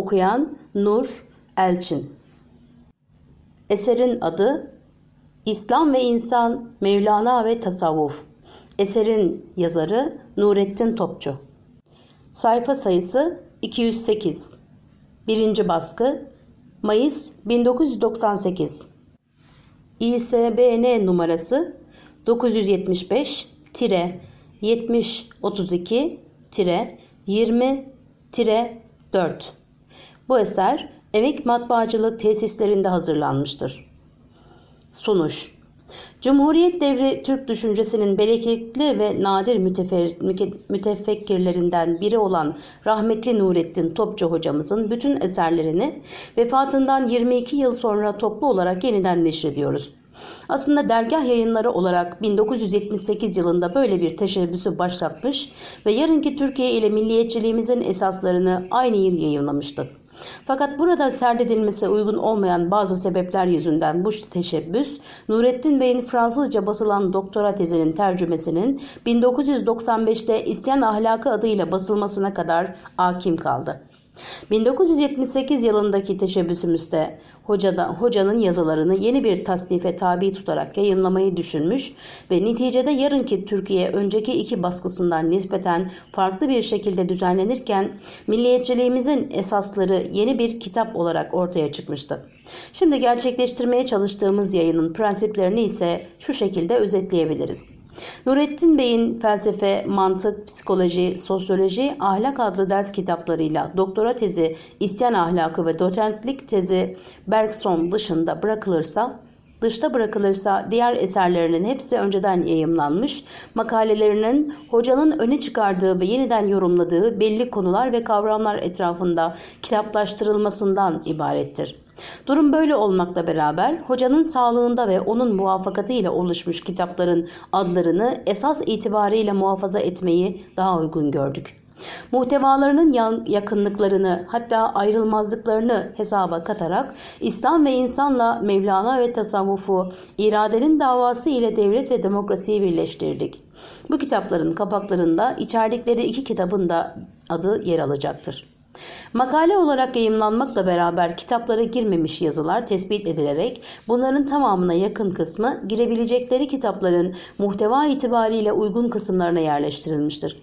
Okuyan Nur Elçin Eserin adı İslam ve İnsan, Mevlana ve Tasavvuf. Eserin yazarı Nurettin Topçu. Sayfa sayısı 208. Birinci baskı Mayıs 1998. İSBN numarası 975 70 32 20 4. Bu eser Emik Matbaacılık tesislerinde hazırlanmıştır. Sunuş Cumhuriyet devri Türk düşüncesinin bereketli ve nadir mütefekkirlerinden biri olan rahmetli Nurettin Topçu hocamızın bütün eserlerini vefatından 22 yıl sonra toplu olarak yeniden neşrediyoruz. Aslında dergah yayınları olarak 1978 yılında böyle bir teşebbüsü başlatmış ve yarınki Türkiye ile milliyetçiliğimizin esaslarını aynı yıl yayınlamıştık. Fakat burada serdedilmesi uygun olmayan bazı sebepler yüzünden bu teşebbüs, Nurettin Bey'in Fransızca basılan doktora tezinin tercümesinin 1995'te İsyan Ahlakı adıyla basılmasına kadar hakim kaldı. 1978 yılındaki teşebbüsümüzde hocada, hocanın yazılarını yeni bir tasnife tabi tutarak yayınlamayı düşünmüş ve neticede yarınki Türkiye önceki iki baskısından nispeten farklı bir şekilde düzenlenirken milliyetçiliğimizin esasları yeni bir kitap olarak ortaya çıkmıştı. Şimdi gerçekleştirmeye çalıştığımız yayının prensiplerini ise şu şekilde özetleyebiliriz. Nurettin Bey'in felsefe, mantık, psikoloji, sosyoloji, ahlak adlı ders kitaplarıyla doktora tezi, isyan ahlakı ve doçentlik tezi Bergson dışında bırakılırsa dışta bırakılırsa diğer eserlerinin hepsi önceden yayımlanmış, makalelerinin hocanın öne çıkardığı ve yeniden yorumladığı belli konular ve kavramlar etrafında kitaplaştırılmasından ibarettir. Durum böyle olmakla beraber hocanın sağlığında ve onun muvafakatı oluşmuş kitapların adlarını esas itibariyle muhafaza etmeyi daha uygun gördük. Muhtevalarının yakınlıklarını hatta ayrılmazlıklarını hesaba katarak İslam ve insanla Mevlana ve tasavvufu iradenin davası ile devlet ve demokrasiyi birleştirdik. Bu kitapların kapaklarında içerdikleri iki kitabın da adı yer alacaktır. Makale olarak yayımlanmakla beraber kitaplara girmemiş yazılar tespit edilerek bunların tamamına yakın kısmı girebilecekleri kitapların muhteva itibariyle uygun kısımlarına yerleştirilmiştir.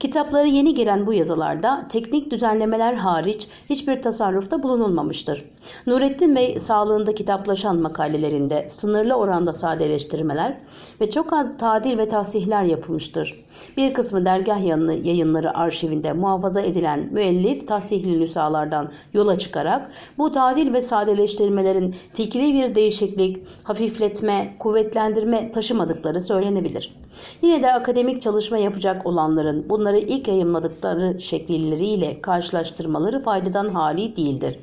Kitapları yeni giren bu yazılarda teknik düzenlemeler hariç hiçbir tasarrufta bulunulmamıştır. Nurettin Bey sağlığında kitaplaşan makalelerinde sınırlı oranda sadeleştirmeler ve çok az tadil ve tahsihler yapılmıştır. Bir kısmı dergah yayınları arşivinde muhafaza edilen müellif tahsihli nüshalardan yola çıkarak bu tadil ve sadeleştirmelerin fikri bir değişiklik, hafifletme, kuvvetlendirme taşımadıkları söylenebilir. Yine de akademik çalışma yapacak olanların bunları ilk yayınladıkları şekilleriyle karşılaştırmaları faydadan hali değildir.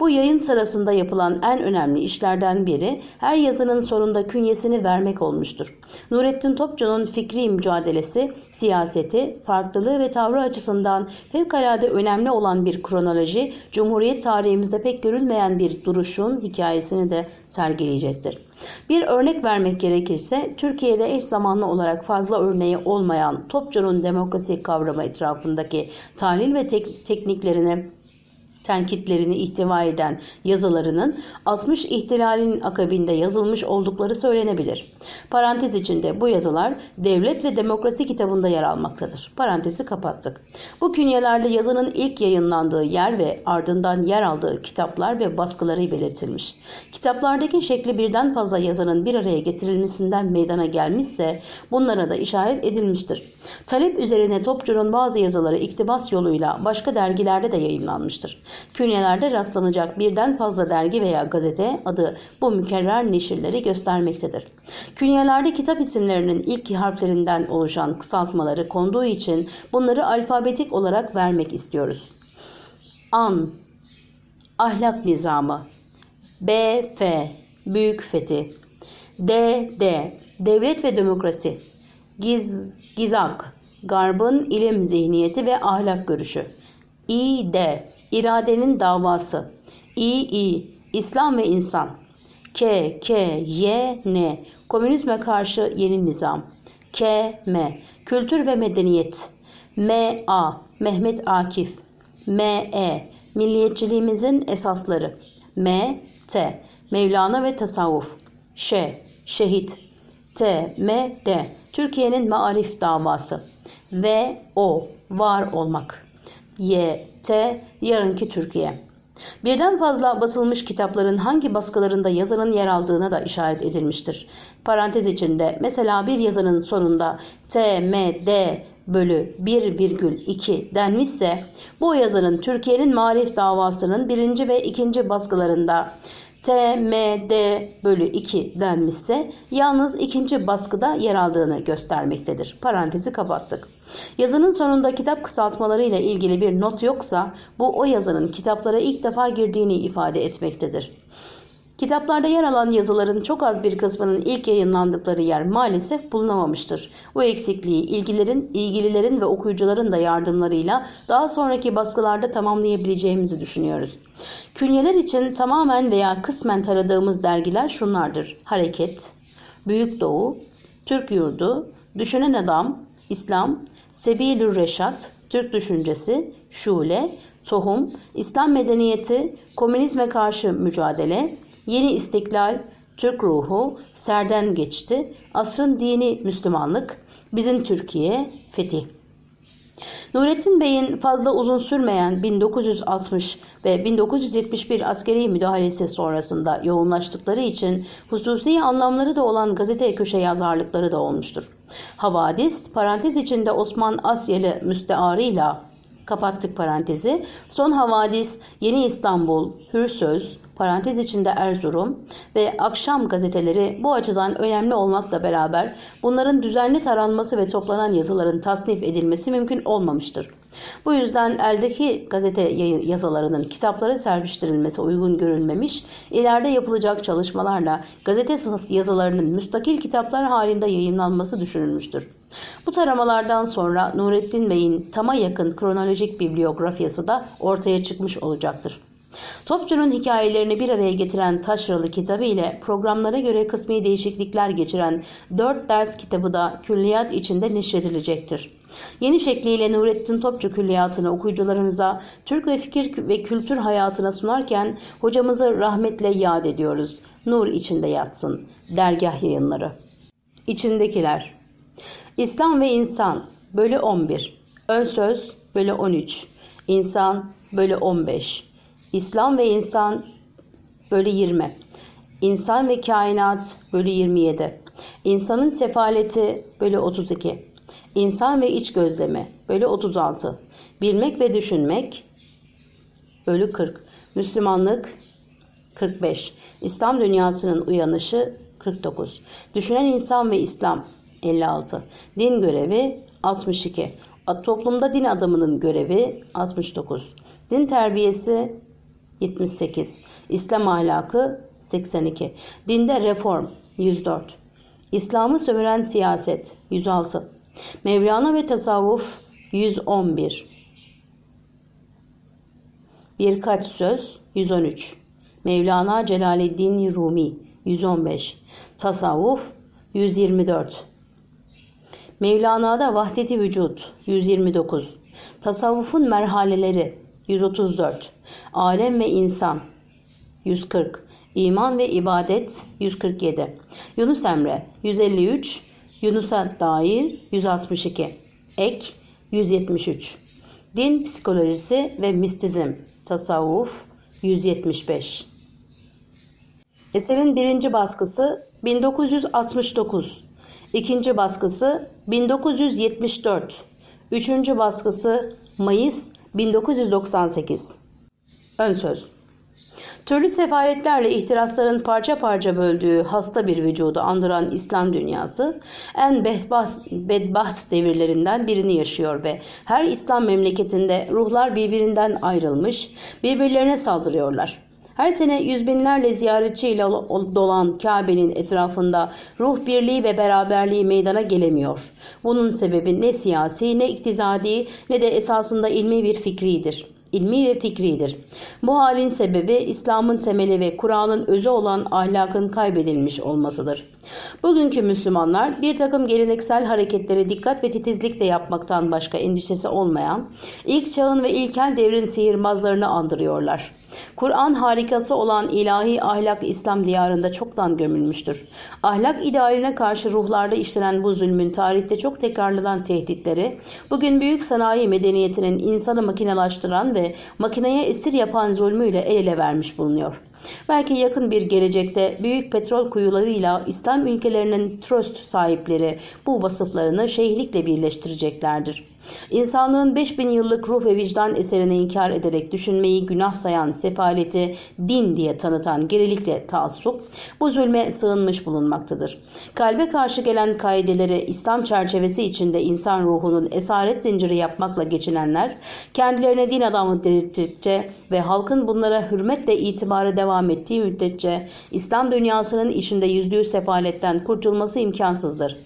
Bu yayın sırasında yapılan en önemli işlerden biri her yazının sonunda künyesini vermek olmuştur. Nurettin Topçu'nun fikri mücadelesi, siyaseti, farklılığı ve tavrı açısından fevkalade önemli olan bir kronoloji, Cumhuriyet tarihimizde pek görülmeyen bir duruşun hikayesini de sergileyecektir. Bir örnek vermek gerekirse Türkiye'de eş zamanlı olarak fazla örneği olmayan Topçu'nun demokrasi kavramı etrafındaki tahlil ve tek tekniklerini tenkitlerini ihtiva eden yazılarının 60 ihtilalinin akabinde yazılmış oldukları söylenebilir. Parantez içinde bu yazılar Devlet ve Demokrasi kitabında yer almaktadır. Parantezi kapattık. Bu künyelerde yazının ilk yayınlandığı yer ve ardından yer aldığı kitaplar ve baskıları belirtilmiş. Kitaplardaki şekli birden fazla yazarın bir araya getirilmesinden meydana gelmişse bunlara da işaret edilmiştir. Talep üzerine Topçu'nun bazı yazıları iktibas yoluyla başka dergilerde de yayınlanmıştır. Künyelerde rastlanacak birden fazla dergi veya gazete adı bu mükerrer neşirleri göstermektedir. Künyelerde kitap isimlerinin ilk harflerinden oluşan kısaltmaları konduğu için bunları alfabetik olarak vermek istiyoruz. An Ahlak Nizamı B F Büyük Fethi D D Devlet ve Demokrasi Giz, Gizak Garbın ilim zihniyeti ve ahlak görüşü İ D İradenin davası. İ İ İslam ve insan. K K Y N Komünizme karşı yeni nizam. K M Kültür ve medeniyet. M A Mehmet Akif. M E Milliyetçiliğimizin esasları. M. T. Mevlana ve tasavvuf. Ş. Şehit. T. M. D. Türkiye'nin maarif davası. V. O. Var olmak. Y. T. Yarınki Türkiye. Birden fazla basılmış kitapların hangi baskılarında yazarın yer aldığına da işaret edilmiştir. Parantez içinde mesela bir yazının sonunda T, M, D bölü 1,2 denmişse bu yazarın Türkiye'nin marif davasının birinci ve ikinci baskılarında T, M, D bölü 2 denmişse yalnız ikinci baskıda yer aldığını göstermektedir. Parantezi kapattık. Yazının sonunda kitap kısaltmaları ile ilgili bir not yoksa bu o yazının kitaplara ilk defa girdiğini ifade etmektedir. Kitaplarda yer alan yazıların çok az bir kısmının ilk yayınlandıkları yer maalesef bulunamamıştır. Bu eksikliği ilgilerin, ilgililerin ve okuyucuların da yardımlarıyla daha sonraki baskılarda tamamlayabileceğimizi düşünüyoruz. Künyeler için tamamen veya kısmen taradığımız dergiler şunlardır. Hareket, Büyük Doğu, Türk Yurdu, Düşünen Adam, İslam, Sebilür Reşat, Türk Düşüncesi, Şule, Tohum, İslam Medeniyeti, Komünizme Karşı Mücadele, Yeni İstiklal, Türk Ruhu, Serden Geçti, Asrın Dini Müslümanlık, Bizim Türkiye, Fetih. Nurettin Bey'in fazla uzun sürmeyen 1960 ve 1971 askeri müdahalesi sonrasında yoğunlaştıkları için hususi anlamları da olan gazete köşe yazarlıkları da olmuştur. Havadis, parantez içinde Osman Asyalı müstearıyla kapattık parantezi. Son havadis Yeni İstanbul, Hür Söz, parantez içinde Erzurum ve akşam gazeteleri bu açıdan önemli olmakla beraber bunların düzenli taranması ve toplanan yazıların tasnif edilmesi mümkün olmamıştır. Bu yüzden eldeki gazete yazılarının kitaplara serpiştirilmesi uygun görülmemiş, ileride yapılacak çalışmalarla gazete yazılarının müstakil kitaplar halinde yayınlanması düşünülmüştür. Bu taramalardan sonra Nurettin Bey'in tama yakın kronolojik bibliografyası da ortaya çıkmış olacaktır. Topçu'nun hikayelerini bir araya getiren Taşralı kitabı ile programlara göre kısmi değişiklikler geçiren dört ders kitabı da külliyat içinde neşredilecektir. Yeni şekliyle Nurettin Topçu külliyatını okuyucularımıza Türk ve fikir ve kültür hayatına sunarken hocamızı rahmetle yad ediyoruz. Nur içinde yatsın. Dergah yayınları. İçindekiler İslam ve İnsan bölü 11 Ön söz bölü 13 İnsan bölü 15 İslam ve İnsan bölü 20. İnsan ve Kainat bölü 27. İnsanın sefaleti bölü 32. İnsan ve iç gözleme bölü 36. Bilmek ve düşünmek bölü 40. Müslümanlık 45. İslam dünyasının uyanışı 49. Düşünen insan ve İslam 56. Din görevi 62. Toplumda din adamının görevi 69. Din terbiyesi 78. İslam ahlakı 82. Dinde reform 104. İslam'ı sömüren siyaset 106. Mevlana ve tasavvuf 111. Birkaç söz 113. Mevlana Celaleddin Rumi 115. Tasavvuf 124. Mevlana'da vahdeti vücut 129. Tasavvufun merhaleleri 134. Alem ve insan 140. İman ve ibadet 147. Yunus Emre 153. Yunus'a dair 162. Ek 173. Din psikolojisi ve mistizm tasavvuf 175. Eserin birinci baskısı 1969, ikinci baskısı 1974, üçüncü baskısı Mayıs 1998 Ön söz. Türlü sefaletlerle ihtirasların parça parça böldüğü hasta bir vücudu andıran İslam dünyası en bedbaht, bedbaht devirlerinden birini yaşıyor ve her İslam memleketinde ruhlar birbirinden ayrılmış, birbirlerine saldırıyorlar. Her sene yüz binlerle ziyaretçiyle dolan Kabe'nin etrafında ruh birliği ve beraberliği meydana gelemiyor. Bunun sebebi ne siyasi ne iktisadi ne de esasında ilmi bir fikridir ilmi ve fikridir. Bu halin sebebi İslam'ın temeli ve Kur'an'ın özü olan ahlakın kaybedilmiş olmasıdır. Bugünkü Müslümanlar bir takım geleneksel hareketleri dikkat ve titizlikle yapmaktan başka endişesi olmayan, ilk çağın ve ilkel devrin sihirbazlarını andırıyorlar. Kur'an harikası olan ilahi ahlak İslam diyarında çoktan gömülmüştür. Ahlak idealine karşı ruhlarda işlenen bu zulmün tarihte çok tekrarlanan tehditleri, bugün büyük sanayi medeniyetinin insanı makinelaştıran ve makineye esir yapan zulmüyle el ele vermiş bulunuyor. Belki yakın bir gelecekte büyük petrol kuyularıyla İslam ülkelerinin tröst sahipleri bu vasıflarını şeyhlikle birleştireceklerdir. İnsanlığın 5000 yıllık ruh ve vicdan eserini inkar ederek düşünmeyi günah sayan sefaleti din diye tanıtan gerilikle taassup bu zulme sığınmış bulunmaktadır. Kalbe karşı gelen kaideleri İslam çerçevesi içinde insan ruhunun esaret zinciri yapmakla geçinenler kendilerine din adamı dedirttikçe ve halkın bunlara hürmet ve itibarı devam ettiği müddetçe İslam dünyasının içinde yüzdüğü sefaletten kurtulması imkansızdır.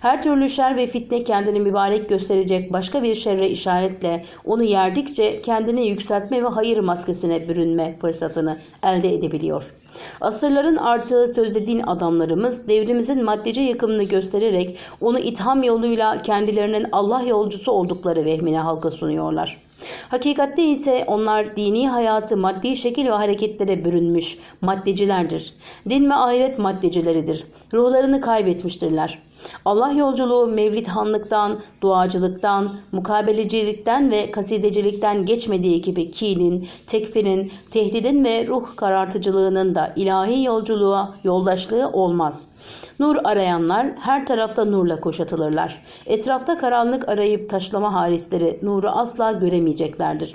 Her türlü şer ve fitne kendini mübarek gösterecek başka bir şerre işaretle onu yerdikçe kendini yükseltme ve hayır maskesine bürünme fırsatını elde edebiliyor. Asırların arttığı sözde din adamlarımız devrimizin maddeci yakımını göstererek onu itham yoluyla kendilerinin Allah yolcusu oldukları vehmine halka sunuyorlar. Hakikatte ise onlar dini hayatı maddi şekil ve hareketlere bürünmüş maddecilerdir. Din ve ahiret maddecileridir. Ruhlarını kaybetmiştirler. Allah yolculuğu mevlidhanlıktan, duacılıktan, mukabelecilikten ve kasidecilikten geçmediği gibi kinin, tekfirin, tehdidin ve ruh karartıcılığının da ilahi yolculuğa yoldaşlığı olmaz. Nur arayanlar her tarafta nurla kuşatılırlar. Etrafta karanlık arayıp taşlama harisleri nuru asla göremeyeceklerdir.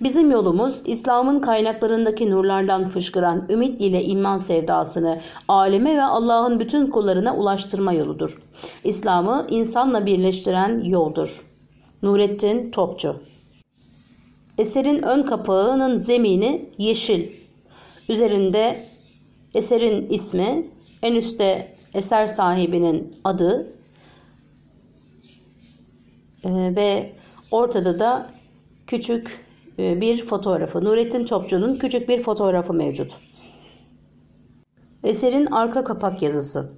Bizim yolumuz İslam'ın kaynaklarındaki nurlardan fışkıran ümit ile iman sevdasını aleme ve Allah'ın bütün kullarına ulaştırma yoludur. İslam'ı insanla birleştiren yoldur. Nurettin Topçu Eserin ön kapağının zemini yeşil. Üzerinde eserin ismi, en üstte eser sahibinin adı e, ve ortada da küçük e, bir fotoğrafı. Nurettin Topçu'nun küçük bir fotoğrafı mevcut. Eserin arka kapak yazısı.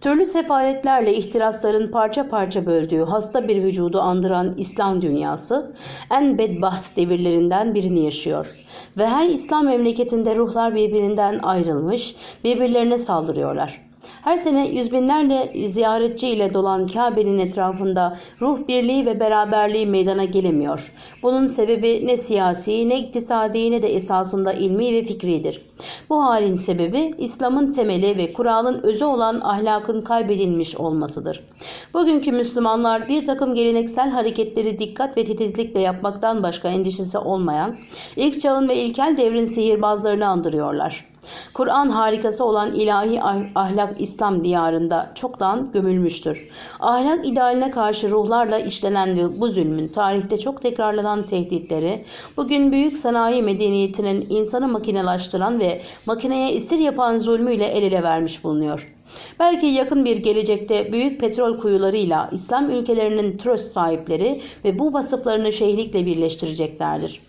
Türlü sefaletlerle ihtirasların parça parça böldüğü hasta bir vücudu andıran İslam dünyası en bedbaht devirlerinden birini yaşıyor. Ve her İslam memleketinde ruhlar birbirinden ayrılmış, birbirlerine saldırıyorlar. Her sene yüz binlerle ziyaretçi ile dolan Kabe'nin etrafında ruh birliği ve beraberliği meydana gelemiyor. Bunun sebebi ne siyasi ne iktisadi ne de esasında ilmi ve fikridir. Bu halin sebebi İslam'ın temeli ve Kur'an'ın özü olan ahlakın kaybedilmiş olmasıdır. Bugünkü Müslümanlar bir takım geleneksel hareketleri dikkat ve titizlikle yapmaktan başka endişesi olmayan ilk çağın ve ilkel devrin sihirbazlarını andırıyorlar. Kur'an harikası olan ilahi ahlak İslam diyarında çoktan gömülmüştür. Ahlak idealine karşı ruhlarla işlenen bu zulmün tarihte çok tekrarlanan tehditleri bugün büyük sanayi medeniyetinin insanı makinelaştıran ve makineye esir yapan zulmüyle el ele vermiş bulunuyor. Belki yakın bir gelecekte büyük petrol kuyularıyla İslam ülkelerinin tröst sahipleri ve bu vasıflarını şeyhlikle birleştireceklerdir.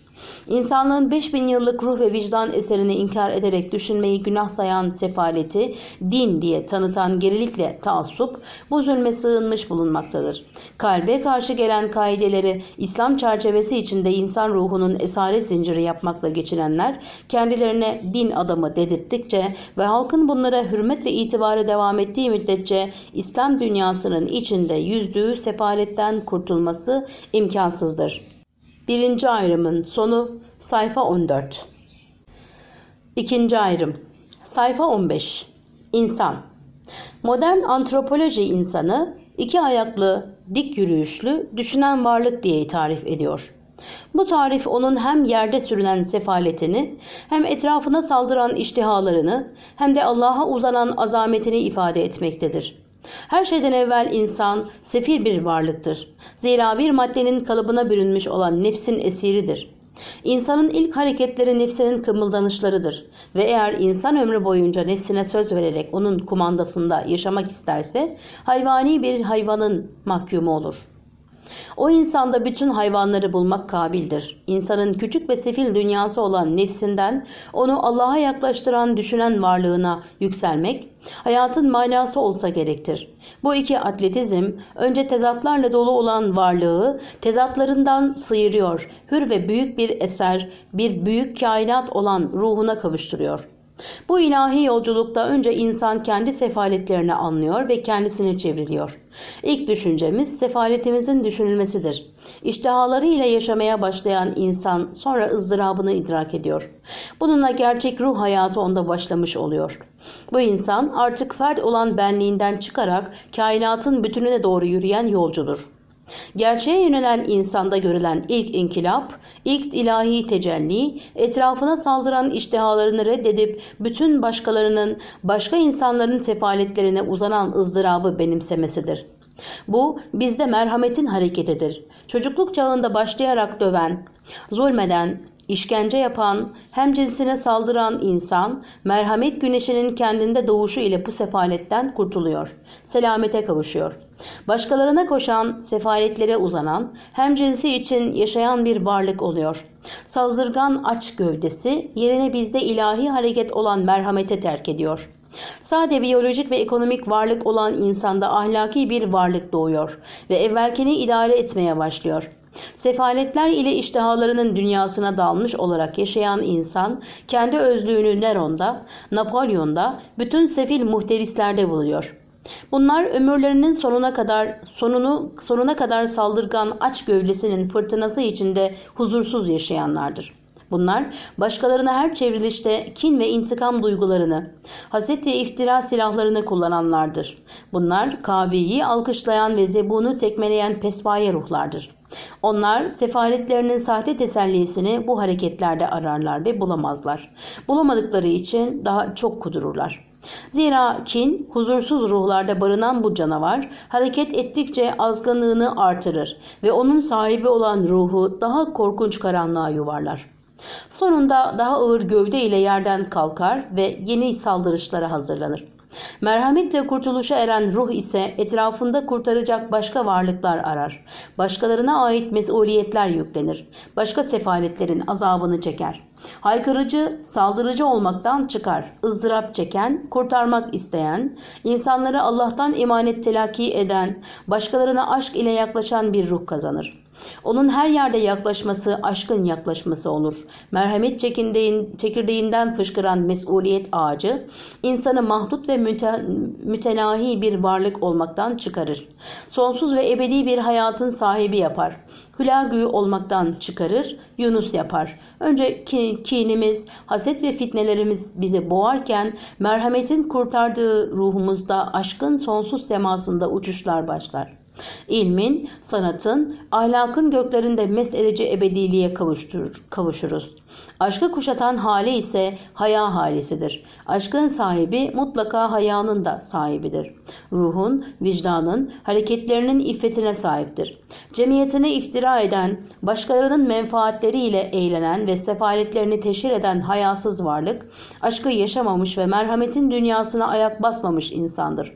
İnsanlığın 5000 yıllık ruh ve vicdan eserini inkar ederek düşünmeyi günah sayan sefaleti din diye tanıtan gerilikle taassup bu zulme sığınmış bulunmaktadır. Kalbe karşı gelen kaideleri İslam çerçevesi içinde insan ruhunun esaret zinciri yapmakla geçirenler kendilerine din adamı dedirttikçe ve halkın bunlara hürmet ve itibarı devam ettiği müddetçe İslam dünyasının içinde yüzdüğü sefaletten kurtulması imkansızdır. Birinci ayrımın sonu sayfa 14. İkinci ayrım sayfa 15. İnsan Modern antropoloji insanı iki ayaklı, dik yürüyüşlü, düşünen varlık diye tarif ediyor. Bu tarif onun hem yerde sürünen sefaletini, hem etrafına saldıran iştihalarını, hem de Allah'a uzanan azametini ifade etmektedir. Her şeyden evvel insan sefil bir varlıktır. Zira bir maddenin kalıbına bürünmüş olan nefsin esiridir. İnsanın ilk hareketleri nefsinin kımıldanışlarıdır ve eğer insan ömrü boyunca nefsine söz vererek onun kumandasında yaşamak isterse hayvani bir hayvanın mahkumu olur. O insanda bütün hayvanları bulmak kabildir. İnsanın küçük ve sefil dünyası olan nefsinden onu Allah'a yaklaştıran düşünen varlığına yükselmek, hayatın manası olsa gerektir. Bu iki atletizm önce tezatlarla dolu olan varlığı tezatlarından sıyırıyor, hür ve büyük bir eser, bir büyük kainat olan ruhuna kavuşturuyor.'' Bu ilahi yolculukta önce insan kendi sefaletlerini anlıyor ve kendisini çevriliyor. İlk düşüncemiz sefaletimizin düşünülmesidir. İştihaları ile yaşamaya başlayan insan sonra ızdırabını idrak ediyor. Bununla gerçek ruh hayatı onda başlamış oluyor. Bu insan artık fert olan benliğinden çıkarak kainatın bütününe doğru yürüyen yolcudur. Gerçeğe yönelen insanda görülen ilk inkılap, ilk ilahi tecelli, etrafına saldıran iştihalarını reddedip bütün başkalarının, başka insanların sefaletlerine uzanan ızdırabı benimsemesidir. Bu bizde merhametin hareketidir. Çocukluk çağında başlayarak döven, zulmeden, İşkence yapan, hem cinsine saldıran insan, merhamet güneşinin kendinde doğuşu ile bu sefaletten kurtuluyor. Selamete kavuşuyor. Başkalarına koşan, sefaletlere uzanan, hem cinsi için yaşayan bir varlık oluyor. Saldırgan aç gövdesi yerine bizde ilahi hareket olan merhamete terk ediyor. Sade biyolojik ve ekonomik varlık olan insanda ahlaki bir varlık doğuyor ve evvelkini idare etmeye başlıyor. Sefaletler ile iştihalarının dünyasına dalmış olarak yaşayan insan kendi özlüğünü Neron'da, Napolyon'da, bütün sefil muhterislerde buluyor. Bunlar ömürlerinin sonuna kadar sonunu sonuna kadar saldırgan aç gövdesinin fırtınası içinde huzursuz yaşayanlardır. Bunlar başkalarına her çevrilişte kin ve intikam duygularını, haset ve iftira silahlarını kullananlardır. Bunlar Kabe'yi alkışlayan ve zebunu tekmeleyen pespaye ruhlardır. Onlar sefaletlerinin sahte tesellisini bu hareketlerde ararlar ve bulamazlar. Bulamadıkları için daha çok kudururlar. Zira kin, huzursuz ruhlarda barınan bu canavar hareket ettikçe azgınlığını artırır ve onun sahibi olan ruhu daha korkunç karanlığa yuvarlar. Sonunda daha ağır gövde ile yerden kalkar ve yeni saldırışlara hazırlanır. Merhametle kurtuluşa eren ruh ise etrafında kurtaracak başka varlıklar arar. Başkalarına ait mesuliyetler yüklenir. Başka sefaletlerin azabını çeker. Haykırıcı, saldırıcı olmaktan çıkar. ızdırap çeken, kurtarmak isteyen, insanları Allah'tan emanet telakki eden, başkalarına aşk ile yaklaşan bir ruh kazanır. Onun her yerde yaklaşması aşkın yaklaşması olur. Merhamet çekirdeğin, çekirdeğinden fışkıran mesuliyet ağacı insanı mahdut ve müte, mütenahi bir varlık olmaktan çıkarır. Sonsuz ve ebedi bir hayatın sahibi yapar. Hülagü olmaktan çıkarır, Yunus yapar. Önce kinimiz, haset ve fitnelerimiz bizi boğarken merhametin kurtardığı ruhumuzda aşkın sonsuz semasında uçuşlar başlar. İlmin, sanatın, ahlakın göklerinde meseleci ebediliğe kavuşturur, kavuşuruz. Aşkı kuşatan hali ise haya halisidir. Aşkın sahibi mutlaka hayanın da sahibidir. Ruhun, vicdanın, hareketlerinin iffetine sahiptir. Cemiyetine iftira eden, başkalarının menfaatleriyle eğlenen ve sefaletlerini teşhir eden hayasız varlık, aşkı yaşamamış ve merhametin dünyasına ayak basmamış insandır.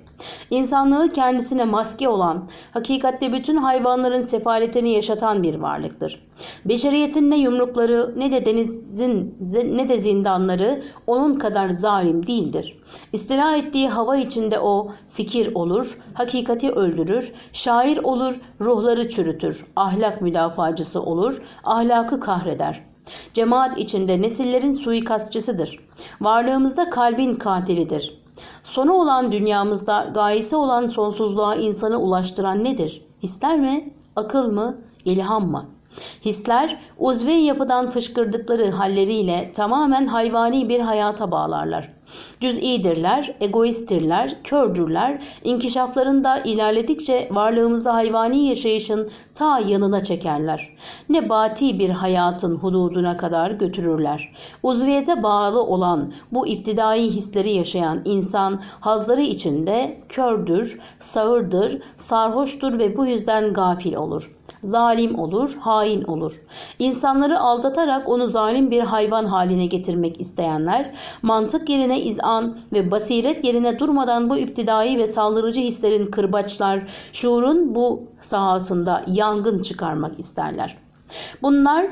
İnsanlığı kendisine maske olan, hakikatte bütün hayvanların sefaletini yaşatan bir varlıktır. Beşeriyetin ne yumrukları ne de denizin ne de zindanları onun kadar zalim değildir. İstila ettiği hava içinde o fikir olur, hakikati öldürür, şair olur, ruhları çürütür, ahlak müdafacısı olur, ahlakı kahreder. Cemaat içinde nesillerin suikastçısıdır. Varlığımızda kalbin katilidir. Sonu olan dünyamızda gayesi olan sonsuzluğa insanı ulaştıran nedir? Hisler mi? Akıl mı? İlham mı? Hisler uzvi yapıdan fışkırdıkları halleriyle tamamen hayvani bir hayata bağlarlar. Cüz'idirler, egoisttirler, kördürler, inkişaflarında ilerledikçe varlığımızı hayvani yaşayışın ta yanına çekerler. Ne bati bir hayatın hududuna kadar götürürler. Uzviyete bağlı olan bu iptidai hisleri yaşayan insan hazları içinde kördür, sağırdır, sarhoştur ve bu yüzden gafil olur zalim olur, hain olur. İnsanları aldatarak onu zalim bir hayvan haline getirmek isteyenler mantık yerine izan ve basiret yerine durmadan bu iptidai ve saldırıcı hislerin kırbaçlar, şuurun bu sahasında yangın çıkarmak isterler. Bunlar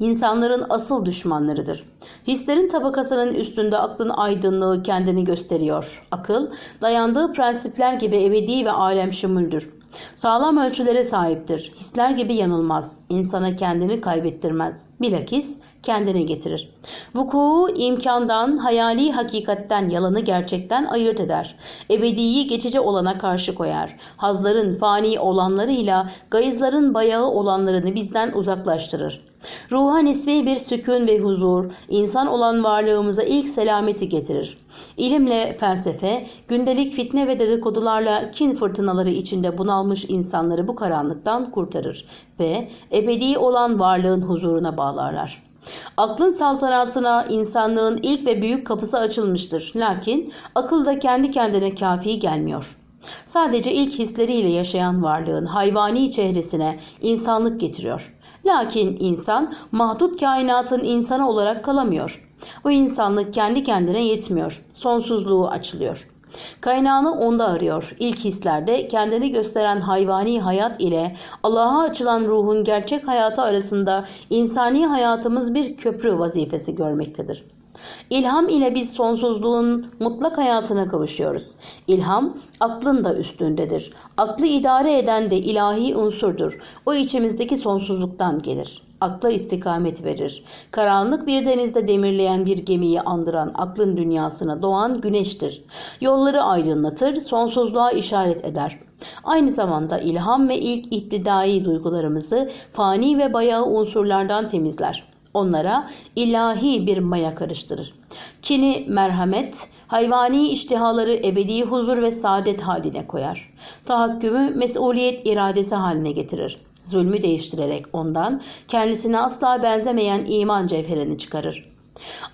insanların asıl düşmanlarıdır. Hislerin tabakasının üstünde aklın aydınlığı kendini gösteriyor. Akıl, dayandığı prensipler gibi ebedi ve alem şumüldür. Sağlam ölçülere sahiptir. Hisler gibi yanılmaz. İnsana kendini kaybettirmez. Bilakis kendini getirir. Vuku imkandan, hayali hakikatten, yalanı gerçekten ayırt eder. Ebediyi geçici olana karşı koyar. Hazların fani olanlarıyla gayızların bayağı olanlarını bizden uzaklaştırır. Ruha nisbi bir sükun ve huzur, insan olan varlığımıza ilk selameti getirir. İlimle felsefe, gündelik fitne ve dedikodularla kin fırtınaları içinde bunalmış insanları bu karanlıktan kurtarır ve ebedi olan varlığın huzuruna bağlarlar. Aklın saltanatına insanlığın ilk ve büyük kapısı açılmıştır. Lakin akıl da kendi kendine kafi gelmiyor. Sadece ilk hisleriyle yaşayan varlığın hayvani çehresine insanlık getiriyor. Lakin insan mahdut kainatın insanı olarak kalamıyor. Bu insanlık kendi kendine yetmiyor. Sonsuzluğu açılıyor. Kaynağını onda arıyor. İlk hislerde kendini gösteren hayvani hayat ile Allah'a açılan ruhun gerçek hayatı arasında insani hayatımız bir köprü vazifesi görmektedir. İlham ile biz sonsuzluğun mutlak hayatına kavuşuyoruz. İlham aklın da üstündedir. Aklı idare eden de ilahi unsurdur. O içimizdeki sonsuzluktan gelir. Akla istikamet verir. Karanlık bir denizde demirleyen bir gemiyi andıran aklın dünyasına doğan güneştir. Yolları aydınlatır, sonsuzluğa işaret eder. Aynı zamanda ilham ve ilk iktidai duygularımızı fani ve bayağı unsurlardan temizler onlara ilahi bir maya karıştırır. Kini merhamet, hayvani iştihaları ebedi huzur ve saadet haline koyar. Tahakkümü mesuliyet iradesi haline getirir. Zulmü değiştirerek ondan kendisine asla benzemeyen iman cevherini çıkarır.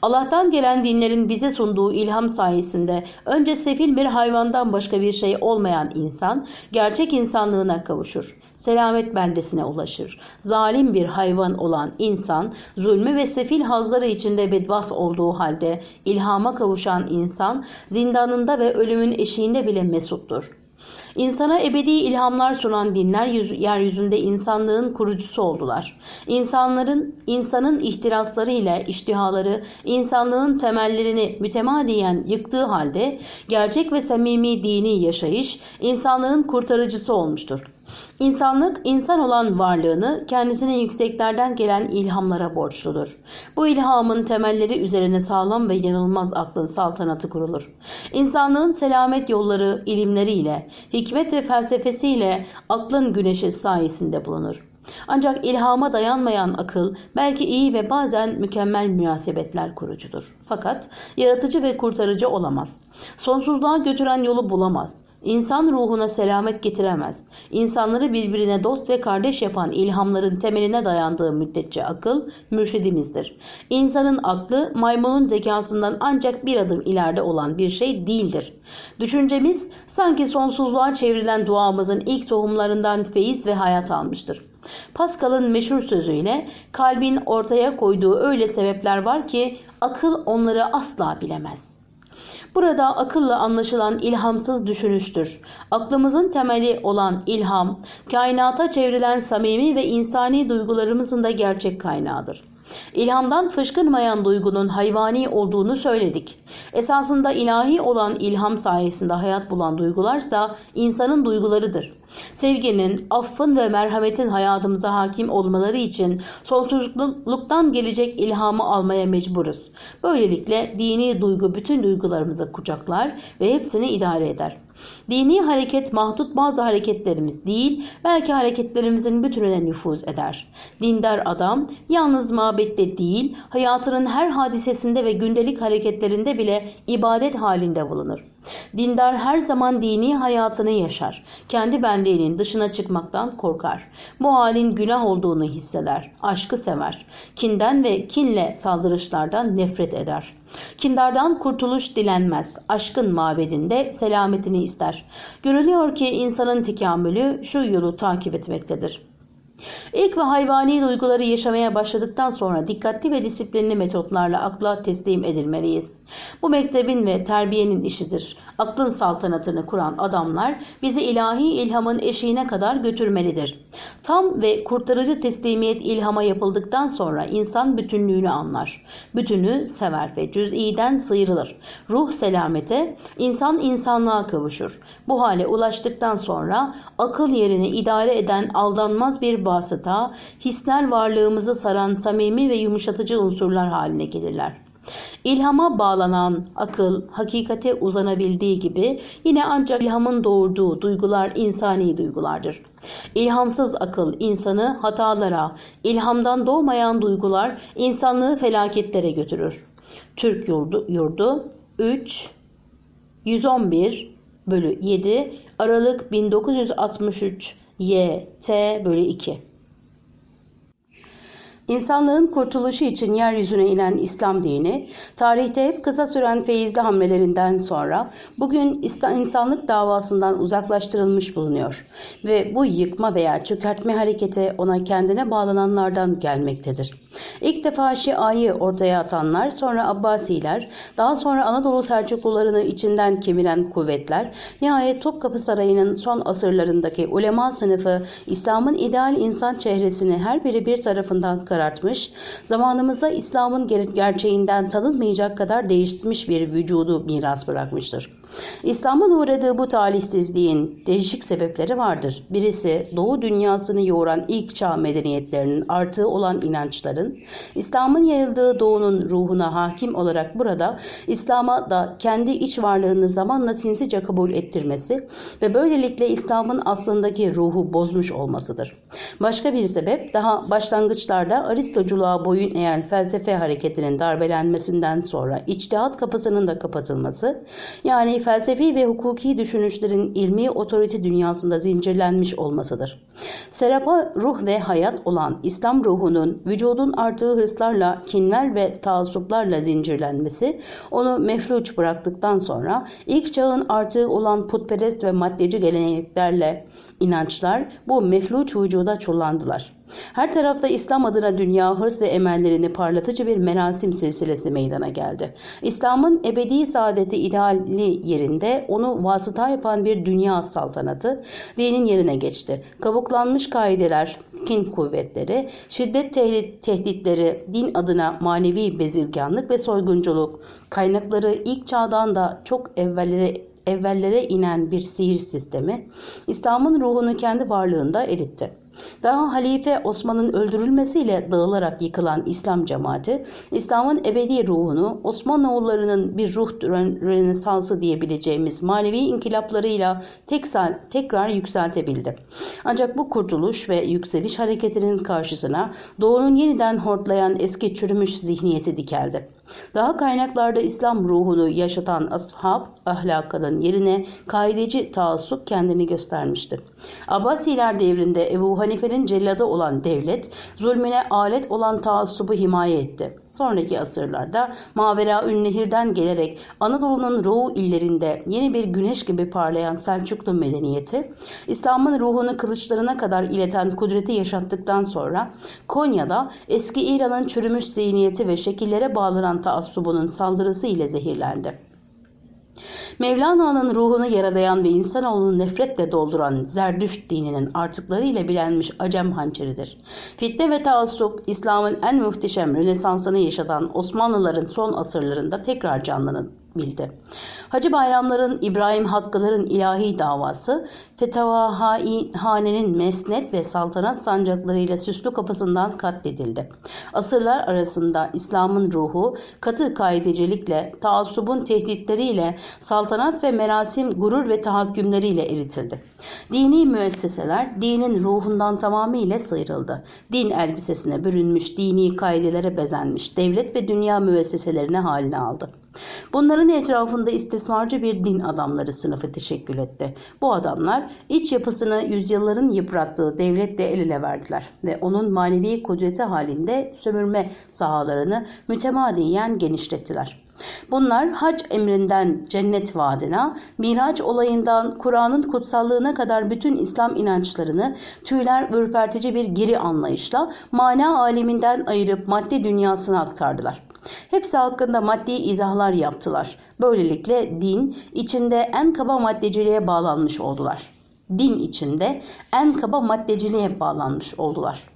Allah'tan gelen dinlerin bize sunduğu ilham sayesinde önce sefil bir hayvandan başka bir şey olmayan insan gerçek insanlığına kavuşur. Selamet beldesine ulaşır. Zalim bir hayvan olan insan zulmü ve sefil hazları içinde bedbaht olduğu halde ilhama kavuşan insan zindanında ve ölümün eşiğinde bile mesuttur. İnsana ebedi ilhamlar sunan dinler yüz, yeryüzünde insanlığın kurucusu oldular. İnsanların, insanın ihtirasları ile iştihaları insanlığın temellerini mütemadiyen yıktığı halde gerçek ve samimi dini yaşayış insanlığın kurtarıcısı olmuştur. İnsanlık insan olan varlığını kendisine yükseklerden gelen ilhamlara borçludur. Bu ilhamın temelleri üzerine sağlam ve yanılmaz aklın saltanatı kurulur. İnsanlığın selamet yolları ilimleriyle, hikmet ve felsefesiyle aklın güneşi sayesinde bulunur. Ancak ilhama dayanmayan akıl belki iyi ve bazen mükemmel münasebetler kurucudur. Fakat yaratıcı ve kurtarıcı olamaz. Sonsuzluğa götüren yolu bulamaz. İnsan ruhuna selamet getiremez. İnsanları birbirine dost ve kardeş yapan ilhamların temeline dayandığı müddetçe akıl mürşidimizdir. İnsanın aklı maymunun zekasından ancak bir adım ileride olan bir şey değildir. Düşüncemiz sanki sonsuzluğa çevrilen duamızın ilk tohumlarından feyiz ve hayat almıştır. Pascal'ın meşhur sözüyle kalbin ortaya koyduğu öyle sebepler var ki akıl onları asla bilemez. Burada akılla anlaşılan ilhamsız düşünüştür. Aklımızın temeli olan ilham, kainata çevrilen samimi ve insani duygularımızın da gerçek kaynağıdır. İlhamdan fışkırmayan duygunun hayvani olduğunu söyledik. Esasında ilahi olan ilham sayesinde hayat bulan duygularsa insanın duygularıdır. Sevginin, affın ve merhametin hayatımıza hakim olmaları için sonsuzluktan gelecek ilhamı almaya mecburuz. Böylelikle dini duygu bütün duygularımızı kucaklar ve hepsini idare eder. Dini hareket mahdut bazı hareketlerimiz değil, belki hareketlerimizin bütününe nüfuz eder. Dindar adam yalnız mabette değil, hayatının her hadisesinde ve gündelik hareketlerinde bile ibadet halinde bulunur. Dindar her zaman dini hayatını yaşar. Kendi benliğinin dışına çıkmaktan korkar. Bu halin günah olduğunu hisseder. Aşkı sever. Kinden ve kinle saldırışlardan nefret eder. Kindardan kurtuluş dilenmez. Aşkın mabedinde selametini ister. Görülüyor ki insanın tekamülü şu yolu takip etmektedir. İlk ve hayvani duyguları yaşamaya başladıktan sonra dikkatli ve disiplinli metotlarla akla teslim edilmeliyiz. Bu mektebin ve terbiyenin işidir. Aklın saltanatını kuran adamlar bizi ilahi ilhamın eşiğine kadar götürmelidir. Tam ve kurtarıcı teslimiyet ilhama yapıldıktan sonra insan bütünlüğünü anlar. Bütünü sever ve cüz'iden sıyrılır. Ruh selamete, insan insanlığa kavuşur. Bu hale ulaştıktan sonra akıl yerini idare eden aldanmaz bir vasıta, hisler varlığımızı saran samimi ve yumuşatıcı unsurlar haline gelirler. İlhama bağlanan akıl hakikate uzanabildiği gibi yine ancak ilhamın doğurduğu duygular insani duygulardır. İlhamsız akıl insanı hatalara, ilhamdan doğmayan duygular insanlığı felaketlere götürür. Türk yurdu, yurdu 3 111 bölü 7 Aralık 1963 Y T bölü 2 İnsanlığın kurtuluşu için yeryüzüne inen İslam dini, tarihte hep kısa süren feyizli hamlelerinden sonra bugün insanlık davasından uzaklaştırılmış bulunuyor ve bu yıkma veya çökertme hareketi ona kendine bağlananlardan gelmektedir. İlk defa Şia'yı ortaya atanlar, sonra Abbasiler, daha sonra Anadolu Selçuklularını içinden kemiren kuvvetler, nihayet Topkapı Sarayı'nın son asırlarındaki ulema sınıfı İslam'ın ideal insan çehresini her biri bir tarafından karartmış, zamanımıza İslam'ın gerçeğinden tanınmayacak kadar değişmiş bir vücudu miras bırakmıştır. İslam'ın uğradığı bu talihsizliğin değişik sebepleri vardır. Birisi Doğu dünyasını yoğuran ilk çağ medeniyetlerinin artığı olan inançların, İslam'ın yayıldığı doğunun ruhuna hakim olarak burada İslam'a da kendi iç varlığını zamanla sinsice kabul ettirmesi ve böylelikle İslam'ın aslındaki ruhu bozmuş olmasıdır. Başka bir sebep daha başlangıçlarda Aristoculuğa boyun eğen felsefe hareketinin darbelenmesinden sonra içtihat kapısının da kapatılması, yani felsefi ve hukuki düşünüşlerin ilmi otorite dünyasında zincirlenmiş olmasıdır. Serapa ruh ve hayat olan İslam ruhunun vücudun arttığı hırslarla, kinler ve taassuplarla zincirlenmesi onu mefluç bıraktıktan sonra ilk çağın artığı olan putperest ve maddeci geleneklerle inançlar bu mefluç vücuda çullandılar. Her tarafta İslam adına dünya hırs ve emellerini parlatıcı bir merasim silsilesi meydana geldi. İslam'ın ebedi saadeti ideali yerinde onu vasıta yapan bir dünya saltanatı dinin yerine geçti. Kabuklanmış kaideler, kin kuvvetleri, şiddet tehditleri, din adına manevi bezirganlık ve soygunculuk, kaynakları ilk çağdan da çok evvellere evvellere inen bir sihir sistemi İslam'ın ruhunu kendi varlığında eritti. Daha Halife Osman'ın öldürülmesiyle dağılarak yıkılan İslam cemaati, İslam'ın ebedi ruhunu Osmanoğullarının bir ruh rönesansı diyebileceğimiz manevi inkılaplarıyla tekrar, yükseltebildi. Ancak bu kurtuluş ve yükseliş hareketinin karşısına doğunun yeniden hortlayan eski çürümüş zihniyeti dikeldi. Daha kaynaklarda İslam ruhunu yaşatan ashab ahlakının yerine kaideci taassup kendini göstermişti. Abbasiler devrinde Ebu Hanife'nin celladı olan devlet, zulmüne alet olan taassubu himaye etti. Sonraki asırlarda Mavera Ünnehir'den gelerek Anadolu'nun ruhu illerinde yeni bir güneş gibi parlayan Selçuklu medeniyeti, İslam'ın ruhunu kılıçlarına kadar ileten kudreti yaşattıktan sonra Konya'da eski İran'ın çürümüş zihniyeti ve şekillere bağlanan taassubunun saldırısı ile zehirlendi. Mevlana'nın ruhunu yaralayan ve insanoğlunu nefretle dolduran Zerdüşt dininin artıklarıyla bilenmiş Acem hançeridir. Fitne ve taassup İslam'ın en muhteşem Rönesansını yaşatan Osmanlıların son asırlarında tekrar canlanın bildi. Hacı Bayramların, İbrahim Hakkıların ilahi davası, Fetavahane'nin mesnet ve saltanat sancaklarıyla süslü kapısından katledildi. Asırlar arasında İslam'ın ruhu katı kaidecilikle, taassubun tehditleriyle, saltanat ve merasim gurur ve tahakkümleriyle eritildi. Dini müesseseler dinin ruhundan tamamıyla sıyrıldı. Din elbisesine bürünmüş, dini kaidelere bezenmiş, devlet ve dünya müesseselerine haline aldı. Bunların etrafında istismarcı bir din adamları sınıfı teşekkül etti. Bu adamlar iç yapısını yüzyılların yıprattığı devletle el ele verdiler ve onun manevi kudreti halinde sömürme sahalarını mütemadiyen genişlettiler. Bunlar hac emrinden cennet vaadine, miraç olayından Kur'an'ın kutsallığına kadar bütün İslam inançlarını tüyler ürpertici bir geri anlayışla mana aleminden ayırıp madde dünyasına aktardılar. Hepsi hakkında maddi izahlar yaptılar. Böylelikle din içinde en kaba maddeciliğe bağlanmış oldular. Din içinde en kaba maddeciliğe bağlanmış oldular.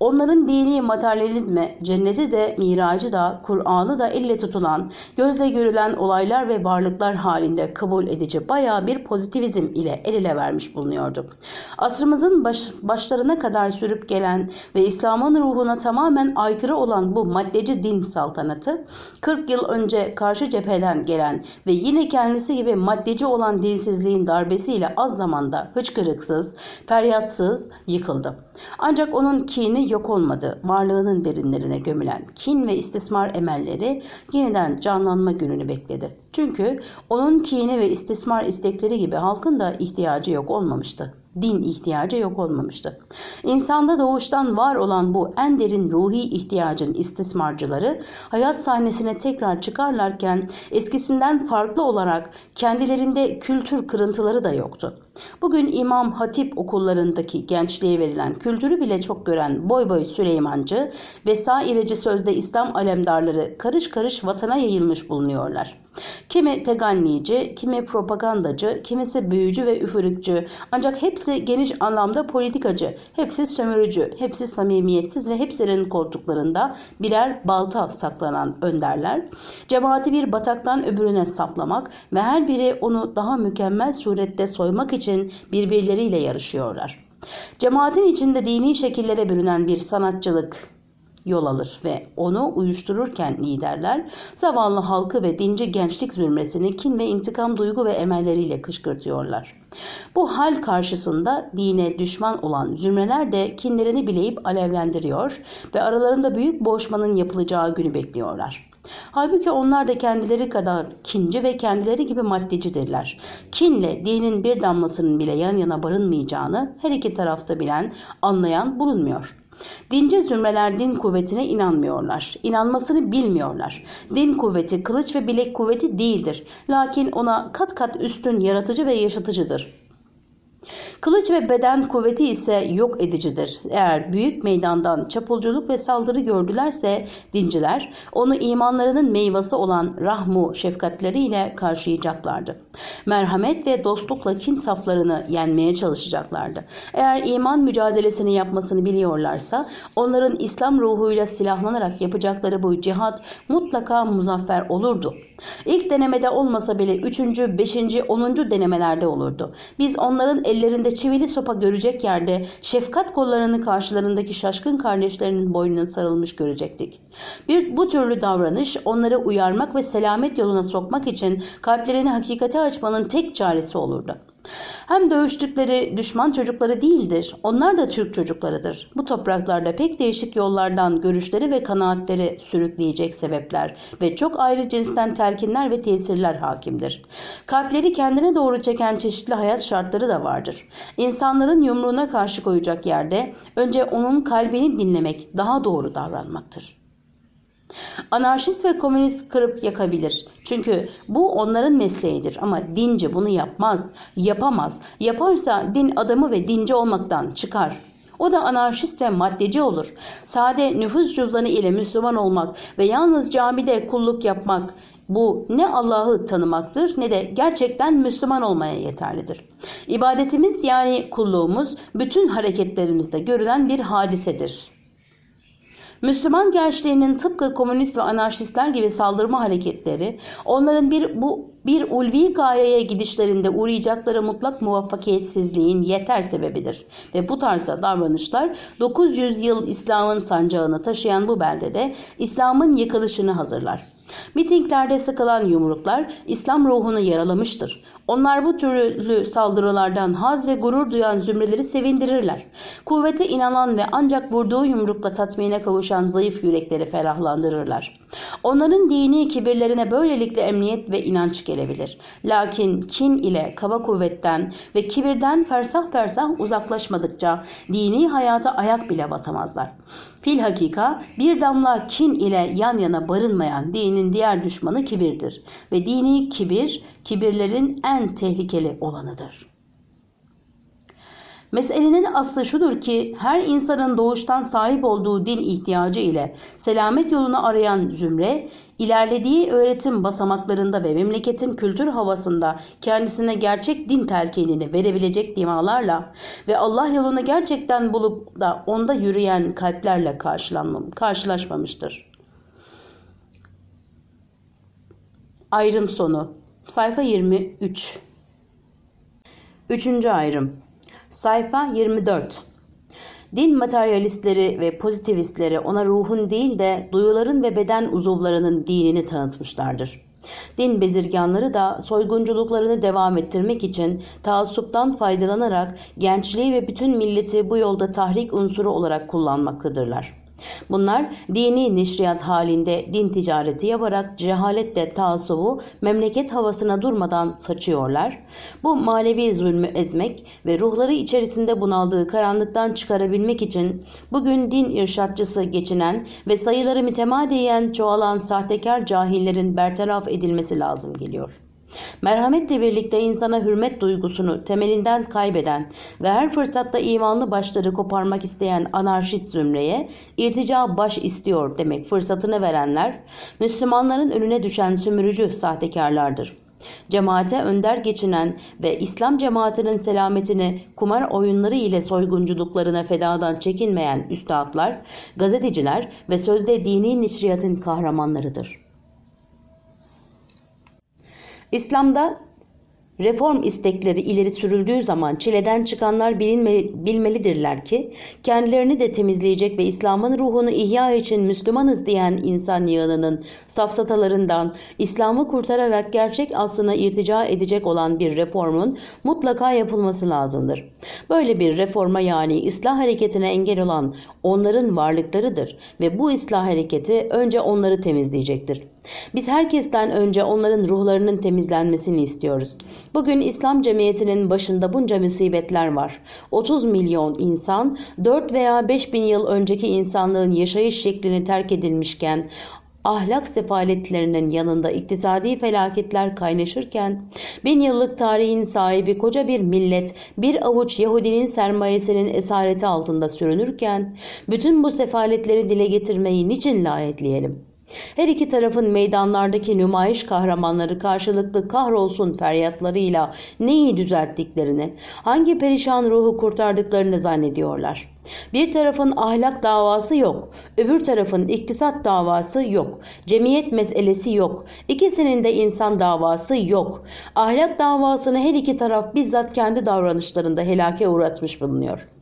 Onların dini materyalizme, cenneti de, miracı da, Kur'an'ı da elle tutulan, gözle görülen olaylar ve varlıklar halinde kabul edici baya bir pozitivizm ile el ele vermiş bulunuyordu. Asrımızın baş, başlarına kadar sürüp gelen ve İslam'ın ruhuna tamamen aykırı olan bu maddeci din saltanatı, 40 yıl önce karşı cepheden gelen ve yine kendisi gibi maddeci olan dinsizliğin darbesiyle az zamanda hıçkırıksız, feryatsız yıkıldı. Ancak onun kini yok olmadı. Varlığının derinlerine gömülen kin ve istismar emelleri yeniden canlanma gününü bekledi. Çünkü onun kini ve istismar istekleri gibi halkın da ihtiyacı yok olmamıştı din ihtiyacı yok olmamıştı. İnsanda doğuştan var olan bu en derin ruhi ihtiyacın istismarcıları hayat sahnesine tekrar çıkarlarken eskisinden farklı olarak kendilerinde kültür kırıntıları da yoktu. Bugün İmam Hatip okullarındaki gençliğe verilen kültürü bile çok gören boy boy Süleymancı vesaireci sözde İslam alemdarları karış karış vatana yayılmış bulunuyorlar. Kimi tegannici, kimi propagandacı, kimisi büyücü ve üfürükçü ancak hepsi geniş anlamda politikacı, hepsi sömürücü, hepsi samimiyetsiz ve hepsinin koltuklarında birer balta saklanan önderler. Cemaati bir bataktan öbürüne saplamak ve her biri onu daha mükemmel surette soymak için birbirleriyle yarışıyorlar. Cemaatin içinde dini şekillere bürünen bir sanatçılık, yol alır ve onu uyuştururken liderler zavallı halkı ve dinci gençlik zümresini kin ve intikam duygu ve emelleriyle kışkırtıyorlar. Bu hal karşısında dine düşman olan zümreler de kinlerini bileyip alevlendiriyor ve aralarında büyük boğuşmanın yapılacağı günü bekliyorlar. Halbuki onlar da kendileri kadar kinci ve kendileri gibi maddecidirler. Kinle dinin bir damlasının bile yan yana barınmayacağını her iki tarafta bilen, anlayan bulunmuyor. Dince zümreler din kuvvetine inanmıyorlar. İnanmasını bilmiyorlar. Din kuvveti kılıç ve bilek kuvveti değildir. Lakin ona kat kat üstün yaratıcı ve yaşatıcıdır. Kılıç ve beden kuvveti ise yok edicidir. Eğer büyük meydandan çapulculuk ve saldırı gördülerse dinciler onu imanlarının meyvesi olan rahmu şefkatleriyle karşılayacaklardı. Merhamet ve dostlukla kin saflarını yenmeye çalışacaklardı. Eğer iman mücadelesini yapmasını biliyorlarsa onların İslam ruhuyla silahlanarak yapacakları bu cihat mutlaka muzaffer olurdu. İlk denemede olmasa bile 3. 5. 10. denemelerde olurdu. Biz onların ellerinde çivili sopa görecek yerde şefkat kollarını karşılarındaki şaşkın kardeşlerinin boynuna sarılmış görecektik. Bir bu türlü davranış onları uyarmak ve selamet yoluna sokmak için kalplerini hakikate açmanın tek çaresi olurdu. Hem dövüştükleri düşman çocukları değildir. Onlar da Türk çocuklarıdır. Bu topraklarda pek değişik yollardan görüşleri ve kanaatleri sürükleyecek sebepler ve çok ayrı cinsten telkinler ve tesirler hakimdir. Kalpleri kendine doğru çeken çeşitli hayat şartları da vardır. İnsanların yumruğuna karşı koyacak yerde önce onun kalbini dinlemek daha doğru davranmaktır. Anarşist ve komünist kırıp yakabilir. Çünkü bu onların mesleğidir ama dinci bunu yapmaz, yapamaz. Yaparsa din adamı ve dinci olmaktan çıkar. O da anarşist ve maddeci olur. Sade nüfus cüzdanı ile Müslüman olmak ve yalnız camide kulluk yapmak bu ne Allah'ı tanımaktır ne de gerçekten Müslüman olmaya yeterlidir. İbadetimiz yani kulluğumuz bütün hareketlerimizde görülen bir hadisedir. Müslüman gençliğinin tıpkı komünist ve anarşistler gibi saldırma hareketleri, onların bir bu bir ulvi gayeye gidişlerinde uğrayacakları mutlak muvaffakiyetsizliğin yeter sebebidir. Ve bu tarzda davranışlar 900 yıl İslam'ın sancağını taşıyan bu beldede İslam'ın yıkılışını hazırlar. Mitinglerde sıkılan yumruklar İslam ruhunu yaralamıştır. Onlar bu türlü saldırılardan haz ve gurur duyan zümreleri sevindirirler. Kuvvete inanan ve ancak vurduğu yumrukla tatmine kavuşan zayıf yürekleri ferahlandırırlar. Onların dini kibirlerine böylelikle emniyet ve inanç gelebilir. Lakin kin ile kaba kuvvetten ve kibirden fersah fersah uzaklaşmadıkça dini hayata ayak bile basamazlar. Fil hakika bir damla kin ile yan yana barınmayan dinin diğer düşmanı kibirdir ve dini kibir kibirlerin en tehlikeli olanıdır. Meselenin aslı şudur ki her insanın doğuştan sahip olduğu din ihtiyacı ile selamet yolunu arayan zümre ilerlediği öğretim basamaklarında ve memleketin kültür havasında kendisine gerçek din telkinini verebilecek dimalarla ve Allah yolunu gerçekten bulup da onda yürüyen kalplerle karşılaşmamıştır. Ayrım sonu. Sayfa 23 Üçüncü ayrım. Sayfa 24 Din materyalistleri ve pozitivistleri ona ruhun değil de duyuların ve beden uzuvlarının dinini tanıtmışlardır. Din bezirganları da soygunculuklarını devam ettirmek için taassuptan faydalanarak gençliği ve bütün milleti bu yolda tahrik unsuru olarak kullanmaktadırlar. Bunlar dini neşriyat halinde din ticareti yaparak cehaletle taassubu memleket havasına durmadan saçıyorlar. Bu manevi zulmü ezmek ve ruhları içerisinde bunaldığı karanlıktan çıkarabilmek için bugün din irşatçısı geçinen ve sayıları mütemadiyen çoğalan sahtekar cahillerin bertaraf edilmesi lazım geliyor.'' Merhametle birlikte insana hürmet duygusunu temelinden kaybeden ve her fırsatta imanlı başları koparmak isteyen anarşist zümreye irtica baş istiyor demek fırsatını verenler Müslümanların önüne düşen sümürücü sahtekarlardır. Cemaate önder geçinen ve İslam cemaatinin selametini kumar oyunları ile soygunculuklarına fedadan çekinmeyen üstadlar, gazeteciler ve sözde dini nişriyatın kahramanlarıdır. İslam'da Reform istekleri ileri sürüldüğü zaman çileden çıkanlar bilinme, bilmelidirler ki kendilerini de temizleyecek ve İslam'ın ruhunu ihya için Müslümanız diyen insan yığınının safsatalarından İslam'ı kurtararak gerçek aslına irtica edecek olan bir reformun mutlaka yapılması lazımdır. Böyle bir reforma yani İslah hareketine engel olan onların varlıklarıdır ve bu İslah hareketi önce onları temizleyecektir. Biz herkesten önce onların ruhlarının temizlenmesini istiyoruz. Bugün İslam cemiyetinin başında bunca musibetler var. 30 milyon insan 4 veya 5 bin yıl önceki insanlığın yaşayış şeklini terk edilmişken ahlak sefaletlerinin yanında iktisadi felaketler kaynaşırken, bin yıllık tarihin sahibi koca bir millet bir avuç Yahudinin sermayesinin esareti altında sürünürken, bütün bu sefaletleri dile getirmeyi niçin layetleyelim? Her iki tarafın meydanlardaki nümayiş kahramanları karşılıklı kahrolsun feryatlarıyla neyi düzelttiklerini, hangi perişan ruhu kurtardıklarını zannediyorlar. Bir tarafın ahlak davası yok, öbür tarafın iktisat davası yok, cemiyet meselesi yok, ikisinin de insan davası yok. Ahlak davasını her iki taraf bizzat kendi davranışlarında helake uğratmış bulunuyor.''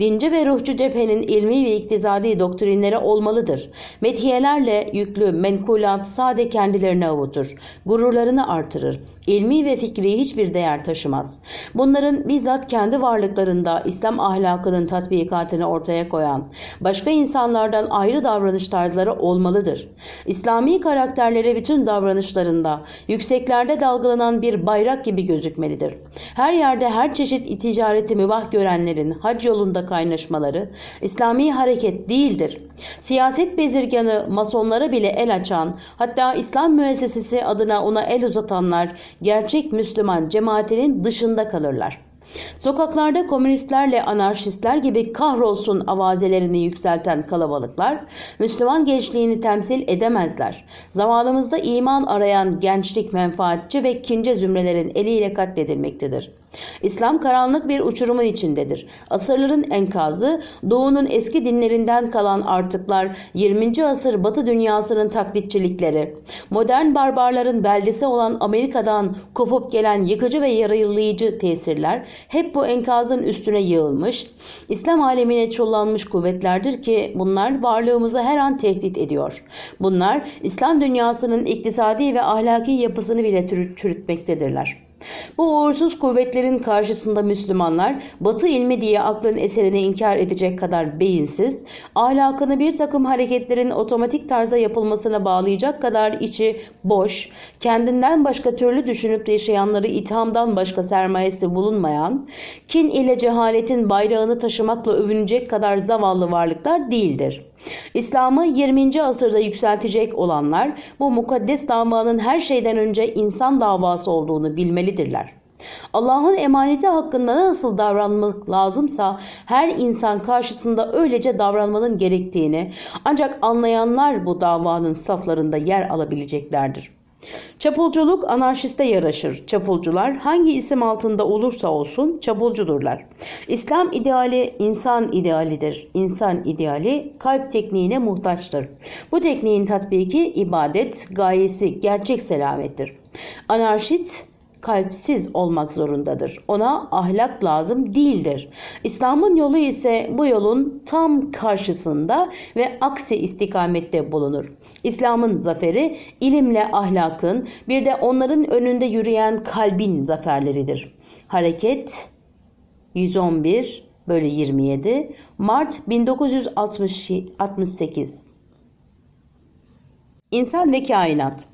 Dinci ve ruhçu cephenin ilmi ve iktisadi doktrinleri olmalıdır. Methiyelerle yüklü menkulat sade kendilerini avutur. Gururlarını artırır ilmi ve fikri hiçbir değer taşımaz. Bunların bizzat kendi varlıklarında İslam ahlakının tatbikatını ortaya koyan, başka insanlardan ayrı davranış tarzları olmalıdır. İslami karakterleri bütün davranışlarında yükseklerde dalgalanan bir bayrak gibi gözükmelidir. Her yerde her çeşit ticareti mübah görenlerin hac yolunda kaynaşmaları İslami hareket değildir. Siyaset bezirganı masonlara bile el açan, hatta İslam müessesesi adına ona el uzatanlar gerçek Müslüman cemaatinin dışında kalırlar. Sokaklarda komünistlerle anarşistler gibi kahrolsun avazelerini yükselten kalabalıklar Müslüman gençliğini temsil edemezler. Zamanımızda iman arayan gençlik menfaatçi ve kince zümrelerin eliyle katledilmektedir. İslam karanlık bir uçurumun içindedir. Asırların enkazı, doğunun eski dinlerinden kalan artıklar, 20. asır batı dünyasının taklitçilikleri, modern barbarların beldesi olan Amerika'dan kopup gelen yıkıcı ve yarayılayıcı tesirler hep bu enkazın üstüne yığılmış, İslam alemine çullanmış kuvvetlerdir ki bunlar varlığımızı her an tehdit ediyor. Bunlar İslam dünyasının iktisadi ve ahlaki yapısını bile çürütmektedirler. Bu uğursuz kuvvetlerin karşısında Müslümanlar batı ilmi diye aklın eserini inkar edecek kadar beyinsiz, ahlakını bir takım hareketlerin otomatik tarzda yapılmasına bağlayacak kadar içi boş, kendinden başka türlü düşünüp yaşayanları ithamdan başka sermayesi bulunmayan, kin ile cehaletin bayrağını taşımakla övünecek kadar zavallı varlıklar değildir. İslam'ı 20. asırda yükseltecek olanlar bu mukaddes davanın her şeyden önce insan davası olduğunu bilmelidirler. Allah'ın emaneti hakkında nasıl davranmak lazımsa her insan karşısında öylece davranmanın gerektiğini ancak anlayanlar bu davanın saflarında yer alabileceklerdir. Çapulculuk anarşiste yaraşır. Çapulcular hangi isim altında olursa olsun çapulcudurlar. İslam ideali insan idealidir. İnsan ideali kalp tekniğine muhtaçtır. Bu tekniğin tatbiki ibadet, gayesi gerçek selamettir. Anarşist kalpsiz olmak zorundadır. Ona ahlak lazım değildir. İslam'ın yolu ise bu yolun tam karşısında ve aksi istikamette bulunur. İslam'ın zaferi ilimle ahlakın bir de onların önünde yürüyen kalbin zaferleridir. Hareket 111 bölü 27 Mart 1968 İnsan ve Kainat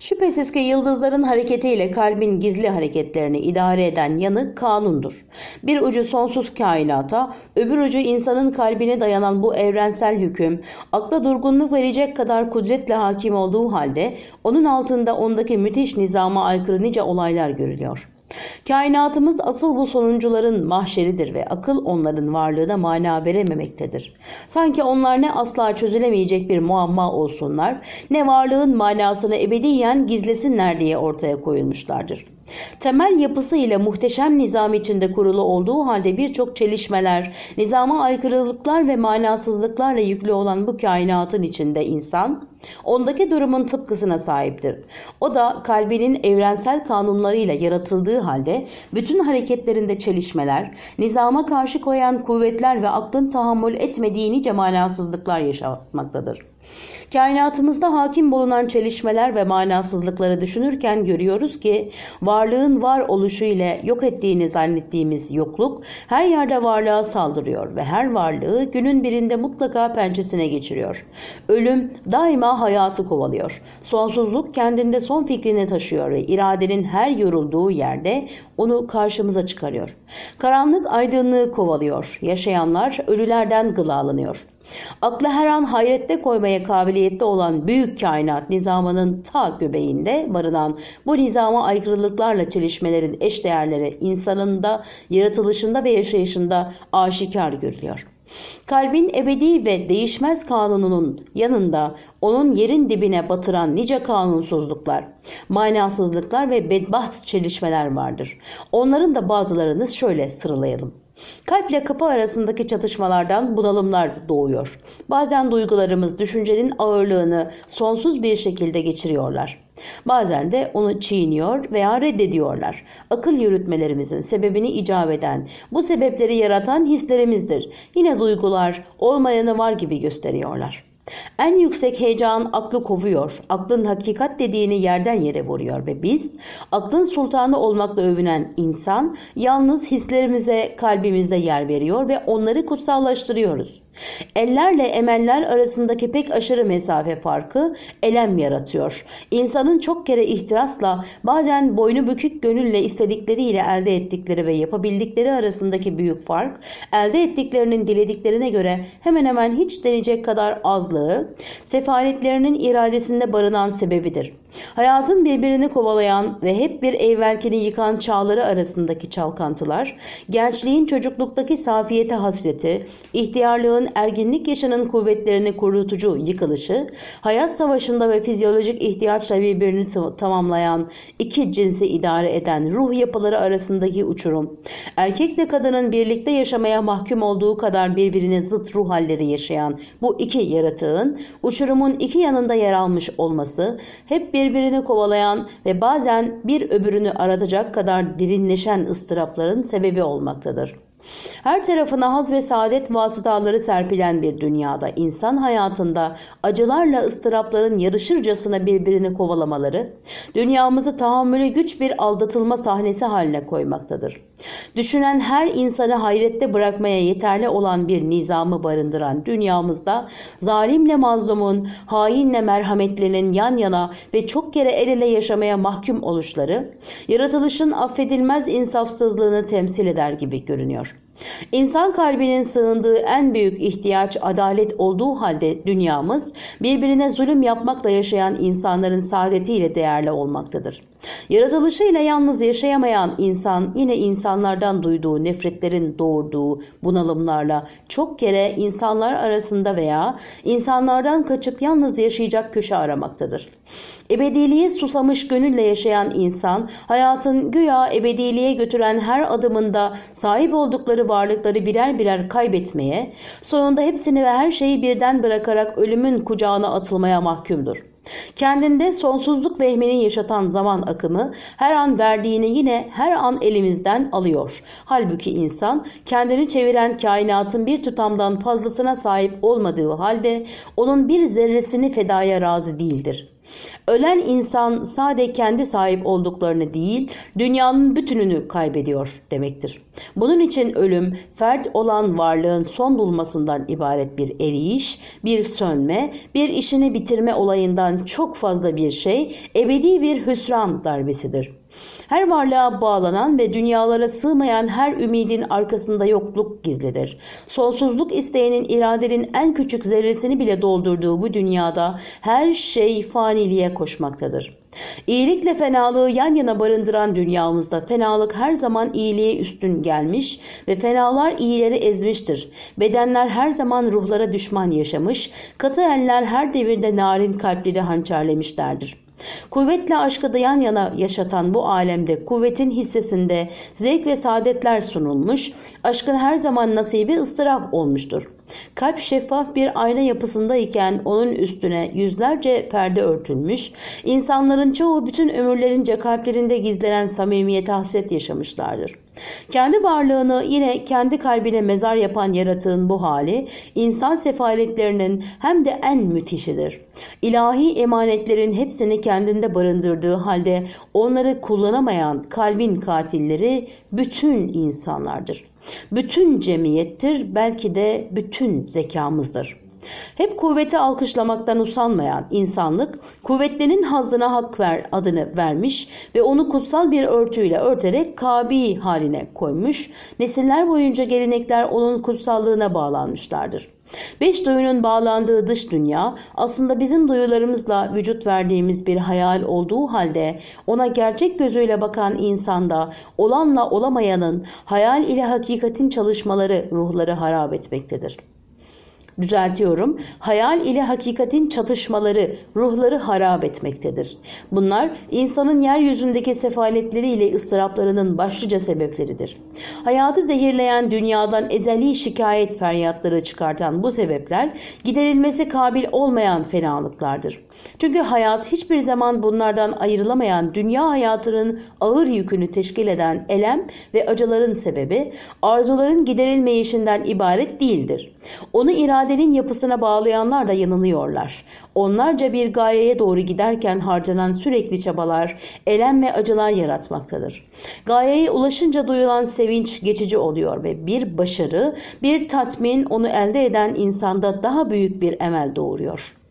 Şüphesiz ki yıldızların hareketiyle kalbin gizli hareketlerini idare eden yanı kanundur. Bir ucu sonsuz kainata, öbür ucu insanın kalbine dayanan bu evrensel hüküm, akla durgunluk verecek kadar kudretle hakim olduğu halde onun altında ondaki müthiş nizama aykırı nice olaylar görülüyor. Kainatımız asıl bu sonuncuların mahşeridir ve akıl onların varlığına mana verememektedir. Sanki onlar ne asla çözülemeyecek bir muamma olsunlar ne varlığın manasını ebediyen gizlesinler diye ortaya koyulmuşlardır. Temel yapısı ile muhteşem nizam içinde kurulu olduğu halde birçok çelişmeler, nizama aykırılıklar ve manasızlıklarla yüklü olan bu kainatın içinde insan, ondaki durumun tıpkısına sahiptir. O da kalbinin evrensel kanunlarıyla yaratıldığı halde bütün hareketlerinde çelişmeler, nizama karşı koyan kuvvetler ve aklın tahammül etmediği nice manasızlıklar yaşatmaktadır. Kainatımızda hakim bulunan çelişmeler ve manasızlıkları düşünürken görüyoruz ki varlığın var oluşu ile yok ettiğini zannettiğimiz yokluk her yerde varlığa saldırıyor ve her varlığı günün birinde mutlaka pençesine geçiriyor. Ölüm daima hayatı kovalıyor. Sonsuzluk kendinde son fikrini taşıyor ve iradenin her yorulduğu yerde onu karşımıza çıkarıyor. Karanlık aydınlığı kovalıyor. Yaşayanlar ölülerden gılalanıyor. Aklı her an hayrette koymaya kabiliyetli olan büyük kainat nizamının ta göbeğinde barınan bu nizama aykırılıklarla çelişmelerin eşdeğerleri insanın da yaratılışında ve yaşayışında aşikar görülüyor. Kalbin ebedi ve değişmez kanununun yanında onun yerin dibine batıran nice kanunsuzluklar, manasızlıklar ve bedbaht çelişmeler vardır. Onların da bazılarını şöyle sıralayalım. Kalp ile kafa arasındaki çatışmalardan bunalımlar doğuyor. Bazen duygularımız düşüncenin ağırlığını sonsuz bir şekilde geçiriyorlar. Bazen de onu çiğniyor veya reddediyorlar. Akıl yürütmelerimizin sebebini icap eden, bu sebepleri yaratan hislerimizdir. Yine duygular olmayanı var gibi gösteriyorlar. En yüksek heyecan aklı kovuyor. Aklın hakikat dediğini yerden yere vuruyor ve biz aklın sultanı olmakla övünen insan yalnız hislerimize kalbimizde yer veriyor ve onları kutsallaştırıyoruz. Ellerle emeller arasındaki pek aşırı mesafe farkı elem yaratıyor. İnsanın çok kere ihtirasla bazen boynu bükük gönülle istedikleriyle elde ettikleri ve yapabildikleri arasındaki büyük fark elde ettiklerinin dilediklerine göre hemen hemen hiç denecek kadar az azlığı, sefaletlerinin iradesinde barınan sebebidir. Hayatın birbirini kovalayan ve hep bir evvelkini yıkan çağları arasındaki çalkantılar, gençliğin çocukluktaki safiyete hasreti, ihtiyarlığın erginlik yaşının kuvvetlerini kurutucu yıkılışı, hayat savaşında ve fizyolojik ihtiyaçla birbirini tamamlayan iki cinsi idare eden ruh yapıları arasındaki uçurum, erkekle kadının birlikte yaşamaya mahkum olduğu kadar birbirine zıt ruh halleri yaşayan bu iki yaratığın uçurumun iki yanında yer almış olması hep birbirini kovalayan ve bazen bir öbürünü aratacak kadar derinleşen ıstırapların sebebi olmaktadır. Her tarafına haz ve saadet vasıtaları serpilen bir dünyada insan hayatında acılarla ıstırapların yarışırcasına birbirini kovalamaları, dünyamızı tahammülü güç bir aldatılma sahnesi haline koymaktadır. Düşünen her insanı hayrette bırakmaya yeterli olan bir nizamı barındıran dünyamızda zalimle mazlumun, hainle merhametlinin yan yana ve çok kere el ele yaşamaya mahkum oluşları, yaratılışın affedilmez insafsızlığını temsil eder gibi görünüyor. İnsan kalbinin sığındığı en büyük ihtiyaç adalet olduğu halde dünyamız birbirine zulüm yapmakla yaşayan insanların saadetiyle değerli olmaktadır. Yaratılışıyla yalnız yaşayamayan insan yine insanlardan duyduğu nefretlerin doğurduğu bunalımlarla çok kere insanlar arasında veya insanlardan kaçıp yalnız yaşayacak köşe aramaktadır. Ebediliğe susamış gönülle yaşayan insan hayatın güya ebediliğe götüren her adımında sahip oldukları varlıkları birer birer kaybetmeye, sonunda hepsini ve her şeyi birden bırakarak ölümün kucağına atılmaya mahkumdur. Kendinde sonsuzluk vehmini yaşatan zaman akımı her an verdiğini yine her an elimizden alıyor. Halbuki insan kendini çeviren kainatın bir tutamdan fazlasına sahip olmadığı halde onun bir zerresini fedaya razı değildir. Ölen insan sade kendi sahip olduklarını değil, dünyanın bütününü kaybediyor demektir. Bunun için ölüm, fert olan varlığın son bulmasından ibaret bir eriyiş, bir sönme, bir işini bitirme olayından çok fazla bir şey, ebedi bir hüsran darbesidir. Her varlığa bağlanan ve dünyalara sığmayan her ümidin arkasında yokluk gizlidir. Sonsuzluk isteğinin iradenin en küçük zerresini bile doldurduğu bu dünyada her şey faniliğe koşmaktadır. İyilikle fenalığı yan yana barındıran dünyamızda fenalık her zaman iyiliğe üstün gelmiş ve fenalar iyileri ezmiştir. Bedenler her zaman ruhlara düşman yaşamış, katı eller her devirde narin kalpleri hançerlemişlerdir. Kuvvetle aşkı da yan yana yaşatan bu alemde kuvvetin hissesinde zevk ve saadetler sunulmuş, aşkın her zaman nasibi ıstırap olmuştur. Kalp şeffaf bir ayna yapısındayken onun üstüne yüzlerce perde örtülmüş, insanların çoğu bütün ömürlerince kalplerinde gizlenen samimiyete hasret yaşamışlardır. Kendi varlığını yine kendi kalbine mezar yapan yaratığın bu hali insan sefaletlerinin hem de en müthişidir. İlahi emanetlerin hepsini kendinde barındırdığı halde onları kullanamayan kalbin katilleri bütün insanlardır. Bütün cemiyettir belki de bütün zekamızdır. Hep kuvveti alkışlamaktan usanmayan insanlık kuvvetlerin hazına hak ver adını vermiş ve onu kutsal bir örtüyle örterek kabi haline koymuş. Nesiller boyunca gelenekler onun kutsallığına bağlanmışlardır. Beş duyunun bağlandığı dış dünya aslında bizim duyularımızla vücut verdiğimiz bir hayal olduğu halde ona gerçek gözüyle bakan insanda olanla olamayanın hayal ile hakikatin çalışmaları ruhları harap etmektedir. Düzeltiyorum. Hayal ile hakikatin çatışmaları ruhları harap etmektedir. Bunlar insanın yeryüzündeki sefaletleriyle ıstıraplarının başlıca sebepleridir. Hayatı zehirleyen dünyadan ezeli şikayet feryatları çıkartan bu sebepler giderilmesi kabil olmayan fenalıklardır. Çünkü hayat hiçbir zaman bunlardan ayrılamayan dünya hayatının ağır yükünü teşkil eden elem ve acıların sebebi arzuların giderilmeyişinden ibaret değildir. Onu iradenin yapısına bağlayanlar da yanılıyorlar. Onlarca bir gayeye doğru giderken harcanan sürekli çabalar elem ve acılar yaratmaktadır. Gayeye ulaşınca duyulan sevinç geçici oluyor ve bir başarı, bir tatmin onu elde eden insanda daha büyük bir emel doğuruyor.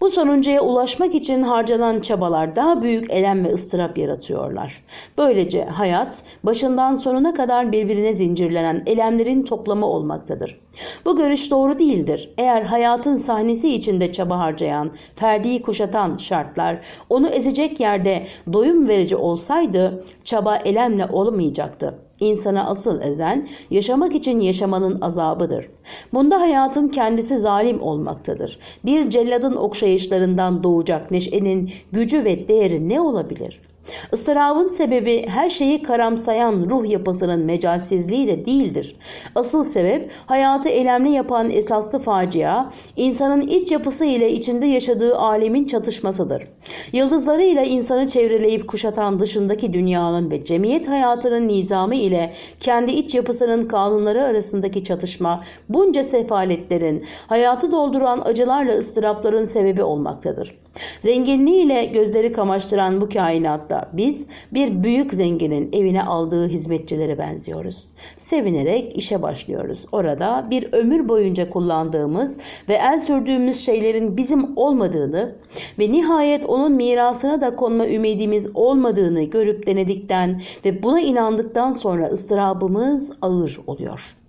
Bu sonuncuya ulaşmak için harcanan çabalar daha büyük elem ve ıstırap yaratıyorlar. Böylece hayat başından sonuna kadar birbirine zincirlenen elemlerin toplamı olmaktadır. Bu görüş doğru değildir. Eğer hayatın sahnesi içinde çaba harcayan, ferdiyi kuşatan şartlar onu ezecek yerde doyum verici olsaydı çaba elemle olmayacaktı. İnsana asıl ezen yaşamak için yaşamanın azabıdır. Bunda hayatın kendisi zalim olmaktadır. Bir celladın okşayışlarından doğacak neşenin gücü ve değeri ne olabilir?'' Istırabın sebebi her şeyi karamsayan ruh yapısının mecalsizliği de değildir. Asıl sebep hayatı elemli yapan esaslı facia, insanın iç yapısı ile içinde yaşadığı alemin çatışmasıdır. Yıldızları ile insanı çevreleyip kuşatan dışındaki dünyanın ve cemiyet hayatının nizamı ile kendi iç yapısının kanunları arasındaki çatışma bunca sefaletlerin, hayatı dolduran acılarla ıstırapların sebebi olmaktadır. Zenginliğiyle gözleri kamaştıran bu kainatta biz bir büyük zenginin evine aldığı hizmetçilere benziyoruz. Sevinerek işe başlıyoruz. Orada bir ömür boyunca kullandığımız ve el sürdüğümüz şeylerin bizim olmadığını ve nihayet onun mirasına da konma ümidimiz olmadığını görüp denedikten ve buna inandıktan sonra ıstırabımız ağır oluyor.''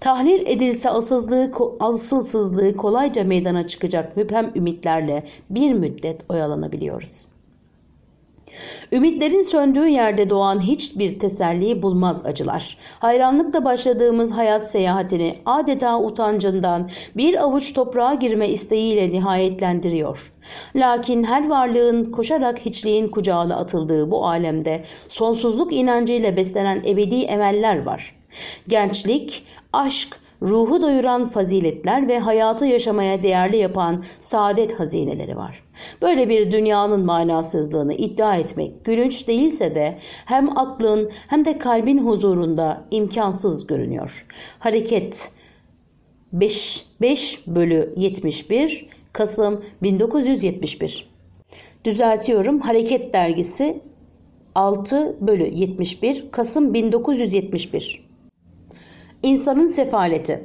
Tahlil edilse asılsızlığı, asılsızlığı kolayca meydana çıkacak müphem ümitlerle bir müddet oyalanabiliyoruz. Ümitlerin söndüğü yerde doğan hiçbir teselliyi bulmaz acılar. Hayranlıkla başladığımız hayat seyahatini adeta utancından bir avuç toprağa girme isteğiyle nihayetlendiriyor. Lakin her varlığın koşarak hiçliğin kucağına atıldığı bu alemde sonsuzluk inancıyla beslenen ebedi emeller var. Gençlik, aşk, ruhu doyuran faziletler ve hayatı yaşamaya değerli yapan saadet hazineleri var. Böyle bir dünyanın manasızlığını iddia etmek gülünç değilse de hem aklın hem de kalbin huzurunda imkansız görünüyor. Hareket 5, 5 bölü 71 Kasım 1971 Düzeltiyorum Hareket Dergisi 6 bölü 71 Kasım 1971 İnsanın sefaleti.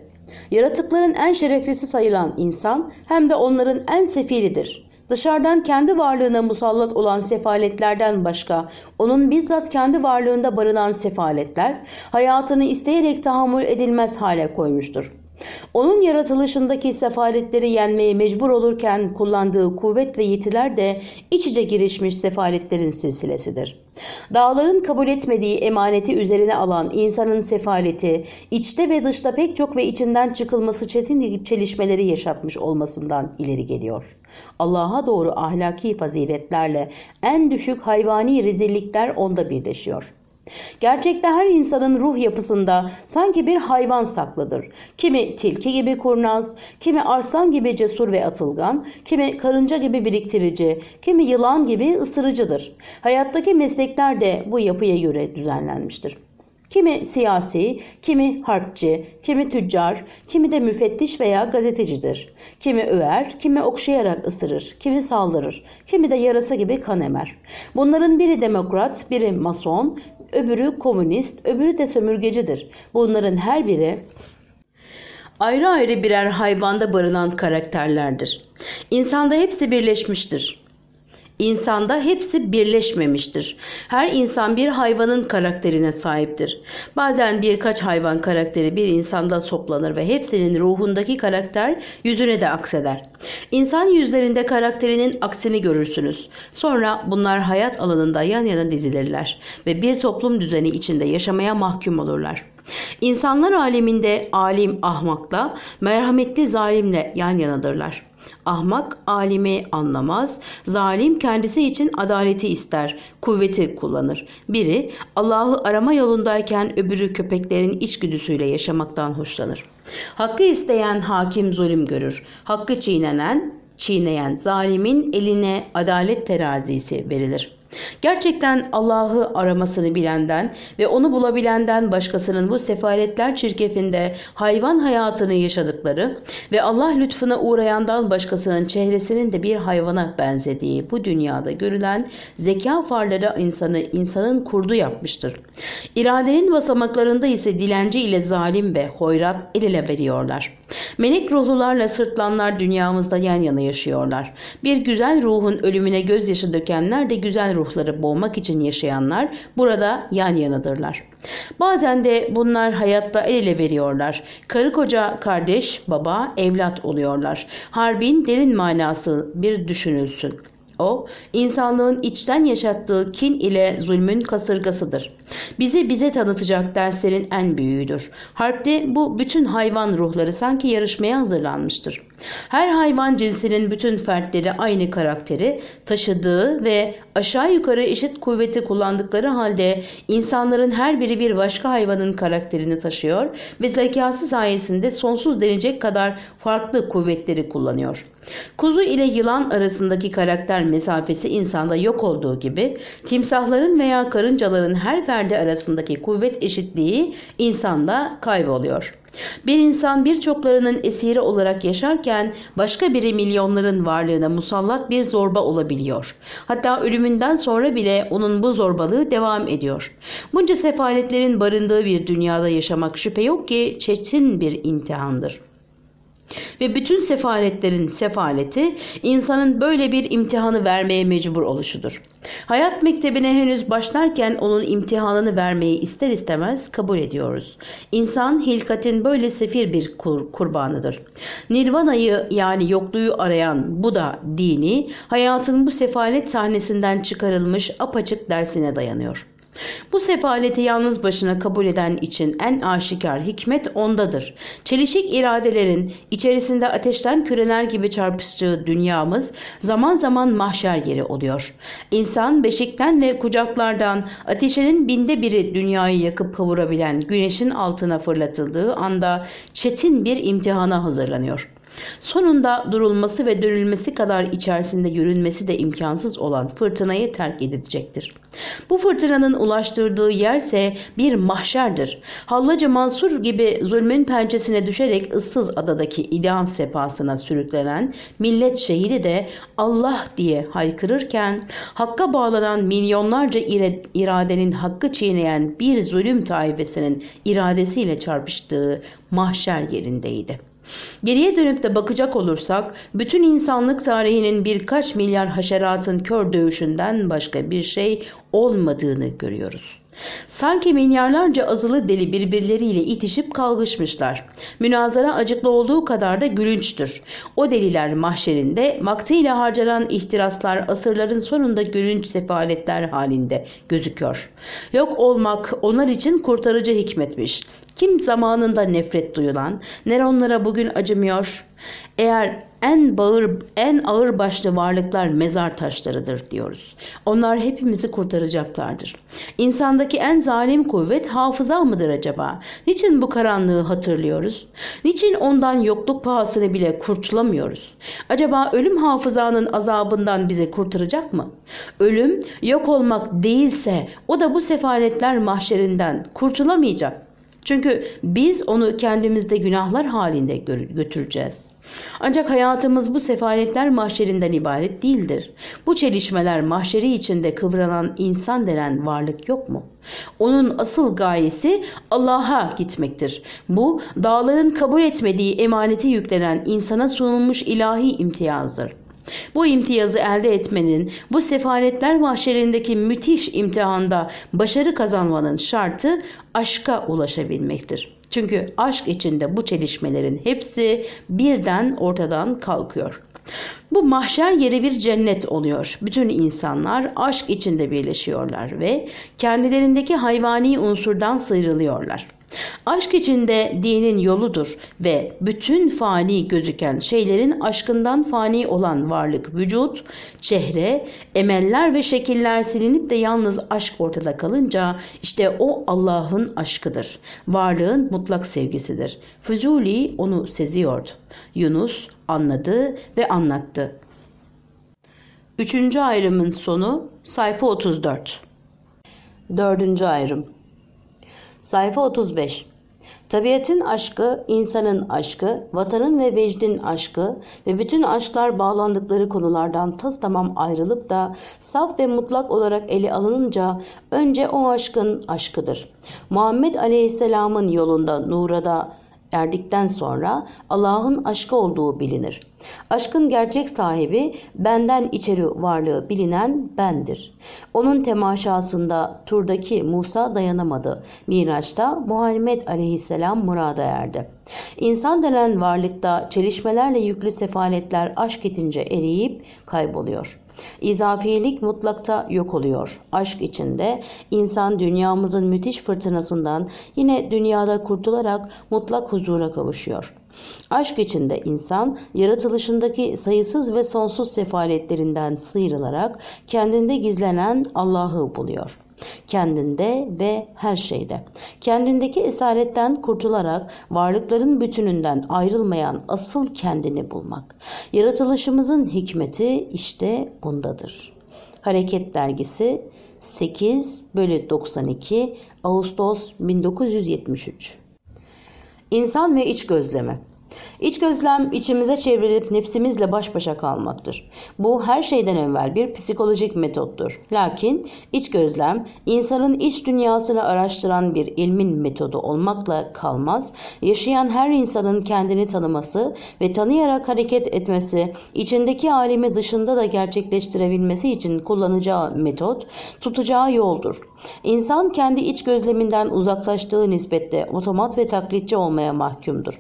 Yaratıkların en şereflisi sayılan insan hem de onların en sefilidir. Dışarıdan kendi varlığına musallat olan sefaletlerden başka onun bizzat kendi varlığında barınan sefaletler hayatını isteyerek tahammül edilmez hale koymuştur. Onun yaratılışındaki sefaletleri yenmeye mecbur olurken kullandığı kuvvet ve yetiler de iç içe girişmiş sefaletlerin silsilesidir. Dağların kabul etmediği emaneti üzerine alan insanın sefaleti, içte ve dışta pek çok ve içinden çıkılması çetin çelişmeleri yaşatmış olmasından ileri geliyor. Allah'a doğru ahlaki faziletlerle en düşük hayvani rezillikler onda birleşiyor. Gerçekte her insanın ruh yapısında sanki bir hayvan saklıdır. Kimi tilki gibi kurnaz, kimi arslan gibi cesur ve atılgan, kimi karınca gibi biriktirici, kimi yılan gibi ısırıcıdır. Hayattaki meslekler de bu yapıya göre düzenlenmiştir. Kimi siyasi, kimi harpçi, kimi tüccar, kimi de müfettiş veya gazetecidir. Kimi över, kimi okşayarak ısırır, kimi saldırır, kimi de yarasa gibi kan emer. Bunların biri demokrat, biri mason, öbürü komünist, öbürü de sömürgecidir. Bunların her biri ayrı ayrı birer hayvanda barınan karakterlerdir. İnsanda hepsi birleşmiştir. İnsanda hepsi birleşmemiştir. Her insan bir hayvanın karakterine sahiptir. Bazen birkaç hayvan karakteri bir insanda toplanır ve hepsinin ruhundaki karakter yüzüne de akseder. İnsan yüzlerinde karakterinin aksini görürsünüz. Sonra bunlar hayat alanında yan yana dizilirler ve bir toplum düzeni içinde yaşamaya mahkum olurlar. İnsanlar aleminde alim ahmakla, merhametli zalimle yan yanadırlar. Ahmak alimi anlamaz, zalim kendisi için adaleti ister, kuvveti kullanır. Biri Allah'ı arama yolundayken öbürü köpeklerin içgüdüsüyle yaşamaktan hoşlanır. Hakkı isteyen hakim zulüm görür. Hakkı çiğnenen, çiğneyen zalimin eline adalet terazisi verilir.'' Gerçekten Allah'ı aramasını bilenden ve onu bulabilenden başkasının bu sefaletler çirkefinde hayvan hayatını yaşadıkları ve Allah lütfuna uğrayandan başkasının çehresinin de bir hayvana benzediği bu dünyada görülen zeka farları insanı insanın kurdu yapmıştır. İradenin basamaklarında ise dilenci ile zalim ve hoyrat el ele veriyorlar. Melek ruhlularla sırtlanlar dünyamızda yan yana yaşıyorlar. Bir güzel ruhun ölümüne gözyaşı dökenler de güzel ruhları boğmak için yaşayanlar burada yan yanadırlar. Bazen de bunlar hayatta el ele veriyorlar. Karı koca, kardeş, baba, evlat oluyorlar. Harbin derin manası bir düşünülsün. O, insanlığın içten yaşattığı kin ile zulmün kasırgasıdır. Bizi bize tanıtacak derslerin en büyüğüdür. Harpte bu bütün hayvan ruhları sanki yarışmaya hazırlanmıştır. Her hayvan cinsinin bütün fertleri aynı karakteri taşıdığı ve aşağı yukarı eşit kuvveti kullandıkları halde insanların her biri bir başka hayvanın karakterini taşıyor ve zekası sayesinde sonsuz denecek kadar farklı kuvvetleri kullanıyor. Kuzu ile yılan arasındaki karakter mesafesi insanda yok olduğu gibi timsahların veya karıncaların her ferdi arasındaki kuvvet eşitliği insanda kayboluyor. Bir insan birçoklarının esiri olarak yaşarken başka biri milyonların varlığına musallat bir zorba olabiliyor. Hatta ölümünden sonra bile onun bu zorbalığı devam ediyor. Bunca sefaletlerin barındığı bir dünyada yaşamak şüphe yok ki çetin bir imtihandır. Ve bütün sefaletlerin sefaleti insanın böyle bir imtihanı vermeye mecbur oluşudur. Hayat mektebine henüz başlarken onun imtihanını vermeyi ister istemez kabul ediyoruz. İnsan hilkatin böyle sefir bir kur kurbanıdır. Nirvana'yı yani yokluğu arayan Buda dini hayatın bu sefalet sahnesinden çıkarılmış apaçık dersine dayanıyor. Bu sefaleti yalnız başına kabul eden için en aşikar hikmet ondadır. Çelişik iradelerin içerisinde ateşten küreler gibi çarpıştığı dünyamız zaman zaman mahşer yeri oluyor. İnsan beşikten ve kucaklardan ateşinin binde biri dünyayı yakıp kavurabilen güneşin altına fırlatıldığı anda çetin bir imtihana hazırlanıyor. Sonunda durulması ve dönülmesi kadar içerisinde yürünmesi de imkansız olan fırtınayı terk edilecektir. Bu fırtınanın ulaştırdığı yerse bir mahşerdir. Hallacı Mansur gibi zulmün pençesine düşerek ıssız adadaki idam sepasına sürüklenen millet şehidi de Allah diye haykırırken hakka bağlanan milyonlarca iradenin hakkı çiğneyen bir zulüm taifesinin iradesiyle çarpıştığı mahşer yerindeydi. Geriye dönüp de bakacak olursak bütün insanlık tarihinin birkaç milyar haşeratın kör dövüşünden başka bir şey olmadığını görüyoruz. Sanki milyarlarca azılı deli birbirleriyle itişip kalkışmışlar. Münazara acıklı olduğu kadar da gülünçtür. O deliler mahşerinde vaktiyle harcanan ihtiraslar asırların sonunda gülünç sefaletler halinde gözüküyor. Yok olmak onlar için kurtarıcı hikmetmiş. Kim zamanında nefret duyulan, Neronlara bugün acımıyor. Eğer en bağır, en ağır başlı varlıklar mezar taşlarıdır diyoruz. Onlar hepimizi kurtaracaklardır. İnsandaki en zalim kuvvet hafıza mıdır acaba? Niçin bu karanlığı hatırlıyoruz? Niçin ondan yokluk pahasını bile kurtulamıyoruz? Acaba ölüm hafızanın azabından bizi kurtaracak mı? Ölüm yok olmak değilse o da bu sefaletler mahşerinden kurtulamayacak. Çünkü biz onu kendimizde günahlar halinde götüreceğiz. Ancak hayatımız bu sefaletler mahşerinden ibaret değildir. Bu çelişmeler mahşeri içinde kıvranan insan denen varlık yok mu? Onun asıl gayesi Allah'a gitmektir. Bu dağların kabul etmediği emaneti yüklenen insana sunulmuş ilahi imtiyazdır. Bu imtiyazı elde etmenin, bu sefaletler mahşerindeki müthiş imtihanda başarı kazanmanın şartı aşka ulaşabilmektir. Çünkü aşk içinde bu çelişmelerin hepsi birden ortadan kalkıyor. Bu mahşer yeri bir cennet oluyor. Bütün insanlar aşk içinde birleşiyorlar ve kendilerindeki hayvani unsurdan sıyrılıyorlar. Aşk içinde dinin yoludur ve bütün fani gözüken şeylerin aşkından fani olan varlık vücut, çehre, emeller ve şekiller silinip de yalnız aşk ortada kalınca işte o Allah'ın aşkıdır. Varlığın mutlak sevgisidir. Füzuli onu seziyordu. Yunus anladı ve anlattı. Üçüncü ayrımın sonu sayfa 34. Dördüncü ayrım Sayfa 35 Tabiatın aşkı, insanın aşkı, vatanın ve vecdin aşkı ve bütün aşklar bağlandıkları konulardan tas tamam ayrılıp da saf ve mutlak olarak ele alınınca önce o aşkın aşkıdır. Muhammed Aleyhisselam'ın yolunda Nura'da erdikten sonra Allah'ın aşkı olduğu bilinir. Aşkın gerçek sahibi benden içeri varlığı bilinen bendir. Onun temaşasında turdaki Musa dayanamadı. Miraç'ta Muhammed aleyhisselam murada erdi. İnsan denen varlıkta çelişmelerle yüklü sefaletler aşk itince eriyip kayboluyor. İzafiyelik mutlakta yok oluyor. Aşk içinde insan dünyamızın müthiş fırtınasından yine dünyada kurtularak mutlak huzura kavuşuyor. Aşk içinde insan yaratılışındaki sayısız ve sonsuz sefaletlerinden sıyrılarak kendinde gizlenen Allah'ı buluyor kendinde ve her şeyde. Kendindeki esaretten kurtularak varlıkların bütününden ayrılmayan asıl kendini bulmak. Yaratılışımızın hikmeti işte bundadır. Hareket Dergisi 8 bölü 92 Ağustos 1973 İnsan ve iç gözleme İç gözlem içimize çevrilip nefsimizle baş başa kalmaktır. Bu her şeyden evvel bir psikolojik metottur. Lakin iç gözlem insanın iç dünyasını araştıran bir ilmin metodu olmakla kalmaz. Yaşayan her insanın kendini tanıması ve tanıyarak hareket etmesi, içindeki alemi dışında da gerçekleştirebilmesi için kullanacağı metot, tutacağı yoldur. İnsan kendi iç gözleminden uzaklaştığı nispette otomat ve taklitçi olmaya mahkumdur.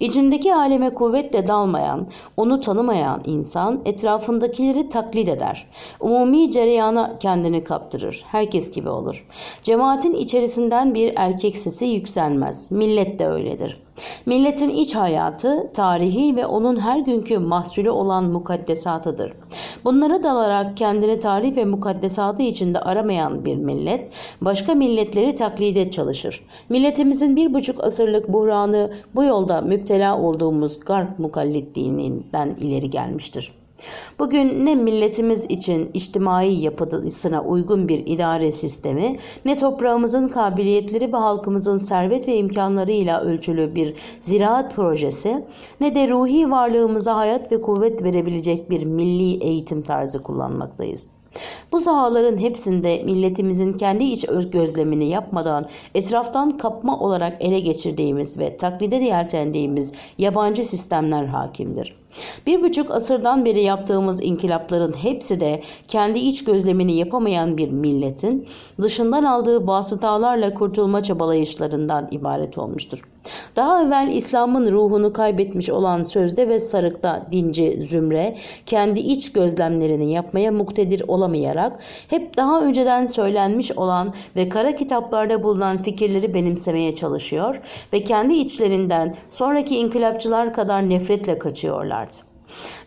İçindeki aleme kuvvetle dalmayan, onu tanımayan insan etrafındakileri taklit eder. Umumi cereyana kendini kaptırır. Herkes gibi olur. Cemaatin içerisinden bir erkek sesi yükselmez. Millet de öyledir. Milletin iç hayatı, tarihi ve onun her günkü mahsulü olan mukaddesatıdır. Bunlara dalarak kendini tarih ve mukaddesatı içinde aramayan bir millet, başka milletleri taklide çalışır. Milletimizin bir buçuk asırlık buhranı bu yolda müptela olduğumuz garp mukallitliğinden ileri gelmiştir. Bugün ne milletimiz için içtimai yapısına uygun bir idare sistemi, ne toprağımızın kabiliyetleri ve halkımızın servet ve imkanlarıyla ölçülü bir ziraat projesi, ne de ruhi varlığımıza hayat ve kuvvet verebilecek bir milli eğitim tarzı kullanmaktayız. Bu sahaların hepsinde milletimizin kendi iç gözlemini yapmadan etraftan kapma olarak ele geçirdiğimiz ve taklide yeltendiğimiz yabancı sistemler hakimdir. Bir buçuk asırdan beri yaptığımız inkılapların hepsi de kendi iç gözlemini yapamayan bir milletin dışından aldığı vasıtalarla kurtulma çabalayışlarından ibaret olmuştur. Daha evvel İslam'ın ruhunu kaybetmiş olan sözde ve sarıkta dinci zümre kendi iç gözlemlerini yapmaya muktedir olamayarak hep daha önceden söylenmiş olan ve kara kitaplarda bulunan fikirleri benimsemeye çalışıyor ve kendi içlerinden sonraki inkılapçılar kadar nefretle arte.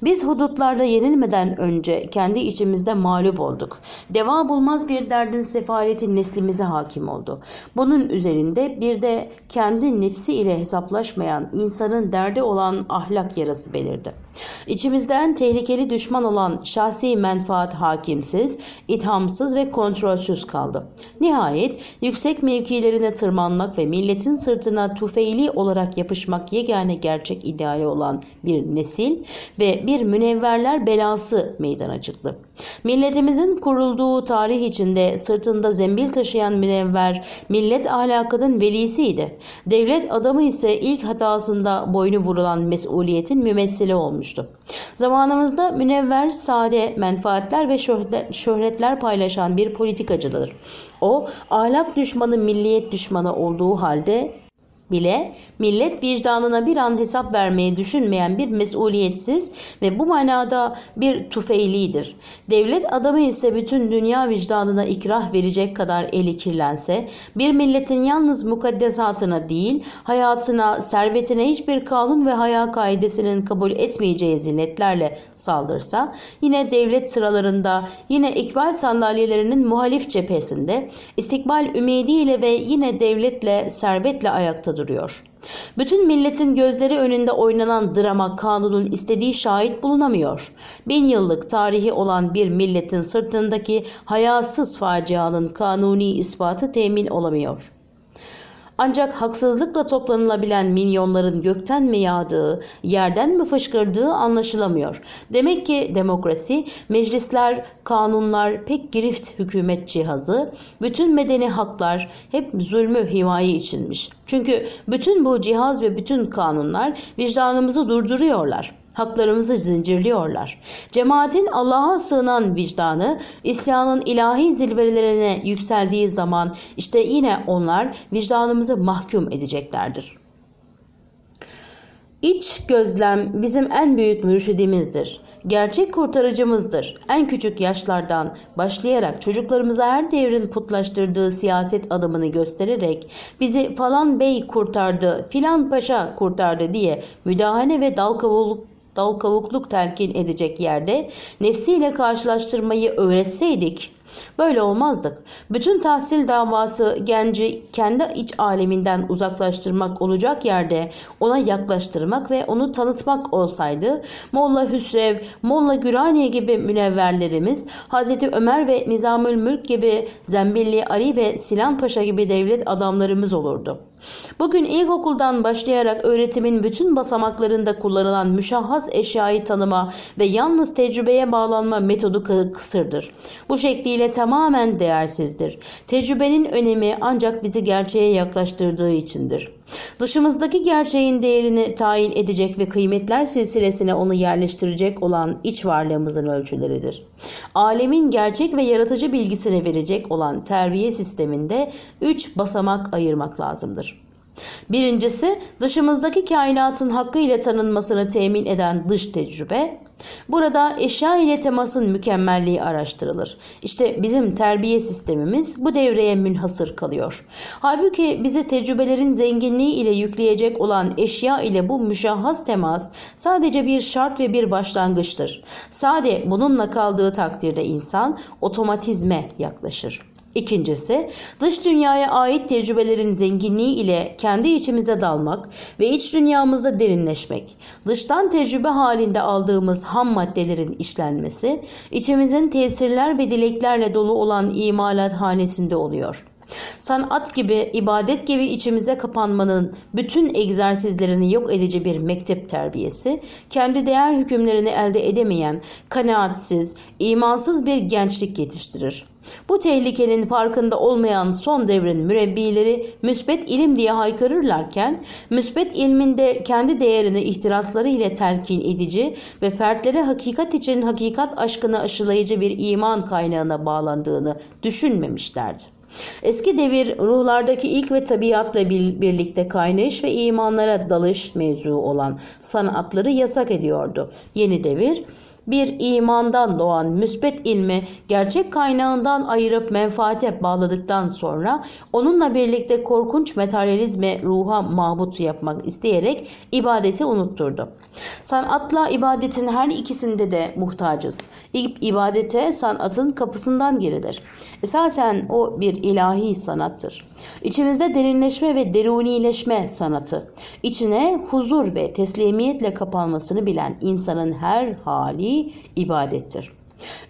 Biz hudutlarda yenilmeden önce kendi içimizde mağlup olduk. Deva bulmaz bir derdin sefaleti neslimize hakim oldu. Bunun üzerinde bir de kendi nefsi ile hesaplaşmayan insanın derdi olan ahlak yarası belirdi. İçimizden tehlikeli düşman olan şahsi menfaat hakimsiz, ithamsız ve kontrolsüz kaldı. Nihayet yüksek mevkilerine tırmanmak ve milletin sırtına tufeyli olarak yapışmak yegane gerçek ideali olan bir nesil ve bir münevverler belası meydana çıktı. Milletimizin kurulduğu tarih içinde sırtında zembil taşıyan münevver millet ahlakının velisiydi. Devlet adamı ise ilk hatasında boynu vurulan mesuliyetin mümessili olmuştu. Zamanımızda münevver sade menfaatler ve şöhretler paylaşan bir politikacıdır. O ahlak düşmanı milliyet düşmanı olduğu halde bile millet vicdanına bir an hesap vermeyi düşünmeyen bir mesuliyetsiz ve bu manada bir tufeylidir. Devlet adamı ise bütün dünya vicdanına ikrah verecek kadar eli kirlense, bir milletin yalnız mukaddesatına değil, hayatına, servetine hiçbir kanun ve haya kaidesinin kabul etmeyeceği zilletlerle saldırsa, yine devlet sıralarında, yine ikbal sandalyelerinin muhalif cephesinde, istikbal ümidiyle ve yine devletle, servetle ayakta duruyor. Bütün milletin gözleri önünde oynanan drama kanunun istediği şahit bulunamıyor. Bin yıllık tarihi olan bir milletin sırtındaki hayasız facianın kanuni ispatı temin olamıyor. Ancak haksızlıkla toplanılabilen milyonların gökten mi yağdığı, yerden mi fışkırdığı anlaşılamıyor. Demek ki demokrasi, meclisler, kanunlar, pek girift hükümet cihazı, bütün medeni haklar hep zulmü himaye içinmiş. Çünkü bütün bu cihaz ve bütün kanunlar vicdanımızı durduruyorlar. Haklarımızı zincirliyorlar. Cemaatin Allah'a sığınan vicdanı isyanın ilahi zilvelerine yükseldiği zaman işte yine onlar vicdanımızı mahkum edeceklerdir. İç gözlem bizim en büyük mürşidimizdir. Gerçek kurtarıcımızdır. En küçük yaşlardan başlayarak çocuklarımıza her devrin putlaştırdığı siyaset adımını göstererek bizi falan bey kurtardı, filan paşa kurtardı diye müdahale ve dal kavuluk dal kavukluk telkin edecek yerde nefsiyle karşılaştırmayı öğretseydik Böyle olmazdık. Bütün tahsil davası genci kendi iç aleminden uzaklaştırmak olacak yerde ona yaklaştırmak ve onu tanıtmak olsaydı Molla Hüsrev, Molla Güraniye gibi münevverlerimiz Hazreti Ömer ve Nizamül Mülk gibi Zembilli Ali ve Sinan Paşa gibi devlet adamlarımız olurdu. Bugün ilkokuldan başlayarak öğretimin bütün basamaklarında kullanılan müşahhas eşyayı tanıma ve yalnız tecrübeye bağlanma metodu kısırdır. Bu şekliyle tamamen değersizdir. Tecrübenin önemi ancak bizi gerçeğe yaklaştırdığı içindir. Dışımızdaki gerçeğin değerini tayin edecek ve kıymetler silsilesine onu yerleştirecek olan iç varlığımızın ölçüleridir. Alemin gerçek ve yaratıcı bilgisini verecek olan terbiye sisteminde üç basamak ayırmak lazımdır. Birincisi dışımızdaki kainatın hakkı ile tanınmasını temin eden dış tecrübe. Burada eşya ile temasın mükemmelliği araştırılır. İşte bizim terbiye sistemimiz bu devreye münhasır kalıyor. Halbuki bizi tecrübelerin zenginliği ile yükleyecek olan eşya ile bu müşahhas temas sadece bir şart ve bir başlangıçtır. Sade bununla kaldığı takdirde insan otomatizme yaklaşır. İkincisi, dış dünyaya ait tecrübelerin zenginliği ile kendi içimize dalmak ve iç dünyamızda derinleşmek. Dıştan tecrübe halinde aldığımız ham maddelerin işlenmesi, içimizin tesirler ve dileklerle dolu olan imalat hanesinde oluyor. Sanat gibi, ibadet gibi içimize kapanmanın bütün egzersizlerini yok edici bir mektep terbiyesi, kendi değer hükümlerini elde edemeyen, kanaatsiz, imansız bir gençlik yetiştirir. Bu tehlikenin farkında olmayan son devrin mürebbileri müsbet ilim diye haykırırlarken, müsbet ilminde kendi değerini ihtirasları ile telkin edici ve fertlere hakikat için hakikat aşkını aşılayıcı bir iman kaynağına bağlandığını düşünmemişlerdi. Eski devir ruhlardaki ilk ve tabiatla birlikte kaynayış ve imanlara dalış mevzu olan sanatları yasak ediyordu. Yeni devir bir imandan doğan müsbet ilmi gerçek kaynağından ayırıp menfaate bağladıktan sonra onunla birlikte korkunç materyalizme ruha mabut yapmak isteyerek ibadeti unutturdu. Sanatla ibadetin her ikisinde de muhtacız. İbadete sanatın kapısından girilir. Esasen o bir ilahi sanattır. İçimizde derinleşme ve derunileşme sanatı. İçine huzur ve teslimiyetle kapanmasını bilen insanın her hali ibadettir.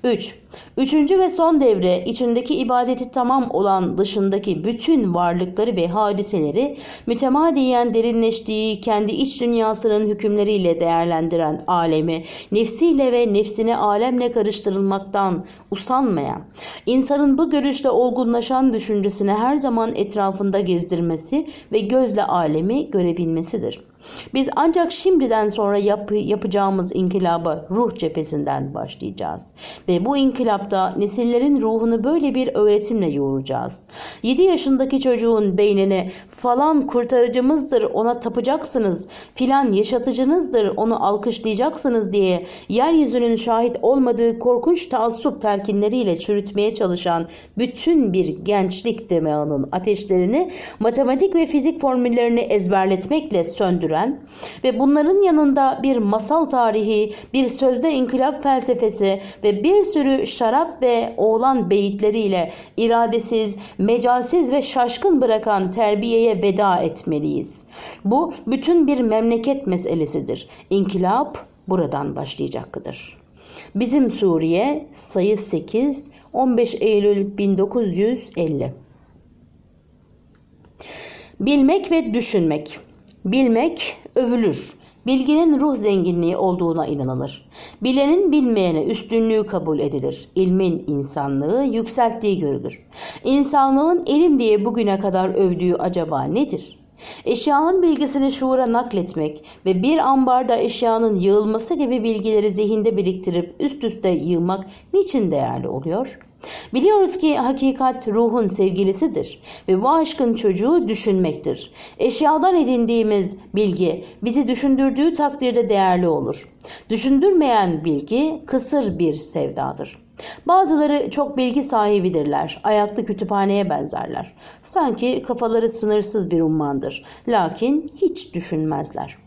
3. Üçüncü ve son devre içindeki ibadeti tamam olan dışındaki bütün varlıkları ve hadiseleri mütemadiyen derinleştiği kendi iç dünyasının hükümleriyle değerlendiren alemi nefsiyle ve nefsine alemle karıştırılmaktan usanmayan, insanın bu görüşle olgunlaşan düşüncesine her zaman etrafında gezdirmesi ve gözle alemi görebilmesidir. Biz ancak şimdiden sonra yap yapacağımız inkılaba ruh cephesinden başlayacağız. Ve bu inkılapta nesillerin ruhunu böyle bir öğretimle yoğuracağız. 7 yaşındaki çocuğun beynine falan kurtarıcımızdır ona tapacaksınız, filan yaşatıcınızdır onu alkışlayacaksınız diye yeryüzünün şahit olmadığı korkunç taassup telkinleriyle çürütmeye çalışan bütün bir gençlik demağının ateşlerini matematik ve fizik formüllerini ezberletmekle söndüren ve bunların yanında bir masal tarihi, bir sözde inkılap felsefesi ve bir sürü şarap ve oğlan beyitleriyle iradesiz, mecalsiz ve şaşkın bırakan terbiyeye veda etmeliyiz. Bu bütün bir memleket meselesidir. İnkılap buradan başlayacaktır. Bizim Suriye sayı 8 15 Eylül 1950 Bilmek ve düşünmek. Bilmek övülür. Bilginin ruh zenginliği olduğuna inanılır. Bilenin bilmeyene üstünlüğü kabul edilir. İlmin insanlığı yükselttiği görülür. İnsanlığın ilim diye bugüne kadar övdüğü acaba nedir? Eşyanın bilgisini şuura nakletmek ve bir ambarda eşyanın yığılması gibi bilgileri zihinde biriktirip üst üste yığmak niçin değerli oluyor?'' Biliyoruz ki hakikat ruhun sevgilisidir ve bu aşkın çocuğu düşünmektir. Eşyadan edindiğimiz bilgi bizi düşündürdüğü takdirde değerli olur. Düşündürmeyen bilgi kısır bir sevdadır. Bazıları çok bilgi sahibidirler. Ayaklı kütüphaneye benzerler. Sanki kafaları sınırsız bir ummandır. Lakin hiç düşünmezler.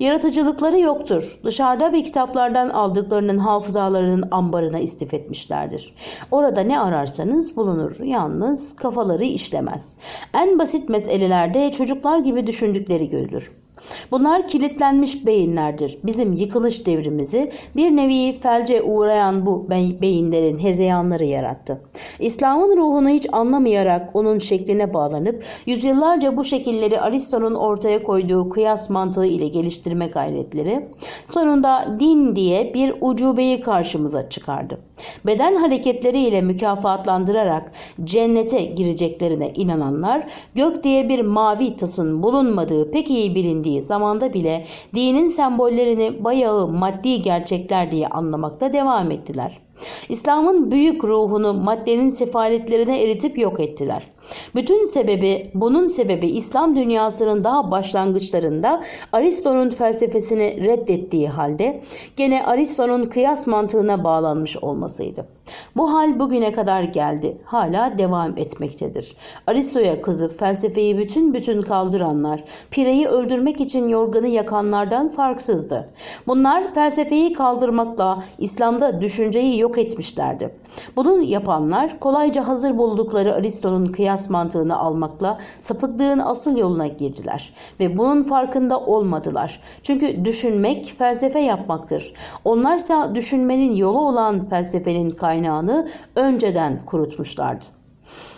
Yaratıcılıkları yoktur. Dışarıda ve kitaplardan aldıklarının hafızalarının ambarına istif etmişlerdir. Orada ne ararsanız bulunur. Yalnız kafaları işlemez. En basit meselelerde çocuklar gibi düşündükleri görülür. Bunlar kilitlenmiş beyinlerdir. Bizim yıkılış devrimizi bir nevi felce uğrayan bu beyinlerin hezeyanları yarattı. İslam'ın ruhunu hiç anlamayarak onun şekline bağlanıp yüzyıllarca bu şekilleri Aristo'nun ortaya koyduğu kıyas mantığı ile geliştirme gayretleri sonunda din diye bir ucubeyi karşımıza çıkardı. Beden hareketleriyle mükafatlandırarak cennete gireceklerine inananlar gök diye bir mavi tasın bulunmadığı pek iyi bilindiği edildiği zamanda bile dinin sembollerini bayağı maddi gerçekler diye anlamakta devam ettiler. İslam'ın büyük ruhunu maddenin sefaletlerine eritip yok ettiler. Bütün sebebi bunun sebebi İslam dünyasının daha başlangıçlarında Aristo'nun felsefesini reddettiği halde gene Aristo'nun kıyas mantığına bağlanmış olmasıydı. Bu hal bugüne kadar geldi. Hala devam etmektedir. Aristo'ya kızıp felsefeyi bütün bütün kaldıranlar, pireyi öldürmek için yorganı yakanlardan farksızdı. Bunlar felsefeyi kaldırmakla İslam'da düşünceyi yok etmişlerdi. Bunu yapanlar kolayca hazır buldukları Aristo'nun kıyas mantığını almakla sapıklığın asıl yoluna girdiler ve bunun farkında olmadılar. Çünkü düşünmek felsefe yapmaktır. Onlarsa düşünmenin yolu olan felsefenin kaynağını önceden kurutmuşlardı.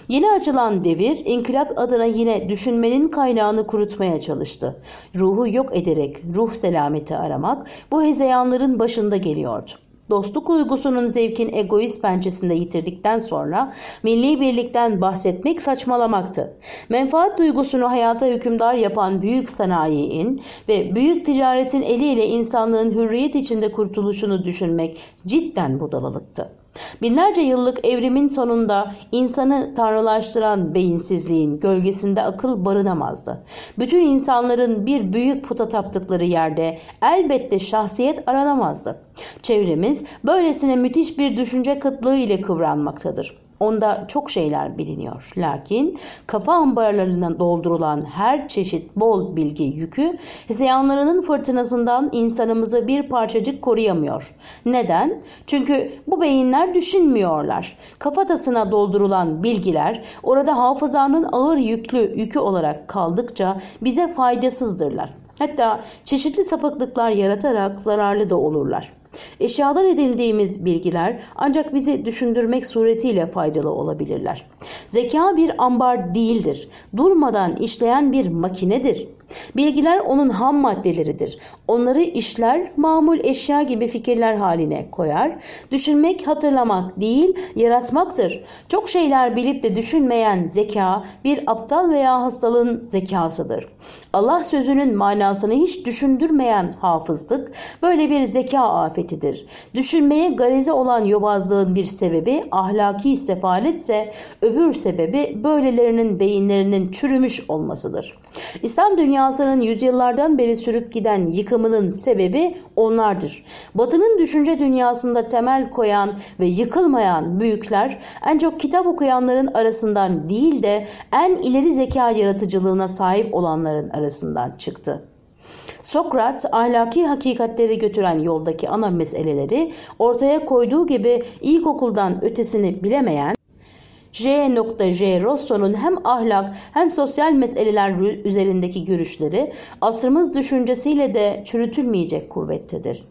Yeni açılan devir inkılap adına yine düşünmenin kaynağını kurutmaya çalıştı. Ruhu yok ederek ruh selameti aramak bu hezeyanların başında geliyordu. Dostluk duygusunun zevkin egoist pençesinde yitirdikten sonra milli birlikten bahsetmek saçmalamaktı. Menfaat duygusunu hayata hükümdar yapan büyük sanayiin ve büyük ticaretin eliyle insanlığın hürriyet içinde kurtuluşunu düşünmek cidden budalalıktı. Binlerce yıllık evrimin sonunda insanı tanrılaştıran beyinsizliğin gölgesinde akıl barınamazdı. Bütün insanların bir büyük puta taptıkları yerde elbette şahsiyet aranamazdı. Çevremiz böylesine müthiş bir düşünce kıtlığı ile kıvranmaktadır. Onda çok şeyler biliniyor. Lakin kafa ambarlarından doldurulan her çeşit bol bilgi yükü hezeyanlarının fırtınasından insanımızı bir parçacık koruyamıyor. Neden? Çünkü bu beyinler düşünmüyorlar. Kafatasına doldurulan bilgiler orada hafızanın ağır yüklü yükü olarak kaldıkça bize faydasızdırlar. Hatta çeşitli sapıklıklar yaratarak zararlı da olurlar. Eşyadan edindiğimiz bilgiler ancak bizi düşündürmek suretiyle faydalı olabilirler. Zeka bir ambar değildir. Durmadan işleyen bir makinedir. Bilgiler onun ham maddeleridir. Onları işler, mamul eşya gibi fikirler haline koyar. Düşünmek, hatırlamak değil, yaratmaktır. Çok şeyler bilip de düşünmeyen zeka bir aptal veya hastalığın zekasıdır. Allah sözünün manasını hiç düşündürmeyen hafızlık böyle bir zeka afetidir. Düşünmeye garezi olan yobazlığın bir sebebi ahlaki sefaletse öbür sebebi böylelerinin beyinlerinin çürümüş olmasıdır. İslam dünyasının yüzyıllardan beri sürüp giden yıkımının sebebi onlardır. Batının düşünce dünyasında temel koyan ve yıkılmayan büyükler ancak kitap okuyanların arasından değil de en ileri zeka yaratıcılığına sahip olanların arasından çıktı. Sokrat ahlaki hakikatleri götüren yoldaki ana meseleleri ortaya koyduğu gibi ilkokuldan ötesini bilemeyen J.J. Rosso'nun hem ahlak hem sosyal meseleler üzerindeki görüşleri asrımız düşüncesiyle de çürütülmeyecek kuvvettedir.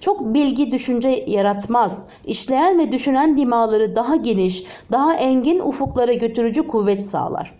Çok bilgi düşünce yaratmaz. İşleyen ve düşünen dimaları daha geniş, daha engin ufuklara götürücü kuvvet sağlar.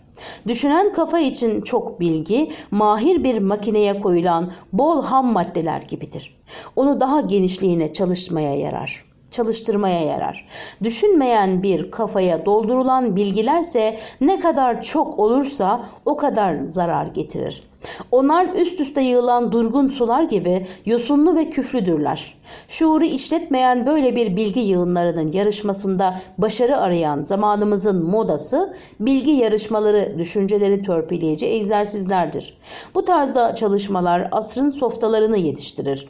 Düşünen kafa için çok bilgi, mahir bir makineye koyulan bol ham maddeler gibidir. Onu daha genişliğine çalışmaya yarar çalıştırmaya yarar. Düşünmeyen bir kafaya doldurulan bilgilerse ne kadar çok olursa o kadar zarar getirir. Onlar üst üste yığılan durgun sular gibi yosunlu ve küflüdürler. Şuuru işletmeyen böyle bir bilgi yığınlarının yarışmasında başarı arayan zamanımızın modası bilgi yarışmaları düşünceleri törpüleyici egzersizlerdir. Bu tarzda çalışmalar asrın softalarını yetiştirir.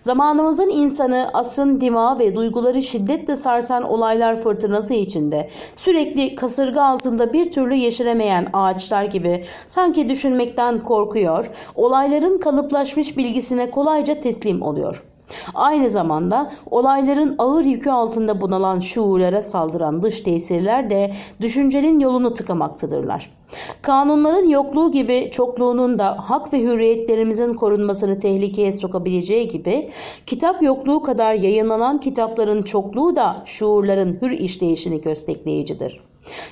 Zamanımızın insanı asrın dima ve duyguları şiddetle sarsan olaylar fırtınası içinde sürekli kasırga altında bir türlü yeşiremeyen ağaçlar gibi sanki düşünmekten korkuyor, olayların kalıplaşmış bilgisine kolayca teslim oluyor. Aynı zamanda olayların ağır yükü altında bunalan şuurlara saldıran dış tesirler de düşüncenin yolunu tıkamaktadırlar. Kanunların yokluğu gibi çokluğunun da hak ve hürriyetlerimizin korunmasını tehlikeye sokabileceği gibi kitap yokluğu kadar yayınlanan kitapların çokluğu da şuurların hür işleyişini köstekleyicidir.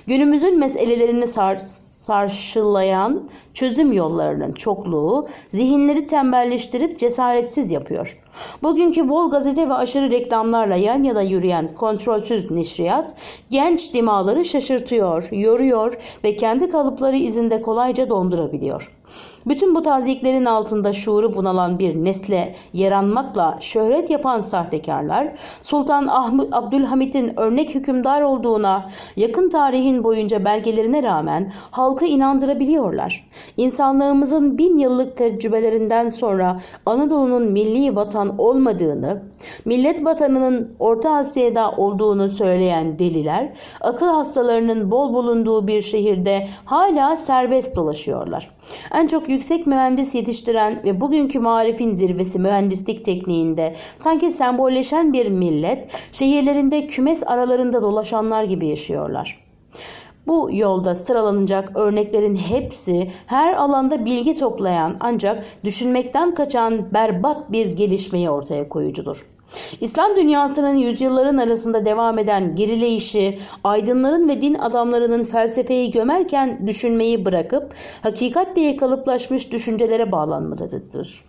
Günümüzün meselelerini sar sarşılayan çözüm yollarının çokluğu zihinleri tembelleştirip cesaretsiz yapıyor. Bugünkü bol gazete ve aşırı reklamlarla yan yana yürüyen kontrolsüz neşriyat genç dimaları şaşırtıyor, yoruyor ve kendi kalıpları izinde kolayca dondurabiliyor. Bütün bu taziklerin altında şuuru bunalan bir nesle yaranmakla şöhret yapan sahtekarlar, Sultan Ahmet Abdülhamit'in örnek hükümdar olduğuna yakın tarihin boyunca belgelerine rağmen halkı inandırabiliyorlar. İnsanlığımızın bin yıllık tecrübelerinden sonra Anadolu'nun milli vatan olmadığını, millet vatanının Orta Asya'da olduğunu söyleyen deliler, akıl hastalarının bol bulunduğu bir şehirde hala serbest dolaşıyorlar. En çok yüksek mühendis yetiştiren ve bugünkü marifin zirvesi mühendislik tekniğinde sanki sembolleşen bir millet şehirlerinde kümes aralarında dolaşanlar gibi yaşıyorlar. Bu yolda sıralanacak örneklerin hepsi her alanda bilgi toplayan ancak düşünmekten kaçan berbat bir gelişmeyi ortaya koyucudur. İslam dünyasının yüzyılların arasında devam eden gerileyişi, aydınların ve din adamlarının felsefeyi gömerken düşünmeyi bırakıp hakikat diye kalıplaşmış düşüncelere bağlanmalıdır.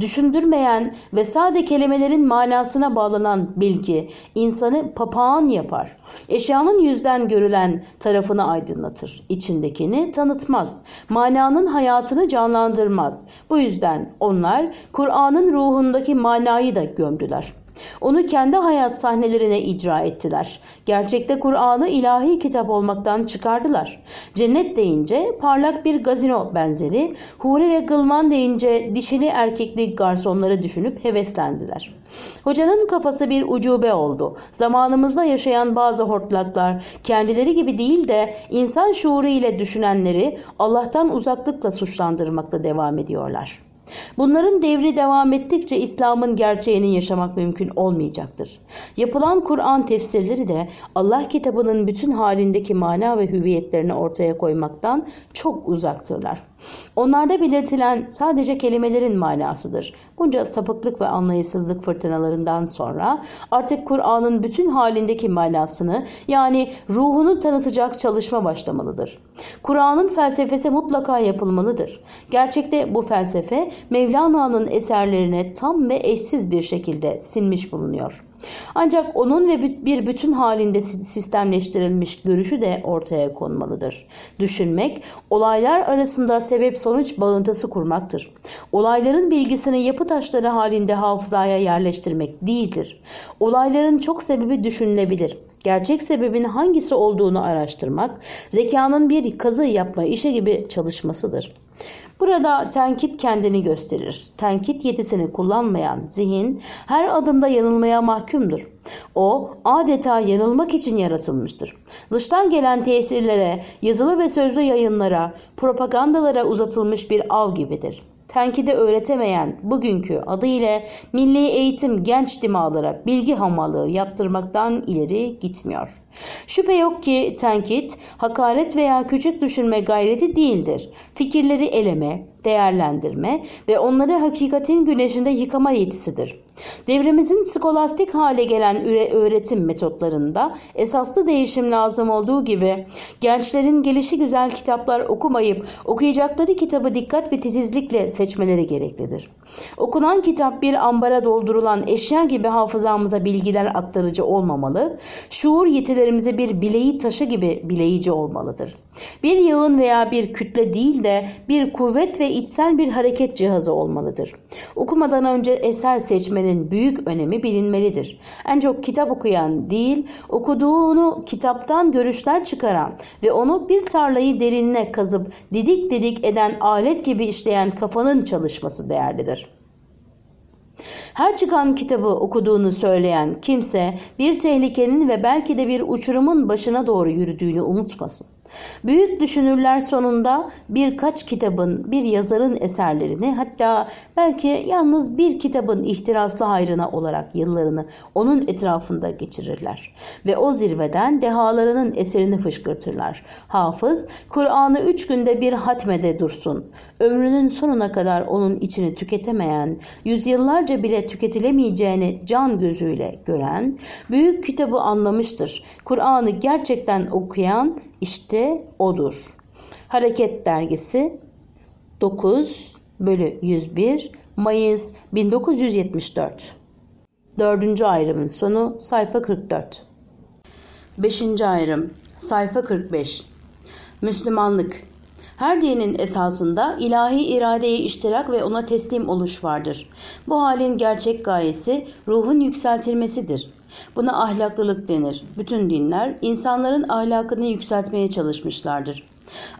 Düşündürmeyen ve sade kelimelerin manasına bağlanan bilgi insanı papağan yapar. Eşyanın yüzden görülen tarafını aydınlatır. İçindekini tanıtmaz. Mananın hayatını canlandırmaz. Bu yüzden onlar Kur'an'ın ruhundaki manayı da gömdüler. Onu kendi hayat sahnelerine icra ettiler. Gerçekte Kur'an'ı ilahi kitap olmaktan çıkardılar. Cennet deyince parlak bir gazino benzeri, huri ve gılman deyince dişili erkekli garsonları düşünüp heveslendiler. Hocanın kafası bir ucube oldu. Zamanımızda yaşayan bazı hortlaklar kendileri gibi değil de insan şuuru ile düşünenleri Allah'tan uzaklıkla suçlandırmakta devam ediyorlar.'' Bunların devri devam ettikçe İslam'ın gerçeğini yaşamak mümkün olmayacaktır. Yapılan Kur'an tefsirleri de Allah kitabının bütün halindeki mana ve hüviyetlerini ortaya koymaktan çok uzaktırlar. Onlarda belirtilen sadece kelimelerin manasıdır. Bunca sapıklık ve anlayışsızlık fırtınalarından sonra artık Kur'an'ın bütün halindeki manasını yani ruhunu tanıtacak çalışma başlamalıdır. Kur'an'ın felsefesi mutlaka yapılmalıdır. Gerçekte bu felsefe Mevlana'nın eserlerine tam ve eşsiz bir şekilde sinmiş bulunuyor. Ancak onun ve bir bütün halinde sistemleştirilmiş görüşü de ortaya konmalıdır. Düşünmek, olaylar arasında sebep sonuç bağıntısı kurmaktır. Olayların bilgisini yapı taşları halinde hafızaya yerleştirmek değildir. Olayların çok sebebi düşünülebilir. Gerçek sebebin hangisi olduğunu araştırmak, zekanın bir kazı yapma işe gibi çalışmasıdır. Burada tenkit kendini gösterir. Tenkit yetisini kullanmayan zihin her adımda yanılmaya mahkumdur. O adeta yanılmak için yaratılmıştır. Dıştan gelen tesirlere, yazılı ve sözlü yayınlara, propagandalara uzatılmış bir av gibidir. Tenkide öğretemeyen bugünkü adı ile milli eğitim genç dimalara bilgi hamallığı yaptırmaktan ileri gitmiyor.'' Şüphe yok ki tenkit, hakaret veya küçük düşürme gayreti değildir. Fikirleri eleme, değerlendirme ve onları hakikatin güneşinde yıkama yetisidir. Devrimizin skolastik hale gelen öğretim metotlarında esaslı değişim lazım olduğu gibi gençlerin gelişi güzel kitaplar okumayıp okuyacakları kitabı dikkat ve titizlikle seçmeleri gereklidir. Okunan kitap bir ambara doldurulan eşya gibi hafızamıza bilgiler aktarıcı olmamalı, şuur yetilerimize bir bileği taşı gibi bileyici olmalıdır. Bir yığın veya bir kütle değil de bir kuvvet ve içsel bir hareket cihazı olmalıdır. Okumadan önce eser seçmenin büyük önemi bilinmelidir. Çok kitap okuyan değil, okuduğunu kitaptan görüşler çıkaran ve onu bir tarlayı derinine kazıp didik didik eden alet gibi işleyen kafanın çalışması değerlidir. Her çıkan kitabı okuduğunu söyleyen kimse bir tehlikenin ve belki de bir uçurumun başına doğru yürüdüğünü unutmasın. Büyük düşünürler sonunda birkaç kitabın, bir yazarın eserlerini hatta belki yalnız bir kitabın ihtiraslı hayrına olarak yıllarını onun etrafında geçirirler. Ve o zirveden dehalarının eserini fışkırtırlar. Hafız, Kur'an'ı üç günde bir hatmede dursun. Ömrünün sonuna kadar onun içini tüketemeyen, yüzyıllarca bile tüketilemeyeceğini can gözüyle gören, büyük kitabı anlamıştır. Kur'an'ı gerçekten okuyan, işte odur. Hareket Dergisi 9 bölü 101 Mayıs 1974 Dördüncü ayrımın sonu sayfa 44 Beşinci ayrım sayfa 45 Müslümanlık her dinin esasında ilahi iradeye iştirak ve ona teslim oluş vardır. Bu halin gerçek gayesi ruhun yükseltilmesidir. Buna ahlaklılık denir. Bütün dinler insanların ahlakını yükseltmeye çalışmışlardır.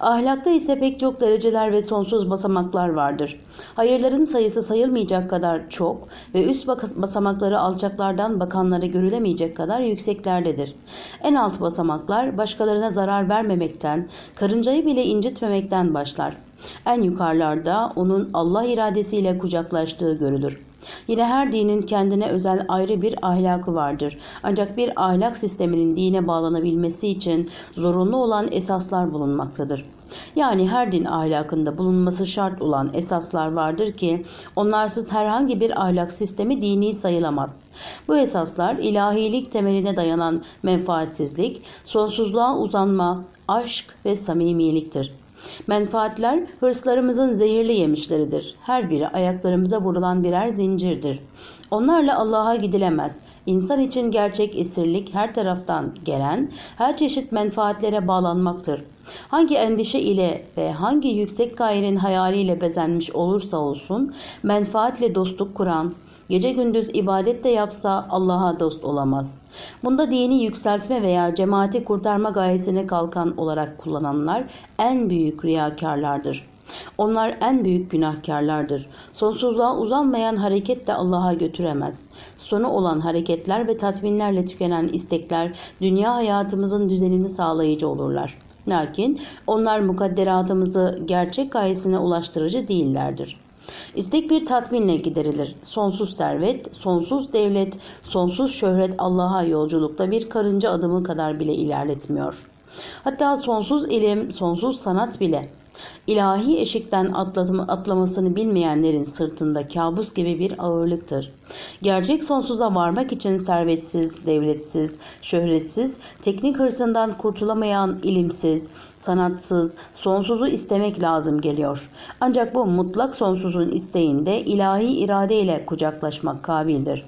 Ahlakta ise pek çok dereceler ve sonsuz basamaklar vardır. Hayırların sayısı sayılmayacak kadar çok ve üst basamakları alçaklardan bakanlara görülemeyecek kadar yükseklerdedir. En alt basamaklar başkalarına zarar vermemekten, karıncayı bile incitmemekten başlar. En yukarılarda onun Allah iradesiyle kucaklaştığı görülür. Yine her dinin kendine özel ayrı bir ahlakı vardır. Ancak bir ahlak sisteminin dine bağlanabilmesi için zorunlu olan esaslar bulunmaktadır. Yani her din ahlakında bulunması şart olan esaslar vardır ki onlarsız herhangi bir ahlak sistemi dini sayılamaz. Bu esaslar ilahilik temeline dayanan menfaatsizlik, sonsuzluğa uzanma, aşk ve samimiyeliktir. Menfaatler hırslarımızın zehirli yemişleridir. Her biri ayaklarımıza vurulan birer zincirdir. Onlarla Allah'a gidilemez. İnsan için gerçek esirlik her taraftan gelen her çeşit menfaatlere bağlanmaktır. Hangi endişe ile ve hangi yüksek gayenin hayaliyle bezenmiş olursa olsun menfaatle dostluk kuran, Gece gündüz ibadet de yapsa Allah'a dost olamaz. Bunda dini yükseltme veya cemaati kurtarma gayesine kalkan olarak kullananlar en büyük riyakarlardır. Onlar en büyük günahkarlardır. Sonsuzluğa uzanmayan hareket de Allah'a götüremez. Sonu olan hareketler ve tatminlerle tükenen istekler dünya hayatımızın düzenini sağlayıcı olurlar. Lakin onlar mukadderatımızı gerçek gayesine ulaştırıcı değillerdir. İstek bir tatminle giderilir. Sonsuz servet, sonsuz devlet, sonsuz şöhret Allah'a yolculukta bir karınca adımı kadar bile ilerletmiyor. Hatta sonsuz ilim, sonsuz sanat bile İlahi eşikten atlamasını bilmeyenlerin sırtında kabus gibi bir ağırlıktır. Gerçek sonsuza varmak için servetsiz, devletsiz, şöhretsiz, teknik hırsından kurtulamayan ilimsiz, sanatsız, sonsuzu istemek lazım geliyor. Ancak bu mutlak sonsuzun isteğinde ilahi iradeyle kucaklaşmak kabildir.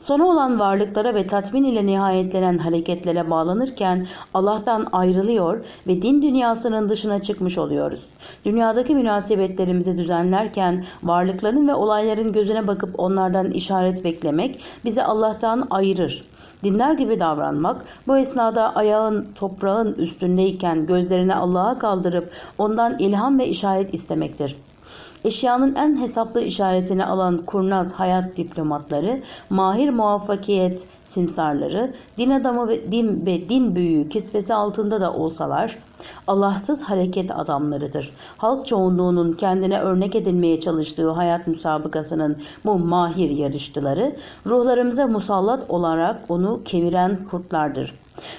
Sonu olan varlıklara ve tatmin ile nihayetlenen hareketlere bağlanırken Allah'tan ayrılıyor ve din dünyasının dışına çıkmış oluyoruz. Dünyadaki münasebetlerimizi düzenlerken varlıkların ve olayların gözüne bakıp onlardan işaret beklemek bizi Allah'tan ayırır. Dinler gibi davranmak, bu esnada ayağın toprağın üstündeyken gözlerini Allah'a kaldırıp ondan ilham ve işaret istemektir. Eşyanın en hesaplı işaretini alan kurnaz hayat diplomatları, mahir muvaffakiyet simsarları, din adamı ve din ve din büyüğü kisvesi altında da olsalar, Allahsız hareket adamlarıdır. Halk çoğunluğunun kendine örnek edilmeye çalıştığı hayat müsabakasının bu mahir yarışçıları, ruhlarımıza musallat olarak onu kemiren kurtlardır.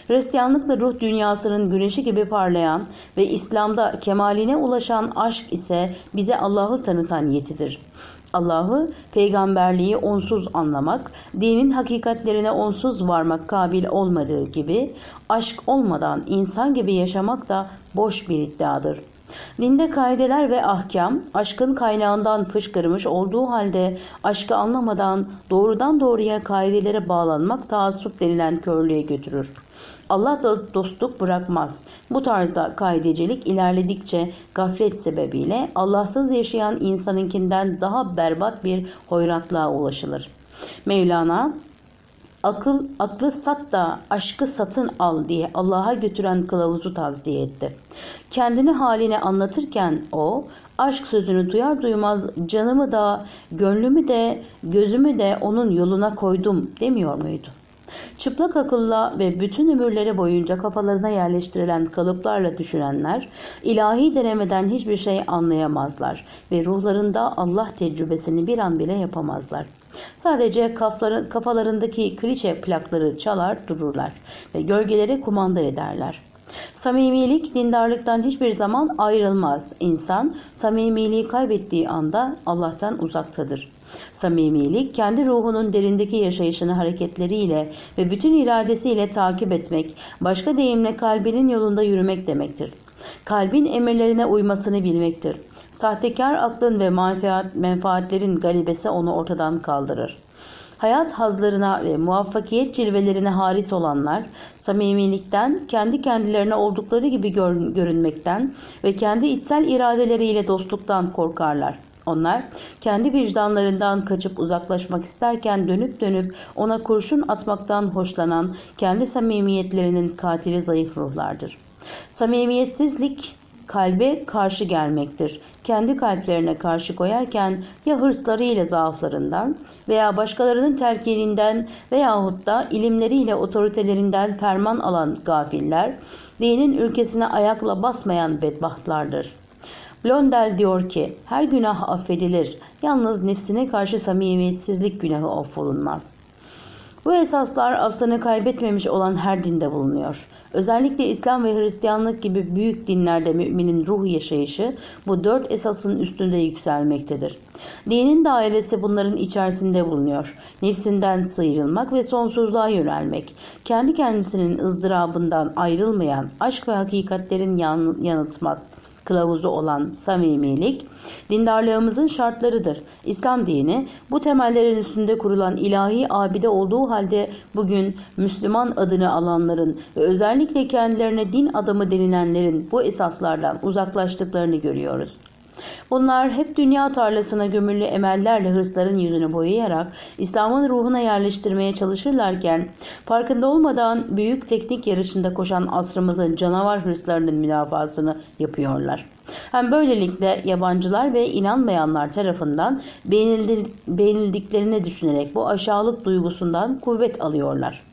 Hristiyanlıkla ruh dünyasının güneşi gibi parlayan ve İslam'da kemaline ulaşan aşk ise bize Allah'ı tanıtan yetidir. Allah'ı, peygamberliği onsuz anlamak, dinin hakikatlerine onsuz varmak kabil olmadığı gibi, aşk olmadan insan gibi yaşamak da boş bir iddiadır. Dinde kaideler ve ahkam aşkın kaynağından fışkırmış olduğu halde aşkı anlamadan doğrudan doğruya kaidelere bağlanmak taassup denilen körlüğe götürür. Allah da dostluk bırakmaz. Bu tarzda kaidecilik ilerledikçe gaflet sebebiyle Allahsız yaşayan insanınkinden daha berbat bir hoyratlığa ulaşılır. Mevlana akıl aklı sat da aşkı satın al diye Allah'a götüren kılavuzu tavsiye etti. Kendini haline anlatırken o aşk sözünü duyar duymaz canımı da gönlümü de gözümü de onun yoluna koydum demiyor muydu? Çıplak akılla ve bütün ömürleri boyunca kafalarına yerleştirilen kalıplarla düşünenler ilahi denemeden hiçbir şey anlayamazlar ve ruhlarında Allah tecrübesini bir an bile yapamazlar. Sadece kafalarındaki klişe plakları çalar dururlar ve gölgeleri kumanda ederler. Samimilik dindarlıktan hiçbir zaman ayrılmaz. İnsan samimiliği kaybettiği anda Allah'tan uzaktadır. Samimilik kendi ruhunun derindeki yaşayışını hareketleriyle ve bütün iradesiyle takip etmek, başka deyimle kalbinin yolunda yürümek demektir. Kalbin emirlerine uymasını bilmektir. Sahtekar aklın ve menfaat, menfaatlerin galibesi onu ortadan kaldırır. Hayat hazlarına ve muvaffakiyet cilvelerine haris olanlar, samimilikten, kendi kendilerine oldukları gibi görünmekten ve kendi içsel iradeleriyle dostluktan korkarlar. Onlar kendi vicdanlarından kaçıp uzaklaşmak isterken dönüp dönüp ona kurşun atmaktan hoşlanan kendi samimiyetlerinin katili zayıf ruhlardır. Samimiyetsizlik kalbe karşı gelmektir. Kendi kalplerine karşı koyarken ya hırslarıyla zaaflarından veya başkalarının telkininden veyahut da ilimleriyle otoritelerinden ferman alan gafiller, dinin ülkesine ayakla basmayan bedbahtlardır. Blondel diyor ki her günah affedilir, yalnız nefsine karşı samimiyetsizlik günahı affolunmaz.'' Bu esaslar aslını kaybetmemiş olan her dinde bulunuyor. Özellikle İslam ve Hristiyanlık gibi büyük dinlerde müminin ruh yaşayışı bu dört esasın üstünde yükselmektedir. Dinin dairesi bunların içerisinde bulunuyor. Nefsinden sıyrılmak ve sonsuzluğa yönelmek. Kendi kendisinin ızdırabından ayrılmayan aşk ve hakikatlerin yanıltmaz kılavuzu olan samimilik, dindarlığımızın şartlarıdır. İslam dini bu temellerin üstünde kurulan ilahi abide olduğu halde bugün Müslüman adını alanların ve özellikle kendilerine din adamı denilenlerin bu esaslardan uzaklaştıklarını görüyoruz. Bunlar hep dünya tarlasına gömülü emellerle hırsların yüzünü boyayarak İslam'ın ruhuna yerleştirmeye çalışırlarken farkında olmadan büyük teknik yarışında koşan asrımızın canavar hırslarının münafasını yapıyorlar. Hem böylelikle yabancılar ve inanmayanlar tarafından beğenildiklerini düşünerek bu aşağılık duygusundan kuvvet alıyorlar.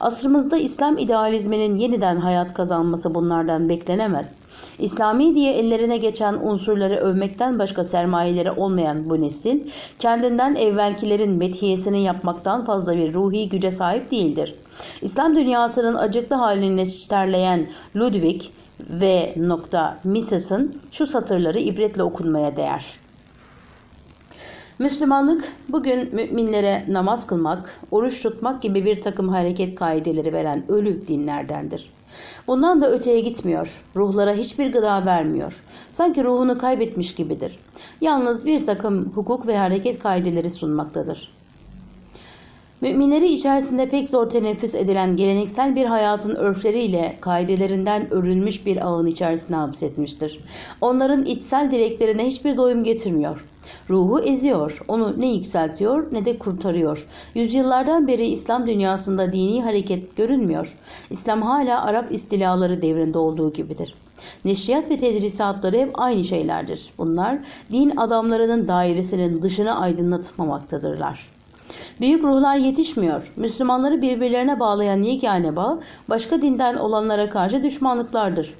Asrımızda İslam idealizminin yeniden hayat kazanması bunlardan beklenemez. İslami diye ellerine geçen unsurları övmekten başka sermayeleri olmayan bu nesil, kendinden evvelkilerin methiyesini yapmaktan fazla bir ruhi güce sahip değildir. İslam dünyasının acıklı halini terleyen Ludwig ve nokta Mises'in şu satırları ibretle okunmaya değer. Müslümanlık bugün müminlere namaz kılmak, oruç tutmak gibi bir takım hareket kaideleri veren ölü dinlerdendir. Bundan da öteye gitmiyor. Ruhlara hiçbir gıda vermiyor. Sanki ruhunu kaybetmiş gibidir. Yalnız bir takım hukuk ve hareket kaideleri sunmaktadır. Müminleri içerisinde pek zor teneffüs edilen geleneksel bir hayatın örfleriyle kaidelerinden örülmüş bir ağın içerisine hapsetmiştir. Onların içsel dileklerine hiçbir doyum getirmiyor. Ruhu eziyor, onu ne yükseltiyor ne de kurtarıyor. Yüzyıllardan beri İslam dünyasında dini hareket görünmüyor. İslam hala Arap istilaları devrinde olduğu gibidir. Neşriyat ve tedrisatları hep aynı şeylerdir. Bunlar din adamlarının dairesinin dışını aydınlatmamaktadırlar. Büyük ruhlar yetişmiyor. Müslümanları birbirlerine bağlayan yegane bağ başka dinden olanlara karşı düşmanlıklardır.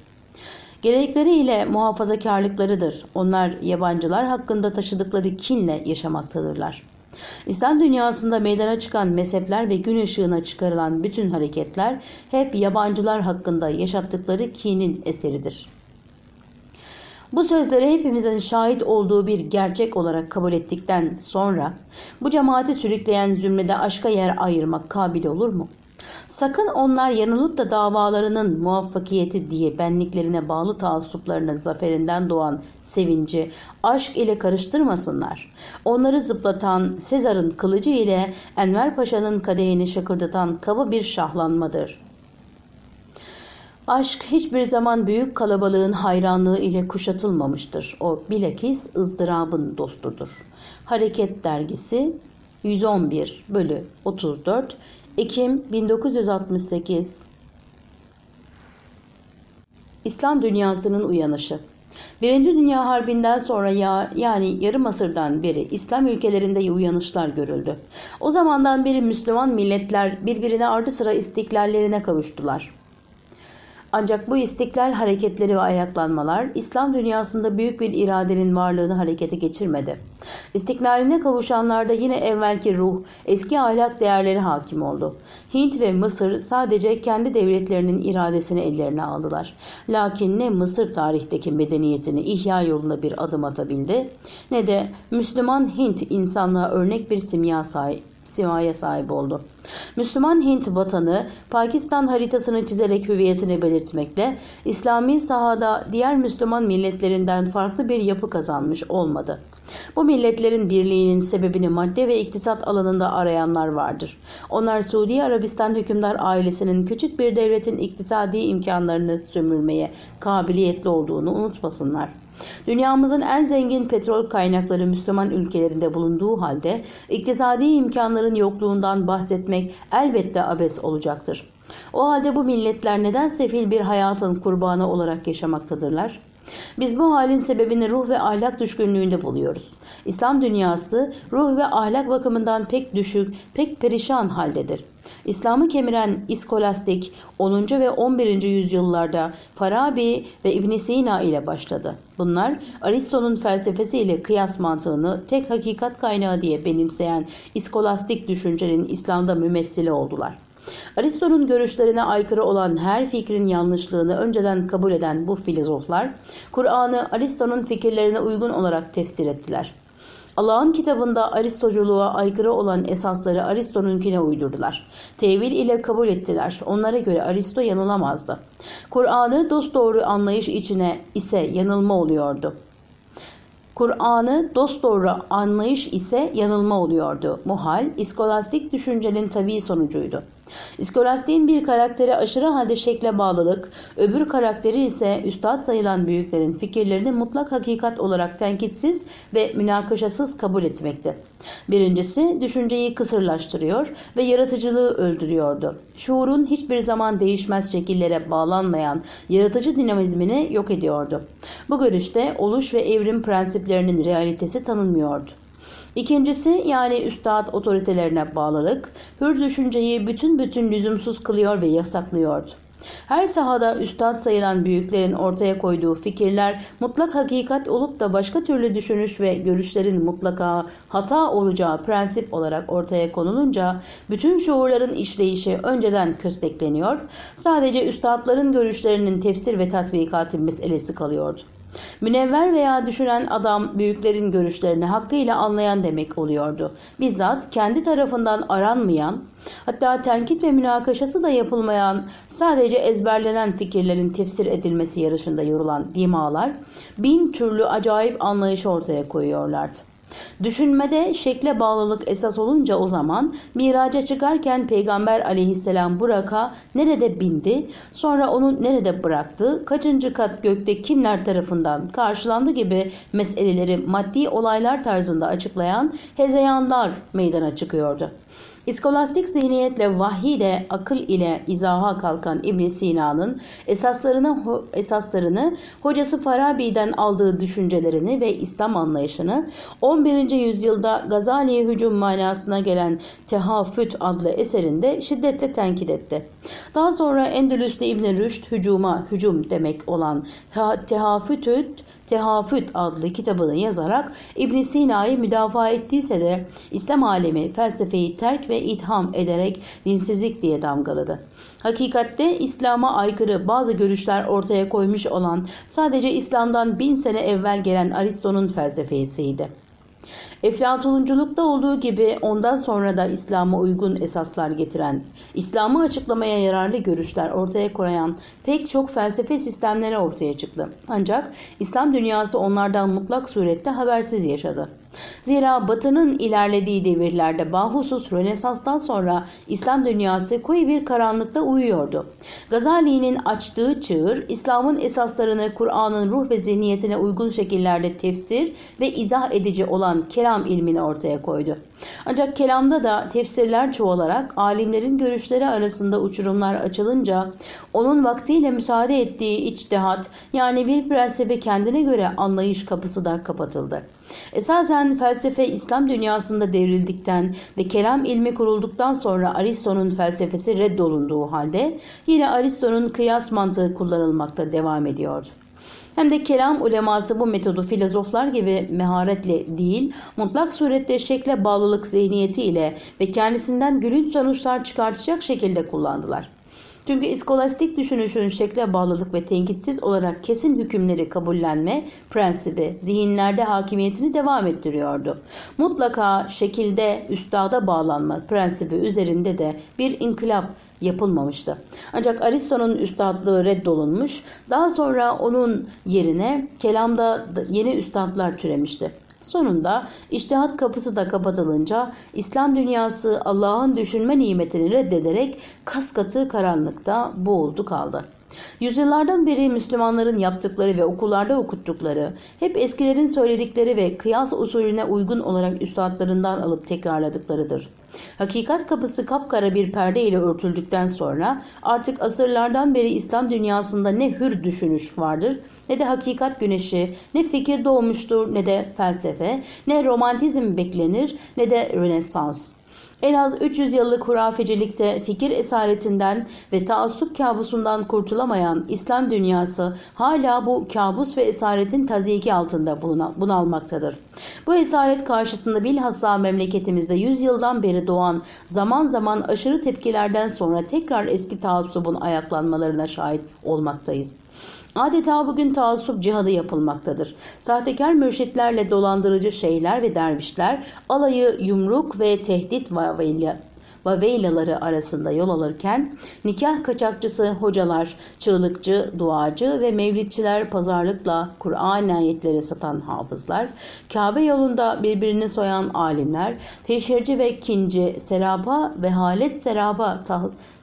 Gelenekleri ile muhafazakarlıklarıdır. Onlar yabancılar hakkında taşıdıkları kinle yaşamaktadırlar. İslam dünyasında meydana çıkan mezhepler ve gün ışığına çıkarılan bütün hareketler hep yabancılar hakkında yaşattıkları kinin eseridir. Bu sözleri hepimizin şahit olduğu bir gerçek olarak kabul ettikten sonra bu cemaati sürükleyen zümrede aşka yer ayırmak kabil olur mu? Sakın onlar yanılıp da davalarının muvaffakiyeti diye benliklerine bağlı taassuplarının zaferinden doğan sevinci aşk ile karıştırmasınlar. Onları zıplatan Sezar'ın kılıcı ile Enver Paşa'nın kadehini şakırdatan kaba bir şahlanmadır.'' Aşk hiçbir zaman büyük kalabalığın hayranlığı ile kuşatılmamıştır. O bilakis ızdırabın dostudur. Hareket Dergisi 111 bölü 34 Ekim 1968 İslam dünyasının uyanışı Birinci Dünya Harbi'nden sonra ya, yani yarım asırdan beri İslam ülkelerinde uyanışlar görüldü. O zamandan beri Müslüman milletler birbirine ardı sıra istiklallerine kavuştular. Ancak bu istiklal hareketleri ve ayaklanmalar İslam dünyasında büyük bir iradenin varlığını harekete geçirmedi. İstiklaline kavuşanlarda yine evvelki ruh, eski ahlak değerleri hakim oldu. Hint ve Mısır sadece kendi devletlerinin iradesini ellerine aldılar. Lakin ne Mısır tarihteki medeniyetini ihya yolunda bir adım atabildi ne de Müslüman Hint insanlığa örnek bir simya sahip simaya sahip oldu. Müslüman Hint vatanı Pakistan haritasını çizerek hüviyetini belirtmekle İslami sahada diğer Müslüman milletlerinden farklı bir yapı kazanmış olmadı. Bu milletlerin birliğinin sebebini madde ve iktisat alanında arayanlar vardır. Onlar Suudi Arabistan hükümdar ailesinin küçük bir devletin iktisadi imkanlarını sömürmeye kabiliyetli olduğunu unutmasınlar. Dünyamızın en zengin petrol kaynakları Müslüman ülkelerinde bulunduğu halde iktisadi imkanların yokluğundan bahsetmek elbette abes olacaktır. O halde bu milletler neden sefil bir hayatın kurbanı olarak yaşamaktadırlar? Biz bu halin sebebini ruh ve ahlak düşkünlüğünde buluyoruz. İslam dünyası ruh ve ahlak bakımından pek düşük, pek perişan haldedir. İslam'ı kemiren iskolastik 10. ve 11. yüzyıllarda Farabi ve İbn Sina ile başladı. Bunlar Aristo'nun felsefesiyle kıyas mantığını tek hakikat kaynağı diye benimseyen iskolastik düşüncenin İslam'da mümessili oldular. Aristo'nun görüşlerine aykırı olan her fikrin yanlışlığını önceden kabul eden bu filozoflar, Kur'an'ı Aristo'nun fikirlerine uygun olarak tefsir ettiler. Allah'ın kitabında Aristoculuğa aykırı olan esasları Aristo'nunkine uydurdular. Tevil ile kabul ettiler. Onlara göre Aristo yanılamazdı. Kur'an'ı dosdoğru anlayış içine ise yanılma oluyordu. Kur'an'ı dosdoğru anlayış ise yanılma oluyordu. Muhal, iskolastik düşüncenin tabii sonucuydu. İskolastiğin bir karakteri aşırı halde şekle bağlılık, öbür karakteri ise üstad sayılan büyüklerin fikirlerini mutlak hakikat olarak tenkitsiz ve münakaşasız kabul etmekti. Birincisi düşünceyi kısırlaştırıyor ve yaratıcılığı öldürüyordu. Şuurun hiçbir zaman değişmez şekillere bağlanmayan yaratıcı dinamizmini yok ediyordu. Bu görüşte oluş ve evrim prensiplerinin realitesi tanınmıyordu. İkincisi yani üstad otoritelerine bağlılık, hür düşünceyi bütün bütün lüzumsuz kılıyor ve yasaklıyordu. Her sahada üstad sayılan büyüklerin ortaya koyduğu fikirler mutlak hakikat olup da başka türlü düşünüş ve görüşlerin mutlaka hata olacağı prensip olarak ortaya konulunca bütün şuurların işleyişi önceden köstekleniyor, sadece üstadların görüşlerinin tefsir ve tatbikatı meselesi kalıyordu. Münevver veya düşünen adam büyüklerin görüşlerini hakkıyla anlayan demek oluyordu. Bizzat kendi tarafından aranmayan, hatta tenkit ve münakaşası da yapılmayan, sadece ezberlenen fikirlerin tefsir edilmesi yarışında yorulan dimalar bin türlü acayip anlayış ortaya koyuyorlardı. Düşünmede şekle bağlılık esas olunca o zaman miraca çıkarken Peygamber aleyhisselam Burak'a nerede bindi, sonra onu nerede bıraktı, kaçıncı kat gökte kimler tarafından karşılandı gibi meseleleri maddi olaylar tarzında açıklayan hezeyanlar meydana çıkıyordu. İskolastik zihniyetle vahiy de akıl ile izaha kalkan İbn Sina'nın esaslarını esaslarını hocası Farabi'den aldığı düşüncelerini ve İslam anlayışını 11. yüzyılda Gazali'ye hücum manasına gelen Tehafüt adlı eserinde şiddetle tenkit etti. Daha sonra Endülüslü İbn Rüşd hücuma hücum demek olan Tehafütüt Tehafüt adlı kitabını yazarak İbn Sina'yı müdafaa ettiyse de İslam alemi felsefeyi terk ve itham ederek dinsizlik diye damgaladı. Hakikatte İslam'a aykırı bazı görüşler ortaya koymuş olan sadece İslam'dan bin sene evvel gelen Aristo'nun felsefesiydi. Eflatulunculukta olduğu gibi ondan sonra da İslam'a uygun esaslar getiren, İslam'ı açıklamaya yararlı görüşler ortaya koyan pek çok felsefe sistemleri ortaya çıktı. Ancak İslam dünyası onlardan mutlak surette habersiz yaşadı. Zira Batı'nın ilerlediği devirlerde bahusus Rönesans'tan sonra İslam dünyası koyu bir karanlıkta uyuyordu. Gazali'nin açtığı çığır İslam'ın esaslarını Kur'an'ın ruh ve zihniyetine uygun şekillerde tefsir ve izah edici olan kelam ilmini ortaya koydu. Ancak kelamda da tefsirler çoğalarak alimlerin görüşleri arasında uçurumlar açılınca onun vaktiyle müsaade ettiği içtihat yani bir prensebe kendine göre anlayış kapısı da kapatıldı. Esasen felsefe İslam dünyasında devrildikten ve kelam ilmi kurulduktan sonra Aristo'nun felsefesi reddolunduğu halde yine Aristo'nun kıyas mantığı kullanılmakta devam ediyordu. Hem de kelam uleması bu metodu filozoflar gibi meharetle değil, mutlak surette şekle bağlılık zihniyeti ile ve kendisinden gülünç sonuçlar çıkartacak şekilde kullandılar. Çünkü iskolastik düşünüşün şekle bağlılık ve tenkitsiz olarak kesin hükümleri kabullenme prensibi zihinlerde hakimiyetini devam ettiriyordu. Mutlaka şekilde üstada bağlanma prensibi üzerinde de bir inkılap yapılmamıştı. Ancak Aristo'nun üstadlığı reddolunmuş, daha sonra onun yerine kelamda yeni üstadlar türemişti. Sonunda iştihat kapısı da kapatılınca İslam dünyası Allah'ın düşünme nimetini reddederek kas katı karanlıkta boğuldu kaldı. Yüzyıllardan beri Müslümanların yaptıkları ve okullarda okuttukları, hep eskilerin söyledikleri ve kıyas usulüne uygun olarak üstadlarından alıp tekrarladıklarıdır. Hakikat kapısı kapkara bir perde ile örtüldükten sonra artık asırlardan beri İslam dünyasında ne hür düşünüş vardır ne de hakikat güneşi, ne fikir doğmuştur ne de felsefe, ne romantizm beklenir ne de rönesans. En az 300 yıllık hurafecilikte fikir esaretinden ve taassup kabusundan kurtulamayan İslam dünyası hala bu kabus ve esaretin taziyiki altında bunalmaktadır. Bu esaret karşısında bilhassa memleketimizde 100 yıldan beri doğan zaman zaman aşırı tepkilerden sonra tekrar eski taassubun ayaklanmalarına şahit olmaktayız. Adeta bugün taassup cihadı yapılmaktadır. Sahtekar mürşitlerle dolandırıcı şeyler ve dervişler alayı yumruk ve tehdit vaveyla Vaveylaları arasında yol alırken nikah kaçakçısı hocalar, çığlıkçı, duacı ve mevlidçiler pazarlıkla Kur'an ayetleri satan hafızlar, Kabe yolunda birbirini soyan alimler, teşhirci ve kinci, serapa ve halet serapa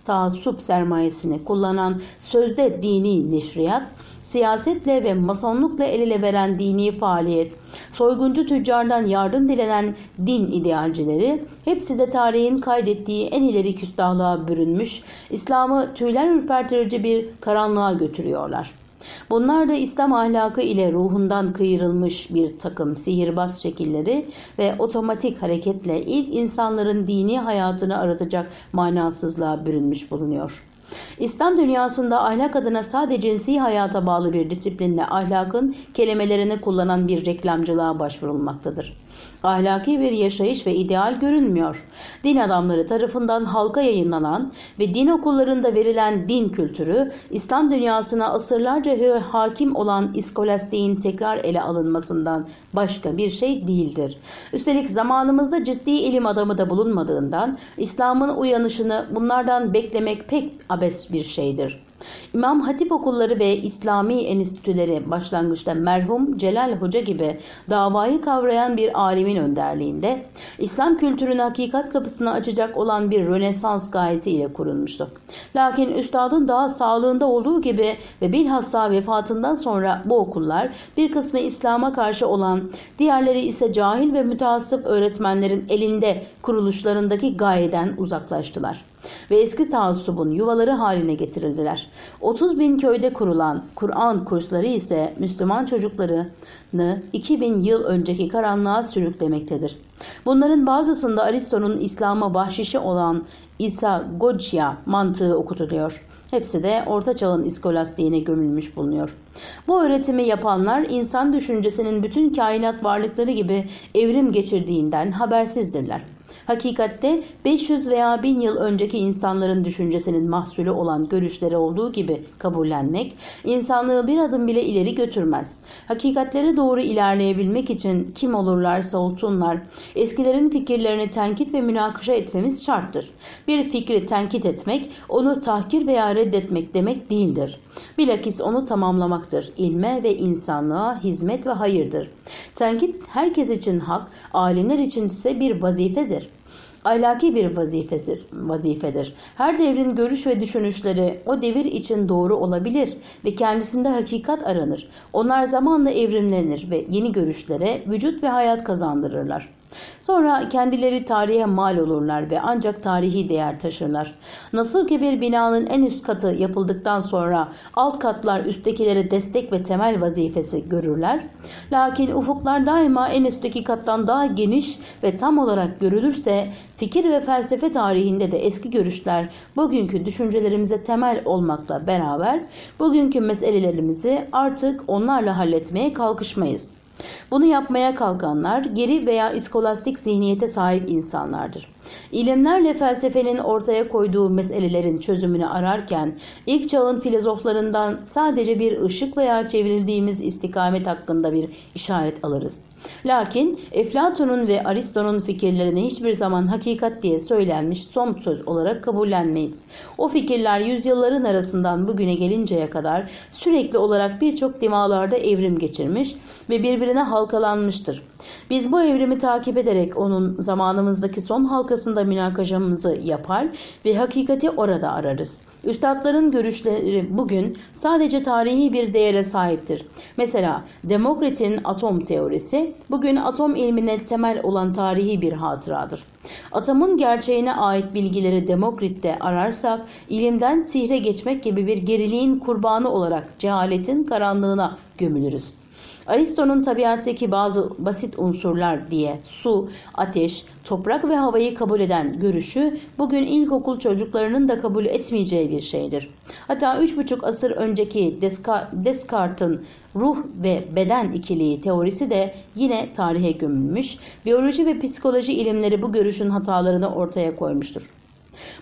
taassup sermayesini kullanan sözde dini neşriyat, siyasetle ve masonlukla el ele veren dini faaliyet, soyguncu tüccardan yardım dilenen din idealcileri, hepsi de tarihin kaydettiği en ileri küstahlığa bürünmüş, İslam'ı tüyler ürpertirici bir karanlığa götürüyorlar. Bunlar da İslam ahlakı ile ruhundan kıyırılmış bir takım sihirbaz şekilleri ve otomatik hareketle ilk insanların dini hayatını aratacak manasızlığa bürünmüş bulunuyor. İslam dünyasında ahlak adına sadece cinsi hayata bağlı bir disiplinle ahlakın kelimelerini kullanan bir reklamcılığa başvurulmaktadır. Ahlaki bir yaşayış ve ideal görünmüyor. Din adamları tarafından halka yayınlanan ve din okullarında verilen din kültürü, İslam dünyasına asırlarca hakim olan iskolastiğin tekrar ele alınmasından başka bir şey değildir. Üstelik zamanımızda ciddi ilim adamı da bulunmadığından İslam'ın uyanışını bunlardan beklemek pek abes bir şeydir. İmam Hatip okulları ve İslami enstitüleri başlangıçta merhum Celal Hoca gibi davayı kavrayan bir alimin önderliğinde İslam kültürünün hakikat kapısını açacak olan bir Rönesans gayesiyle kurulmuştu. Lakin üstadın daha sağlığında olduğu gibi ve bilhassa vefatından sonra bu okullar bir kısmı İslam'a karşı olan, diğerleri ise cahil ve müteassıp öğretmenlerin elinde kuruluşlarındaki gayeden uzaklaştılar ve eski taassubun yuvaları haline getirildiler. 30 bin köyde kurulan Kur'an kursları ise Müslüman çocuklarını 2000 yıl önceki karanlığa sürüklemektedir. Bunların bazısında Aristo'nun İslam'a bahşişi olan İsa Goccia mantığı okutuluyor. Hepsi de Orta Çağ'ın iskolastiğine gömülmüş bulunuyor. Bu öğretimi yapanlar insan düşüncesinin bütün kainat varlıkları gibi evrim geçirdiğinden habersizdirler. Hakikatte 500 veya 1000 yıl önceki insanların düşüncesinin mahsulü olan görüşleri olduğu gibi kabullenmek, insanlığı bir adım bile ileri götürmez. Hakikatlere doğru ilerleyebilmek için kim olurlarsa olsunlar, eskilerin fikirlerini tenkit ve münakaşa etmemiz şarttır. Bir fikri tenkit etmek, onu tahkir veya reddetmek demek değildir. Bilakis onu tamamlamaktır. İlme ve insanlığa hizmet ve hayırdır. Tenkit herkes için hak, alimler için ise bir vazifedir ahlaki bir vazifesidir, vazifedir. Her devrin görüş ve düşünüşleri o devir için doğru olabilir ve kendisinde hakikat aranır. Onlar zamanla evrimlenir ve yeni görüşlere vücut ve hayat kazandırırlar. Sonra kendileri tarihe mal olurlar ve ancak tarihi değer taşırlar. Nasıl ki bir binanın en üst katı yapıldıktan sonra alt katlar üsttekilere destek ve temel vazifesi görürler. Lakin ufuklar daima en üstteki kattan daha geniş ve tam olarak görülürse fikir ve felsefe tarihinde de eski görüşler bugünkü düşüncelerimize temel olmakla beraber bugünkü meselelerimizi artık onlarla halletmeye kalkışmayız. Bunu yapmaya kalkanlar geri veya iskolastik zihniyete sahip insanlardır. İlimlerle felsefenin ortaya koyduğu meselelerin çözümünü ararken ilk çağın filozoflarından sadece bir ışık veya çevrildiğimiz istikamet hakkında bir işaret alırız. Lakin Eflatun'un ve Aristo'nun fikirlerini hiçbir zaman hakikat diye söylenmiş son söz olarak kabullenmeyiz. O fikirler yüzyılların arasından bugüne gelinceye kadar sürekli olarak birçok dimalarda evrim geçirmiş ve birbirine halkalanmıştır. Biz bu evrimi takip ederek onun zamanımızdaki son halkasında münakaşamızı yapar ve hakikati orada ararız. Üstadların görüşleri bugün sadece tarihi bir değere sahiptir. Mesela Demokrit'in atom teorisi bugün atom ilmine temel olan tarihi bir hatıradır. Atomun gerçeğine ait bilgileri Demokrit'te ararsak ilimden sihre geçmek gibi bir geriliğin kurbanı olarak cehaletin karanlığına gömülürüz. Aristo'nun tabiattaki bazı basit unsurlar diye su, ateş, toprak ve havayı kabul eden görüşü bugün ilkokul çocuklarının da kabul etmeyeceği bir şeydir. Hatta 3,5 asır önceki Descartes'in ruh ve beden ikiliği teorisi de yine tarihe gömülmüş, biyoloji ve psikoloji ilimleri bu görüşün hatalarını ortaya koymuştur.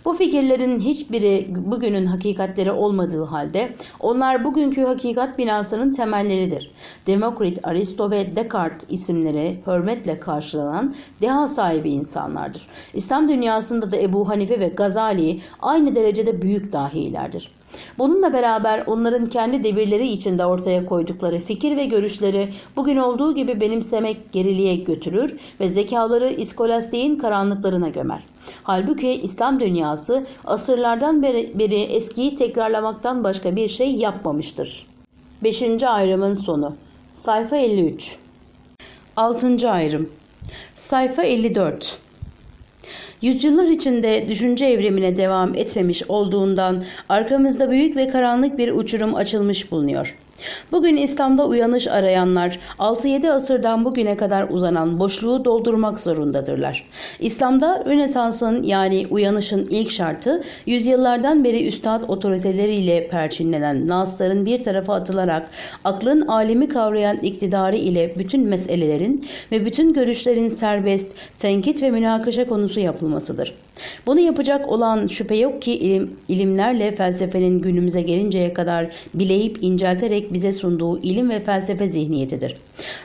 Bu fikirlerin hiçbiri bugünün hakikatleri olmadığı halde onlar bugünkü hakikat binasının temelleridir. Demokrit, Aristo ve Descartes isimleri hürmetle karşılanan deha sahibi insanlardır. İslam dünyasında da Ebu Hanife ve Gazali aynı derecede büyük dahilerdir. Bununla beraber onların kendi devirleri içinde ortaya koydukları fikir ve görüşleri bugün olduğu gibi benimsemek geriliğe götürür ve zekaları iskolastiğin karanlıklarına gömer. Halbuki İslam dünyası asırlardan beri, eskiyi tekrarlamaktan başka bir şey yapmamıştır. 5. ayrımın sonu Sayfa 53 6. ayrım Sayfa 54 yüzyıllar içinde düşünce evrimine devam etmemiş olduğundan arkamızda büyük ve karanlık bir uçurum açılmış bulunuyor. Bugün İslam'da uyanış arayanlar 6-7 asırdan bugüne kadar uzanan boşluğu doldurmak zorundadırlar. İslam'da Rönesans'ın yani uyanışın ilk şartı yüzyıllardan beri üstad otoriteleriyle perçinlenen nasların bir tarafa atılarak aklın alemi kavrayan iktidarı ile bütün meselelerin ve bütün görüşlerin serbest, tenkit ve münakaşa konusu yapılmasıdır. Bunu yapacak olan şüphe yok ki ilim, ilimlerle felsefenin günümüze gelinceye kadar bileyip incelterek bize sunduğu ilim ve felsefe zihniyetidir.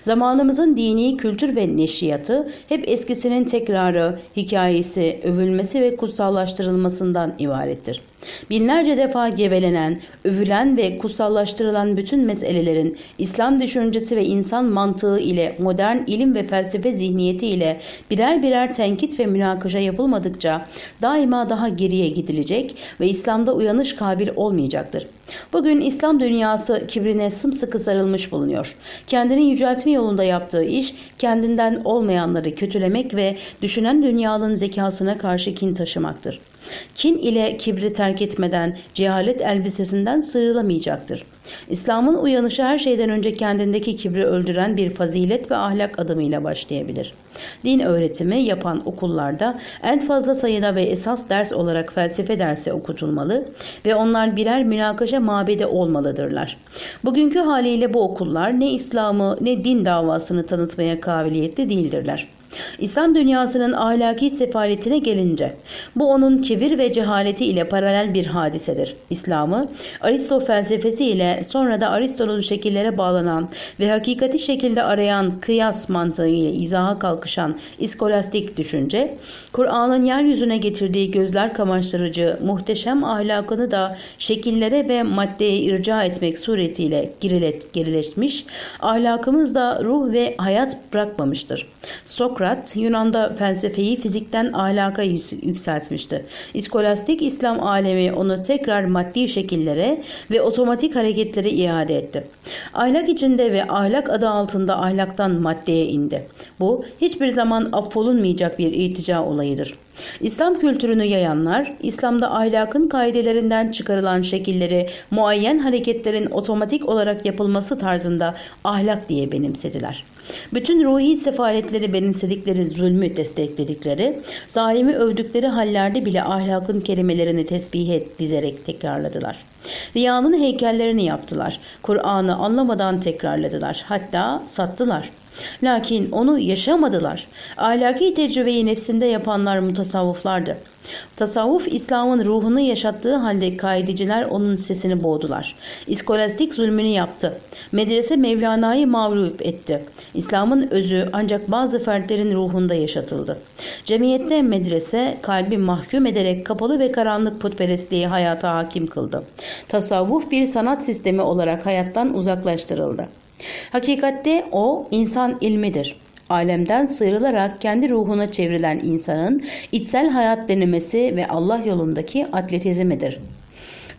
Zamanımızın dini kültür ve neşriyatı hep eskisinin tekrarı, hikayesi, övülmesi ve kutsallaştırılmasından ibarettir. Binlerce defa gevelenen, övülen ve kutsallaştırılan bütün meselelerin İslam düşüncesi ve insan mantığı ile modern ilim ve felsefe zihniyeti ile birer birer tenkit ve münakaşa yapılmadıkça daima daha geriye gidilecek ve İslam'da uyanış kabil olmayacaktır. Bugün İslam dünyası kibrine sımsıkı sarılmış bulunuyor. Kendini yüceltme yolunda yaptığı iş kendinden olmayanları kötülemek ve düşünen dünyanın zekasına karşı kin taşımaktır. Kin ile kibri terk etmeden cehalet elbisesinden sıyrılamayacaktır. İslam'ın uyanışı her şeyden önce kendindeki kibri öldüren bir fazilet ve ahlak adımıyla başlayabilir. Din öğretimi yapan okullarda en fazla sayıda ve esas ders olarak felsefe dersi okutulmalı ve onlar birer münakaşa mabedi olmalıdırlar. Bugünkü haliyle bu okullar ne İslam'ı ne din davasını tanıtmaya kabiliyetli değildirler. İslam dünyasının ahlaki sefaletine gelince bu onun kibir ve cehaleti ile paralel bir hadisedir. İslam'ı Aristo felsefesi ile sonra da Aristo'nun şekillere bağlanan ve hakikati şekilde arayan kıyas mantığı ile izaha kalkışan iskolastik düşünce, Kur'an'ın yeryüzüne getirdiği gözler kamaştırıcı muhteşem ahlakını da şekillere ve maddeye irca etmek suretiyle gerilet, gerileşmiş, ahlakımız da ruh ve hayat bırakmamıştır. Sokrat Sokrat Yunan'da felsefeyi fizikten ahlaka yükseltmişti. İskolastik İslam alemi onu tekrar maddi şekillere ve otomatik hareketlere iade etti. Ahlak içinde ve ahlak adı altında ahlaktan maddeye indi. Bu hiçbir zaman affolunmayacak bir irtica olayıdır. İslam kültürünü yayanlar, İslam'da ahlakın kaidelerinden çıkarılan şekilleri muayyen hareketlerin otomatik olarak yapılması tarzında ahlak diye benimsediler. Bütün ruhi sefaletleri benimsedikleri zulmü destekledikleri, zalimi övdükleri hallerde bile ahlakın kelimelerini tesbih et dizerek tekrarladılar. Riyanın heykellerini yaptılar. Kur'an'ı anlamadan tekrarladılar. Hatta sattılar. Lakin onu yaşamadılar. Ahlaki tecrübeyi nefsinde yapanlar mutasavvıflardı. Tasavvuf İslam'ın ruhunu yaşattığı halde kaideciler onun sesini boğdular. İskolastik zulmünü yaptı. Medrese Mevlana'yı mağlup etti. İslam'ın özü ancak bazı fertlerin ruhunda yaşatıldı. Cemiyette medrese kalbi mahkum ederek kapalı ve karanlık putperestliği hayata hakim kıldı. Tasavvuf bir sanat sistemi olarak hayattan uzaklaştırıldı. Hakikatte o insan ilmidir. Alemden sıyrılarak kendi ruhuna çevrilen insanın içsel hayat denemesi ve Allah yolundaki atletizmidir.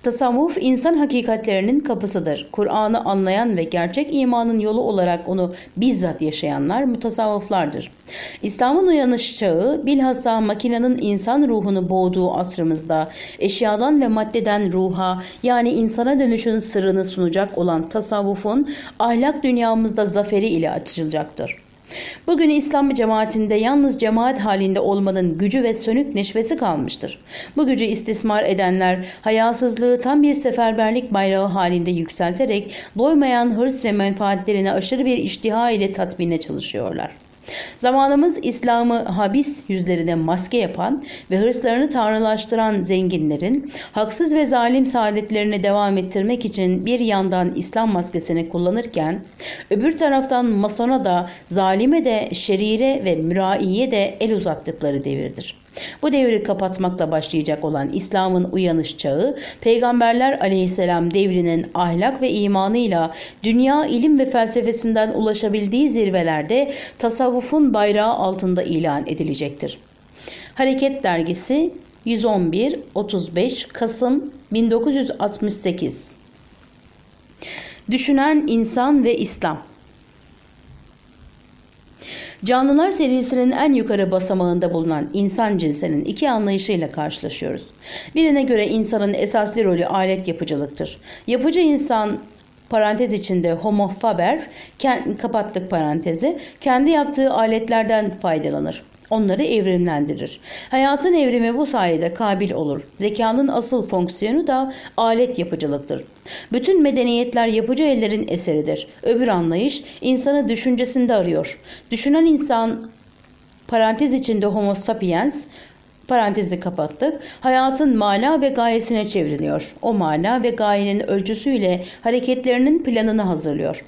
Tasavvuf insan hakikatlerinin kapısıdır. Kur'an'ı anlayan ve gerçek imanın yolu olarak onu bizzat yaşayanlar mutasavvıflardır. İslam'ın uyanış çağı bilhassa makinenin insan ruhunu boğduğu asrımızda eşyadan ve maddeden ruha yani insana dönüşün sırrını sunacak olan tasavvufun ahlak dünyamızda zaferi ile açılacaktır. Bugün İslam cemaatinde yalnız cemaat halinde olmanın gücü ve sönük neşvesi kalmıştır. Bu gücü istismar edenler hayasızlığı tam bir seferberlik bayrağı halinde yükselterek doymayan hırs ve menfaatlerini aşırı bir iştiha ile tatmine çalışıyorlar. Zamanımız İslam'ı habis yüzlerine maske yapan ve hırslarını tanrılaştıran zenginlerin haksız ve zalim saadetlerini devam ettirmek için bir yandan İslam maskesini kullanırken öbür taraftan masona da zalime de şerire ve müraiye de el uzattıkları devirdir. Bu devri kapatmakla başlayacak olan İslam'ın uyanış çağı, Peygamberler aleyhisselam devrinin ahlak ve imanıyla dünya ilim ve felsefesinden ulaşabildiği zirvelerde tasavvufun bayrağı altında ilan edilecektir. Hareket Dergisi 111-35 Kasım 1968 Düşünen İnsan ve İslam Canlılar serisinin en yukarı basamağında bulunan insan cinsinin iki anlayışıyla karşılaşıyoruz. Birine göre insanın esaslı rolü alet yapıcılıktır. Yapıcı insan parantez içinde homo faber kapattık parantezi kendi yaptığı aletlerden faydalanır onları evrimlendirir. Hayatın evrimi bu sayede kabil olur. Zekanın asıl fonksiyonu da alet yapıcılıktır. Bütün medeniyetler yapıcı ellerin eseridir. Öbür anlayış insanı düşüncesinde arıyor. Düşünen insan parantez içinde homo sapiens parantezi kapattık. Hayatın mana ve gayesine çevriliyor. O mana ve gayenin ölçüsüyle hareketlerinin planını hazırlıyor.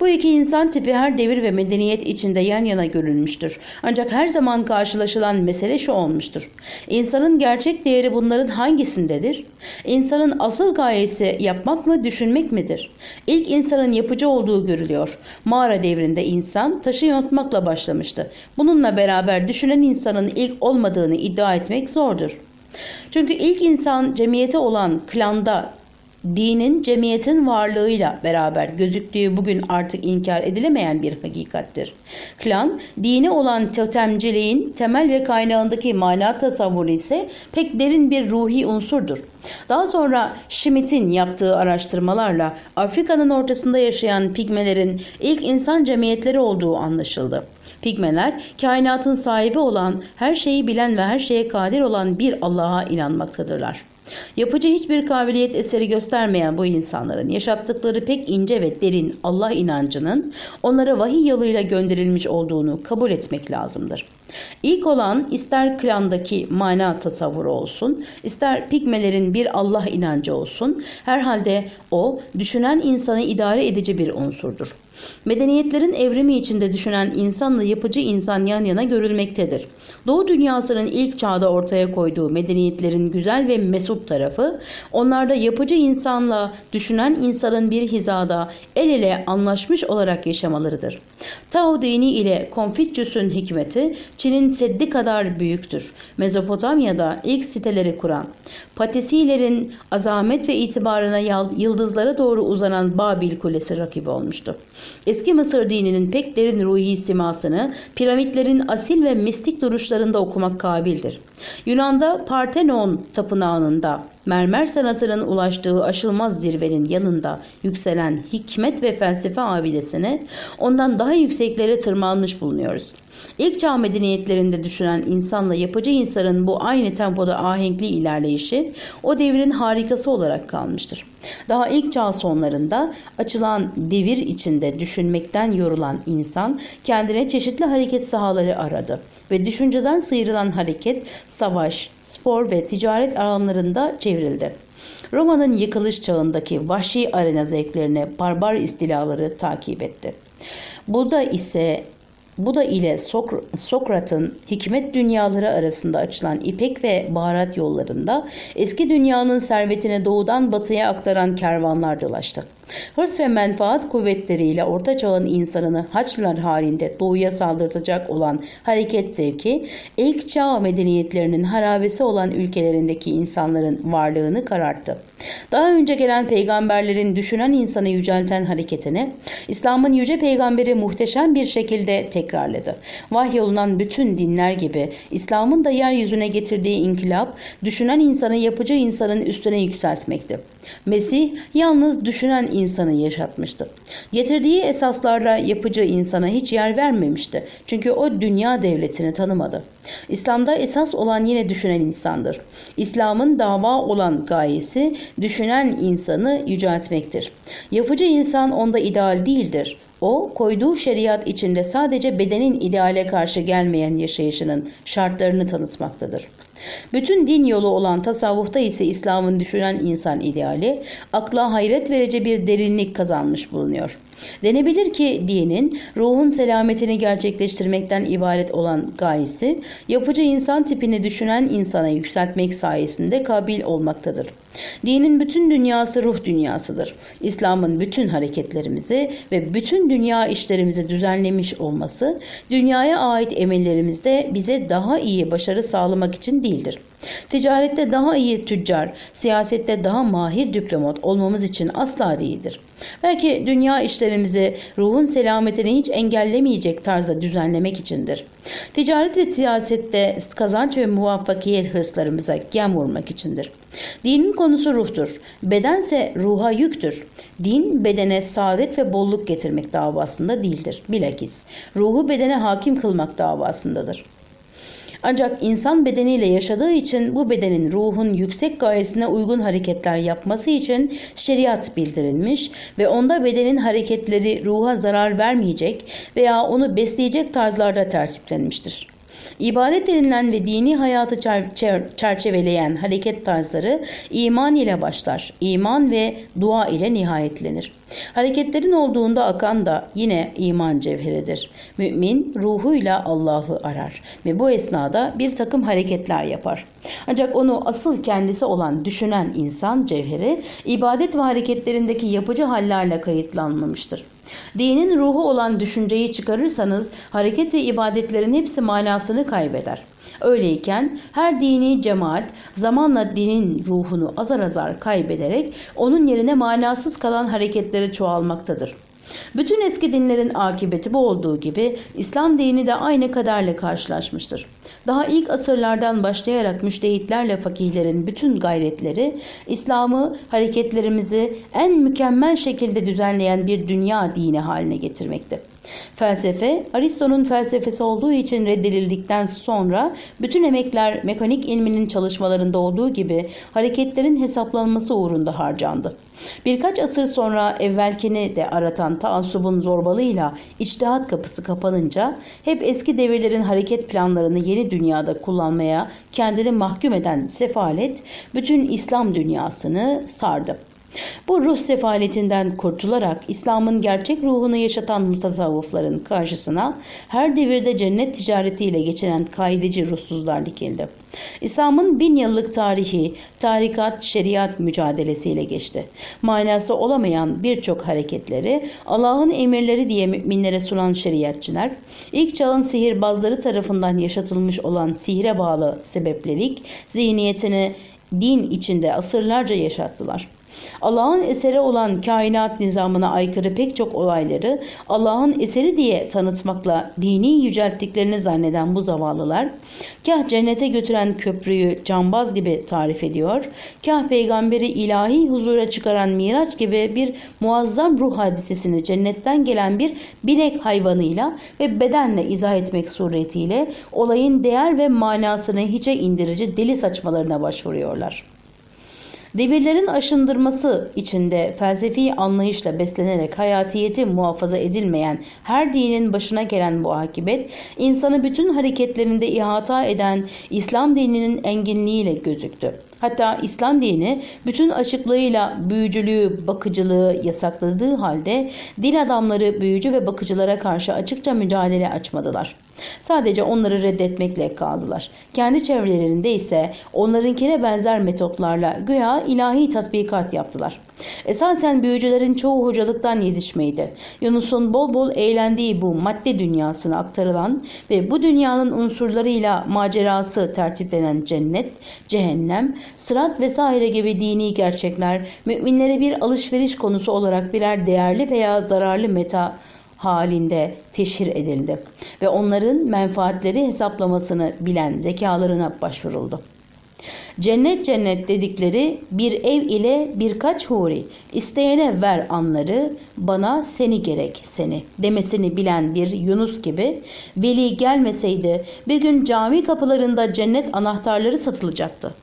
Bu iki insan tipi her devir ve medeniyet içinde yan yana görülmüştür. Ancak her zaman karşılaşılan mesele şu olmuştur. İnsanın gerçek değeri bunların hangisindedir? İnsanın asıl gayesi yapmak mı, düşünmek midir? İlk insanın yapıcı olduğu görülüyor. Mağara devrinde insan taşı yontmakla başlamıştı. Bununla beraber düşünen insanın ilk olmadığını iddia etmek zordur. Çünkü ilk insan cemiyete olan klanda dinin cemiyetin varlığıyla beraber gözüktüğü bugün artık inkar edilemeyen bir hakikattir. Klan, dini olan totemciliğin temel ve kaynağındaki mana tasavvuru ise pek derin bir ruhi unsurdur. Daha sonra Schmidt'in yaptığı araştırmalarla Afrika'nın ortasında yaşayan pigmelerin ilk insan cemiyetleri olduğu anlaşıldı. Pigmeler kainatın sahibi olan, her şeyi bilen ve her şeye kadir olan bir Allah'a inanmaktadırlar. Yapıcı hiçbir kabiliyet eseri göstermeyen bu insanların yaşattıkları pek ince ve derin Allah inancının onlara vahiy yoluyla gönderilmiş olduğunu kabul etmek lazımdır. İlk olan ister klandaki mana tasavvuru olsun, ister pigmelerin bir Allah inancı olsun, herhalde o düşünen insanı idare edici bir unsurdur. Medeniyetlerin evrimi içinde düşünen insanla yapıcı insan yan yana görülmektedir. Doğu dünyasının ilk çağda ortaya koyduğu medeniyetlerin güzel ve mesut tarafı, onlarda yapıcı insanla düşünen insanın bir hizada el ele anlaşmış olarak yaşamalarıdır. Tao dini ile Konfüçyüs'ün hikmeti Çin'in seddi kadar büyüktür. Mezopotamya'da ilk siteleri kuran, Patisilerin azamet ve itibarına yıldızlara doğru uzanan Babil Kulesi rakibi olmuştu. Eski Mısır dininin pek derin ruhi simasını piramitlerin asil ve mistik duruşlarında okumak kabildir. Yunan'da Partenon tapınağında mermer sanatının ulaştığı aşılmaz zirvenin yanında yükselen hikmet ve felsefe abidesine ondan daha yükseklere tırmanmış bulunuyoruz. İlk çağ medeniyetlerinde düşünen insanla yapıcı insanın bu aynı tempoda ahenkli ilerleyişi o devrin harikası olarak kalmıştır. Daha ilk çağ sonlarında açılan devir içinde düşünmekten yorulan insan kendine çeşitli hareket sahaları aradı ve düşünceden sıyrılan hareket savaş, spor ve ticaret alanlarında çevrildi. Roma'nın yıkılış çağındaki vahşi arena zevklerine barbar istilaları takip etti. Bu da ise bu da ile Sok Sokrat'ın hikmet dünyaları arasında açılan ipek ve baharat yollarında eski dünyanın servetini doğudan batıya aktaran kervanlar dolaştı. Hırs ve menfaat kuvvetleriyle orta çağın insanını haçlar halinde doğuya saldırtacak olan hareket zevki, ilk çağ medeniyetlerinin harabesi olan ülkelerindeki insanların varlığını kararttı. Daha önce gelen peygamberlerin düşünen insanı yücelten hareketini, İslam'ın yüce peygamberi muhteşem bir şekilde tekrarladı. Vahyolunan bütün dinler gibi İslam'ın da yeryüzüne getirdiği inkılap, düşünen insanı yapıcı insanın üstüne yükseltmekti. Mesih yalnız düşünen insanı yaşatmıştı. Getirdiği esaslarla yapıcı insana hiç yer vermemişti. Çünkü o dünya devletini tanımadı. İslam'da esas olan yine düşünen insandır. İslam'ın dava olan gayesi düşünen insanı yüceltmektir. Yapıcı insan onda ideal değildir. O koyduğu şeriat içinde sadece bedenin ideale karşı gelmeyen yaşayışının şartlarını tanıtmaktadır. Bütün din yolu olan tasavvufta ise İslam'ın düşünen insan ideali akla hayret verici bir derinlik kazanmış bulunuyor. Denebilir ki dinin ruhun selametini gerçekleştirmekten ibaret olan gayesi yapıcı insan tipini düşünen insana yükseltmek sayesinde kabil olmaktadır. Dinin bütün dünyası ruh dünyasıdır. İslam'ın bütün hareketlerimizi ve bütün dünya işlerimizi düzenlemiş olması dünyaya ait emellerimizde bize daha iyi başarı sağlamak için değildir. Ticarette daha iyi tüccar, siyasette daha mahir diplomat olmamız için asla değildir. Belki dünya işlerimizi ruhun selametini hiç engellemeyecek tarzda düzenlemek içindir. Ticaret ve siyasette kazanç ve muvaffakiyet hırslarımıza gem vurmak içindir. Dinin konusu ruhtur. Bedense ruha yüktür. Din bedene saadet ve bolluk getirmek davasında değildir. Bilakis ruhu bedene hakim kılmak davasındadır. Ancak insan bedeniyle yaşadığı için bu bedenin ruhun yüksek gayesine uygun hareketler yapması için şeriat bildirilmiş ve onda bedenin hareketleri ruha zarar vermeyecek veya onu besleyecek tarzlarda tertiplenmiştir. İbadet denilen ve dini hayatı çerçeveleyen hareket tarzları iman ile başlar. İman ve dua ile nihayetlenir. Hareketlerin olduğunda akan da yine iman cevheridir. Mümin ruhuyla Allah'ı arar ve bu esnada bir takım hareketler yapar. Ancak onu asıl kendisi olan düşünen insan cevheri ibadet ve hareketlerindeki yapıcı hallerle kayıtlanmamıştır. Dinin ruhu olan düşünceyi çıkarırsanız hareket ve ibadetlerin hepsi manasını kaybeder. Öyleyken her dini cemaat zamanla dinin ruhunu azar azar kaybederek onun yerine manasız kalan hareketleri çoğalmaktadır. Bütün eski dinlerin akıbeti bu olduğu gibi İslam dini de aynı kaderle karşılaşmıştır. Daha ilk asırlardan başlayarak müştehitlerle fakihlerin bütün gayretleri İslam'ı hareketlerimizi en mükemmel şekilde düzenleyen bir dünya dini haline getirmekte. Felsefe, Aristo'nun felsefesi olduğu için reddedildikten sonra bütün emekler mekanik ilminin çalışmalarında olduğu gibi hareketlerin hesaplanması uğrunda harcandı. Birkaç asır sonra evvelkini de aratan taassubun zorbalığıyla içtihat kapısı kapanınca hep eski devirlerin hareket planlarını yeni dünyada kullanmaya kendini mahkum eden sefalet bütün İslam dünyasını sardı. Bu ruh sefaletinden kurtularak İslam'ın gerçek ruhunu yaşatan mutasavvıfların karşısına her devirde cennet ticaretiyle geçinen kaideci ruhsuzlar dikildi. İslam'ın bin yıllık tarihi tarikat, şeriat mücadelesiyle geçti. Manası olamayan birçok hareketleri Allah'ın emirleri diye müminlere sunan şeriatçılar, ilk çağın sihirbazları tarafından yaşatılmış olan sihre bağlı sebeplelik zihniyetini din içinde asırlarca yaşattılar. Allah'ın eseri olan kainat nizamına aykırı pek çok olayları Allah'ın eseri diye tanıtmakla dini yücelttiklerini zanneden bu zavallılar, kah cennete götüren köprüyü cambaz gibi tarif ediyor, kah peygamberi ilahi huzura çıkaran miraç gibi bir muazzam ruh hadisesini cennetten gelen bir binek hayvanıyla ve bedenle izah etmek suretiyle olayın değer ve manasını hiçe indirici deli saçmalarına başvuruyorlar. Devirlerin aşındırması içinde felsefi anlayışla beslenerek hayatiyeti muhafaza edilmeyen her dinin başına gelen bu akibet, insanı bütün hareketlerinde ihata eden İslam dininin enginliğiyle gözüktü. Hatta İslam dini bütün açıklığıyla büyücülüğü, bakıcılığı yasakladığı halde din adamları büyücü ve bakıcılara karşı açıkça mücadele açmadılar. Sadece onları reddetmekle kaldılar. Kendi çevrelerinde ise onlarınkine benzer metotlarla güya ilahi tatbikat yaptılar. Esasen büyücülerin çoğu hocalıktan yetişmeydi. Yunus'un bol bol eğlendiği bu madde dünyasına aktarılan ve bu dünyanın unsurlarıyla macerası tertiplenen cennet, cehennem, sırat vesaire gibi dini gerçekler müminlere bir alışveriş konusu olarak birer değerli veya zararlı meta halinde teşhir edildi ve onların menfaatleri hesaplamasını bilen zekalarına başvuruldu. Cennet cennet dedikleri bir ev ile birkaç huri isteyene ver anları bana seni gerek seni demesini bilen bir Yunus gibi veli gelmeseydi bir gün cami kapılarında cennet anahtarları satılacaktı.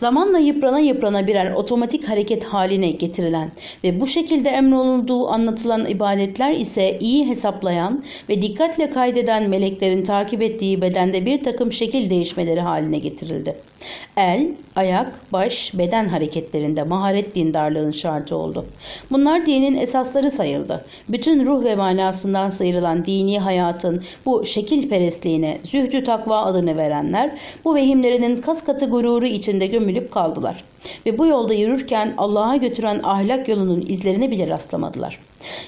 Zamanla yıprana yıprana birer otomatik hareket haline getirilen ve bu şekilde emrolunduğu anlatılan ibadetler ise iyi hesaplayan ve dikkatle kaydeden meleklerin takip ettiği bedende bir takım şekil değişmeleri haline getirildi. El, ayak, baş, beden hareketlerinde maharet dindarlığın şartı oldu. Bunlar dinin esasları sayıldı. Bütün ruh ve manasından sıyrılan dini hayatın bu şekil perestliğine zühdü takva adını verenler bu vehimlerinin kas katı gururu içinde gömülüp kaldılar. Ve bu yolda yürürken Allah'a götüren ahlak yolunun izlerine bile rastlamadılar.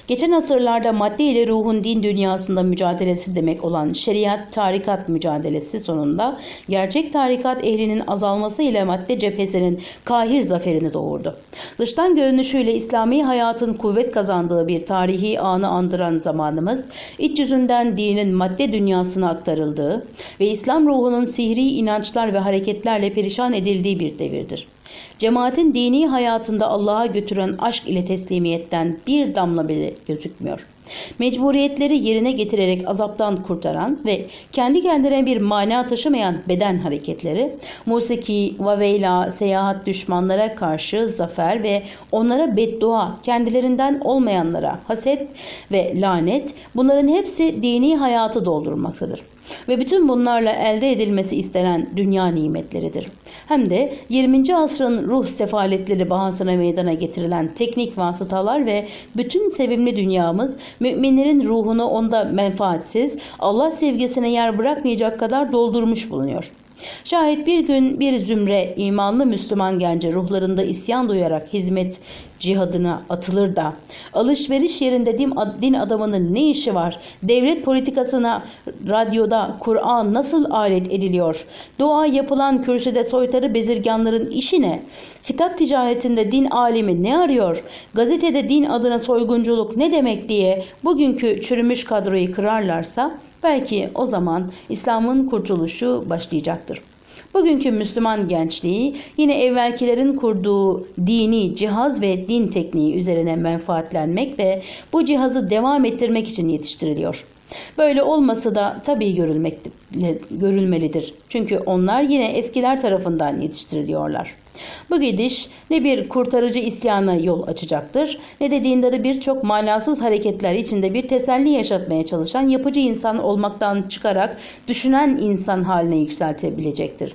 Geçen asırlarda madde ile ruhun din dünyasında mücadelesi demek olan şeriat tarikat mücadelesi sonunda gerçek tarikat ehlinin azalması ile madde cephesinin kahir zaferini doğurdu. Dıştan görünüşüyle İslami hayatın kuvvet kazandığı bir tarihi anı andıran zamanımız iç yüzünden dinin madde dünyasına aktarıldığı ve İslam ruhunun sihri inançlar ve hareketlerle perişan edildiği bir devirdir. Cemaatin dini hayatında Allah'a götüren aşk ile teslimiyetten bir damla bile gözükmüyor. Mecburiyetleri yerine getirerek azaptan kurtaran ve kendi kendine bir mana taşımayan beden hareketleri, musiki, vaveyla, seyahat düşmanlara karşı zafer ve onlara beddua, kendilerinden olmayanlara haset ve lanet bunların hepsi dini hayatı doldurmaktadır ve bütün bunlarla elde edilmesi istenen dünya nimetleridir. Hem de 20. asrın ruh sefaletleri bahasına meydana getirilen teknik vasıtalar ve bütün sevimli dünyamız müminlerin ruhunu onda menfaatsiz, Allah sevgisine yer bırakmayacak kadar doldurmuş bulunuyor. Şayet bir gün bir zümre imanlı Müslüman gence ruhlarında isyan duyarak hizmet cihadına atılır da alışveriş yerinde din, din adamının ne işi var? Devlet politikasına radyoda Kur'an nasıl alet ediliyor? Dua yapılan kürsüde soytarı bezirganların işi ne? Kitap ticaretinde din alimi ne arıyor? Gazetede din adına soygunculuk ne demek diye bugünkü çürümüş kadroyu kırarlarsa belki o zaman İslam'ın kurtuluşu başlayacaktır. Bugünkü Müslüman gençliği yine evvelkilerin kurduğu dini cihaz ve din tekniği üzerine menfaatlenmek ve bu cihazı devam ettirmek için yetiştiriliyor. Böyle olması da tabii görülmelidir. Çünkü onlar yine eskiler tarafından yetiştiriliyorlar. Bu gidiş ne bir kurtarıcı isyana yol açacaktır ne de dindarı birçok manasız hareketler içinde bir teselli yaşatmaya çalışan yapıcı insan olmaktan çıkarak düşünen insan haline yükseltebilecektir.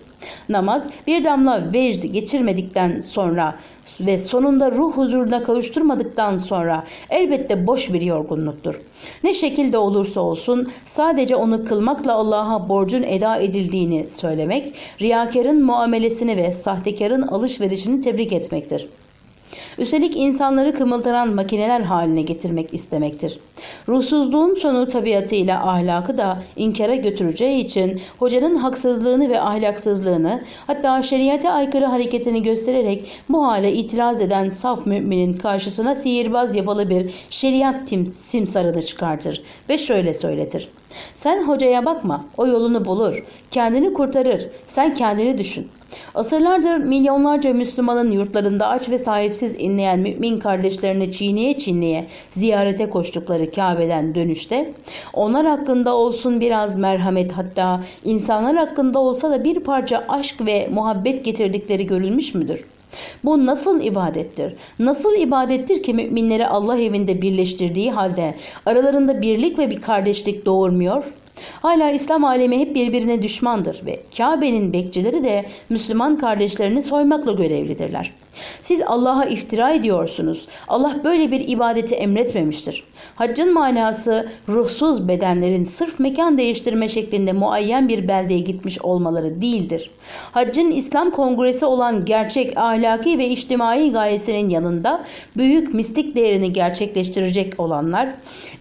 Namaz bir damla vecd geçirmedikten sonra ve sonunda ruh huzuruna kavuşturmadıktan sonra elbette boş bir yorgunluktur. Ne şekilde olursa olsun sadece onu kılmakla Allah'a borcun eda edildiğini söylemek, riyakarın muamelesini ve sahtekarın alışverişini tebrik etmektir. Üstelik insanları kımıldanan makineler haline getirmek istemektir. Ruhsuzluğun sonu tabiatıyla ahlakı da inkara götüreceği için hocanın haksızlığını ve ahlaksızlığını hatta şeriate aykırı hareketini göstererek bu hale itiraz eden saf müminin karşısına sihirbaz yapalı bir şeriat simsarını çıkartır ve şöyle söyletir. Sen hocaya bakma, o yolunu bulur, kendini kurtarır, sen kendini düşün. Asırlardır milyonlarca Müslümanın yurtlarında aç ve sahipsiz inleyen mümin kardeşlerini çiğneye çiğneye ziyarete koştukları Kabe'den dönüşte onlar hakkında olsun biraz merhamet hatta insanlar hakkında olsa da bir parça aşk ve muhabbet getirdikleri görülmüş müdür? Bu nasıl ibadettir? Nasıl ibadettir ki müminleri Allah evinde birleştirdiği halde aralarında birlik ve bir kardeşlik doğurmuyor? Hala İslam alemi hep birbirine düşmandır ve Kabe'nin bekçileri de Müslüman kardeşlerini soymakla görevlidirler. Siz Allah'a iftira ediyorsunuz. Allah böyle bir ibadeti emretmemiştir. Haccın manası ruhsuz bedenlerin sırf mekan değiştirme şeklinde muayyen bir beldeye gitmiş olmaları değildir. Haccın İslam kongresi olan gerçek ahlaki ve içtimai gayesinin yanında büyük mistik değerini gerçekleştirecek olanlar,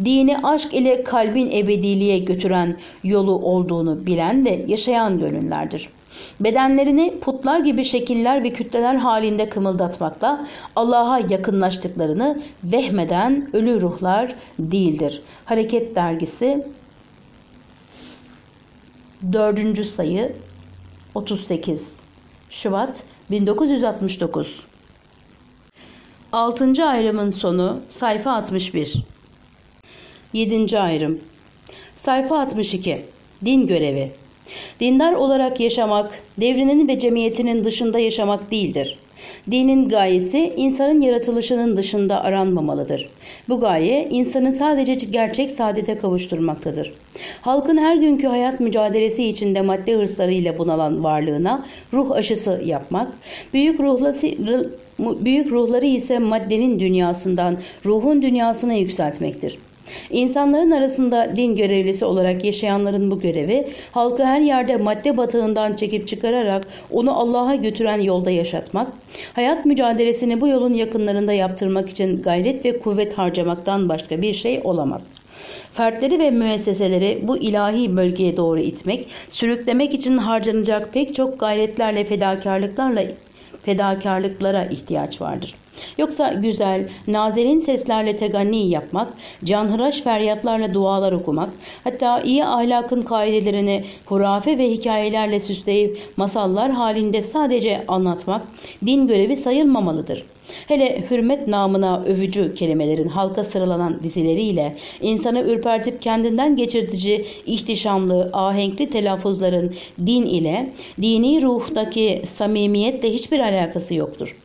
dini aşk ile kalbin ebediliğe götüren yolu olduğunu bilen ve yaşayan gönüllerdir. Bedenlerini putlar gibi şekiller ve kütleler halinde kımıldatmakla Allah'a yakınlaştıklarını vehmeden ölü ruhlar değildir. Hareket dergisi 4. sayı 38 Şubat 1969 6. ayrımın sonu sayfa 61 7. ayrım sayfa 62 Din görevi Dindar olarak yaşamak, devrinin ve cemiyetinin dışında yaşamak değildir. Dinin gayesi insanın yaratılışının dışında aranmamalıdır. Bu gaye insanı sadece gerçek saadete kavuşturmaktadır. Halkın her günkü hayat mücadelesi içinde madde hırslarıyla bunalan varlığına ruh aşısı yapmak, büyük ruhlası, büyük ruhları ise maddenin dünyasından ruhun dünyasına yükseltmektir. İnsanların arasında din görevlisi olarak yaşayanların bu görevi halkı her yerde madde batığından çekip çıkararak onu Allah'a götüren yolda yaşatmak, hayat mücadelesini bu yolun yakınlarında yaptırmak için gayret ve kuvvet harcamaktan başka bir şey olamaz. Fertleri ve müesseseleri bu ilahi bölgeye doğru itmek, sürüklemek için harcanacak pek çok gayretlerle fedakarlıklarla fedakarlıklara ihtiyaç vardır. Yoksa güzel, nazerin seslerle teganni yapmak, canhıraş feryatlarla dualar okumak, hatta iyi ahlakın kaidelerini hurafe ve hikayelerle süsleyip masallar halinde sadece anlatmak din görevi sayılmamalıdır. Hele hürmet namına övücü kelimelerin halka sıralanan dizileriyle insanı ürpertip kendinden geçirtici, ihtişamlı, ahenkli telaffuzların din ile, dini ruhtaki samimiyetle hiçbir alakası yoktur.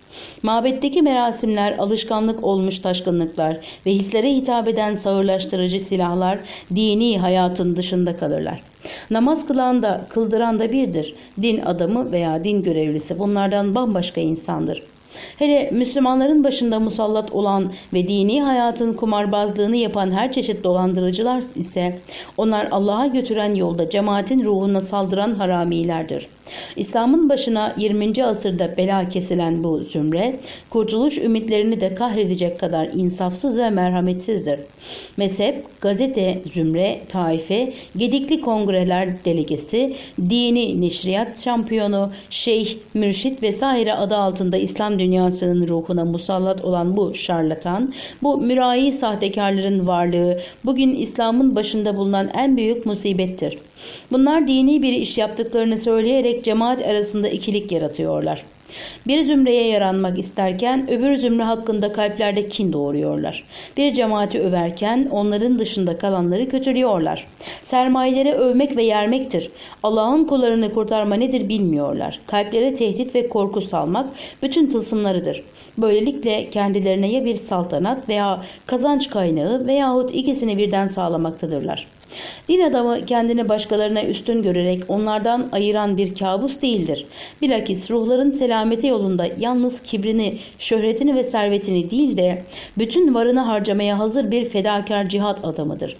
Mabetteki merasimler alışkanlık olmuş taşkınlıklar ve hislere hitap eden sağırlaştırıcı silahlar dini hayatın dışında kalırlar. Namaz kılan da kıldıran da birdir. Din adamı veya din görevlisi bunlardan bambaşka insandır. Hele Müslümanların başında musallat olan ve dini hayatın kumarbazlığını yapan her çeşit dolandırıcılar ise onlar Allah'a götüren yolda cemaatin ruhuna saldıran haramilerdir. İslam'ın başına 20. asırda bela kesilen bu zümre, kurtuluş ümitlerini de kahredecek kadar insafsız ve merhametsizdir. Mezhep, gazete, zümre, taife, gedikli kongreler delegesi, dini neşriyat şampiyonu, şeyh, mürşit vesaire adı altında İslam dünyasının ruhuna musallat olan bu şarlatan, bu mürai sahtekarların varlığı bugün İslam'ın başında bulunan en büyük musibettir. Bunlar dini bir iş yaptıklarını söyleyerek cemaat arasında ikilik yaratıyorlar. Bir zümreye yaranmak isterken öbür zümre hakkında kalplerde kin doğuruyorlar. Bir cemaati överken onların dışında kalanları kötülüyorlar. Sermayeleri övmek ve yermektir. Allah'ın kullarını kurtarma nedir bilmiyorlar. Kalplere tehdit ve korku salmak bütün tılsımlarıdır. Böylelikle kendilerine ya bir saltanat veya kazanç kaynağı veyahut ikisini birden sağlamaktadırlar. Din adamı kendini başkalarına üstün görerek onlardan ayıran bir kabus değildir. Bilakis ruhların selameti yolunda yalnız kibrini, şöhretini ve servetini değil de bütün varını harcamaya hazır bir fedakar cihat adamıdır.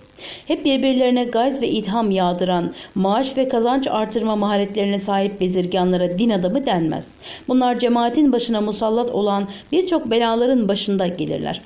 Hep birbirlerine gaz ve itham yağdıran, maaş ve kazanç artırma maharetlerine sahip bezirganlara din adamı denmez. Bunlar cemaatin başına musallat olan birçok belaların başında gelirler.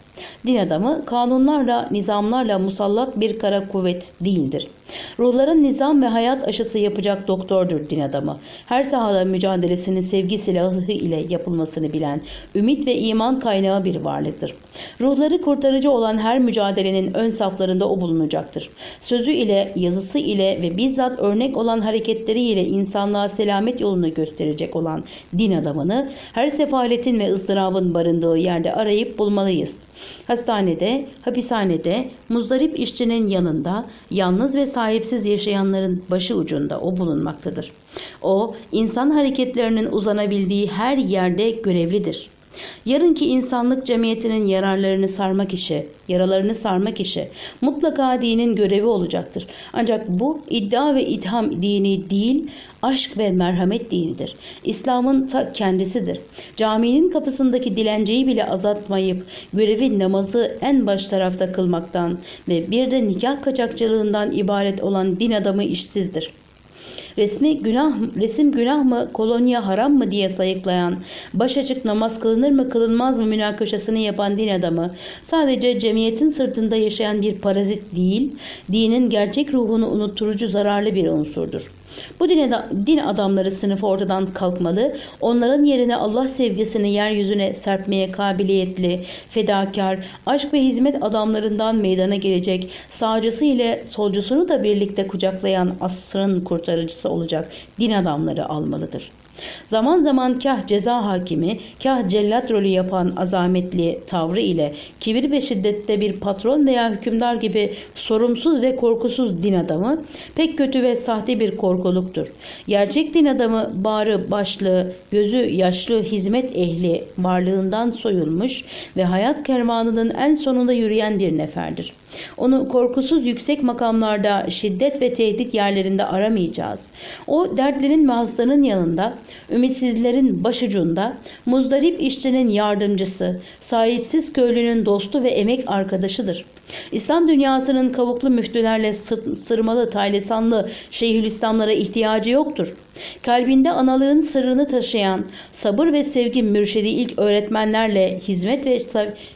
Din adamı kanunlarla, nizamlarla musallat bir kara kuvvet değildir. Ruhların nizam ve hayat aşısı yapacak doktordur din adamı. Her sahada mücadelesinin sevgi silahı ile yapılmasını bilen, ümit ve iman kaynağı bir varlıktır. Ruhları kurtarıcı olan her mücadelenin ön saflarında o bulunacaktır. Sözü ile, yazısı ile ve bizzat örnek olan hareketleriyle insanlığa selamet yolunu gösterecek olan din adamını her sefaletin ve ızdırabın barındığı yerde arayıp bulmalıyız. Hastanede, hapishanede, muzdarip işçinin yanında, yalnız ve sahipsiz yaşayanların başı ucunda o bulunmaktadır. O, insan hareketlerinin uzanabildiği her yerde görevlidir. Yarınki insanlık cemiyetinin yararlarını sarmak işi, yaralarını sarmak işi mutlaka dinin görevi olacaktır. Ancak bu iddia ve itham dini değil, aşk ve merhamet dinidir. İslam'ın ta kendisidir. Caminin kapısındaki dilenciyi bile azaltmayıp görevi namazı en baş tarafta kılmaktan ve bir de nikah kaçakçılığından ibaret olan din adamı işsizdir.'' Resmi günah, resim günah mı, kolonya haram mı diye sayıklayan, baş açık namaz kılınır mı kılınmaz mı münakaşasını yapan din adamı sadece cemiyetin sırtında yaşayan bir parazit değil, dinin gerçek ruhunu unutturucu zararlı bir unsurdur. Bu din, adamları sınıfı ortadan kalkmalı, onların yerine Allah sevgisini yeryüzüne serpmeye kabiliyetli, fedakar, aşk ve hizmet adamlarından meydana gelecek, sağcısı ile solcusunu da birlikte kucaklayan asrın kurtarıcısı olacak din adamları almalıdır.'' Zaman zaman kah ceza hakimi, kah cellat rolü yapan azametli tavrı ile kibir ve şiddette bir patron veya hükümdar gibi sorumsuz ve korkusuz din adamı pek kötü ve sahte bir korkuluktur. Gerçek din adamı bağrı başlı, gözü yaşlı hizmet ehli varlığından soyulmuş ve hayat kervanının en sonunda yürüyen bir neferdir. Onu korkusuz yüksek makamlarda şiddet ve tehdit yerlerinde aramayacağız. O dertlinin ve hastanın yanında, ümitsizlerin başucunda, muzdarip işçinin yardımcısı, sahipsiz köylünün dostu ve emek arkadaşıdır. İslam dünyasının kavuklu müftülerle sırmalı, taylesanlı şeyhülislamlara ihtiyacı yoktur. Kalbinde analığın sırrını taşıyan sabır ve sevgi mürşidi ilk öğretmenlerle, hizmet ve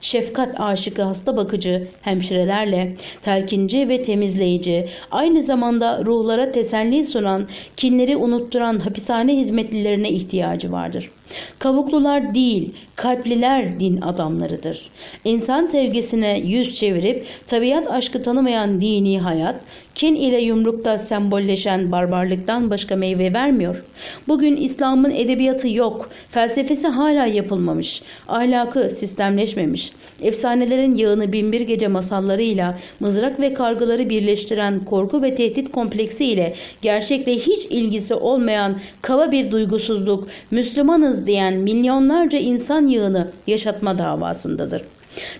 şefkat aşıkı hasta bakıcı hemşirelerle, telkinci ve temizleyici, aynı zamanda ruhlara teselli sunan, kinleri unutturan hapishane hizmetlilerine ihtiyacı vardır.'' Kavuklular değil, kalpliler din adamlarıdır. İnsan sevgisine yüz çevirip tabiat aşkı tanımayan dini hayat, kin ile yumrukta sembolleşen barbarlıktan başka meyve vermiyor. Bugün İslam'ın edebiyatı yok, felsefesi hala yapılmamış, ahlakı sistemleşmemiş. Efsanelerin yağını binbir gece masallarıyla mızrak ve kargıları birleştiren korku ve tehdit kompleksi ile gerçekle hiç ilgisi olmayan kaba bir duygusuzluk, Müslümanız diyen milyonlarca insan yığını yaşatma davasındadır.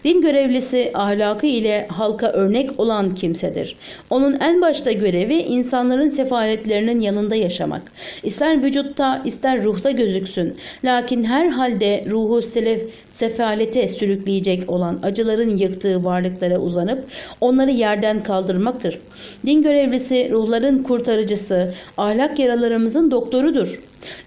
Din görevlisi ahlakı ile halka örnek olan kimsedir. Onun en başta görevi insanların sefaletlerinin yanında yaşamak. İster vücutta ister ruhta gözüksün. Lakin her halde ruhu selef, sefalete sürükleyecek olan acıların yıktığı varlıklara uzanıp onları yerden kaldırmaktır. Din görevlisi ruhların kurtarıcısı, ahlak yaralarımızın doktorudur.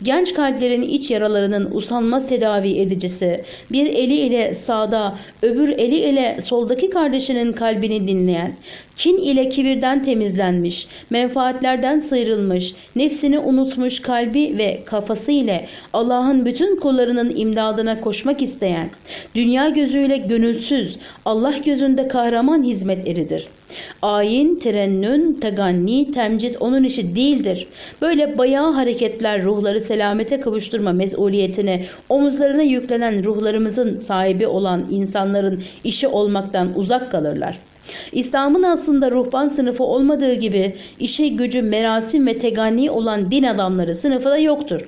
Genç kalplerin iç yaralarının usanmaz tedavi edicisi, bir eli ile sağda, öbür eli ile soldaki kardeşinin kalbini dinleyen, kin ile kibirden temizlenmiş, menfaatlerden sıyrılmış, nefsini unutmuş kalbi ve kafası ile Allah'ın bütün kullarının imdadına koşmak isteyen, dünya gözüyle gönülsüz, Allah gözünde kahraman hizmet eridir.'' Ayin, terennün, teganni, temcit onun işi değildir. Böyle bayağı hareketler ruhları selamete kavuşturma mesuliyetine omuzlarına yüklenen ruhlarımızın sahibi olan insanların işi olmaktan uzak kalırlar.'' İslam'ın aslında ruhban sınıfı olmadığı gibi işi gücü merasim ve teganni olan din adamları sınıfı da yoktur.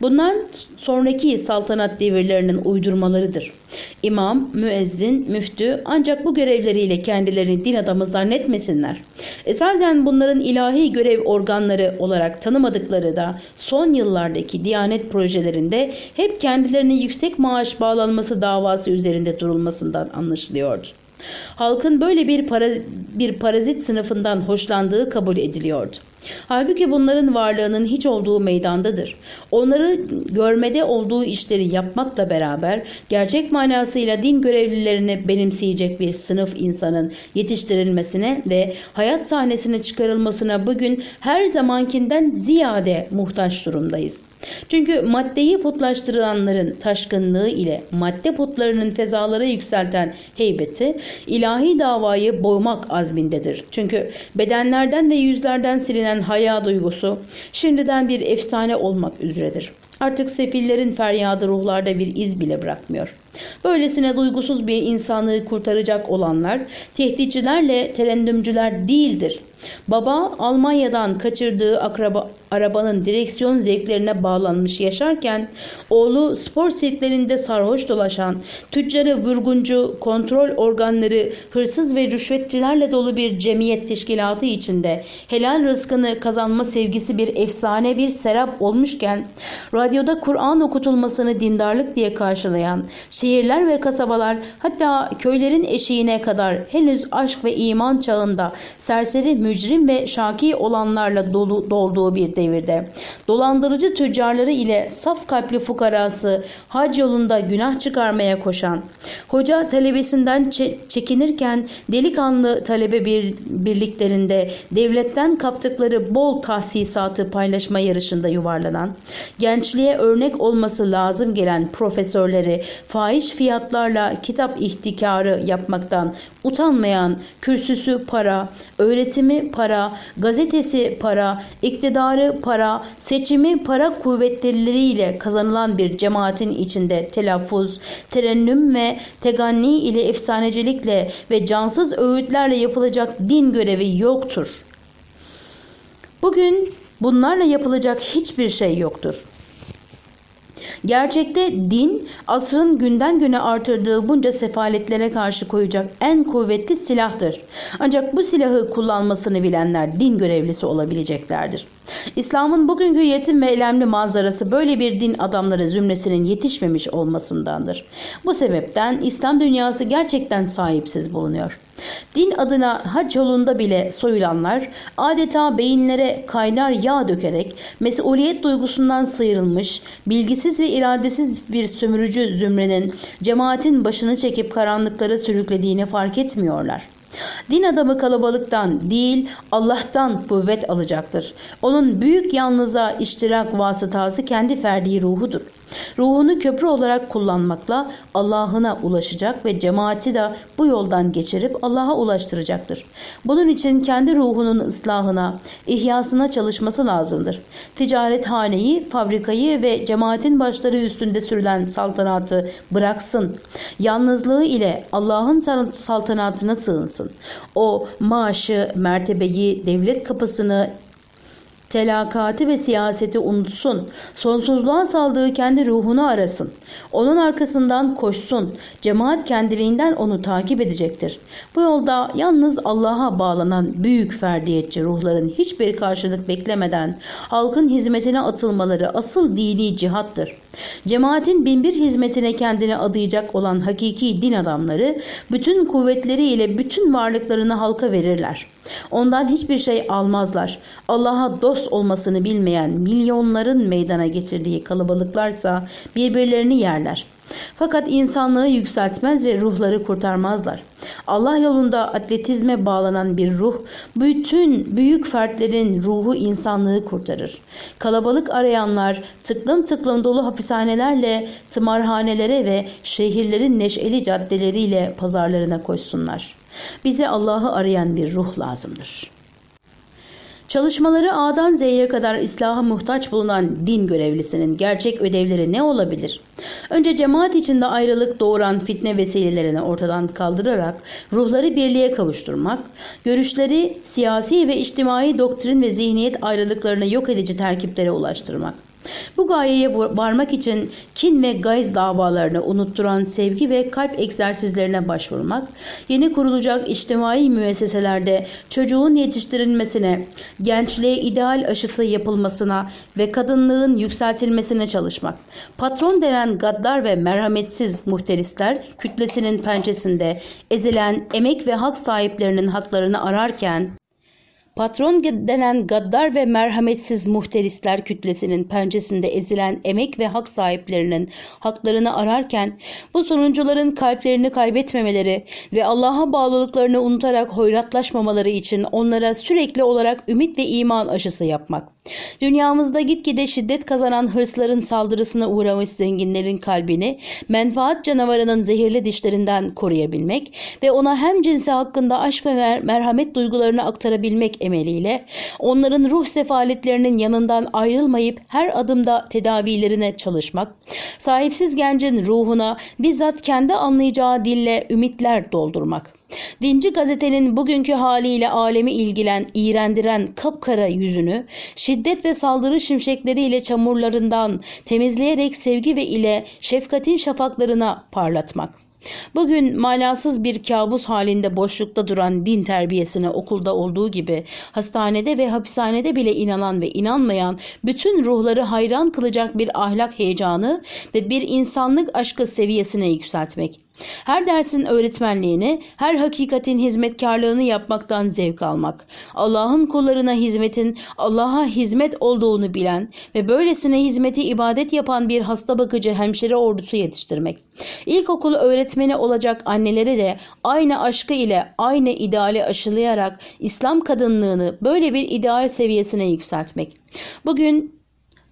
Bunlar sonraki saltanat devirlerinin uydurmalarıdır. İmam, müezzin, müftü ancak bu görevleriyle kendilerini din adamı zannetmesinler. Esasen bunların ilahi görev organları olarak tanımadıkları da son yıllardaki diyanet projelerinde hep kendilerine yüksek maaş bağlanması davası üzerinde durulmasından anlaşılıyordu. Halkın böyle bir, parazit, bir parazit sınıfından hoşlandığı kabul ediliyordu. Halbuki bunların varlığının hiç olduğu meydandadır. Onları görmede olduğu işleri yapmakla beraber gerçek manasıyla din görevlilerini benimseyecek bir sınıf insanın yetiştirilmesine ve hayat sahnesine çıkarılmasına bugün her zamankinden ziyade muhtaç durumdayız. Çünkü maddeyi putlaştıranların taşkınlığı ile madde putlarının fezalara yükselten heybeti ilahi davayı boymak azmindedir. Çünkü bedenlerden ve yüzlerden silinen haya duygusu şimdiden bir efsane olmak üzeredir. Artık sefillerin feryadı ruhlarda bir iz bile bırakmıyor. Böylesine duygusuz bir insanlığı kurtaracak olanlar tehditçilerle terendümcüler değildir. Baba Almanya'dan kaçırdığı akraba, arabanın direksiyon zevklerine bağlanmış yaşarken oğlu spor sirklerinde sarhoş dolaşan, tüccarı vurguncu, kontrol organları hırsız ve rüşvetçilerle dolu bir cemiyet teşkilatı içinde helal rızkını kazanma sevgisi bir efsane bir serap olmuşken radyoda Kur'an okutulmasını dindarlık diye karşılayan şehirler ve kasabalar hatta köylerin eşiğine kadar henüz aşk ve iman çağında serseri mücrim ve şaki olanlarla dolu, dolduğu bir devirde. Dolandırıcı tüccarları ile saf kalpli fukarası hac yolunda günah çıkarmaya koşan hoca talebesinden çekinirken delikanlı talebe bir birliklerinde devletten kaptıkları bol tahsisatı paylaşma yarışında yuvarlanan gençliğe örnek olması lazım gelen profesörleri fahiş fiyatlarla kitap ihtikarı yapmaktan utanmayan kürsüsü para, öğretimi para, gazetesi para, iktidarı para, seçimi para kuvvetlileriyle kazanılan bir cemaatin içinde telaffuz, terennüm ve teganni ile efsanecilikle ve cansız öğütlerle yapılacak din görevi yoktur. Bugün bunlarla yapılacak hiçbir şey yoktur. Gerçekte din asrın günden güne artırdığı bunca sefaletlere karşı koyacak en kuvvetli silahtır. Ancak bu silahı kullanmasını bilenler din görevlisi olabileceklerdir. İslam'ın bugünkü yetim ve elemli manzarası böyle bir din adamları zümresinin yetişmemiş olmasındandır. Bu sebepten İslam dünyası gerçekten sahipsiz bulunuyor. Din adına hac yolunda bile soyulanlar adeta beyinlere kaynar yağ dökerek mesuliyet duygusundan sıyrılmış, bilgisiz ve iradesiz bir sömürücü zümrenin cemaatin başını çekip karanlıklara sürüklediğini fark etmiyorlar. Din adamı kalabalıktan değil Allah'tan kuvvet alacaktır. Onun büyük yalnıza iştirak vasıtası kendi ferdi ruhudur. Ruhunu köprü olarak kullanmakla Allah'ına ulaşacak ve cemaati de bu yoldan geçirip Allah'a ulaştıracaktır. Bunun için kendi ruhunun ıslahına, ihyasına çalışması lazımdır. Ticarethaneyi, fabrikayı ve cemaatin başları üstünde sürülen saltanatı bıraksın. Yalnızlığı ile Allah'ın saltanatına sığınsın. O maaşı, mertebeyi, devlet kapısını telakati ve siyaseti unutsun. Sonsuzluğa saldığı kendi ruhunu arasın. Onun arkasından koşsun. Cemaat kendiliğinden onu takip edecektir. Bu yolda yalnız Allah'a bağlanan büyük ferdiyetçi ruhların hiçbir karşılık beklemeden halkın hizmetine atılmaları asıl dini cihattır. Cemaatin binbir hizmetine kendini adayacak olan hakiki din adamları bütün kuvvetleriyle bütün varlıklarını halka verirler. Ondan hiçbir şey almazlar. Allah'a dost olmasını bilmeyen milyonların meydana getirdiği kalabalıklarsa birbirlerini yerler. Fakat insanlığı yükseltmez ve ruhları kurtarmazlar. Allah yolunda atletizme bağlanan bir ruh, bütün büyük fertlerin ruhu insanlığı kurtarır. Kalabalık arayanlar tıklım tıklım dolu hapishanelerle tımarhanelere ve şehirlerin neşeli caddeleriyle pazarlarına koşsunlar. Bize Allah'ı arayan bir ruh lazımdır.'' Çalışmaları A'dan Z'ye kadar islaha muhtaç bulunan din görevlisinin gerçek ödevleri ne olabilir? Önce cemaat içinde ayrılık doğuran fitne vesilelerini ortadan kaldırarak ruhları birliğe kavuşturmak, görüşleri siyasi ve içtimai doktrin ve zihniyet ayrılıklarını yok edici terkiplere ulaştırmak, bu gayeye varmak için kin ve gayz davalarını unutturan sevgi ve kalp egzersizlerine başvurmak, yeni kurulacak içtimai müesseselerde çocuğun yetiştirilmesine, gençliğe ideal aşısı yapılmasına ve kadınlığın yükseltilmesine çalışmak, patron denen gaddar ve merhametsiz muhterisler kütlesinin pençesinde ezilen emek ve hak sahiplerinin haklarını ararken, Patron denen gaddar ve merhametsiz muhterisler kütlesinin pençesinde ezilen emek ve hak sahiplerinin haklarını ararken bu sonuncuların kalplerini kaybetmemeleri ve Allah'a bağlılıklarını unutarak hoyratlaşmamaları için onlara sürekli olarak ümit ve iman aşısı yapmak. Dünyamızda gitgide şiddet kazanan hırsların saldırısına uğramış zenginlerin kalbini menfaat canavarının zehirli dişlerinden koruyabilmek ve ona hem cinsi hakkında aşk ve merhamet duygularını aktarabilmek emeliyle onların ruh sefaletlerinin yanından ayrılmayıp her adımda tedavilerine çalışmak, sahipsiz gencin ruhuna bizzat kendi anlayacağı dille ümitler doldurmak. Dinci gazetenin bugünkü haliyle alemi ilgilen, iğrendiren kapkara yüzünü, şiddet ve saldırı şimşekleriyle çamurlarından temizleyerek sevgi ve ile şefkatin şafaklarına parlatmak. Bugün manasız bir kabus halinde boşlukta duran din terbiyesine okulda olduğu gibi hastanede ve hapishanede bile inanan ve inanmayan bütün ruhları hayran kılacak bir ahlak heyecanı ve bir insanlık aşkı seviyesine yükseltmek. Her dersin öğretmenliğini, her hakikatin hizmetkarlığını yapmaktan zevk almak. Allah'ın kullarına hizmetin Allah'a hizmet olduğunu bilen ve böylesine hizmeti ibadet yapan bir hasta bakıcı hemşire ordusu yetiştirmek. İlkokul öğretmeni olacak annelere de aynı aşkı ile aynı ideali aşılayarak İslam kadınlığını böyle bir ideal seviyesine yükseltmek. Bugün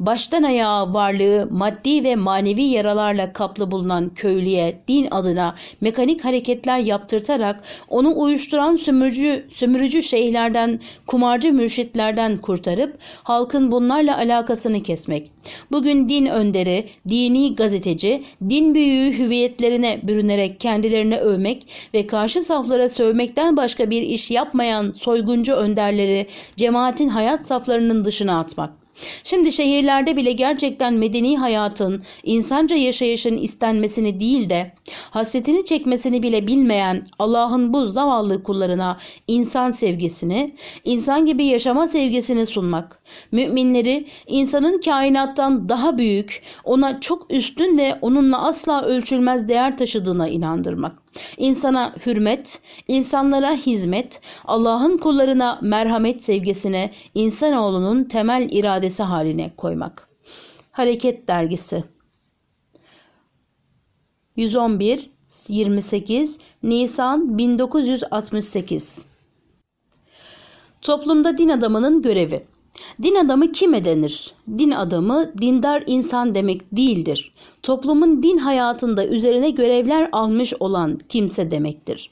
baştan ayağa varlığı maddi ve manevi yaralarla kaplı bulunan köylüye din adına mekanik hareketler yaptırtarak onu uyuşturan sömürücü, sömürücü şeyhlerden, kumarcı mürşitlerden kurtarıp halkın bunlarla alakasını kesmek. Bugün din önderi, dini gazeteci, din büyüğü hüviyetlerine bürünerek kendilerini övmek ve karşı saflara sövmekten başka bir iş yapmayan soyguncu önderleri cemaatin hayat saflarının dışına atmak. Şimdi şehirlerde bile gerçekten medeni hayatın, insanca yaşayışın istenmesini değil de hasretini çekmesini bile bilmeyen Allah'ın bu zavallı kullarına insan sevgisini, insan gibi yaşama sevgisini sunmak, müminleri insanın kainattan daha büyük, ona çok üstün ve onunla asla ölçülmez değer taşıdığına inandırmak. İnsana hürmet, insanlara hizmet, Allah'ın kullarına merhamet sevgisine insanoğlunun temel iradesi haline koymak. Hareket Dergisi. 111 28 Nisan 1968 Toplumda din adamının görevi Din adamı kime denir? Din adamı dindar insan demek değildir. Toplumun din hayatında üzerine görevler almış olan kimse demektir.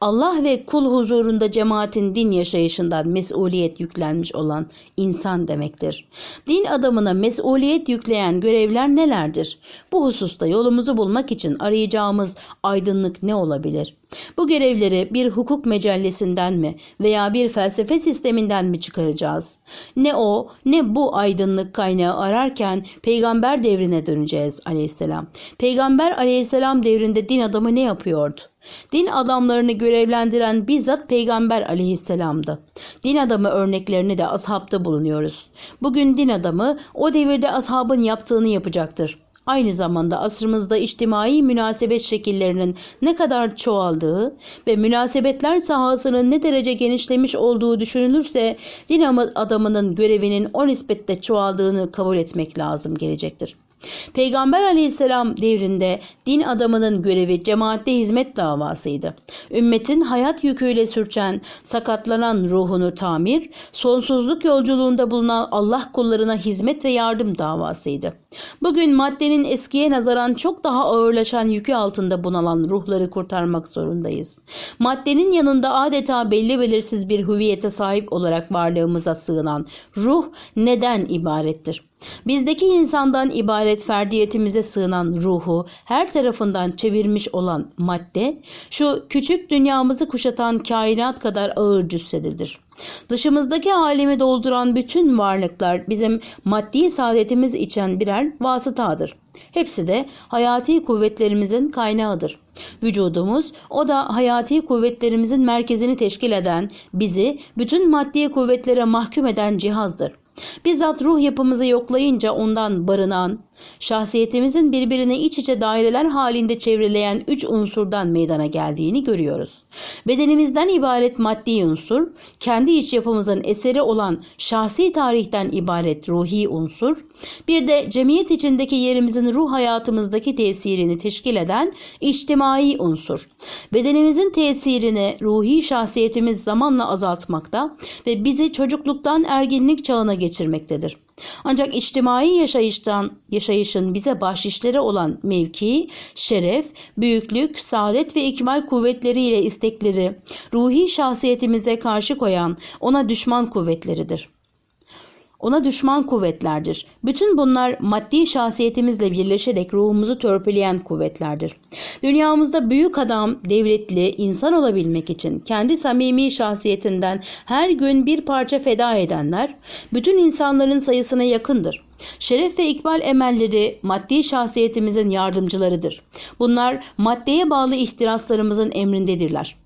Allah ve kul huzurunda cemaatin din yaşayışından mesuliyet yüklenmiş olan insan demektir. Din adamına mesuliyet yükleyen görevler nelerdir? Bu hususta yolumuzu bulmak için arayacağımız aydınlık ne olabilir? Bu görevleri bir hukuk mecellesinden mi veya bir felsefe sisteminden mi çıkaracağız? Ne o ne bu aydınlık kaynağı ararken peygamber devrine döneceğiz aleyhisselam. Peygamber aleyhisselam devrinde din adamı ne yapıyordu? Din adamlarını görevlendiren bizzat Peygamber aleyhisselamdı. Din adamı örneklerini de ashabta bulunuyoruz. Bugün din adamı o devirde ashabın yaptığını yapacaktır. Aynı zamanda asrımızda içtimai münasebet şekillerinin ne kadar çoğaldığı ve münasebetler sahasının ne derece genişlemiş olduğu düşünülürse din adamının görevinin o nispette çoğaldığını kabul etmek lazım gelecektir. Peygamber aleyhisselam devrinde din adamının görevi cemaatte hizmet davasıydı. Ümmetin hayat yüküyle sürçen, sakatlanan ruhunu tamir, sonsuzluk yolculuğunda bulunan Allah kullarına hizmet ve yardım davasıydı. Bugün maddenin eskiye nazaran çok daha ağırlaşan yükü altında bunalan ruhları kurtarmak zorundayız. Maddenin yanında adeta belli belirsiz bir hüviyete sahip olarak varlığımıza sığınan ruh neden ibarettir? Bizdeki insandan ibaret ferdiyetimize sığınan ruhu her tarafından çevirmiş olan madde, şu küçük dünyamızı kuşatan kainat kadar ağır cüssededir. Dışımızdaki alemi dolduran bütün varlıklar bizim maddi saadetimiz için birer vasıtadır. Hepsi de hayati kuvvetlerimizin kaynağıdır. Vücudumuz o da hayati kuvvetlerimizin merkezini teşkil eden, bizi bütün maddi kuvvetlere mahkum eden cihazdır. Bizzat ruh yapımızı yoklayınca ondan barınan, şahsiyetimizin birbirine iç içe daireler halinde çevreleyen üç unsurdan meydana geldiğini görüyoruz. Bedenimizden ibaret maddi unsur, kendi iç yapımızın eseri olan şahsi tarihten ibaret ruhi unsur, bir de cemiyet içindeki yerimizin ruh hayatımızdaki tesirini teşkil eden içtimai unsur. Bedenimizin tesirini ruhi şahsiyetimiz zamanla azaltmakta ve bizi çocukluktan erginlik çağına geçirmektedir. Ancak içtimai yaşayıştan, yaşayışın bize bahşişleri olan mevki, şeref, büyüklük, saadet ve ikmal kuvvetleriyle istekleri, ruhi şahsiyetimize karşı koyan ona düşman kuvvetleridir ona düşman kuvvetlerdir. Bütün bunlar maddi şahsiyetimizle birleşerek ruhumuzu törpüleyen kuvvetlerdir. Dünyamızda büyük adam, devletli, insan olabilmek için kendi samimi şahsiyetinden her gün bir parça feda edenler, bütün insanların sayısına yakındır. Şeref ve ikbal emelleri maddi şahsiyetimizin yardımcılarıdır. Bunlar maddeye bağlı ihtiraslarımızın emrindedirler.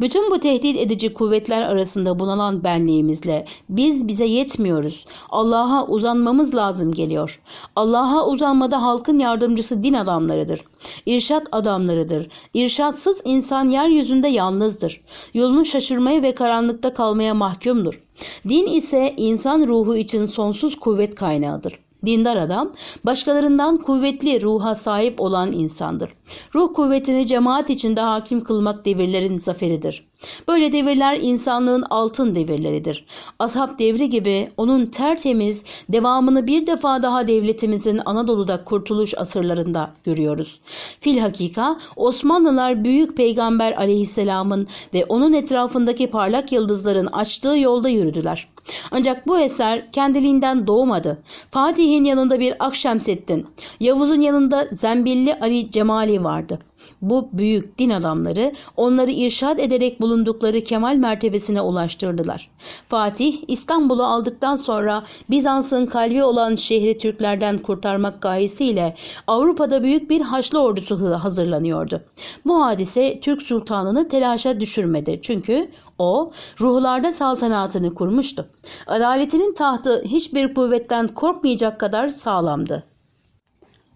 Bütün bu tehdit edici kuvvetler arasında bulunan benliğimizle biz bize yetmiyoruz. Allah'a uzanmamız lazım geliyor. Allah'a uzanmada halkın yardımcısı din adamlarıdır. İrşat adamlarıdır. İrşatsız insan yeryüzünde yalnızdır. Yolunu şaşırmaya ve karanlıkta kalmaya mahkumdur. Din ise insan ruhu için sonsuz kuvvet kaynağıdır. Dindar adam başkalarından kuvvetli ruha sahip olan insandır. Ruh kuvvetini cemaat içinde hakim kılmak devirlerin zaferidir. Böyle devirler insanlığın altın devirleridir. Ashab devri gibi onun tertemiz devamını bir defa daha devletimizin Anadolu'da kurtuluş asırlarında görüyoruz. Filhakika Osmanlılar büyük peygamber aleyhisselamın ve onun etrafındaki parlak yıldızların açtığı yolda yürüdüler. Ancak bu eser kendiliğinden doğmadı. Fatih'in yanında bir Akşemseddin, Yavuz'un yanında Zembilli Ali Cemali vardı. Bu büyük din adamları onları irşad ederek bulundukları kemal mertebesine ulaştırdılar. Fatih İstanbul'u aldıktan sonra Bizans'ın kalbi olan şehri Türklerden kurtarmak gayesiyle Avrupa'da büyük bir Haçlı ordusu hazırlanıyordu. Bu hadise Türk sultanını telaşa düşürmedi çünkü o ruhlarda saltanatını kurmuştu. Adaletinin tahtı hiçbir kuvvetten korkmayacak kadar sağlamdı.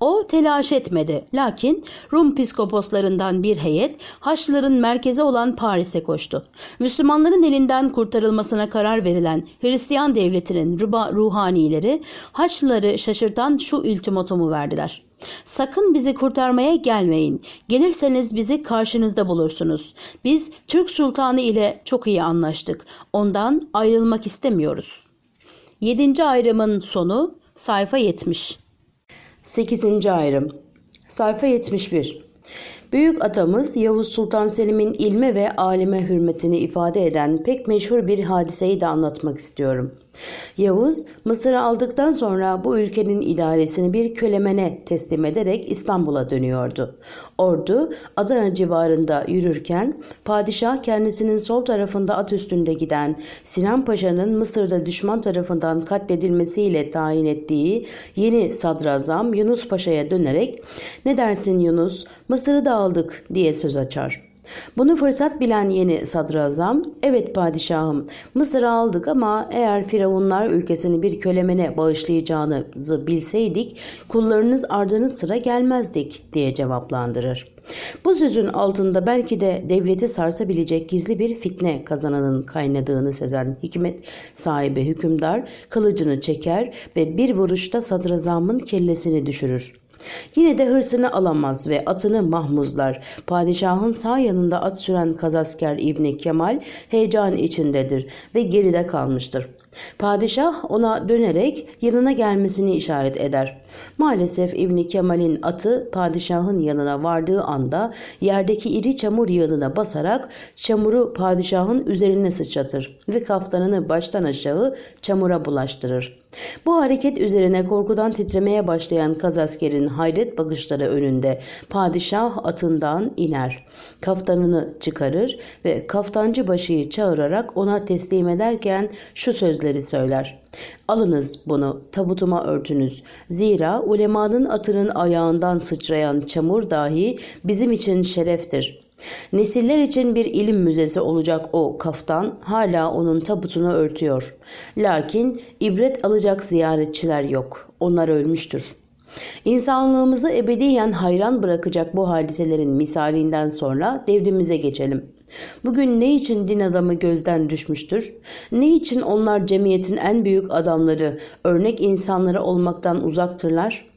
O telaş etmedi. Lakin Rum piskoposlarından bir heyet Haçlıların merkezi olan Paris'e koştu. Müslümanların elinden kurtarılmasına karar verilen Hristiyan devletinin ruba ruhanileri Haçlıları şaşırtan şu ultimatomu verdiler. Sakın bizi kurtarmaya gelmeyin. Gelirseniz bizi karşınızda bulursunuz. Biz Türk Sultanı ile çok iyi anlaştık. Ondan ayrılmak istemiyoruz.'' 7. ayrımın sonu sayfa 70. 8. ayrım sayfa 71. Büyük atamız Yavuz Sultan Selim'in ilme ve alime hürmetini ifade eden pek meşhur bir hadiseyi de anlatmak istiyorum. Yavuz, Mısır'ı aldıktan sonra bu ülkenin idaresini bir kölemene teslim ederek İstanbul'a dönüyordu. Ordu Adana civarında yürürken padişah kendisinin sol tarafında at üstünde giden Sinan Paşa'nın Mısır'da düşman tarafından katledilmesiyle tayin ettiği yeni sadrazam Yunus Paşa'ya dönerek ''Ne dersin Yunus, Mısır'ı da aldık'' diye söz açar. Bunu fırsat bilen yeni sadrazam, evet padişahım Mısır'ı aldık ama eğer Firavunlar ülkesini bir kölemene bağışlayacağınızı bilseydik kullarınız ardınız sıra gelmezdik diye cevaplandırır. Bu sözün altında belki de devleti sarsabilecek gizli bir fitne kazananın kaynadığını sezen hikmet sahibi hükümdar kılıcını çeker ve bir vuruşta sadrazamın kellesini düşürür. Yine de hırsını alamaz ve atını mahmuzlar. Padişahın sağ yanında at süren kazasker İbni Kemal heyecan içindedir ve geride kalmıştır. Padişah ona dönerek yanına gelmesini işaret eder. Maalesef İbni Kemal'in atı padişahın yanına vardığı anda yerdeki iri çamur yığınına basarak çamuru padişahın üzerine sıçratır ve kaftanını baştan aşağı çamura bulaştırır. Bu hareket üzerine korkudan titremeye başlayan kaz askerin hayret bakışları önünde padişah atından iner. Kaftanını çıkarır ve kaftancı başıyı çağırarak ona teslim ederken şu sözleri söyler. Alınız bunu tabutuma örtünüz. Zira ulemanın atının ayağından sıçrayan çamur dahi bizim için şereftir. Nesiller için bir ilim müzesi olacak o kaftan hala onun tabutunu örtüyor. Lakin ibret alacak ziyaretçiler yok. Onlar ölmüştür. İnsanlığımızı ebediyen hayran bırakacak bu hadiselerin misalinden sonra devrimize geçelim. Bugün ne için din adamı gözden düşmüştür? Ne için onlar cemiyetin en büyük adamları, örnek insanları olmaktan uzaktırlar?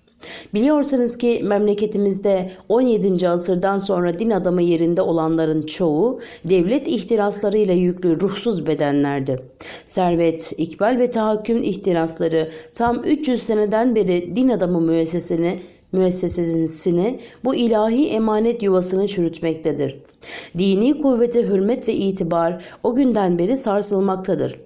Biliyorsunuz ki memleketimizde 17. asırdan sonra din adamı yerinde olanların çoğu devlet ihtiraslarıyla yüklü ruhsuz bedenlerdi. Servet, ikbal ve tahakküm ihtirasları tam 300 seneden beri din adamı müessesini müessesesini bu ilahi emanet yuvasını çürütmektedir. Dini kuvvete hürmet ve itibar o günden beri sarsılmaktadır.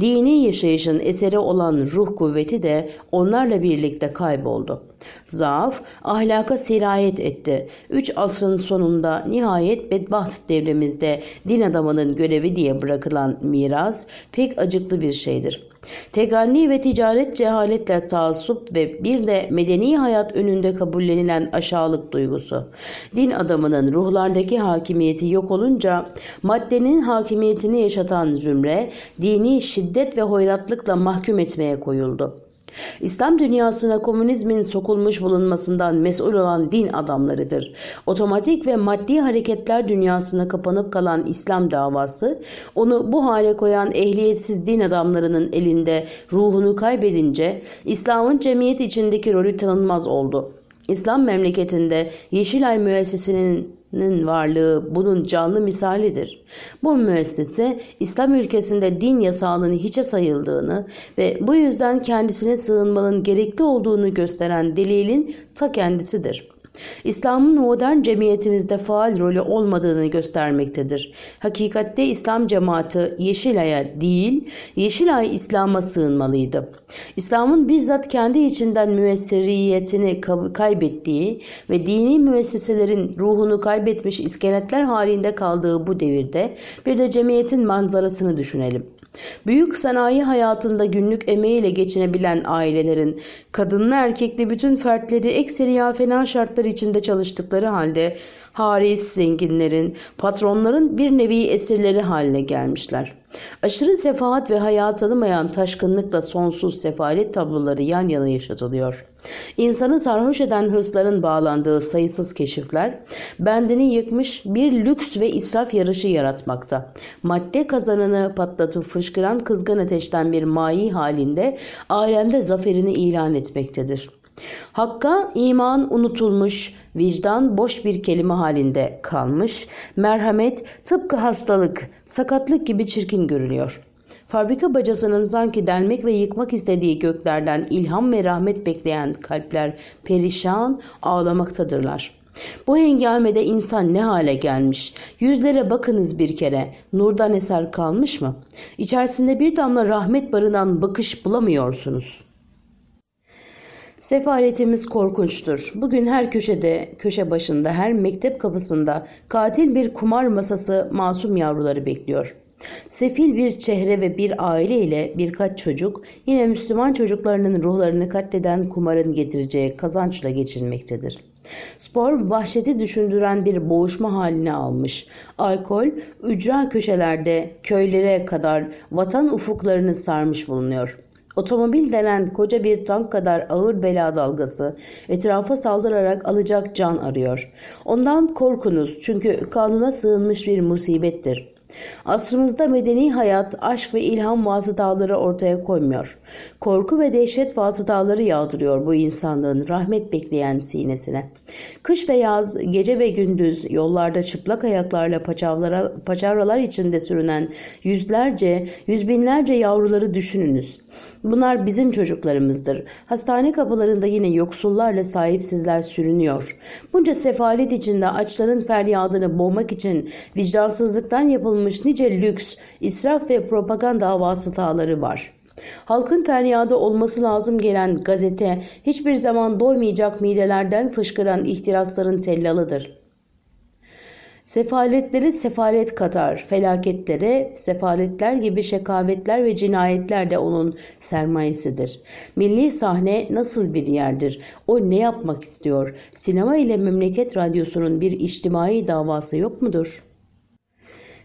Dini yaşayışın eseri olan ruh kuvveti de onlarla birlikte kayboldu. Zaaf ahlaka sirayet etti. Üç asrın sonunda nihayet bedbaht devrimizde din adamının görevi diye bırakılan miras pek acıklı bir şeydir. Teganni ve ticaret cehaletle taassup ve bir de medeni hayat önünde kabullenilen aşağılık duygusu. Din adamının ruhlardaki hakimiyeti yok olunca maddenin hakimiyetini yaşatan zümre dini şiddet ve hoyratlıkla mahkum etmeye koyuldu. İslam dünyasına komünizmin sokulmuş bulunmasından mesul olan din adamlarıdır. Otomatik ve maddi hareketler dünyasına kapanıp kalan İslam davası onu bu hale koyan ehliyetsiz din adamlarının elinde ruhunu kaybedince İslam'ın cemiyet içindeki rolü tanınmaz oldu. İslam memleketinde Yeşilay müessesinin varlığı bunun canlı misalidir. Bu müessese İslam ülkesinde din yasağının hiçe sayıldığını ve bu yüzden kendisine sığınmanın gerekli olduğunu gösteren delilin ta kendisidir. İslam'ın modern cemiyetimizde faal rolü olmadığını göstermektedir. Hakikatte İslam cemaati Yeşilay'a değil, Yeşilay İslam'a sığınmalıydı. İslam'ın bizzat kendi içinden müesseriyetini kaybettiği ve dini müesseselerin ruhunu kaybetmiş iskeletler halinde kaldığı bu devirde bir de cemiyetin manzarasını düşünelim. Büyük sanayi hayatında günlük emeğiyle geçinebilen ailelerin kadınlı erkekli bütün fertleri ekseriya fena şartlar içinde çalıştıkları halde haris zenginlerin, patronların bir nevi esirleri haline gelmişler. Aşırı sefahat ve hayat tanımayan taşkınlıkla sonsuz sefalet tabloları yan yana yaşatılıyor. İnsanı sarhoş eden hırsların bağlandığı sayısız keşifler, bendini yıkmış bir lüks ve israf yarışı yaratmakta. Madde kazanını patlatıp fışkıran kızgın ateşten bir mai halinde alemde zaferini ilan etmektedir. Hakka iman unutulmuş, vicdan boş bir kelime halinde kalmış, merhamet tıpkı hastalık, sakatlık gibi çirkin görülüyor. Fabrika bacasının sanki delmek ve yıkmak istediği göklerden ilham ve rahmet bekleyen kalpler perişan ağlamaktadırlar. Bu hengamede insan ne hale gelmiş? Yüzlere bakınız bir kere. Nurdan eser kalmış mı? İçerisinde bir damla rahmet barınan bakış bulamıyorsunuz.'' Sefaletimiz korkunçtur. Bugün her köşede, köşe başında, her mektep kapısında katil bir kumar masası masum yavruları bekliyor. Sefil bir çehre ve bir aile ile birkaç çocuk yine Müslüman çocuklarının ruhlarını katleden kumarın getireceği kazançla geçinmektedir. Spor vahşeti düşündüren bir boğuşma haline almış. Alkol ücra köşelerde köylere kadar vatan ufuklarını sarmış bulunuyor.'' Otomobil denen koca bir tank kadar ağır bela dalgası etrafa saldırarak alacak can arıyor. Ondan korkunuz çünkü kanuna sığınmış bir musibettir. Asrımızda medeni hayat aşk ve ilham vasıtaları ortaya koymuyor. Korku ve dehşet vasıtaları yağdırıyor bu insanlığın rahmet bekleyen sinesine. Kış ve yaz, gece ve gündüz yollarda çıplak ayaklarla paçavralar içinde sürünen yüzlerce, yüz binlerce yavruları düşününüz. Bunlar bizim çocuklarımızdır. Hastane kapılarında yine yoksullarla sahipsizler sürünüyor. Bunca sefalet içinde açların feryadını boğmak için vicdansızlıktan yapılmış nice lüks, israf ve propaganda vasıtaları var.'' Halkın feryadı olması lazım gelen gazete hiçbir zaman doymayacak midelerden fışkıran ihtirasların tellalıdır. Sefaletleri sefalet katar, felaketlere sefaletler gibi şekavetler ve cinayetler de onun sermayesidir. Milli sahne nasıl bir yerdir? O ne yapmak istiyor? Sinema ile memleket radyosunun bir içtimai davası yok mudur?''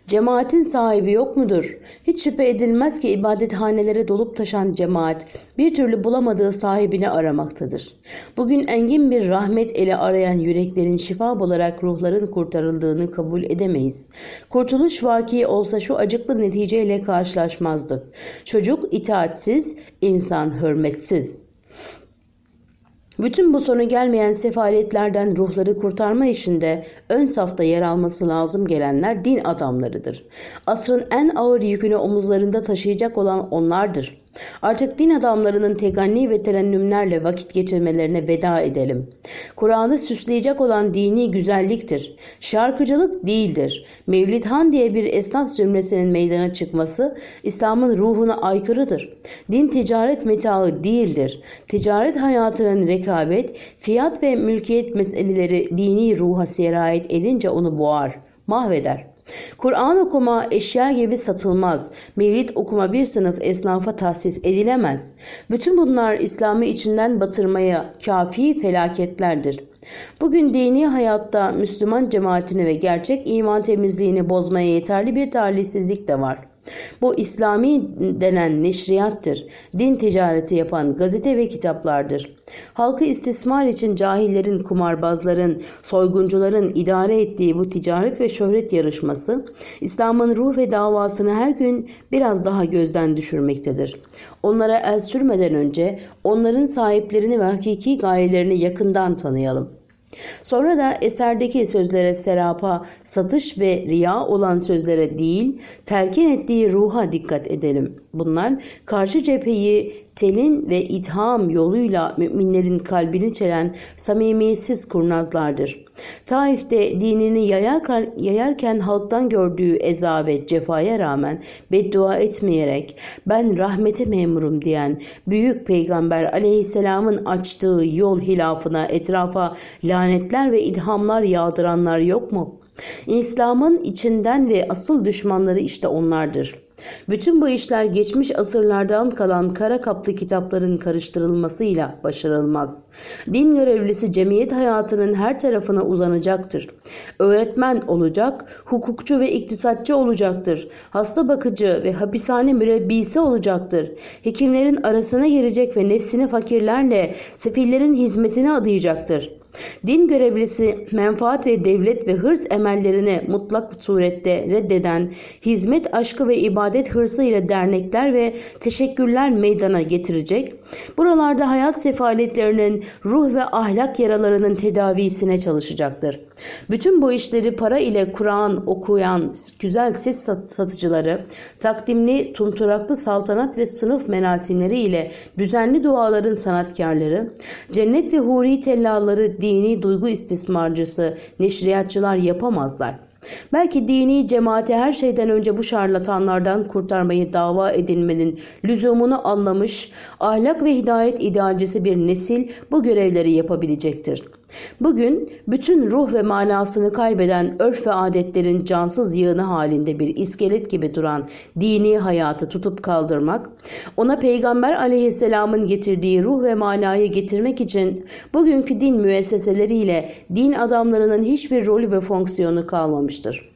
Cemaatin sahibi yok mudur? Hiç şüphe edilmez ki ibadethanelere dolup taşan cemaat bir türlü bulamadığı sahibini aramaktadır. Bugün engin bir rahmet ele arayan yüreklerin şifa olarak ruhların kurtarıldığını kabul edemeyiz. Kurtuluş vaki olsa şu acıklı neticeyle karşılaşmazdık. Çocuk itaatsiz, insan hürmetsiz. Bütün bu sonu gelmeyen sefaletlerden ruhları kurtarma işinde ön safta yer alması lazım gelenler din adamlarıdır. Asrın en ağır yükünü omuzlarında taşıyacak olan onlardır. Artık din adamlarının teganni ve terennümlerle vakit geçirmelerine veda edelim. Kur'an'ı süsleyecek olan dini güzelliktir. Şarkıcılık değildir. Mevlidhan diye bir esnaf zümresinin meydana çıkması İslam'ın ruhuna aykırıdır. Din ticaret metaı değildir. Ticaret hayatının rekabet, fiyat ve mülkiyet meseleleri dini ruha sirayet edince onu boğar, mahveder.'' Kur'an okuma eşya gibi satılmaz. Mevlid okuma bir sınıf esnafa tahsis edilemez. Bütün bunlar İslam'ı içinden batırmaya kafi felaketlerdir. Bugün dini hayatta Müslüman cemaatini ve gerçek iman temizliğini bozmaya yeterli bir talihsizlik de var.'' Bu İslami denen neşriyattır. Din ticareti yapan gazete ve kitaplardır. Halkı istismar için cahillerin, kumarbazların, soyguncuların idare ettiği bu ticaret ve şöhret yarışması İslam'ın ruh ve davasını her gün biraz daha gözden düşürmektedir. Onlara el sürmeden önce onların sahiplerini ve hakiki gayelerini yakından tanıyalım. Sonra da eserdeki sözlere serapa, satış ve riya olan sözlere değil, telkin ettiği ruha dikkat edelim. Bunlar karşı cepheyi telin ve itham yoluyla müminlerin kalbini çelen samimiyetsiz kurnazlardır. Taif'te dinini yayarken, yayarken halktan gördüğü ezabet, cefaya rağmen beddua etmeyerek ben rahmete memurum diyen büyük peygamber aleyhisselamın açtığı yol hilafına etrafa lanetler ve idhamlar yağdıranlar yok mu? İslam'ın içinden ve asıl düşmanları işte onlardır. Bütün bu işler geçmiş asırlardan kalan kara kaplı kitapların karıştırılmasıyla başarılmaz. Din görevlisi cemiyet hayatının her tarafına uzanacaktır. Öğretmen olacak, hukukçu ve iktisatçı olacaktır. Hasta bakıcı ve hapishane mürebbisi olacaktır. Hekimlerin arasına girecek ve nefsini fakirlerle sefillerin hizmetine adayacaktır. Din görevlisi menfaat ve devlet ve hırs emellerini mutlak surette reddeden, hizmet aşkı ve ibadet hırsı ile dernekler ve teşekkürler meydana getirecek, buralarda hayat sefaletlerinin ruh ve ahlak yaralarının tedavisine çalışacaktır. Bütün bu işleri para ile Kur'an okuyan güzel ses satıcıları, takdimli, tumturaklı saltanat ve sınıf menasimleri ile düzenli duaların sanatkarları, cennet ve huri tellalları dini duygu istismarcısı, neşriyatçılar yapamazlar. Belki dini cemaati her şeyden önce bu şarlatanlardan kurtarmayı dava edilmenin lüzumunu anlamış, ahlak ve hidayet idealcisi bir nesil bu görevleri yapabilecektir. Bugün bütün ruh ve manasını kaybeden örf ve adetlerin cansız yığını halinde bir iskelet gibi duran dini hayatı tutup kaldırmak, ona Peygamber aleyhisselamın getirdiği ruh ve manayı getirmek için bugünkü din müesseseleriyle din adamlarının hiçbir rolü ve fonksiyonu kalmamıştır.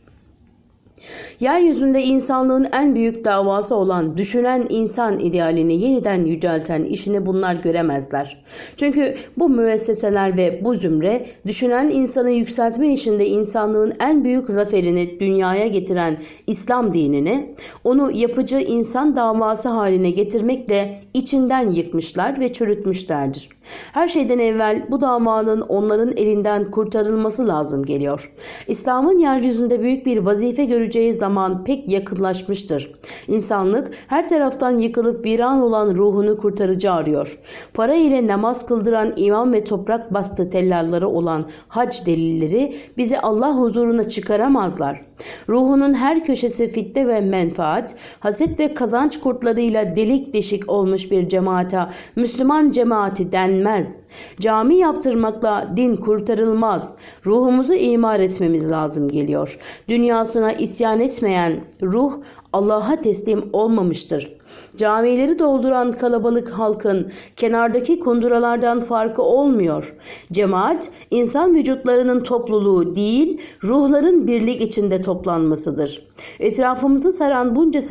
Yeryüzünde insanlığın en büyük davası olan düşünen insan idealini yeniden yücelten işini bunlar göremezler. Çünkü bu müesseseler ve bu zümre düşünen insanı yükseltme işinde insanlığın en büyük zaferini dünyaya getiren İslam dinini onu yapıcı insan davası haline getirmekle içinden yıkmışlar ve çürütmüşlerdir. Her şeyden evvel bu davanın onların elinden kurtarılması lazım geliyor. İslam'ın yeryüzünde büyük bir vazife göreceği zaman pek yakınlaşmıştır. İnsanlık her taraftan yıkılıp viran olan ruhunu kurtarıcı arıyor. Para ile namaz kıldıran imam ve toprak bastı tellalları olan hac delilleri bizi Allah huzuruna çıkaramazlar. Ruhunun her köşesi fitne ve menfaat, haset ve kazanç kurtlarıyla delik deşik olmuş bir cemaate Müslüman cemaati denmez. Cami yaptırmakla din kurtarılmaz. Ruhumuzu imar etmemiz lazım geliyor. Dünyasına isyan etmeyen ruh Allah'a teslim olmamıştır. Camileri dolduran kalabalık halkın kenardaki kunduralardan farkı olmuyor. Cemaat insan vücutlarının topluluğu değil ruhların birlik içinde toplanmasıdır. Etrafımızı saran bunca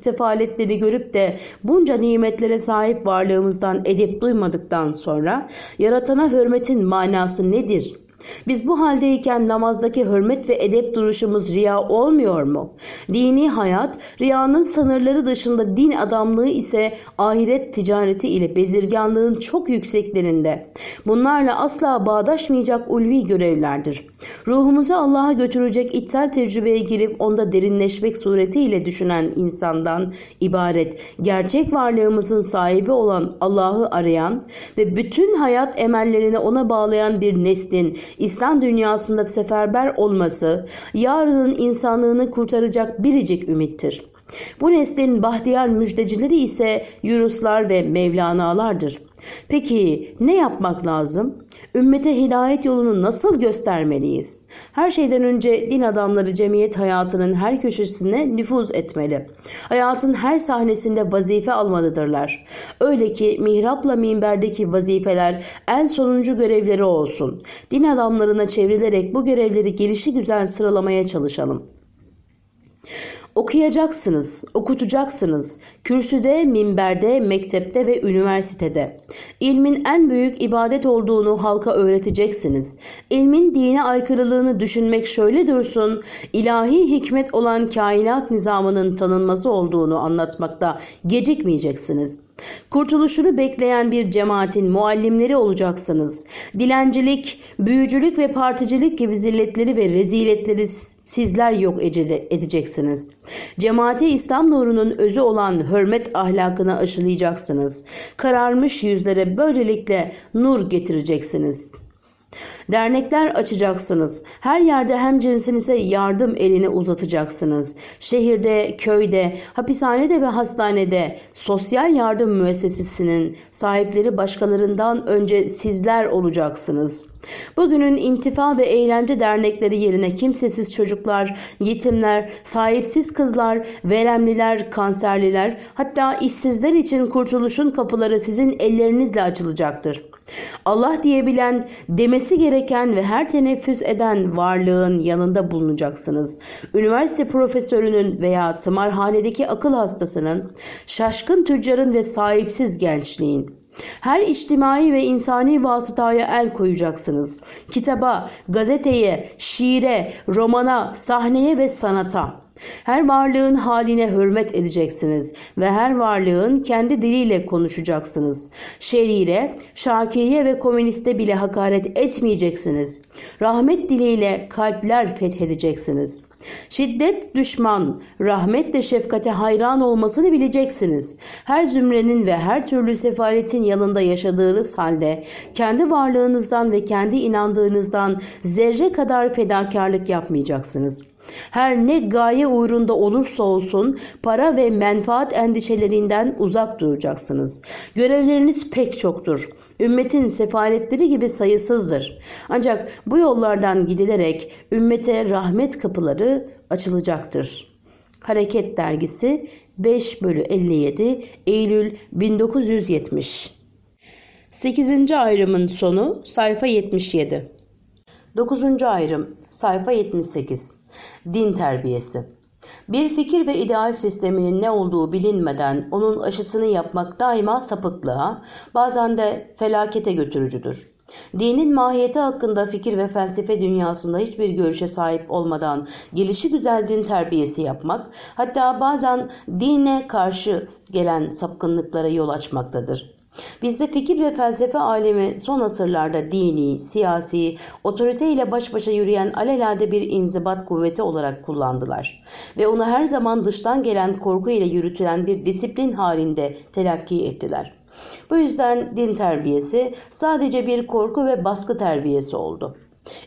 sefaletleri görüp de bunca nimetlere sahip varlığımızdan edep duymadıktan sonra yaratana hürmetin manası nedir?'' Biz bu haldeyken namazdaki hürmet ve edep duruşumuz riya olmuyor mu? Dini hayat riyanın sınırları dışında din adamlığı ise ahiret ticareti ile bezirganlığın çok yükseklerinde. Bunlarla asla bağdaşmayacak ulvi görevlerdir. Ruhumuzu Allah'a götürecek içsel tecrübeye girip onda derinleşmek suretiyle düşünen insandan ibaret gerçek varlığımızın sahibi olan Allah'ı arayan ve bütün hayat emellerini ona bağlayan bir neslin İslam dünyasında seferber olması yarının insanlığını kurtaracak biricik ümittir. Bu neslin bahtiyar müjdecileri ise Yunuslar ve Mevlana'lardır. Peki ne yapmak lazım? Ümmete hidayet yolunu nasıl göstermeliyiz? Her şeyden önce din adamları cemiyet hayatının her köşesine nüfuz etmeli. Hayatın her sahnesinde vazife almalıdırlar. Öyle ki mihrapla minberdeki vazifeler en sonuncu görevleri olsun. Din adamlarına çevrilerek bu görevleri gelişi güzel sıralamaya çalışalım. Okuyacaksınız, okutacaksınız. Kürsüde, minberde, mektepte ve üniversitede. İlmin en büyük ibadet olduğunu halka öğreteceksiniz. İlmin dine aykırılığını düşünmek şöyle dursun, ilahi hikmet olan kainat nizamının tanınması olduğunu anlatmakta gecikmeyeceksiniz. Kurtuluşunu bekleyen bir cemaatin muallimleri olacaksınız. Dilencilik, büyücülük ve particilik gibi zilletleri ve reziletleri sizler yok edeceksiniz. Cemaate İslam nurunun özü olan hürmet ahlakını aşılayacaksınız. Kararmış yüzlere böylelikle nur getireceksiniz.'' Dernekler açacaksınız. Her yerde hem cinsinize yardım elini uzatacaksınız. Şehirde, köyde, hapishanede ve hastanede sosyal yardım müessesesinin sahipleri başkalarından önce sizler olacaksınız. Bugünün intifa ve eğlence dernekleri yerine kimsesiz çocuklar, yetimler, sahipsiz kızlar, veremliler, kanserliler, hatta işsizler için kurtuluşun kapıları sizin ellerinizle açılacaktır. Allah diyebilen, demesi gereken ve her teneffüs eden varlığın yanında bulunacaksınız. Üniversite profesörünün veya tımarhanedeki akıl hastasının, şaşkın tüccarın ve sahipsiz gençliğin, Her içtimai ve insani vasıtaya el koyacaksınız. Kitaba, gazeteye, şiire, romana, sahneye ve sanata. Her varlığın haline hürmet edeceksiniz ve her varlığın kendi diliyle konuşacaksınız. Şerire, şakiye ve komüniste bile hakaret etmeyeceksiniz. Rahmet diliyle kalpler fethedeceksiniz. Şiddet düşman, rahmetle şefkate hayran olmasını bileceksiniz. Her zümrenin ve her türlü sefaletin yanında yaşadığınız halde kendi varlığınızdan ve kendi inandığınızdan zerre kadar fedakarlık yapmayacaksınız. Her ne gaye uğrunda olursa olsun para ve menfaat endişelerinden uzak duracaksınız. Görevleriniz pek çoktur. Ümmetin sefaletleri gibi sayısızdır. Ancak bu yollardan gidilerek ümmete rahmet kapıları açılacaktır. Hareket Dergisi 5 bölü 57 Eylül 1970 8. ayrımın sonu sayfa 77 9. ayrım sayfa 78 Din terbiyesi bir fikir ve ideal sisteminin ne olduğu bilinmeden onun aşısını yapmak daima sapıklığa, bazen de felakete götürücüdür. Dinin mahiyeti hakkında fikir ve felsefe dünyasında hiçbir görüşe sahip olmadan gelişi güzel din terbiyesi yapmak, hatta bazen dine karşı gelen sapkınlıklara yol açmaktadır. Bizde fikir ve felsefe alemi son asırlarda dini, siyasi, otorite ile baş başa yürüyen alelade bir inzibat kuvveti olarak kullandılar. Ve onu her zaman dıştan gelen korku ile yürütülen bir disiplin halinde telakki ettiler. Bu yüzden din terbiyesi sadece bir korku ve baskı terbiyesi oldu.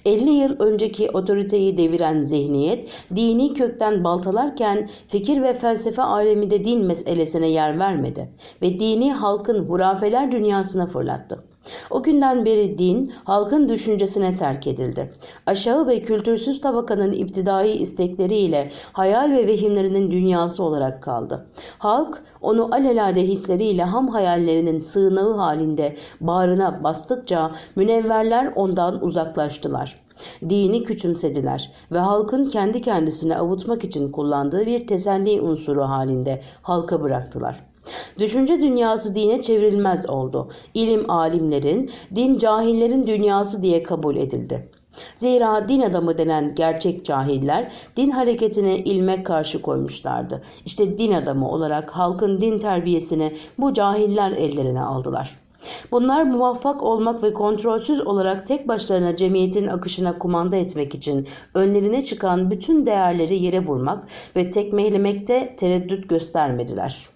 50 yıl önceki otoriteyi deviren zihniyet dini kökten baltalarken fikir ve felsefe aleminde din meselesine yer vermedi ve dini halkın hurafeler dünyasına fırlattı. O günden beri din halkın düşüncesine terk edildi. Aşağı ve kültürsüz tabakanın iptidai istekleriyle hayal ve vehimlerinin dünyası olarak kaldı. Halk onu alelade hisleriyle ham hayallerinin sığınağı halinde bağrına bastıkça münevverler ondan uzaklaştılar. Dini küçümsediler ve halkın kendi kendisine avutmak için kullandığı bir teselli unsuru halinde halka bıraktılar.'' Düşünce dünyası dine çevrilmez oldu. İlim alimlerin, din cahillerin dünyası diye kabul edildi. Zira din adamı denen gerçek cahiller din hareketine ilme karşı koymuşlardı. İşte din adamı olarak halkın din terbiyesini bu cahiller ellerine aldılar. Bunlar muvaffak olmak ve kontrolsüz olarak tek başlarına cemiyetin akışına kumanda etmek için önlerine çıkan bütün değerleri yere vurmak ve tekmehlemekte tereddüt göstermediler.''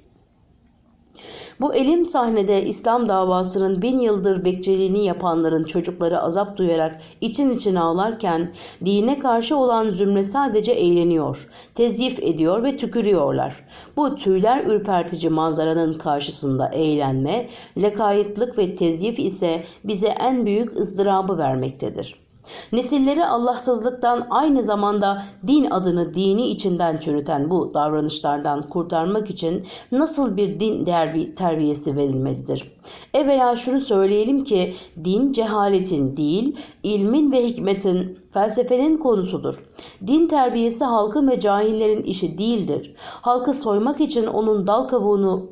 Bu elim sahnede İslam davasının bin yıldır bekçiliğini yapanların çocukları azap duyarak için için ağlarken dine karşı olan zümre sadece eğleniyor, tezyif ediyor ve tükürüyorlar. Bu tüyler ürpertici manzaranın karşısında eğlenme, lekayıtlık ve tezyif ise bize en büyük ızdırabı vermektedir.'' Nesilleri Allahsızlıktan aynı zamanda din adını dini içinden çürüten bu davranışlardan kurtarmak için nasıl bir din terbiyesi verilmelidir? Evvela şunu söyleyelim ki din cehaletin değil, ilmin ve hikmetin, felsefenin konusudur. Din terbiyesi halkın ve cahillerin işi değildir. Halkı soymak için onun dal kavuğunu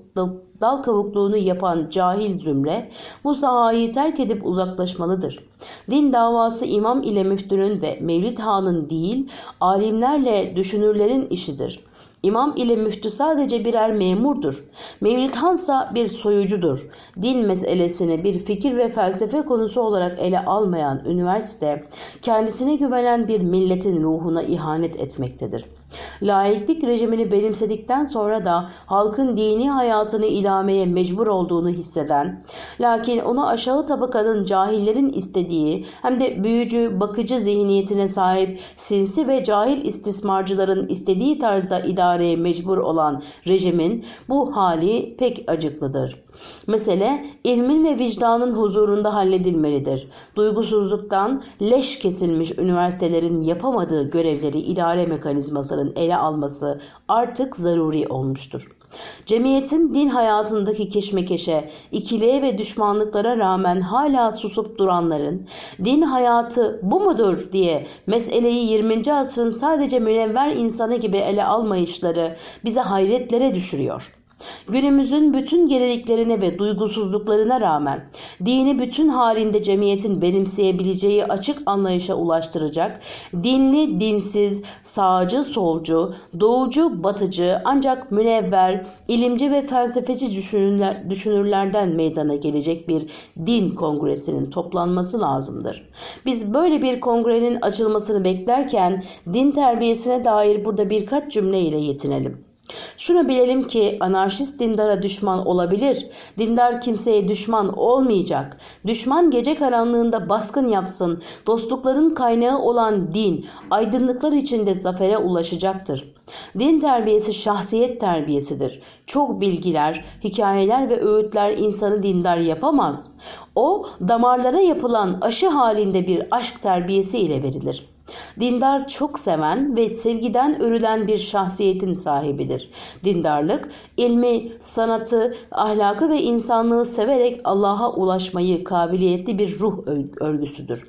dal kavukluğunu yapan cahil zümre bu sahayı terk edip uzaklaşmalıdır. Din davası imam ile müftünün ve mevlid hanın değil, alimlerle düşünürlerin işidir. İmam ile müftü sadece birer memurdur. Mevlid Hansa bir soyucudur. Din meselesini bir fikir ve felsefe konusu olarak ele almayan üniversite, kendisine güvenen bir milletin ruhuna ihanet etmektedir. Laiklik rejimini benimsedikten sonra da halkın dini hayatını ilameye mecbur olduğunu hisseden, lakin onu aşağı tabakanın cahillerin istediği hem de büyücü, bakıcı zihniyetine sahip sinsi ve cahil istismarcıların istediği tarzda idareye mecbur olan rejimin bu hali pek acıklıdır. Mesele ilmin ve vicdanın huzurunda halledilmelidir. Duygusuzluktan leş kesilmiş üniversitelerin yapamadığı görevleri idare mekanizmasının ele alması artık zaruri olmuştur. Cemiyetin din hayatındaki keşmekeşe, ikiliğe ve düşmanlıklara rağmen hala susup duranların din hayatı bu mudur diye meseleyi 20. asrın sadece münevver insanı gibi ele almayışları bize hayretlere düşürüyor. Günümüzün bütün geriliklerine ve duygusuzluklarına rağmen dini bütün halinde cemiyetin benimseyebileceği açık anlayışa ulaştıracak, dinli, dinsiz, sağcı, solcu, doğucu, batıcı ancak münevver, ilimci ve felsefeci düşünürler, düşünürlerden meydana gelecek bir din kongresinin toplanması lazımdır. Biz böyle bir kongrenin açılmasını beklerken din terbiyesine dair burada birkaç cümle ile yetinelim. Şunu bilelim ki anarşist dindara düşman olabilir. Dindar kimseye düşman olmayacak. Düşman gece karanlığında baskın yapsın. Dostlukların kaynağı olan din aydınlıklar içinde zafere ulaşacaktır. Din terbiyesi şahsiyet terbiyesidir. Çok bilgiler, hikayeler ve öğütler insanı dindar yapamaz. O damarlara yapılan aşı halinde bir aşk terbiyesi ile verilir. Dindar çok seven ve sevgiden örülen bir şahsiyetin sahibidir. Dindarlık, ilmi, sanatı, ahlakı ve insanlığı severek Allah'a ulaşmayı kabiliyetli bir ruh örgüsüdür.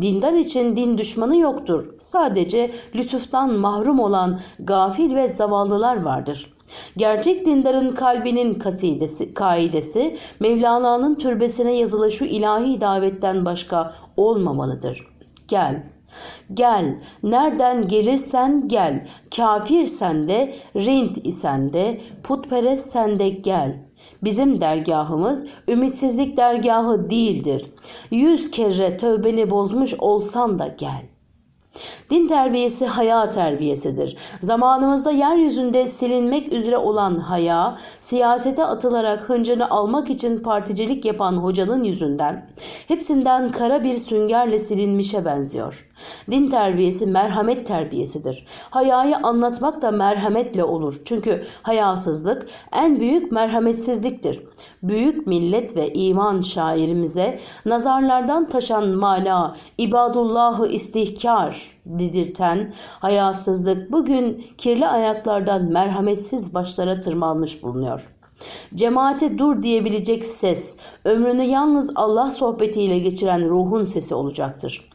Dindar için din düşmanı yoktur. Sadece lütuftan mahrum olan gafil ve zavallılar vardır. Gerçek dindarın kalbinin kasidesi, kaidesi Mevlana'nın türbesine yazılı şu ilahi davetten başka olmamalıdır. Gel, Gel, nereden gelirsen gel, kafirsen de, rint isen de, putperestsen de gel. Bizim dergahımız ümitsizlik dergahı değildir. Yüz kere tövbeni bozmuş olsan da gel. Din terbiyesi haya terbiyesidir. Zamanımızda yeryüzünde silinmek üzere olan haya, siyasete atılarak hıncını almak için particilik yapan hocanın yüzünden hepsinden kara bir süngerle silinmişe benziyor. Din terbiyesi merhamet terbiyesidir. Hayayı anlatmak da merhametle olur. Çünkü hayasızlık en büyük merhametsizliktir. Büyük millet ve iman şairimize nazarlardan taşan mana, ibadullahı istihkar dedirten hayasızlık bugün kirli ayaklardan merhametsiz başlara tırmanmış bulunuyor. Cemaate dur diyebilecek ses, ömrünü yalnız Allah sohbetiyle geçiren ruhun sesi olacaktır.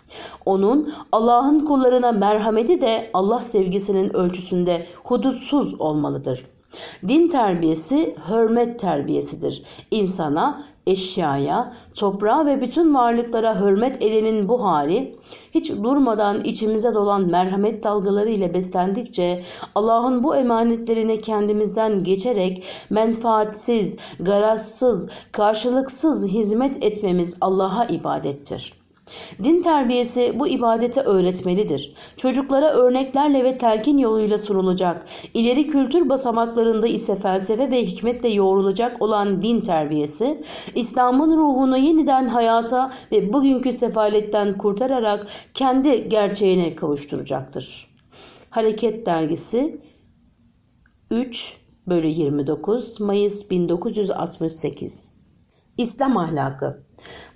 Onun Allah'ın kullarına merhameti de Allah sevgisinin ölçüsünde hudutsuz olmalıdır. Din terbiyesi hürmet terbiyesidir. İnsana, eşyaya, toprağa ve bütün varlıklara hürmet edenin bu hali hiç durmadan içimize dolan merhamet dalgaları ile beslendikçe Allah'ın bu emanetlerine kendimizden geçerek menfaatsiz, garazsız, karşılıksız hizmet etmemiz Allah'a ibadettir. Din terbiyesi bu ibadete öğretmelidir. Çocuklara örneklerle ve telkin yoluyla sunulacak. İleri kültür basamaklarında ise felsefe ve hikmetle yoğrulacak olan din terbiyesi, İslam'ın ruhunu yeniden hayata ve bugünkü sefaletten kurtararak kendi gerçeğine kavuşturacaktır. Hareket Dergisi 3 bölü 29 Mayıs 1968 İslam ahlakı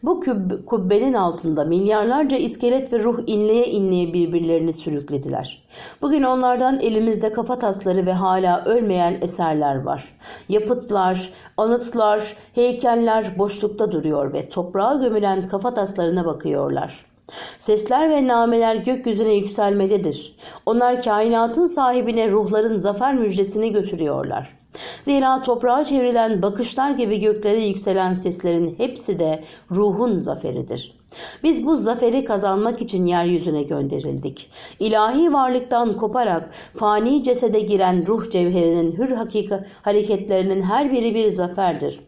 bu küb kubbenin altında milyarlarca iskelet ve ruh inleye inleye birbirlerini sürüklediler. Bugün onlardan elimizde kafa tasları ve hala ölmeyen eserler var. Yapıtlar, anıtlar, heykeller boşlukta duruyor ve toprağa gömülen kafa taslarına bakıyorlar. Sesler ve nameler gökyüzüne yükselmededir. Onlar kainatın sahibine ruhların zafer müjdesini götürüyorlar. Zira toprağa çevrilen bakışlar gibi göklere yükselen seslerin hepsi de ruhun zaferidir. Biz bu zaferi kazanmak için yeryüzüne gönderildik. İlahi varlıktan koparak fani cesede giren ruh cevherinin hür hakika hareketlerinin her biri bir zaferdir.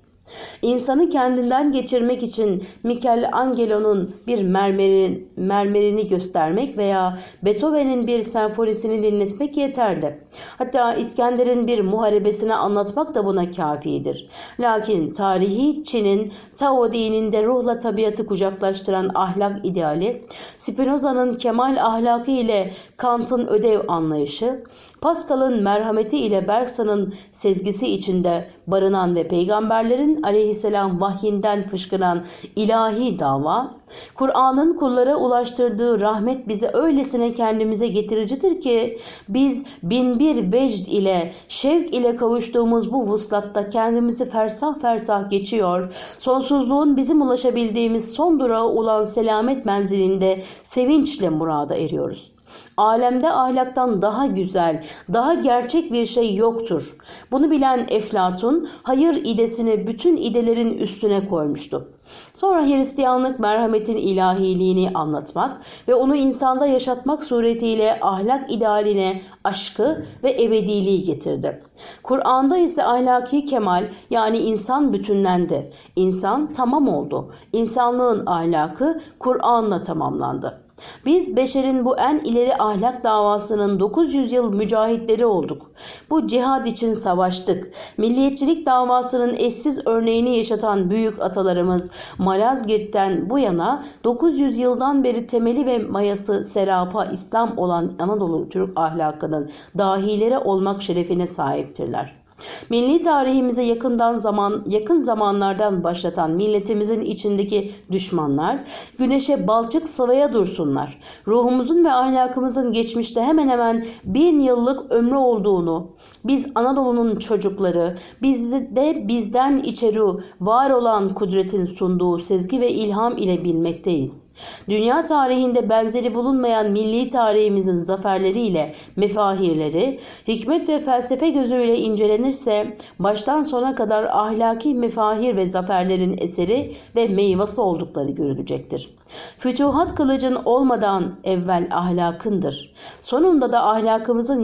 İnsanı kendinden geçirmek için Michelangelo'nun bir mermerin, mermerini göstermek veya Beethoven'in bir senfonisini dinletmek yeterli. Hatta İskender'in bir muharebesini anlatmak da buna kafidir. Lakin tarihi Çin'in Tao dininde ruhla tabiatı kucaklaştıran ahlak ideali, Spinoza'nın kemal ahlakı ile Kant'ın ödev anlayışı, Pascal'ın merhameti ile Bergson'ın sezgisi içinde barınan ve peygamberlerin aleyhisselam vahyinden fışkıran ilahi dava, Kur'an'ın kullara ulaştırdığı rahmet bizi öylesine kendimize getiricidir ki biz bin bir vecd ile şevk ile kavuştuğumuz bu vuslatta kendimizi fersah fersah geçiyor, sonsuzluğun bizim ulaşabildiğimiz son durağı olan selamet menzilinde sevinçle murada eriyoruz. Alemde ahlaktan daha güzel, daha gerçek bir şey yoktur. Bunu bilen Eflatun hayır idesini bütün idelerin üstüne koymuştu. Sonra Hristiyanlık merhametin ilahiliğini anlatmak ve onu insanda yaşatmak suretiyle ahlak idealine aşkı ve ebediliği getirdi. Kur'an'da ise ahlaki kemal yani insan bütünlendi. İnsan tamam oldu. İnsanlığın ahlakı Kur'an'la tamamlandı. Biz beşerin bu en ileri ahlak davasının 900 yıl mücahitleri olduk. Bu cihad için savaştık. Milliyetçilik davasının eşsiz örneğini yaşatan büyük atalarımız Malazgirt'ten bu yana 900 yıldan beri temeli ve mayası serapa İslam olan Anadolu Türk ahlakının dahileri olmak şerefine sahiptirler. Milli tarihimize yakından zaman yakın zamanlardan başlatan milletimizin içindeki düşmanlar güneşe balçık sıvaya dursunlar. Ruhumuzun ve ahlakımızın geçmişte hemen hemen bin yıllık ömrü olduğunu, biz Anadolu'nun çocukları, bizde bizden içeri var olan kudretin sunduğu sezgi ve ilham ile bilmekteyiz. Dünya tarihinde benzeri bulunmayan milli tarihimizin zaferleriyle mefahirleri, hikmet ve felsefe gözüyle incelenirse baştan sona kadar ahlaki mefahir ve zaferlerin eseri ve meyvası oldukları görülecektir. Fütuhat kılıcın olmadan evvel ahlakındır. Sonunda da ahlakımızın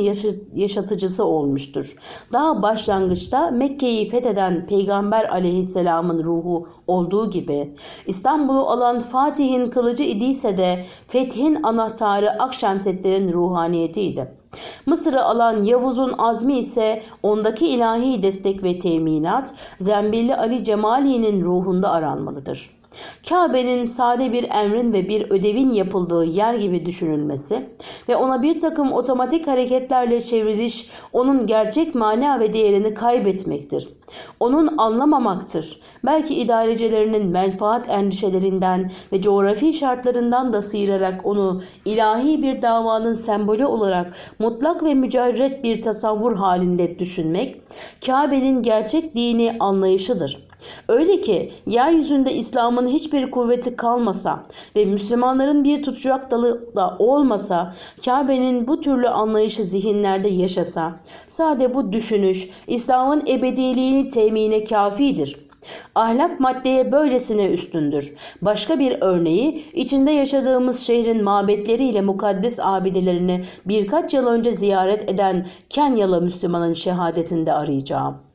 yaşatıcısı olmuştur. Daha başlangıçta Mekke'yi fetheden Peygamber aleyhisselamın ruhu olduğu gibi İstanbul'u alan Fatih'in kılıcı idiyse de fethin anahtarı Akşemseddin'in ruhaniyetiydi. Mısır'ı alan Yavuz'un azmi ise ondaki ilahi destek ve teminat Zembilli Ali Cemali'nin ruhunda aranmalıdır. Kabe'nin sade bir emrin ve bir ödevin yapıldığı yer gibi düşünülmesi ve ona bir takım otomatik hareketlerle çevriliş onun gerçek mana ve değerini kaybetmektir. Onun anlamamaktır. Belki idarecilerinin menfaat endişelerinden ve coğrafi şartlarından da sıyırarak onu ilahi bir davanın sembolü olarak mutlak ve mücerret bir tasavvur halinde düşünmek, Kabe'nin gerçek dini anlayışıdır. Öyle ki yeryüzünde İslam'ın hiçbir kuvveti kalmasa ve Müslümanların bir tutacak dalı da olmasa, Kabe'nin bu türlü anlayışı zihinlerde yaşasa, sade bu düşünüş İslam'ın ebediliğini temine kafidir.'' Ahlak maddeye böylesine üstündür. Başka bir örneği içinde yaşadığımız şehrin mabetleriyle mukaddes abidelerini birkaç yıl önce ziyaret eden Kenyalı Müslümanın şehadetinde arayacağım.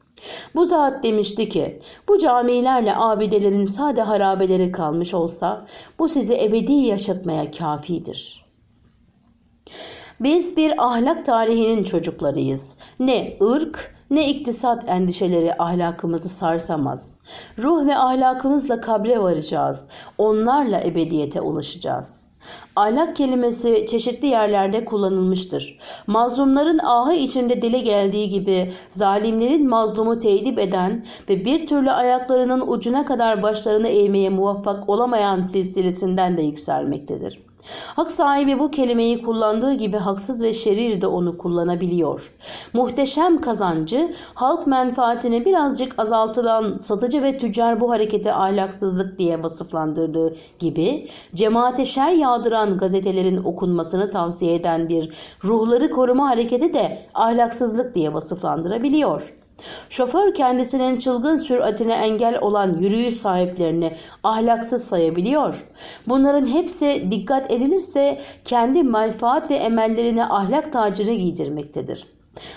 Bu zat demişti ki bu camilerle abidelerin sade harabeleri kalmış olsa bu sizi ebedi yaşatmaya kafidir. Biz bir ahlak tarihinin çocuklarıyız. Ne ırk ne iktisat endişeleri ahlakımızı sarsamaz. Ruh ve ahlakımızla kabre varacağız. Onlarla ebediyete ulaşacağız. Ahlak kelimesi çeşitli yerlerde kullanılmıştır. Mazlumların ahı içinde dile geldiği gibi zalimlerin mazlumu teyidip eden ve bir türlü ayaklarının ucuna kadar başlarını eğmeye muvaffak olamayan silsilesinden de yükselmektedir. Hak sahibi bu kelimeyi kullandığı gibi haksız ve şerir de onu kullanabiliyor. Muhteşem kazancı halk menfaatine birazcık azaltılan satıcı ve tüccar bu hareketi ahlaksızlık diye vasıflandırdığı gibi cemaate şer yağdıran gazetelerin okunmasını tavsiye eden bir ruhları koruma hareketi de ahlaksızlık diye vasıflandırabiliyor. Şoför kendisinin çılgın süratine engel olan yürüyüş sahiplerini ahlaksız sayabiliyor. Bunların hepsi dikkat edilirse kendi menfaat ve emellerine ahlak tacını giydirmektedir.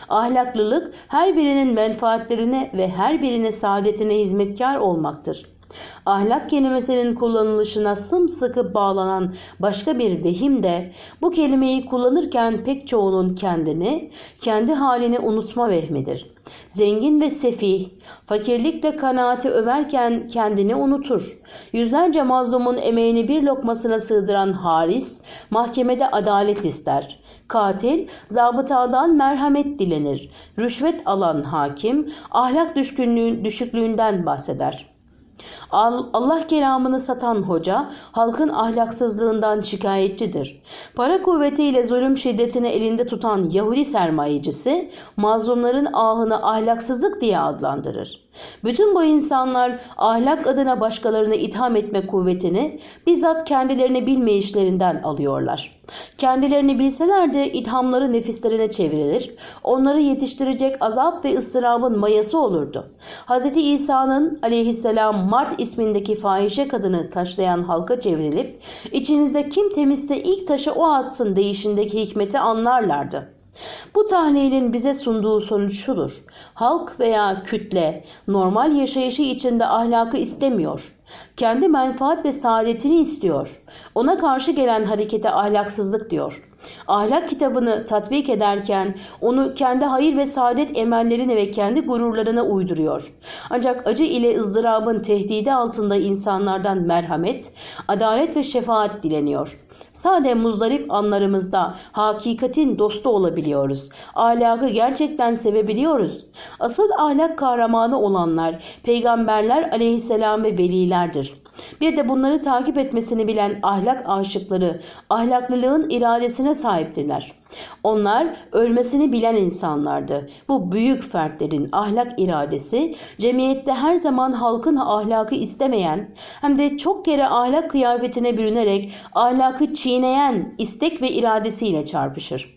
Ahlaklılık her birinin menfaatlerine ve her birine saadetine hizmetkar olmaktır. Ahlak kelimesinin kullanılışına sımsıkı bağlanan başka bir vehim de bu kelimeyi kullanırken pek çoğunun kendini, kendi halini unutma vehmidir. Zengin ve sefih, fakirlikle kanaati överken kendini unutur. Yüzlerce mazlumun emeğini bir lokmasına sığdıran haris, mahkemede adalet ister. Katil, zabıtadan merhamet dilenir. Rüşvet alan hakim, ahlak düşkünlüğün, düşüklüğünden bahseder.'' Allah kelamını satan hoca halkın ahlaksızlığından şikayetçidir. Para kuvvetiyle zulüm şiddetini elinde tutan Yahudi sermayecisi mazlumların ahını ahlaksızlık diye adlandırır. Bütün bu insanlar ahlak adına başkalarını itham etme kuvvetini bizzat kendilerini bilmeyişlerinden alıyorlar. Kendilerini bilseler de ithamları nefislerine çevrilir, onları yetiştirecek azap ve ıstırabın mayası olurdu. Hz. İsa'nın aleyhisselam Mart ismindeki fahişe kadını taşlayan halka çevrilip, içinizde kim temizse ilk taşı o atsın deyişindeki hikmeti anlarlardı. Bu tahlilin bize sunduğu sonuç şudur. Halk veya kütle normal yaşayışı içinde ahlakı istemiyor. Kendi menfaat ve saadetini istiyor. Ona karşı gelen harekete ahlaksızlık diyor. Ahlak kitabını tatbik ederken onu kendi hayır ve saadet emellerine ve kendi gururlarına uyduruyor. Ancak acı ile ızdırabın tehdidi altında insanlardan merhamet, adalet ve şefaat dileniyor. Sade muzdarip anlarımızda hakikatin dostu olabiliyoruz. Ahlakı gerçekten sevebiliyoruz. Asıl ahlak kahramanı olanlar peygamberler aleyhisselam ve velilerdir. Bir de bunları takip etmesini bilen ahlak aşıkları ahlaklılığın iradesine sahiptirler. Onlar ölmesini bilen insanlardı. Bu büyük fertlerin ahlak iradesi cemiyette her zaman halkın ahlakı istemeyen hem de çok kere ahlak kıyafetine bürünerek ahlakı çiğneyen istek ve iradesiyle çarpışır.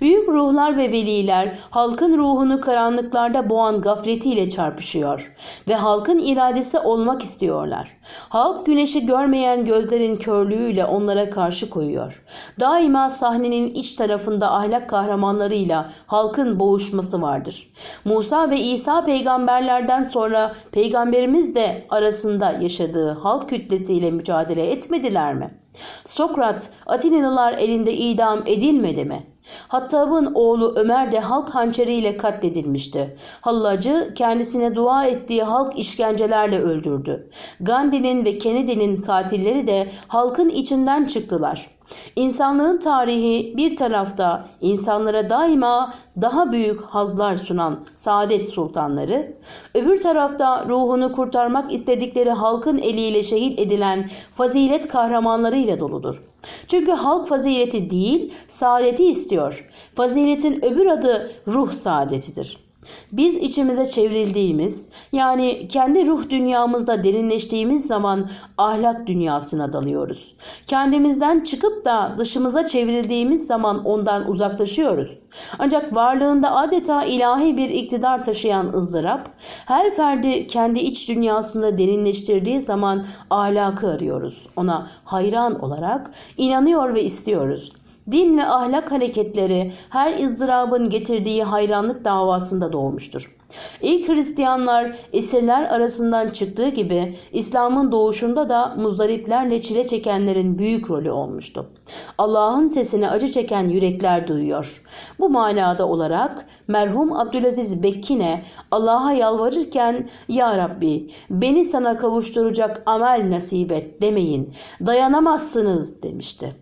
Büyük ruhlar ve veliler halkın ruhunu karanlıklarda boğan gafletiyle çarpışıyor ve halkın iradesi olmak istiyorlar. Halk güneşi görmeyen gözlerin körlüğüyle onlara karşı koyuyor. Daima sahnenin iç tarafında ahlak kahramanlarıyla halkın boğuşması vardır. Musa ve İsa peygamberlerden sonra peygamberimiz de arasında yaşadığı halk kütlesiyle mücadele etmediler mi? Sokrat Atinalılar elinde idam edilmedi mi? Hattab'ın oğlu Ömer de halk hançeriyle katledilmişti. Hallacı kendisine dua ettiği halk işkencelerle öldürdü. Gandhi'nin ve Kennedy'nin katilleri de halkın içinden çıktılar. İnsanlığın tarihi bir tarafta insanlara daima daha büyük hazlar sunan saadet sultanları, öbür tarafta ruhunu kurtarmak istedikleri halkın eliyle şehit edilen fazilet kahramanlarıyla doludur. Çünkü halk fazileti değil, saadeti istiyor. Faziletin öbür adı ruh saadetidir. Biz içimize çevrildiğimiz yani kendi ruh dünyamızda derinleştiğimiz zaman ahlak dünyasına dalıyoruz. Kendimizden çıkıp da dışımıza çevrildiğimiz zaman ondan uzaklaşıyoruz. Ancak varlığında adeta ilahi bir iktidar taşıyan ızdırap her ferdi kendi iç dünyasında derinleştirdiği zaman ahlakı arıyoruz. Ona hayran olarak inanıyor ve istiyoruz. Din ve ahlak hareketleri her ızdırabın getirdiği hayranlık davasında doğmuştur. İlk Hristiyanlar esirler arasından çıktığı gibi İslam'ın doğuşunda da muzdariplerle çile çekenlerin büyük rolü olmuştu. Allah'ın sesini acı çeken yürekler duyuyor. Bu manada olarak merhum Abdülaziz Bekkine Allah'a yalvarırken Ya Rabbi beni sana kavuşturacak amel nasip et demeyin dayanamazsınız demişti.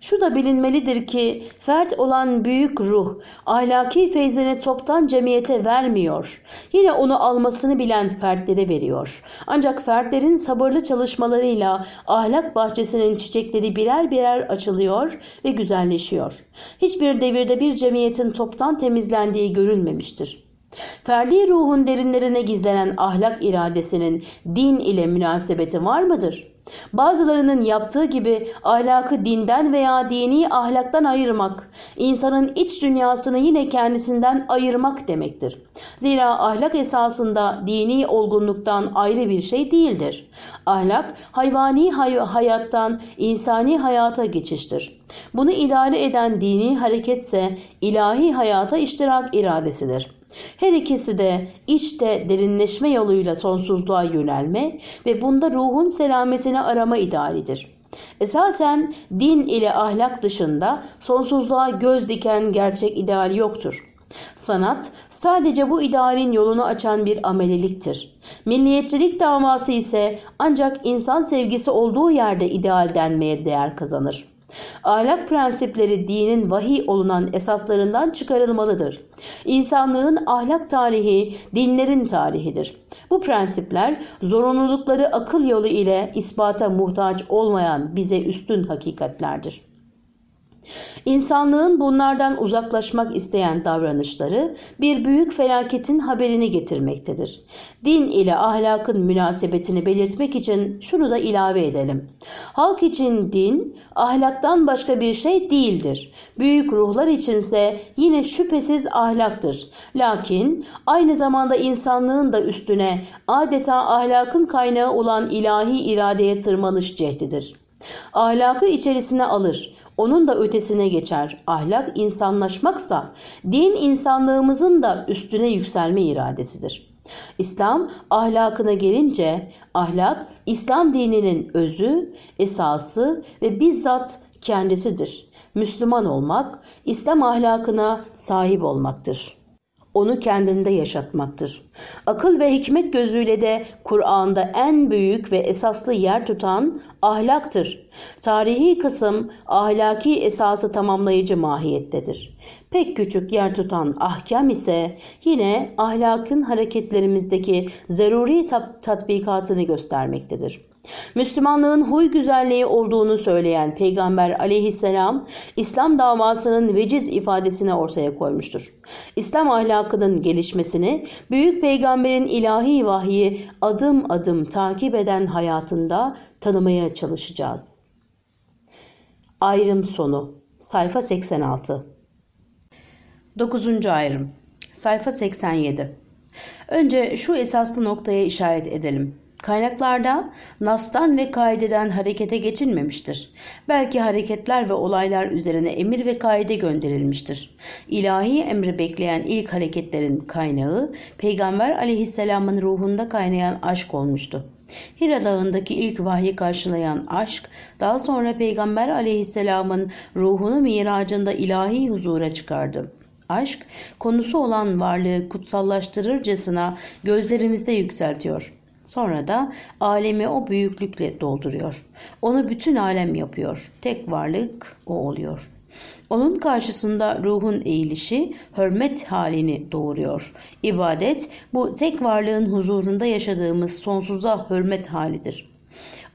Şu da bilinmelidir ki fert olan büyük ruh ahlaki feyzini toptan cemiyete vermiyor. Yine onu almasını bilen fertlere veriyor. Ancak fertlerin sabırlı çalışmalarıyla ahlak bahçesinin çiçekleri birer birer açılıyor ve güzelleşiyor. Hiçbir devirde bir cemiyetin toptan temizlendiği görülmemiştir. Ferdi ruhun derinlerine gizlenen ahlak iradesinin din ile münasebeti var mıdır? Bazılarının yaptığı gibi ahlakı dinden veya dini ahlaktan ayırmak, insanın iç dünyasını yine kendisinden ayırmak demektir. Zira ahlak esasında dini olgunluktan ayrı bir şey değildir. Ahlak hayvani hay hayattan insani hayata geçiştir. Bunu idare eden dini hareketse ilahi hayata iştirak iradesidir. Her ikisi de içte derinleşme yoluyla sonsuzluğa yönelme ve bunda ruhun selametini arama idealidir. Esasen din ile ahlak dışında sonsuzluğa göz diken gerçek ideal yoktur. Sanat sadece bu idealin yolunu açan bir ameliliktir. Milliyetçilik davası ise ancak insan sevgisi olduğu yerde ideal denmeye değer kazanır. Ahlak prensipleri dinin vahiy olunan esaslarından çıkarılmalıdır. İnsanlığın ahlak tarihi dinlerin tarihidir. Bu prensipler zorunlulukları akıl yolu ile ispata muhtaç olmayan bize üstün hakikatlerdir. İnsanlığın bunlardan uzaklaşmak isteyen davranışları bir büyük felaketin haberini getirmektedir. Din ile ahlakın münasebetini belirtmek için şunu da ilave edelim. Halk için din ahlaktan başka bir şey değildir. Büyük ruhlar içinse yine şüphesiz ahlaktır. Lakin aynı zamanda insanlığın da üstüne adeta ahlakın kaynağı olan ilahi iradeye tırmanış cehdidir. Ahlakı içerisine alır, onun da ötesine geçer. Ahlak insanlaşmaksa din insanlığımızın da üstüne yükselme iradesidir. İslam ahlakına gelince ahlak İslam dininin özü, esası ve bizzat kendisidir. Müslüman olmak İslam ahlakına sahip olmaktır onu kendinde yaşatmaktır. Akıl ve hikmet gözüyle de Kur'an'da en büyük ve esaslı yer tutan ahlaktır. Tarihi kısım ahlaki esası tamamlayıcı mahiyettedir. Pek küçük yer tutan ahkam ise yine ahlakın hareketlerimizdeki zaruri tatbikatını göstermektedir. Müslümanlığın huy güzelliği olduğunu söyleyen Peygamber aleyhisselam İslam davasının veciz ifadesini ortaya koymuştur. İslam ahlakının gelişmesini Büyük Peygamber'in ilahi vahyi adım adım takip eden hayatında tanımaya çalışacağız. Ayrım sonu sayfa 86 9. ayrım sayfa 87 Önce şu esaslı noktaya işaret edelim. Kaynaklarda nastan ve kaideden harekete geçilmemiştir. Belki hareketler ve olaylar üzerine emir ve kaide gönderilmiştir. İlahi emri bekleyen ilk hareketlerin kaynağı Peygamber aleyhisselamın ruhunda kaynayan aşk olmuştu. Hira Dağı'ndaki ilk vahyi karşılayan aşk, daha sonra Peygamber aleyhisselamın ruhunu miracında ilahi huzura çıkardı. Aşk, konusu olan varlığı kutsallaştırırcasına gözlerimizde yükseltiyor. Sonra da alemi o büyüklükle dolduruyor. Onu bütün alem yapıyor. Tek varlık o oluyor. Onun karşısında ruhun eğilişi hürmet halini doğuruyor. İbadet bu tek varlığın huzurunda yaşadığımız sonsuza hürmet halidir.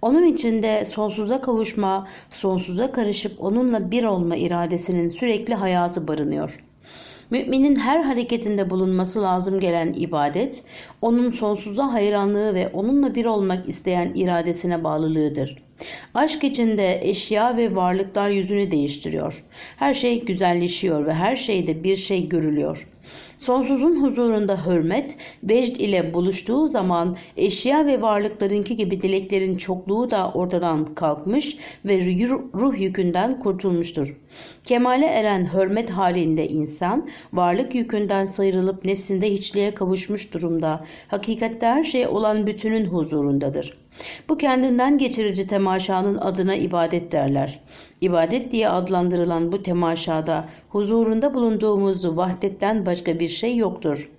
Onun içinde sonsuza kavuşma, sonsuza karışıp onunla bir olma iradesinin sürekli hayatı barınıyor. Müminin her hareketinde bulunması lazım gelen ibadet, onun sonsuza hayranlığı ve onunla bir olmak isteyen iradesine bağlılığıdır. Aşk içinde eşya ve varlıklar yüzünü değiştiriyor. Her şey güzelleşiyor ve her şeyde bir şey görülüyor. Sonsuzun huzurunda hürmet, vecd ile buluştuğu zaman eşya ve varlıklarınki gibi dileklerin çokluğu da ortadan kalkmış ve ruh yükünden kurtulmuştur. Kemale eren hürmet halinde insan, varlık yükünden sıyrılıp nefsinde hiçliğe kavuşmuş durumda, hakikatte her şey olan bütünün huzurundadır. Bu kendinden geçirici temaşanın adına ibadet derler. İbadet diye adlandırılan bu temaşada huzurunda bulunduğumuz vahdetten başka bir şey yoktur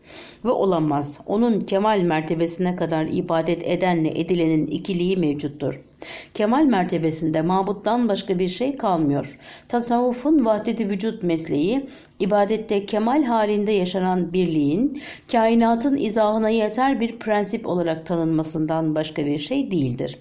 ve olamaz. Onun kemal mertebesine kadar ibadet edenle edilenin ikiliği mevcuttur. Kemal mertebesinde mabuttan başka bir şey kalmıyor. Tasavvufun vahdeti vücut mesleği, ibadette kemal halinde yaşanan birliğin, kainatın izahına yeter bir prensip olarak tanınmasından başka bir şey değildir.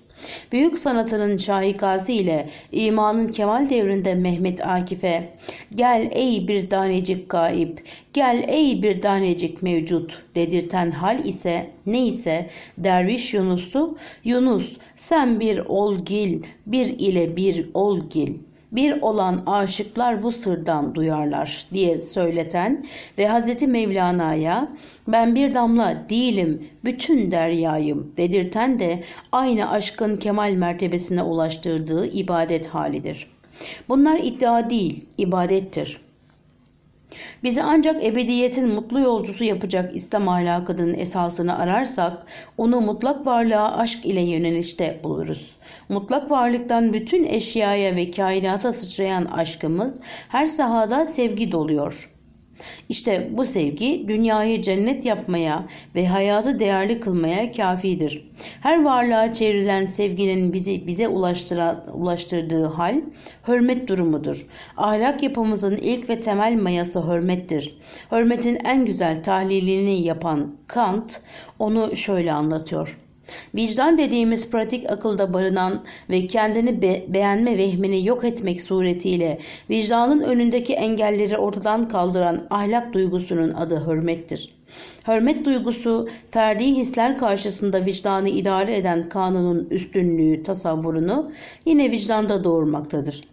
Büyük sanatının şahikası ile imanın kemal devrinde Mehmet Akif'e gel ey bir tanecik gaip, gel ey bir tanecik mevcut dedirten hal ise neyse derviş Yunus'u Yunus sen bir olgil bir ile bir olgil bir olan aşıklar bu sırdan duyarlar diye söyleten ve Hz. Mevlana'ya ben bir damla değilim bütün deryayım dedirten de aynı aşkın kemal mertebesine ulaştırdığı ibadet halidir. Bunlar iddia değil, ibadettir. Bizi ancak ebediyetin mutlu yolcusu yapacak İslam ahlakının esasını ararsak onu mutlak varlığa aşk ile yönelişte buluruz. Mutlak varlıktan bütün eşyaya ve kainata sıçrayan aşkımız her sahada sevgi doluyor. İşte bu sevgi dünyayı cennet yapmaya ve hayatı değerli kılmaya kafidir. Her varlığa çevrilen sevginin bizi bize ulaştırdığı hal hürmet durumudur. Ahlak yapımızın ilk ve temel mayası hürmettir. Hürmetin en güzel tahlilini yapan Kant onu şöyle anlatıyor. Vicdan dediğimiz pratik akılda barınan ve kendini be beğenme vehmini yok etmek suretiyle vicdanın önündeki engelleri ortadan kaldıran ahlak duygusunun adı hürmettir. Hürmet duygusu ferdi hisler karşısında vicdanı idare eden kanunun üstünlüğü tasavvurunu yine vicdanda doğurmaktadır.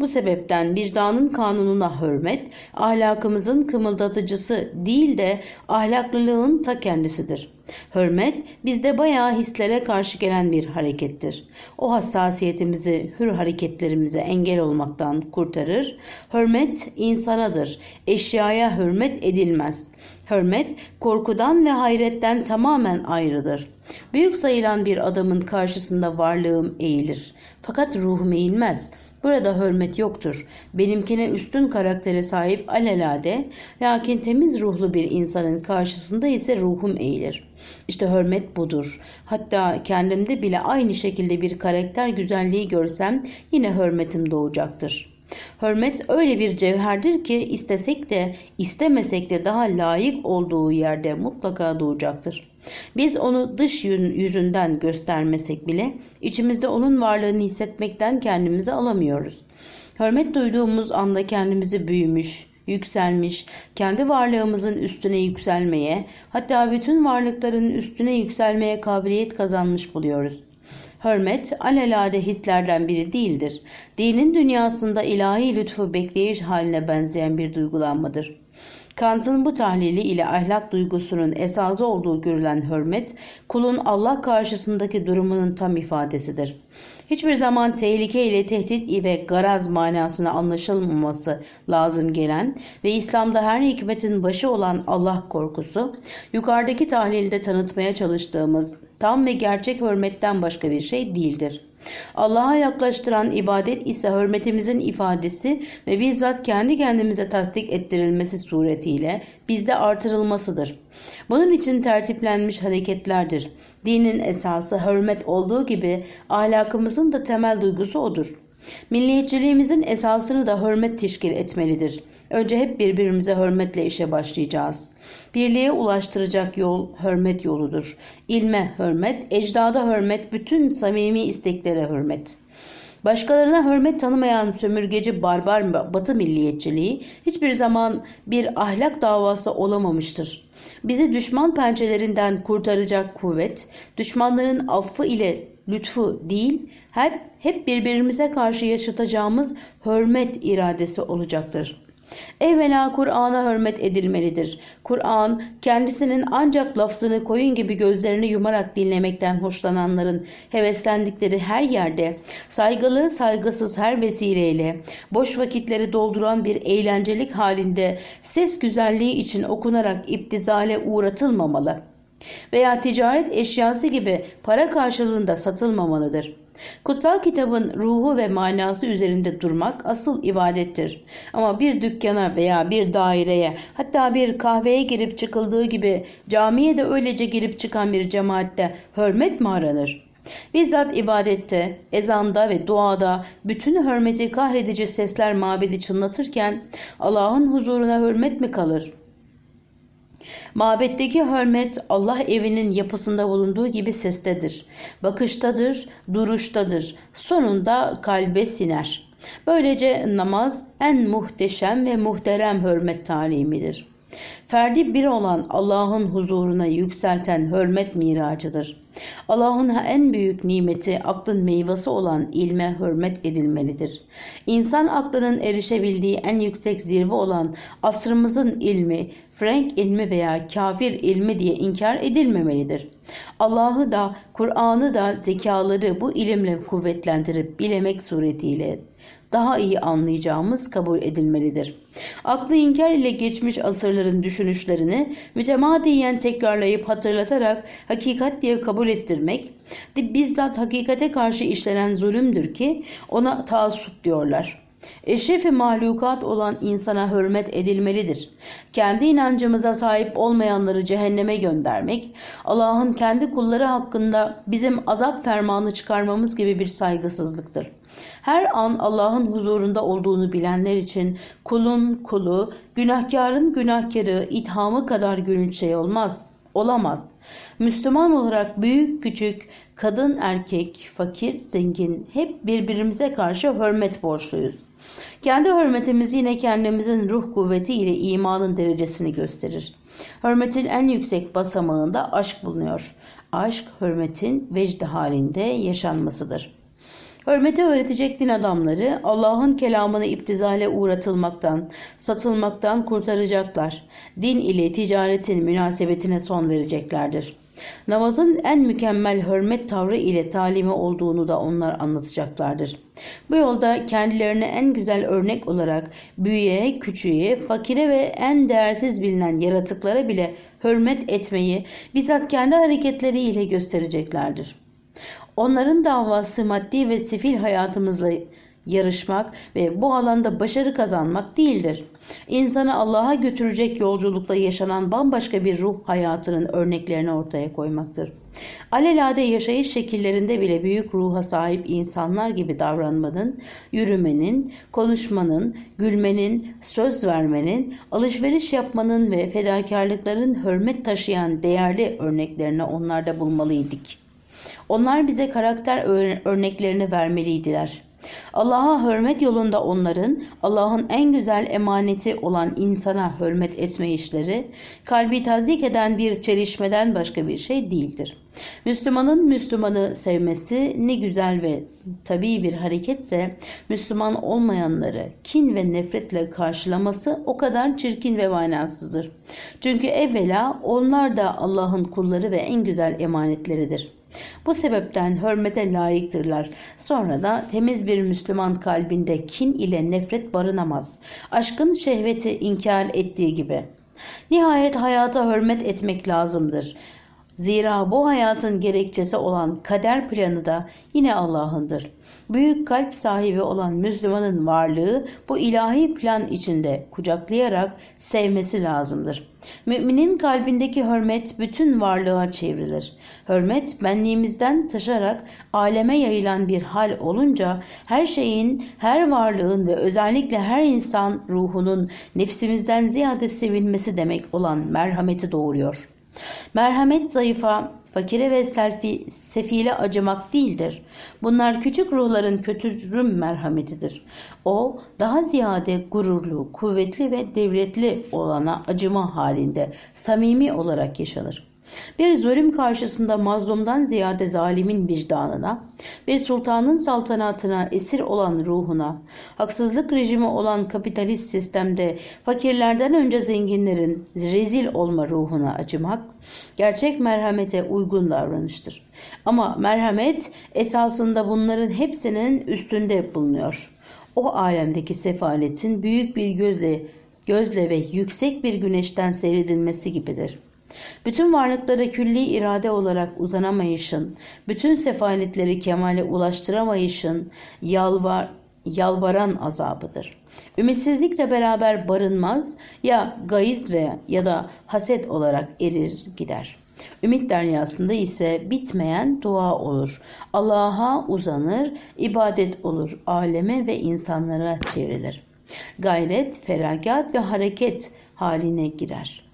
Bu sebepten vicdanın kanununa hürmet, ahlakımızın kımıldatıcısı değil de ahlaklılığın ta kendisidir. Hürmet bizde bayağı hislere karşı gelen bir harekettir. O hassasiyetimizi, hür hareketlerimize engel olmaktan kurtarır. Hürmet insanadır. Eşyaya hürmet edilmez. Hürmet korkudan ve hayretten tamamen ayrıdır. Büyük sayılan bir adamın karşısında varlığım eğilir. Fakat ruhum eğilmez.'' Burada hürmet yoktur. Benimkine üstün karaktere sahip alelade, lakin temiz ruhlu bir insanın karşısında ise ruhum eğilir. İşte hürmet budur. Hatta kendimde bile aynı şekilde bir karakter güzelliği görsem yine hürmetim doğacaktır.'' Hürmet öyle bir cevherdir ki istesek de istemesek de daha layık olduğu yerde mutlaka doğacaktır. Biz onu dış yüzünden göstermesek bile içimizde onun varlığını hissetmekten kendimizi alamıyoruz. Hürmet duyduğumuz anda kendimizi büyümüş, yükselmiş, kendi varlığımızın üstüne yükselmeye, hatta bütün varlıkların üstüne yükselmeye kabiliyet kazanmış buluyoruz. Hürmet alelade hislerden biri değildir. Dinin dünyasında ilahi lütfu bekleyiş haline benzeyen bir duygulanmadır. Kant'ın bu tahlili ile ahlak duygusunun esası olduğu görülen hürmet, kulun Allah karşısındaki durumunun tam ifadesidir. Hiçbir zaman tehlike ile tehdit ve garaz manasına anlaşılmaması lazım gelen ve İslam'da her hikmetin başı olan Allah korkusu, yukarıdaki tahlilde tanıtmaya çalıştığımız tam ve gerçek hürmetten başka bir şey değildir. Allah'a yaklaştıran ibadet ise hürmetimizin ifadesi ve bizzat kendi kendimize tasdik ettirilmesi suretiyle bizde artırılmasıdır. Bunun için tertiplenmiş hareketlerdir. Dinin esası hürmet olduğu gibi ahlakımızın da temel duygusu odur. Milliyetçiliğimizin esasını da hürmet teşkil etmelidir. Önce hep birbirimize hürmetle işe başlayacağız. Birliğe ulaştıracak yol hürmet yoludur. İlme hürmet, ecdada hürmet, bütün samimi isteklere hürmet. Başkalarına hürmet tanımayan sömürgeci barbar batı milliyetçiliği hiçbir zaman bir ahlak davası olamamıştır. Bizi düşman pençelerinden kurtaracak kuvvet, düşmanların affı ile lütfu değil, hep, hep birbirimize karşı yaşatacağımız hürmet iradesi olacaktır. Evvela Kur'an'a hürmet edilmelidir. Kur'an kendisinin ancak lafzını koyun gibi gözlerini yumarak dinlemekten hoşlananların heveslendikleri her yerde saygılı saygısız her vesileyle boş vakitleri dolduran bir eğlencelik halinde ses güzelliği için okunarak iptizale uğratılmamalı veya ticaret eşyası gibi para karşılığında satılmamalıdır. Kutsal kitabın ruhu ve manası üzerinde durmak asıl ibadettir. Ama bir dükkana veya bir daireye hatta bir kahveye girip çıkıldığı gibi camiye de öylece girip çıkan bir cemaatte hürmet mi aranır? Bizzat ibadette, ezanda ve duada bütün hürmeti kahredici sesler mabedi çınlatırken Allah'ın huzuruna hürmet mi kalır?'' Mabetteki hürmet Allah evinin yapısında bulunduğu gibi sestedir, bakıştadır, duruştadır, sonunda kalbe siner. Böylece namaz en muhteşem ve muhterem hürmet talimidir. Ferdi bir olan Allah'ın huzuruna yükselten hürmet miracıdır. Allah'ın en büyük nimeti aklın meyvesi olan ilme hürmet edilmelidir. İnsan aklının erişebildiği en yüksek zirve olan asrımızın ilmi, Frank ilmi veya kafir ilmi diye inkar edilmemelidir. Allah'ı da Kur'an'ı da zekaları bu ilimle kuvvetlendirip bilemek suretiyle daha iyi anlayacağımız kabul edilmelidir. Aklı inkar ile geçmiş asırların düşünüşlerini mütemadiyen tekrarlayıp hatırlatarak hakikat diye kabul ettirmek de bizzat hakikate karşı işlenen zulümdür ki ona taassup diyorlar. Eşrefi mahlukat olan insana hürmet edilmelidir. Kendi inancımıza sahip olmayanları cehenneme göndermek, Allah'ın kendi kulları hakkında bizim azap fermanı çıkarmamız gibi bir saygısızlıktır. Her an Allah'ın huzurunda olduğunu bilenler için kulun kulu, günahkarın günahkarı, ithamı kadar gülünç şey olmaz, olamaz. Müslüman olarak büyük küçük, kadın erkek, fakir zengin hep birbirimize karşı hürmet borçluyuz. Kendi hürmetimiz yine kendimizin ruh kuvveti ile imanın derecesini gösterir. Hürmetin en yüksek basamağında aşk bulunuyor. Aşk hürmetin vecdi halinde yaşanmasıdır. Hürmeti öğretecek din adamları Allah'ın kelamını iptizale uğratılmaktan, satılmaktan kurtaracaklar. Din ile ticaretin münasebetine son vereceklerdir. Namazın en mükemmel hürmet tavrı ile talimi olduğunu da onlar anlatacaklardır. Bu yolda kendilerine en güzel örnek olarak büyüğe, küçüğe, fakire ve en değersiz bilinen yaratıklara bile hürmet etmeyi bizzat kendi hareketleriyle göstereceklerdir. Onların davası maddi ve sivil hayatımızla yarışmak ve bu alanda başarı kazanmak değildir. İnsanı Allah'a götürecek yolculukta yaşanan bambaşka bir ruh hayatının örneklerini ortaya koymaktır. Alelade yaşayış şekillerinde bile büyük ruha sahip insanlar gibi davranmanın, yürümenin, konuşmanın, gülmenin, söz vermenin, alışveriş yapmanın ve fedakarlıkların hürmet taşıyan değerli örneklerini onlarda bulmalıydık. Onlar bize karakter örneklerini vermeliydiler. Allah'a hürmet yolunda onların Allah'ın en güzel emaneti olan insana hürmet etme işleri kalbi tazik eden bir çelişmeden başka bir şey değildir. Müslümanın Müslümanı sevmesi ne güzel ve tabii bir hareketse Müslüman olmayanları kin ve nefretle karşılaması o kadar çirkin ve manasızdır. Çünkü evvela onlar da Allah'ın kulları ve en güzel emanetleridir. Bu sebepten hürmete layıktırlar. Sonra da temiz bir Müslüman kalbinde kin ile nefret barınamaz. Aşkın şehveti inkar ettiği gibi. Nihayet hayata hürmet etmek lazımdır. Zira bu hayatın gerekçesi olan kader planı da yine Allah'ındır. Büyük kalp sahibi olan Müslümanın varlığı bu ilahi plan içinde kucaklayarak sevmesi lazımdır. Müminin kalbindeki hürmet bütün varlığa çevrilir. Hürmet benliğimizden taşarak aleme yayılan bir hal olunca her şeyin, her varlığın ve özellikle her insan ruhunun nefsimizden ziyade sevilmesi demek olan merhameti doğuruyor.'' Merhamet zayıfa, fakire ve selfi, sefile acımak değildir. Bunlar küçük ruhların kötürüm merhametidir. O daha ziyade gururlu, kuvvetli ve devletli olana acıma halinde samimi olarak yaşanır. Bir zulüm karşısında mazlumdan ziyade zalimin vicdanına, bir sultanın saltanatına esir olan ruhuna, haksızlık rejimi olan kapitalist sistemde fakirlerden önce zenginlerin rezil olma ruhuna acımak, gerçek merhamete uygun davranıştır. Ama merhamet esasında bunların hepsinin üstünde bulunuyor. O alemdeki sefaletin büyük bir gözle gözle ve yüksek bir güneşten seyredilmesi gibidir. Bütün varlıklara külli irade olarak uzanamayışın, bütün sefaletleri kemale ulaştıramayışın yalvar, yalvaran azabıdır. Ümitsizlikle beraber barınmaz ya gayız veya ya da haset olarak erir gider. Ümit deryasında ise bitmeyen dua olur. Allah'a uzanır, ibadet olur, aleme ve insanlara çevrilir. Gayret, feragat ve hareket haline girer.''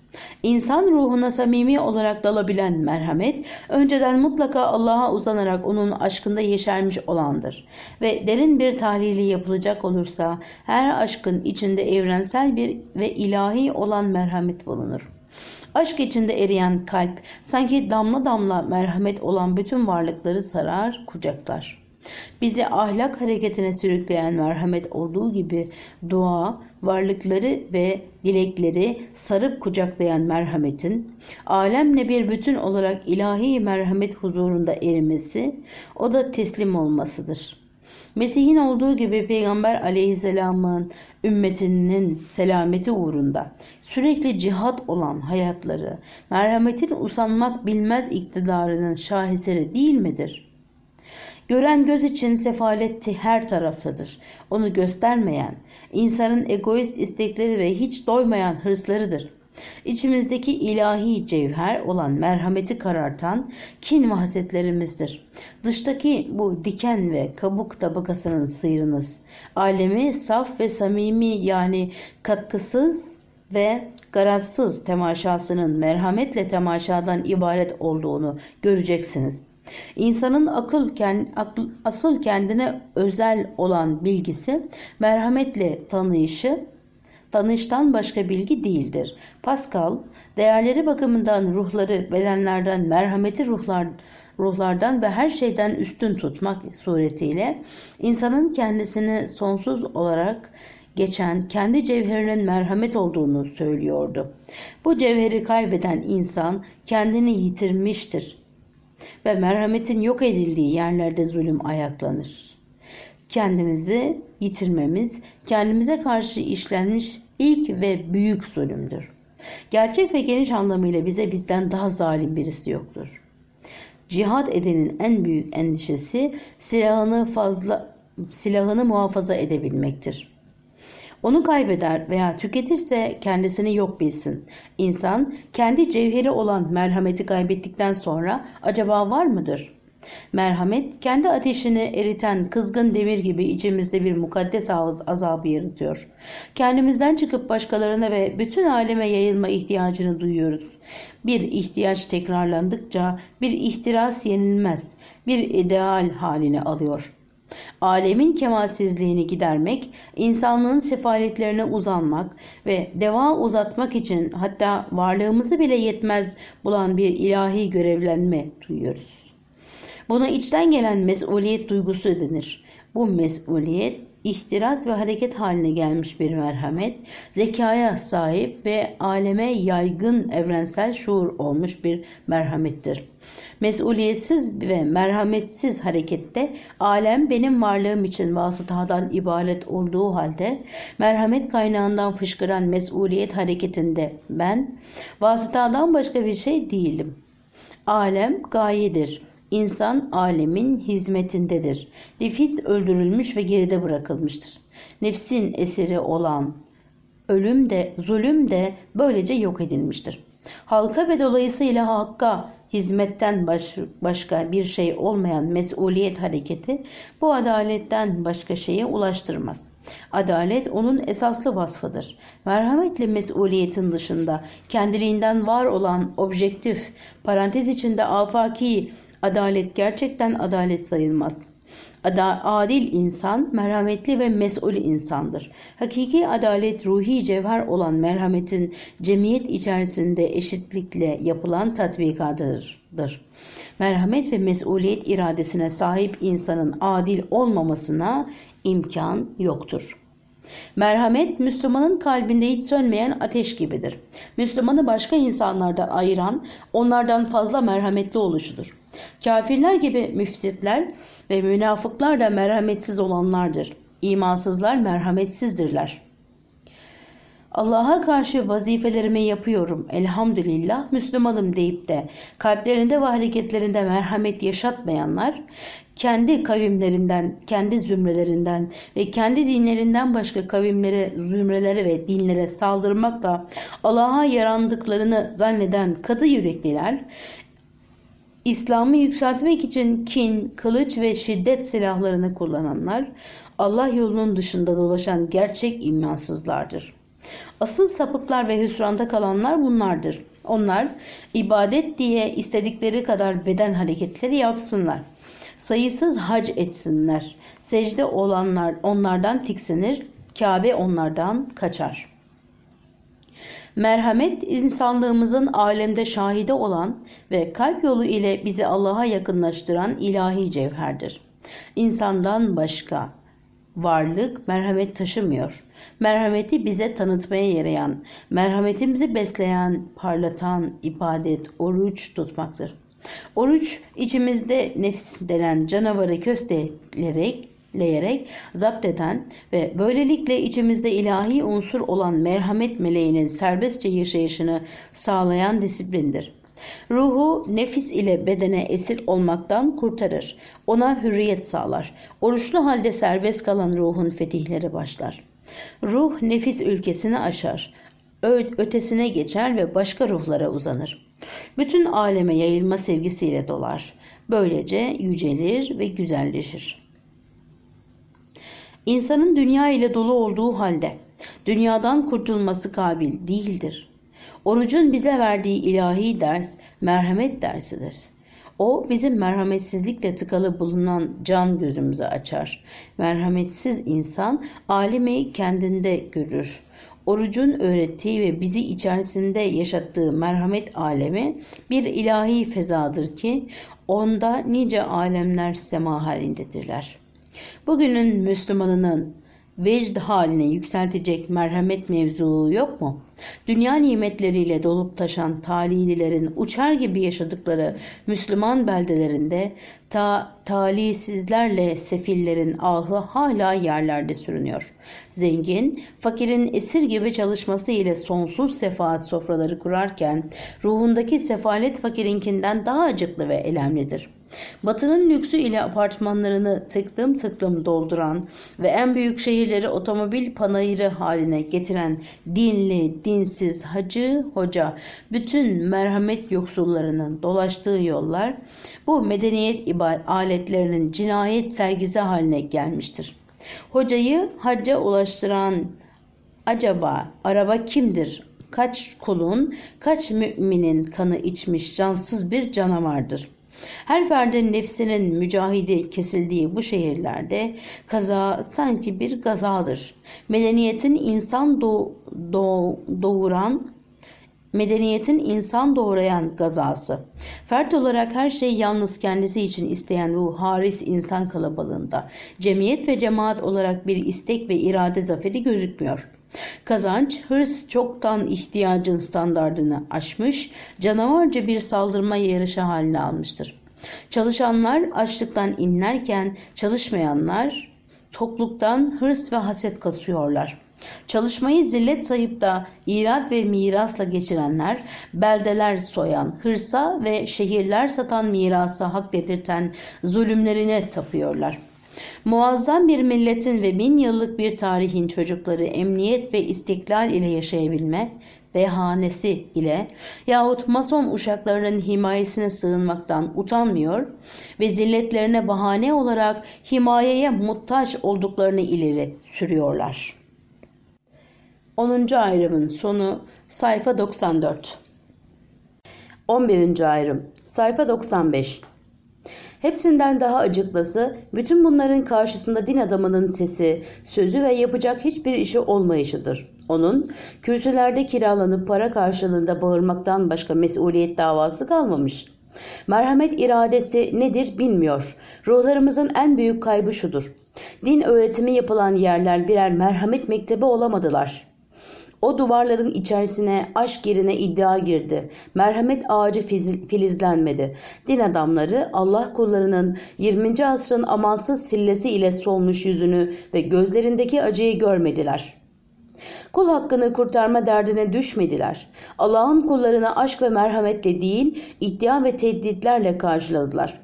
İnsan ruhuna samimi olarak dalabilen merhamet, önceden mutlaka Allah'a uzanarak onun aşkında yeşermiş olandır. Ve derin bir tahlili yapılacak olursa her aşkın içinde evrensel bir ve ilahi olan merhamet bulunur. Aşk içinde eriyen kalp sanki damla damla merhamet olan bütün varlıkları sarar, kucaklar. Bizi ahlak hareketine sürükleyen merhamet olduğu gibi dua, varlıkları ve dilekleri sarıp kucaklayan merhametin, alemle bir bütün olarak ilahi merhamet huzurunda erimesi, o da teslim olmasıdır. Mesih'in olduğu gibi Peygamber aleyhisselamın ümmetinin selameti uğrunda sürekli cihat olan hayatları, merhametin usanmak bilmez iktidarının şaheseri değil midir?'' Gören göz için sefaletti her taraftadır. Onu göstermeyen, insanın egoist istekleri ve hiç doymayan hırslarıdır. İçimizdeki ilahi cevher olan merhameti karartan kin ve. Dıştaki bu diken ve kabuk tabakasının sıyrınız. Alemi saf ve samimi yani katkısız ve garazsız temaşasının merhametle temaşadan ibaret olduğunu göreceksiniz. İnsanın akıl, akıl, asıl kendine özel olan bilgisi merhametle tanıyışı tanıştan başka bilgi değildir. Pascal, değerleri bakımından ruhları bedenlerden, merhameti ruhlar, ruhlardan ve her şeyden üstün tutmak suretiyle insanın kendisini sonsuz olarak geçen kendi cevherinin merhamet olduğunu söylüyordu. Bu cevheri kaybeden insan kendini yitirmiştir ve merhametin yok edildiği yerlerde zulüm ayaklanır. Kendimizi yitirmemiz kendimize karşı işlenmiş ilk ve büyük zulümdür. Gerçek ve geniş anlamıyla bize bizden daha zalim birisi yoktur. Cihad edenin en büyük endişesi silahını fazla silahını muhafaza edebilmektir. Onu kaybeder veya tüketirse kendisini yok bilsin. İnsan kendi cevheri olan merhameti kaybettikten sonra acaba var mıdır? Merhamet kendi ateşini eriten kızgın demir gibi içimizde bir mukaddes azabı yaratıyor. Kendimizden çıkıp başkalarına ve bütün aleme yayılma ihtiyacını duyuyoruz. Bir ihtiyaç tekrarlandıkça bir ihtiras yenilmez, bir ideal halini alıyor.'' Alemin kemalsizliğini gidermek, insanlığın sefaletlerine uzanmak ve deva uzatmak için hatta varlığımızı bile yetmez bulan bir ilahi görevlenme duyuyoruz. Buna içten gelen mesuliyet duygusu denir. Bu mesuliyet ihtiras ve hareket haline gelmiş bir merhamet, zekaya sahip ve aleme yaygın evrensel şuur olmuş bir merhamettir. Mesuliyetsiz ve merhametsiz harekette alem benim varlığım için vasıtadan ibaret olduğu halde merhamet kaynağından fışkıran mesuliyet hareketinde ben vasıtadan başka bir şey değilim. Alem gayedir İnsan alemin hizmetindedir. Nefis öldürülmüş ve geride bırakılmıştır. Nefsin eseri olan ölüm de zulüm de böylece yok edilmiştir. Halka ve dolayısıyla hakka hizmetten baş, başka bir şey olmayan mesuliyet hareketi bu adaletten başka şeye ulaştırmaz. Adalet onun esaslı vasfıdır. Merhametli mesuliyetin dışında kendiliğinden var olan objektif, parantez içinde afaki Adalet gerçekten adalet sayılmaz. Adil insan merhametli ve mesul insandır. Hakiki adalet ruhi cevher olan merhametin cemiyet içerisinde eşitlikle yapılan tatbikatıdır. Merhamet ve mesuliyet iradesine sahip insanın adil olmamasına imkan yoktur. Merhamet Müslümanın kalbinde hiç sönmeyen ateş gibidir. Müslümanı başka insanlardan ayıran onlardan fazla merhametli oluşudur. Kafirler gibi müfsitler ve münafıklar da merhametsiz olanlardır. İmansızlar merhametsizdirler. Allah'a karşı vazifelerimi yapıyorum elhamdülillah Müslümanım deyip de kalplerinde ve hareketlerinde merhamet yaşatmayanlar kendi kavimlerinden, kendi zümrelerinden ve kendi dinlerinden başka kavimlere, zümrelere ve dinlere saldırmakla Allah'a yarandıklarını zanneden katı yürekliler, İslam'ı yükseltmek için kin, kılıç ve şiddet silahlarını kullananlar, Allah yolunun dışında dolaşan gerçek imansızlardır. Asıl sapıklar ve hüsranda kalanlar bunlardır. Onlar ibadet diye istedikleri kadar beden hareketleri yapsınlar sayısız hac etsinler. Secde olanlar onlardan tiksinir, Kabe onlardan kaçar. Merhamet insanlığımızın alemde şahide olan ve kalp yolu ile bizi Allah'a yakınlaştıran ilahi cevherdir. İnsandan başka varlık merhamet taşımıyor. Merhameti bize tanıtmaya yarayan, merhametimizi besleyen, parlatan ibadet, oruç tutmaktır. Oruç içimizde nefs denen canavarı kösteleyerek leyerek zapt eden ve böylelikle içimizde ilahi unsur olan merhamet meleğinin serbestçe yaşayışını sağlayan disiplindir. Ruhu nefis ile bedene esir olmaktan kurtarır. Ona hürriyet sağlar. Oruçlu halde serbest kalan ruhun fetihleri başlar. Ruh nefis ülkesini aşar. Ötesine geçer ve başka ruhlara uzanır. Bütün aleme yayılma sevgisiyle dolar. Böylece yücelir ve güzelleşir. İnsanın dünya ile dolu olduğu halde dünyadan kurtulması kabil değildir. Orucun bize verdiği ilahi ders merhamet dersidir. O bizim merhametsizlikle tıkalı bulunan can gözümüzü açar. Merhametsiz insan alemi kendinde görür. Orucun öğrettiği ve bizi içerisinde yaşattığı merhamet alemi bir ilahi fezadır ki onda nice alemler sema halindedirler. Bugünün Müslümanının vecd haline yükseltecek merhamet mevzuu yok mu? Dünya nimetleriyle dolup taşan talililerin uçar gibi yaşadıkları Müslüman beldelerinde ta talihsizlerle sefillerin ahı hala yerlerde sürünüyor. Zengin, fakirin esir gibi çalışması ile sonsuz sefaat sofraları kurarken ruhundaki sefalet fakirinkinden daha acıklı ve elemlidir.'' Batının lüksü ile apartmanlarını tıklım tıklım dolduran ve en büyük şehirleri otomobil panayırı haline getiren dinli, dinsiz, hacı, hoca, bütün merhamet yoksullarının dolaştığı yollar bu medeniyet aletlerinin cinayet sergisi haline gelmiştir. Hocayı hacca ulaştıran acaba araba kimdir? Kaç kulun, kaç müminin kanı içmiş cansız bir canavardır.'' Her ferdin nefsinin mücahidi kesildiği bu şehirlerde kaza sanki bir gazadır. Medeniyetin insan doğ, doğ, doğuran medeniyetin insan doğrayan gazası. Fert olarak her şeyi yalnız kendisi için isteyen bu haris insan kalabalığında cemiyet ve cemaat olarak bir istek ve irade zaferi gözükmüyor. Kazanç, hırs çoktan ihtiyacın standardını aşmış, canavarca bir saldırma yarışı haline almıştır. Çalışanlar açlıktan inlerken çalışmayanlar tokluktan hırs ve haset kasıyorlar. Çalışmayı zillet sayıp da irat ve mirasla geçirenler, beldeler soyan, hırsa ve şehirler satan mirasa hak dedirten zulümlerine tapıyorlar.'' Muazzam bir milletin ve bin yıllık bir tarihin çocukları emniyet ve istiklal ile yaşayabilme behanesi ile yahut mason uşaklarının himayesine sığınmaktan utanmıyor ve zilletlerine bahane olarak himayeye muhtaç olduklarını ileri sürüyorlar. 10. ayrımın sonu sayfa 94 11. ayrım sayfa 95 Hepsinden daha acıklısı bütün bunların karşısında din adamının sesi, sözü ve yapacak hiçbir işi olmayışıdır. Onun kürsülerde kiralanıp para karşılığında bağırmaktan başka mesuliyet davası kalmamış. Merhamet iradesi nedir bilmiyor. Ruhlarımızın en büyük kaybı şudur. Din öğretimi yapılan yerler birer merhamet mektebi olamadılar.'' O duvarların içerisine aşk yerine iddia girdi. Merhamet ağacı filizlenmedi. Din adamları Allah kullarının 20. asrın amansız sillesi ile solmuş yüzünü ve gözlerindeki acıyı görmediler. Kul hakkını kurtarma derdine düşmediler. Allah'ın kullarına aşk ve merhametle değil, iddia ve tehditlerle karşıladılar.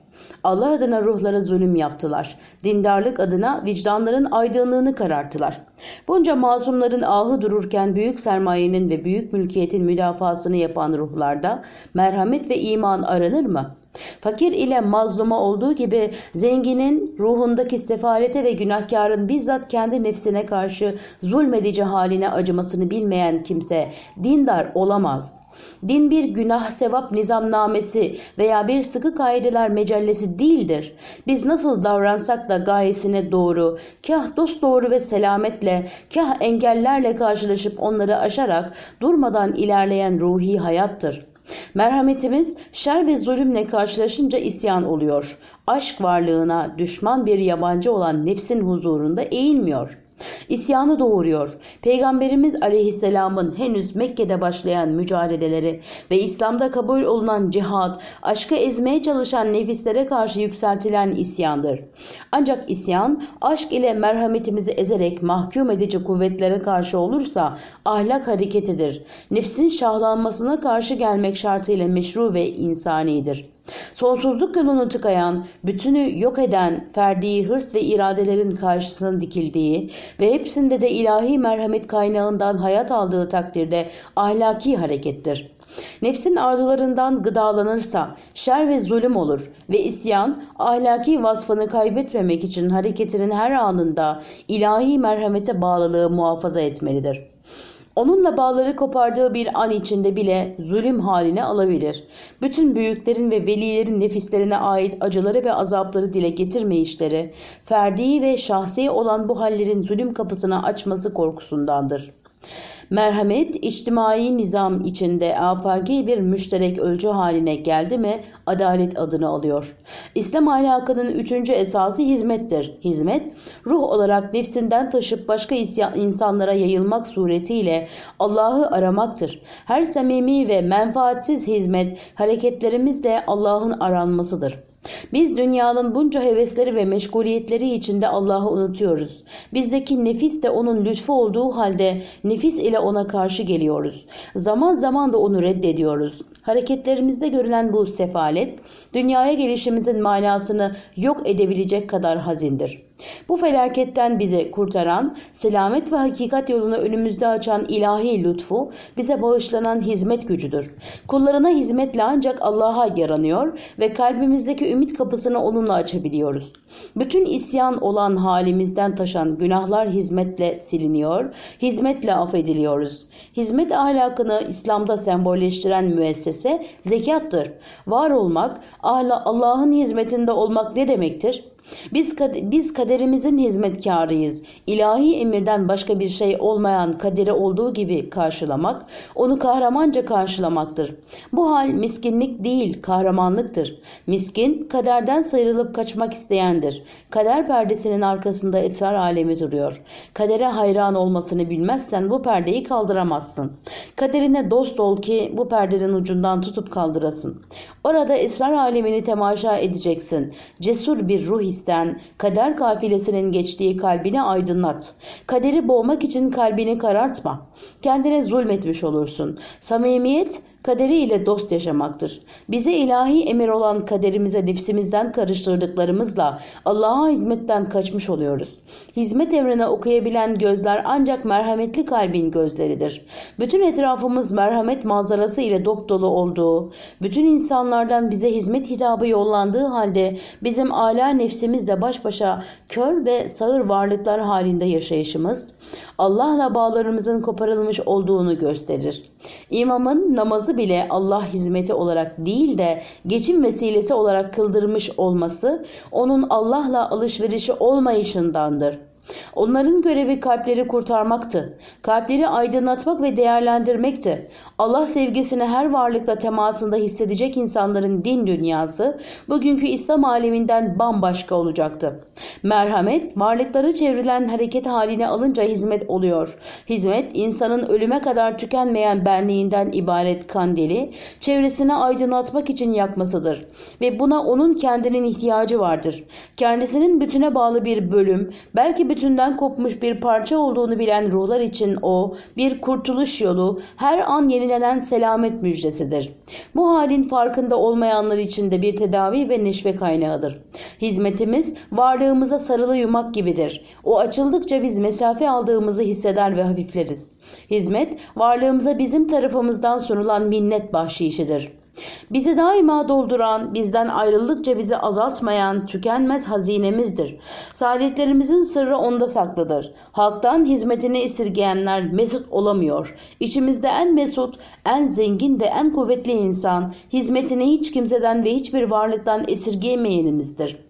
Allah adına ruhlara zulüm yaptılar. Dindarlık adına vicdanların aydınlığını kararttılar. Bunca mazlumların ahı dururken büyük sermayenin ve büyük mülkiyetin müdafasını yapan ruhlarda merhamet ve iman aranır mı? Fakir ile mazluma olduğu gibi zenginin ruhundaki sefalete ve günahkarın bizzat kendi nefsine karşı zulmedici haline acımasını bilmeyen kimse dindar olamaz. Din bir günah sevap nizamnamesi veya bir sıkı kaideler mecellesi değildir. Biz nasıl davransak da gayesine doğru, kah dost doğru ve selametle, kah engellerle karşılaşıp onları aşarak durmadan ilerleyen ruhi hayattır. Merhametimiz şer ve zulümle karşılaşınca isyan oluyor. Aşk varlığına düşman bir yabancı olan nefsin huzurunda eğilmiyor.'' İsyanı doğuruyor. Peygamberimiz aleyhisselamın henüz Mekke'de başlayan mücadeleleri ve İslam'da kabul olunan cihad, aşkı ezmeye çalışan nefislere karşı yükseltilen isyandır. Ancak isyan, aşk ile merhametimizi ezerek mahkum edici kuvvetlere karşı olursa ahlak hareketidir. Nefsin şahlanmasına karşı gelmek şartıyla meşru ve insanidir. Sonsuzluk yolunu tıkayan, bütünü yok eden ferdi hırs ve iradelerin karşısına dikildiği ve hepsinde de ilahi merhamet kaynağından hayat aldığı takdirde ahlaki harekettir. Nefsin arzularından gıdalanırsa şer ve zulüm olur ve isyan ahlaki vasfını kaybetmemek için hareketinin her anında ilahi merhamete bağlılığı muhafaza etmelidir.'' Onunla bağları kopardığı bir an içinde bile zulüm haline alabilir. Bütün büyüklerin ve velilerin nefislerine ait acıları ve azapları dile getirmeyişleri, ferdi ve şahsi olan bu hallerin zulüm kapısını açması korkusundandır. Merhamet içtimai nizam içinde afaki bir müşterek ölçü haline geldi mi adalet adını alıyor. İslam ahlakının üçüncü esası hizmettir. Hizmet ruh olarak nefsinden taşıp başka insanlara yayılmak suretiyle Allah'ı aramaktır. Her samimi ve menfaatsiz hizmet hareketlerimizle Allah'ın aranmasıdır. Biz dünyanın bunca hevesleri ve meşguliyetleri içinde Allah'ı unutuyoruz. Bizdeki nefis de onun lütfu olduğu halde nefis ile ona karşı geliyoruz. Zaman zaman da onu reddediyoruz. Hareketlerimizde görülen bu sefalet, dünyaya gelişimizin manasını yok edebilecek kadar hazindir. Bu felaketten bizi kurtaran, selamet ve hakikat yolunu önümüzde açan ilahi lütfu bize bağışlanan hizmet gücüdür. Kullarına hizmetle ancak Allah'a yaranıyor ve kalbimizdeki ümit kapısını onunla açabiliyoruz. Bütün isyan olan halimizden taşan günahlar hizmetle siliniyor, hizmetle affediliyoruz. Hizmet ahlakını İslam'da sembolleştiren müessese zekattır. Var olmak, Allah'ın hizmetinde olmak ne demektir? Biz, biz kaderimizin hizmetkarıyız. İlahi emirden başka bir şey olmayan kaderi olduğu gibi karşılamak, onu kahramanca karşılamaktır. Bu hal miskinlik değil, kahramanlıktır. Miskin, kaderden sıyrılıp kaçmak isteyendir. Kader perdesinin arkasında esrar alemi duruyor. Kadere hayran olmasını bilmezsen bu perdeyi kaldıramazsın. Kaderine dost ol ki bu perdenin ucundan tutup kaldırasın. Orada esrar alemini temaşa edeceksin. Cesur bir ruh isten kader kafilesinin geçtiği kalbini aydınlat. Kaderi boğmak için kalbini karartma. Kendine zulmetmiş olursun. Samimiyet kaderiyle dost yaşamaktır. Bize ilahi emir olan kaderimize nefsimizden karıştırdıklarımızla Allah'a hizmetten kaçmış oluyoruz. Hizmet emrine okuyabilen gözler ancak merhametli kalbin gözleridir. Bütün etrafımız merhamet manzarası ile dop dolu olduğu, bütün insanlardan bize hizmet hitabı yollandığı halde bizim ala nefsimizle baş başa kör ve sağır varlıklar halinde yaşayışımız, Allah'la bağlarımızın koparılmış olduğunu gösterir. İmamın namazı bile Allah hizmeti olarak değil de geçim vesilesi olarak kıldırmış olması onun Allah'la alışverişi olmayışındandır. Onların görevi kalpleri kurtarmaktı. Kalpleri aydınlatmak ve değerlendirmekti. Allah sevgisini her varlıkla temasında hissedecek insanların din dünyası bugünkü İslam aleminden bambaşka olacaktı. Merhamet varlıkları çevrilen hareket haline alınca hizmet oluyor. Hizmet insanın ölüme kadar tükenmeyen benliğinden ibaret kandili çevresini aydınlatmak için yakmasıdır. Ve buna onun kendinin ihtiyacı vardır. Kendisinin bütüne bağlı bir bölüm belki bütünden kopmuş bir parça olduğunu bilen ruhlar için o bir kurtuluş yolu her an yeni yenilenen selamet müjdesidir. Bu halin farkında olmayanlar için de bir tedavi ve neşve kaynağıdır. Hizmetimiz varlığımıza sarılı yumak gibidir. O açıldıkça biz mesafe aldığımızı hisseder ve hafifleriz. Hizmet varlığımıza bizim tarafımızdan sunulan minnet bahşişidir. Bizi daima dolduran, bizden ayrıldıkça bizi azaltmayan tükenmez hazinemizdir. Saadetlerimizin sırrı onda saklıdır. Halktan hizmetini esirgeyenler mesut olamıyor. İçimizde en mesut, en zengin ve en kuvvetli insan hizmetini hiç kimseden ve hiçbir varlıktan esirgeyemeyenimizdir.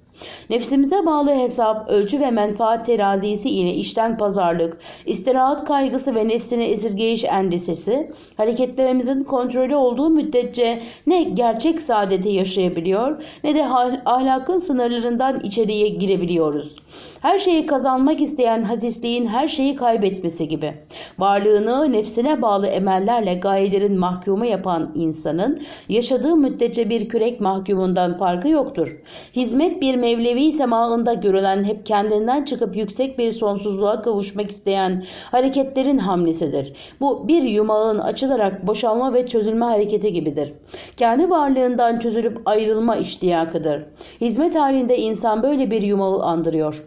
Nefsimize bağlı hesap, ölçü ve menfaat terazisi ile işten pazarlık, istirahat kaygısı ve nefsini esirgeyiş endişesi, hareketlerimizin kontrolü olduğu müddetçe ne gerçek saadeti yaşayabiliyor ne de ahlakın sınırlarından içeriye girebiliyoruz. Her şeyi kazanmak isteyen hazisliğin her şeyi kaybetmesi gibi. Varlığını nefsine bağlı emellerle gayelerin mahkumu yapan insanın yaşadığı müddetçe bir kürek mahkumundan farkı yoktur. Hizmet bir Mevlevi semağında görülen hep kendinden çıkıp yüksek bir sonsuzluğa kavuşmak isteyen hareketlerin hamlesidir. Bu bir yumağın açılarak boşalma ve çözülme hareketi gibidir. Kendi varlığından çözülüp ayrılma iştiyakıdır. Hizmet halinde insan böyle bir yumağı andırıyor.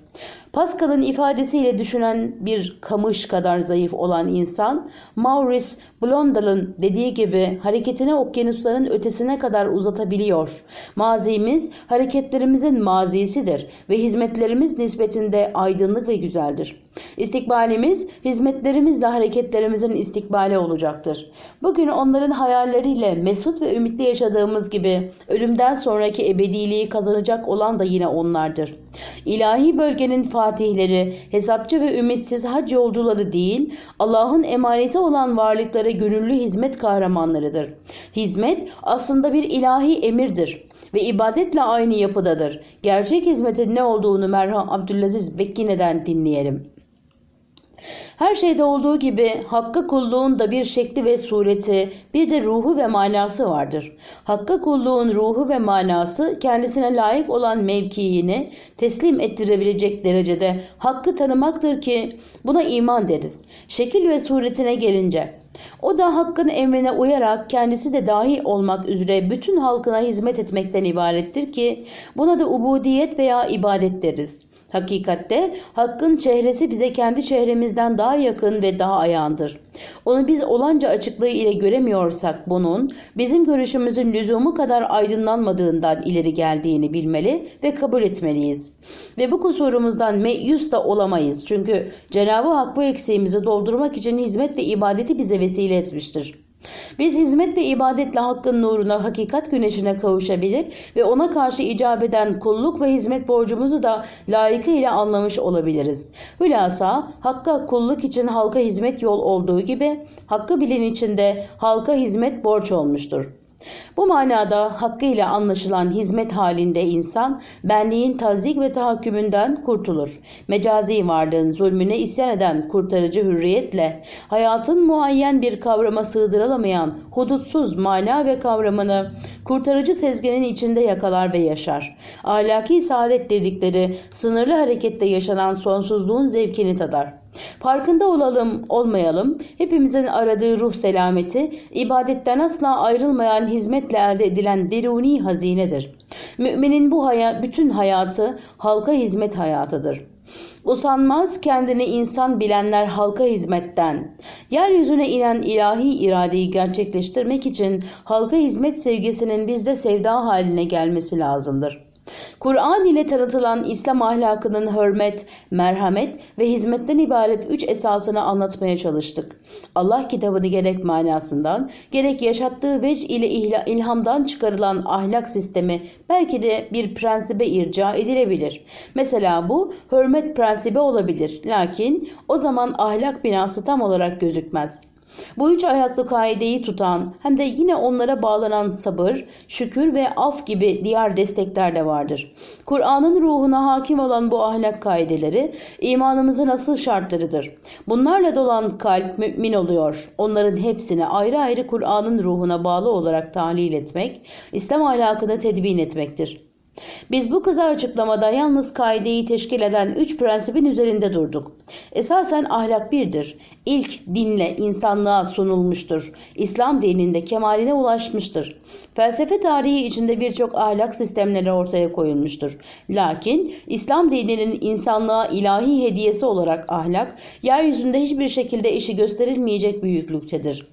Pascal'ın ifadesiyle düşünen bir kamış kadar zayıf olan insan, Maurice Blondal'ın dediği gibi hareketini okyanusların ötesine kadar uzatabiliyor. Mazimiz hareketlerimizin mazisidir ve hizmetlerimiz nispetinde aydınlık ve güzeldir. İstikbalimiz hizmetlerimizle hareketlerimizin istikbali olacaktır. Bugün onların hayalleriyle mesut ve ümitli yaşadığımız gibi ölümden sonraki ebediliği kazanacak olan da yine onlardır. İlahi bölgenin fatihleri, hesapçı ve ümitsiz hac yolcuları değil, Allah'ın emaneti olan varlıklara gönüllü hizmet kahramanlarıdır. Hizmet aslında bir ilahi emirdir ve ibadetle aynı yapıdadır. Gerçek hizmetin ne olduğunu Merham Abdülaziz Bekkine'den dinleyelim. Her şeyde olduğu gibi Hakk'a kulluğun da bir şekli ve sureti, bir de ruhu ve manası vardır. Hakk'a kulluğun ruhu ve manası kendisine layık olan mevkiini teslim ettirebilecek derecede hakkı tanımaktır ki buna iman deriz. Şekil ve suretine gelince o da hakkın emrine uyarak kendisi de dahil olmak üzere bütün halkına hizmet etmekten ibarettir ki buna da ubudiyet veya ibadet deriz. Hakikatte hakkın çehresi bize kendi çehremizden daha yakın ve daha ayağındır. Onu biz olanca açıklığı ile göremiyorsak bunun bizim görüşümüzün lüzumu kadar aydınlanmadığından ileri geldiğini bilmeli ve kabul etmeliyiz. Ve bu kusurumuzdan meyus da olamayız. Çünkü Cenab-ı Hak bu eksiğimizi doldurmak için hizmet ve ibadeti bize vesile etmiştir. Biz hizmet ve ibadetle hakkın nuruna, hakikat güneşine kavuşabilir ve ona karşı icap eden kulluk ve hizmet borcumuzu da layıkıyla anlamış olabiliriz. Hülasa hakka kulluk için halka hizmet yol olduğu gibi hakkı bilin içinde halka hizmet borç olmuştur. Bu manada hakkıyla anlaşılan hizmet halinde insan benliğin tazik ve tahakkümünden kurtulur. Mecazi varlığın zulmüne isyan eden kurtarıcı hürriyetle hayatın muayyen bir kavrama sığdırılamayan hudutsuz mana ve kavramını kurtarıcı sezgenin içinde yakalar ve yaşar. Ahlaki saadet dedikleri sınırlı harekette yaşanan sonsuzluğun zevkini tadar. Farkında olalım, olmayalım, hepimizin aradığı ruh selameti, ibadetten asla ayrılmayan hizmetle elde edilen deruni hazinedir. Müminin bu haya, bütün hayatı halka hizmet hayatıdır. Usanmaz kendini insan bilenler halka hizmetten. Yeryüzüne inen ilahi iradeyi gerçekleştirmek için halka hizmet sevgisinin bizde sevda haline gelmesi lazımdır. Kur'an ile tanıtılan İslam ahlakının hürmet, merhamet ve hizmetten ibaret üç esasını anlatmaya çalıştık. Allah kitabını gerek manasından, gerek yaşattığı vec ile ilhamdan çıkarılan ahlak sistemi belki de bir prensibe irca edilebilir. Mesela bu hürmet prensibi olabilir. Lakin o zaman ahlak binası tam olarak gözükmez. Bu üç ayaklı kaideyi tutan hem de yine onlara bağlanan sabır, şükür ve af gibi diğer destekler de vardır. Kur'an'ın ruhuna hakim olan bu ahlak kaideleri imanımızın asıl şartlarıdır. Bunlarla dolan kalp mümin oluyor. Onların hepsini ayrı ayrı Kur'an'ın ruhuna bağlı olarak tahlil etmek, İslam ahlakını tedbin etmektir. Biz bu kısa açıklamada yalnız kaideyi teşkil eden üç prensibin üzerinde durduk. Esasen ahlak birdir. İlk dinle insanlığa sunulmuştur. İslam dininde kemaline ulaşmıştır. Felsefe tarihi içinde birçok ahlak sistemleri ortaya koyulmuştur. Lakin İslam dininin insanlığa ilahi hediyesi olarak ahlak, yeryüzünde hiçbir şekilde işi gösterilmeyecek büyüklüktedir.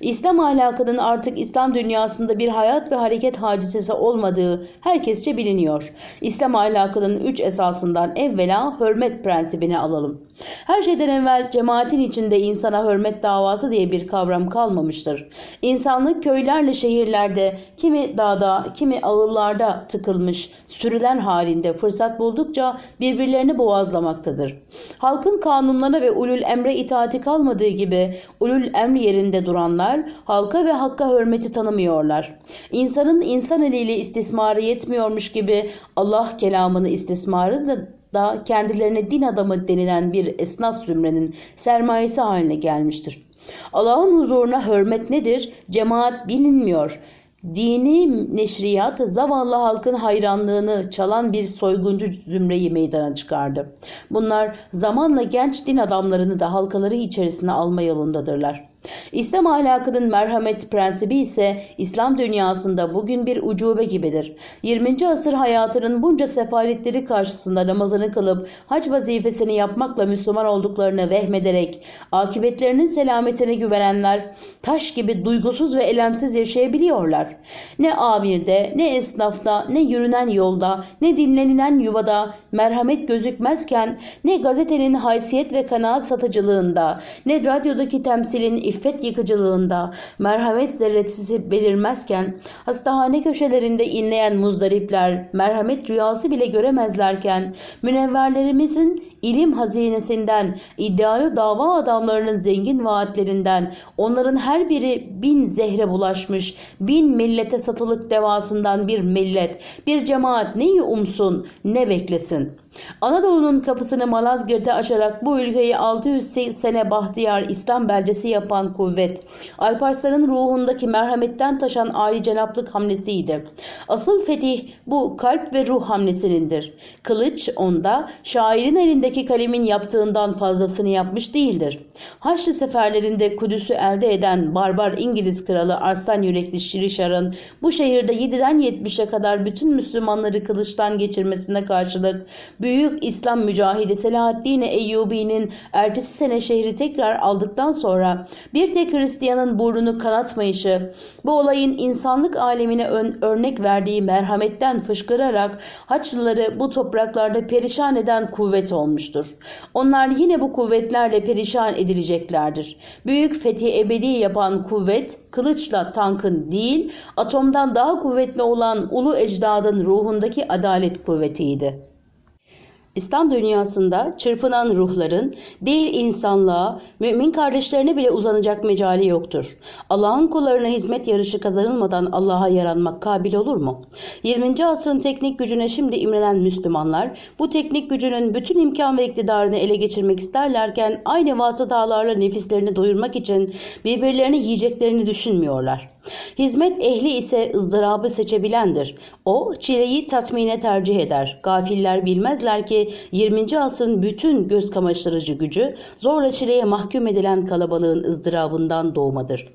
İslam ahlakının artık İslam dünyasında bir hayat ve hareket hadisesi olmadığı herkesçe biliniyor. İslam ahlakının üç esasından evvela hürmet prensibini alalım. Her şeyden evvel cemaatin içinde insana hürmet davası diye bir kavram kalmamıştır. İnsanlık köylerle şehirlerde, kimi dağda, kimi ağıllarda tıkılmış, sürülen halinde fırsat buldukça birbirlerini boğazlamaktadır. Halkın kanunlarına ve ulul emre itaati kalmadığı gibi ulul emri yerinde duranlar halka ve hakka hürmeti tanımıyorlar. İnsanın insan eliyle istismarı yetmiyormuş gibi Allah kelamını istismarı da da kendilerine din adamı denilen bir esnaf zümrenin sermayesi haline gelmiştir. Allah'ın huzuruna hürmet nedir? Cemaat bilinmiyor. Dini neşriyat zavallı halkın hayranlığını çalan bir soyguncu zümreyi meydana çıkardı. Bunlar zamanla genç din adamlarını da halkaları içerisine alma yolundadırlar. İslam ahlakının merhamet prensibi ise İslam dünyasında bugün bir ucube gibidir. 20. asır hayatının bunca sefaletleri karşısında namazını kılıp hac vazifesini yapmakla Müslüman olduklarını vehmederek akıbetlerinin selametine güvenenler taş gibi duygusuz ve elemsiz yaşayabiliyorlar. Ne amirde, ne esnafta, ne yürünen yolda, ne dinlenilen yuvada merhamet gözükmezken ne gazetenin haysiyet ve kanaat satıcılığında, ne radyodaki temsilin iffet yıkıcılığında merhamet zerretisi belirmezken, hastahane köşelerinde inleyen muzdaripler merhamet rüyası bile göremezlerken, münevverlerimizin ilim hazinesinden, iddialı dava adamlarının zengin vaatlerinden, onların her biri bin zehre bulaşmış, bin millete satılık devasından bir millet, bir cemaat neyi umsun, ne beklesin?'' Anadolu'nun kapısını Malazgirt'e açarak bu ülkeyi 600 sene bahtiyar İslam beldesi yapan kuvvet, Alparslan'ın ruhundaki merhametten taşan âli cenaplık hamlesiydi. Asıl fetih bu kalp ve ruh hamlesinindir. Kılıç onda şairin elindeki kalemin yaptığından fazlasını yapmış değildir. Haçlı seferlerinde Kudüs'ü elde eden barbar İngiliz kralı Arslan Yürekli Şirişar'ın bu şehirde 7'den 70'e kadar bütün Müslümanları kılıçtan geçirmesine karşılık Büyük İslam mücahidi Selahaddin Eyyubi'nin ertesi sene şehri tekrar aldıktan sonra bir tek Hristiyanın burnunu kanatmayışı, bu olayın insanlık alemine ön, örnek verdiği merhametten fışkırarak Haçlıları bu topraklarda perişan eden kuvvet olmuştur. Onlar yine bu kuvvetlerle perişan edileceklerdir. Büyük fethi ebedi yapan kuvvet kılıçla tankın değil, atomdan daha kuvvetli olan ulu ecdadın ruhundaki adalet kuvvetiydi. İslam dünyasında çırpınan ruhların değil insanlığa, mümin kardeşlerine bile uzanacak mecali yoktur. Allah'ın kullarına hizmet yarışı kazanılmadan Allah'a yaranmak kabil olur mu? 20. asrın teknik gücüne şimdi imrenen Müslümanlar bu teknik gücünün bütün imkan ve iktidarını ele geçirmek isterlerken aynı vasıtalarla nefislerini doyurmak için birbirlerini yiyeceklerini düşünmüyorlar. Hizmet ehli ise ızdırabı seçebilendir. O çileyi tatmine tercih eder. Gafiller bilmezler ki 20. asrın bütün göz kamaştırıcı gücü zorla çileye mahkum edilen kalabalığın ızdırabından doğmadır.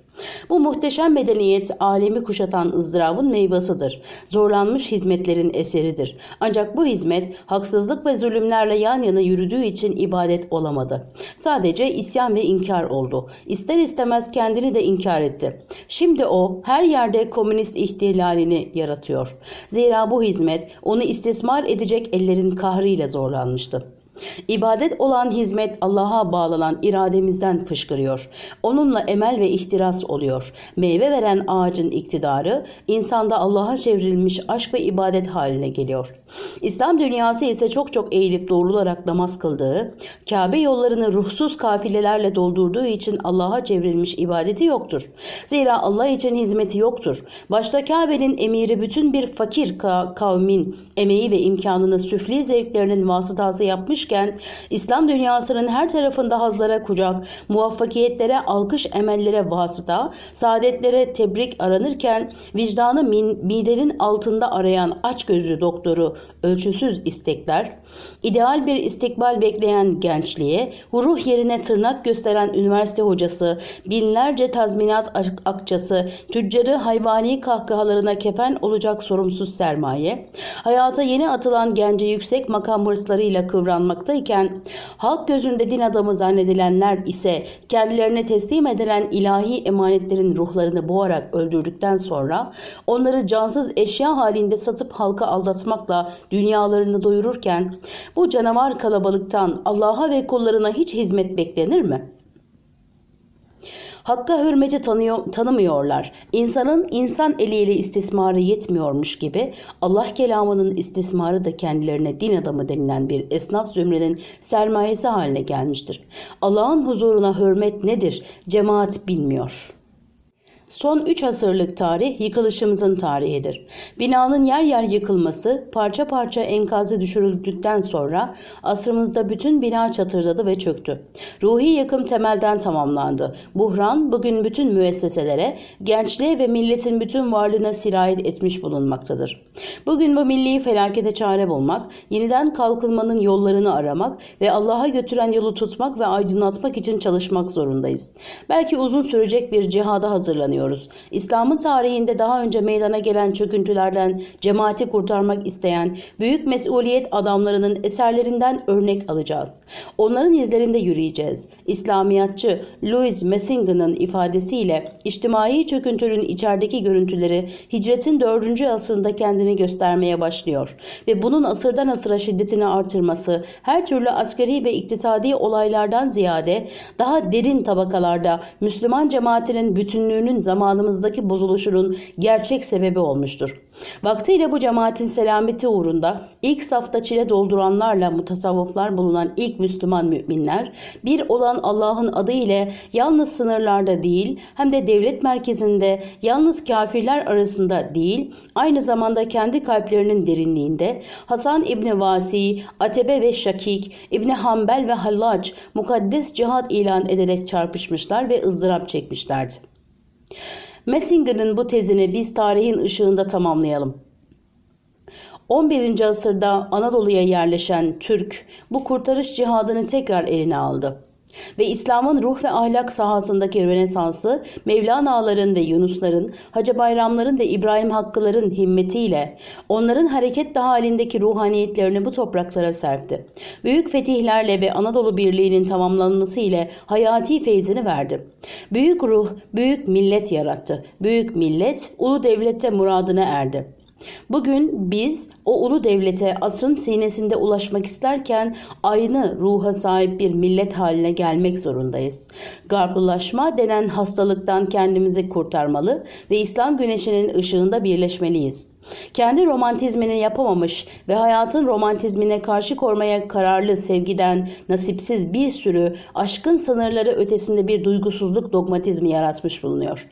Bu muhteşem medeniyet alemi kuşatan ızdırabın meyvasıdır. Zorlanmış hizmetlerin eseridir. Ancak bu hizmet haksızlık ve zulümlerle yan yana yürüdüğü için ibadet olamadı. Sadece isyan ve inkar oldu. İster istemez kendini de inkar etti. Şimdi o her yerde komünist ihtilalini yaratıyor. Zira bu hizmet onu istismar edecek ellerin kahrıyla zorlanmıştı. İbadet olan hizmet Allah'a bağlanan irademizden fışkırıyor. Onunla emel ve ihtiras oluyor. Meyve veren ağacın iktidarı insanda Allah'a çevrilmiş aşk ve ibadet haline geliyor. İslam dünyası ise çok çok eğilip doğrularak namaz kıldığı, Kabe yollarını ruhsuz kafilelerle doldurduğu için Allah'a çevrilmiş ibadeti yoktur. Zira Allah için hizmeti yoktur. Başta Kabe'nin emiri bütün bir fakir kavmin emeği ve imkanını süfli zevklerinin vasıtası yapmışken İslam dünyasının her tarafında hazlara kucak, muvaffakiyetlere, alkış emellere vasıta, saadetlere tebrik aranırken vicdanı min, midenin altında arayan aç gözlü doktoru ölçüsüz istekler, ideal bir istikbal bekleyen gençliğe, ruh yerine tırnak gösteren üniversite hocası, binlerce tazminat akçası, tüccarı hayvani kahkahalarına kefen olacak sorumsuz sermaye, hayata yeni atılan gence yüksek makam hırslarıyla kıvranmaktayken, halk gözünde din adamı zannedilenler ise kendilerine teslim edilen ilahi emanetlerin ruhlarını boğarak öldürdükten sonra onları cansız eşya halinde satıp halka aldatmakla dünyalarını doyururken bu canavar kalabalıktan Allah'a ve kullarına hiç hizmet beklenir mi?'' Hakka hürmeti tanıyor, tanımıyorlar. İnsanın insan eliyle istismarı yetmiyormuş gibi Allah kelamının istismarı da kendilerine din adamı denilen bir esnaf zümrenin sermayesi haline gelmiştir. Allah'ın huzuruna hürmet nedir? Cemaat bilmiyor.'' Son 3 asırlık tarih yıkılışımızın tarihidir. Binanın yer yer yıkılması, parça parça enkazı düşürüldükten sonra asrımızda bütün bina çatırdadı ve çöktü. Ruhi yakım temelden tamamlandı. Buhran bugün bütün müesseselere, gençliğe ve milletin bütün varlığına sirayet etmiş bulunmaktadır. Bugün bu milli felakete çare bulmak, yeniden kalkınmanın yollarını aramak ve Allah'a götüren yolu tutmak ve aydınlatmak için çalışmak zorundayız. Belki uzun sürecek bir cihada hazırlanıyor inanıyoruz. İslam'ın tarihinde daha önce meydana gelen çöküntülerden cemaati kurtarmak isteyen büyük mesuliyet adamlarının eserlerinden örnek alacağız. Onların izlerinde yürüyeceğiz. İslamiyatçı Louis Massinger'ın ifadesiyle içtimai çöküntünün içerideki görüntüleri hicretin 4. asırında kendini göstermeye başlıyor ve bunun asırdan asıra şiddetini artırması her türlü askeri ve iktisadi olaylardan ziyade daha derin tabakalarda Müslüman cemaatinin bütünlüğünün zamanımızdaki bozuluşunun gerçek sebebi olmuştur. Vaktiyle bu cemaatin selameti uğrunda ilk safta çile dolduranlarla mutasavvıflar bulunan ilk Müslüman müminler bir olan Allah'ın adı ile yalnız sınırlarda değil hem de devlet merkezinde yalnız kafirler arasında değil aynı zamanda kendi kalplerinin derinliğinde Hasan İbni Vasi, Atebe ve Şakik, İbni Hanbel ve Hallac mukaddes cihat ilan ederek çarpışmışlar ve ızdırap çekmişlerdi. Messinger'ın bu tezini biz tarihin ışığında tamamlayalım. 11. asırda Anadolu'ya yerleşen Türk bu kurtarış cihadını tekrar eline aldı ve İslam'ın ruh ve ahlak sahasındaki Rönesansı Mevlana'ların ve Yunusların, Hacı Bayramların ve İbrahim Hakkıların himmetiyle onların hareketli halindeki ruhaniyetlerini bu topraklara serpti. Büyük fetihlerle ve Anadolu Birliği'nin tamamlanması ile hayati feyzini verdi. Büyük ruh, büyük millet yarattı. Büyük millet, ulu devlette muradına erdi. Bugün biz o ulu devlete asrın sinesinde ulaşmak isterken aynı ruha sahip bir millet haline gelmek zorundayız. Garplılaşma denen hastalıktan kendimizi kurtarmalı ve İslam güneşinin ışığında birleşmeliyiz. Kendi romantizmini yapamamış ve hayatın romantizmine karşı kormaya kararlı sevgiden nasipsiz bir sürü aşkın sınırları ötesinde bir duygusuzluk dogmatizmi yaratmış bulunuyor.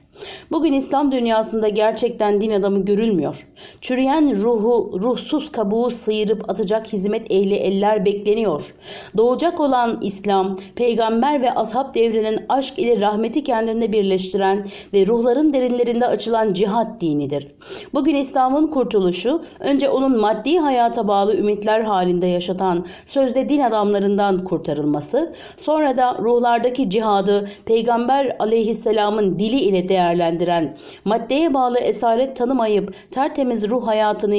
Bugün İslam dünyasında gerçekten din adamı görülmüyor. Çürüyen ruhu, ruhsuz kabuğu sıyırıp atacak hizmet ehli eller bekleniyor. Doğacak olan İslam, peygamber ve ashab devrinin aşk ile rahmeti kendinde birleştiren ve ruhların derinlerinde açılan cihat dinidir. Bugün İslam'ın kurtuluşu önce onun maddi hayata bağlı ümitler halinde yaşatan sözde din adamlarından kurtarılması, sonra da ruhlardaki cihadı peygamber aleyhisselamın dili ile değer değerlendiren, maddeye bağlı esaret tanımayıp tertemiz ruh hayatını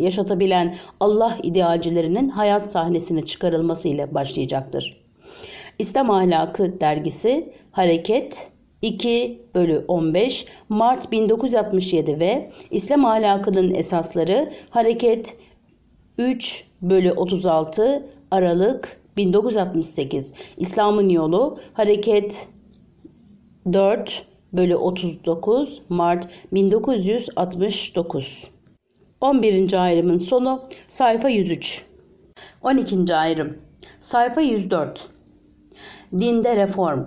yaşatabilen Allah idealcilerinin hayat sahnesine çıkarılması ile başlayacaktır. İslam Ahlakı Dergisi Hareket 2 bölü 15 Mart 1967 ve İslam Ahlakı'nın Esasları Hareket 3 bölü 36 Aralık 1968 İslam'ın Yolu Hareket 4 bölü 39 Mart 1969 11. ayrımın sonu sayfa 103 12. ayrım sayfa 104 Dinde reform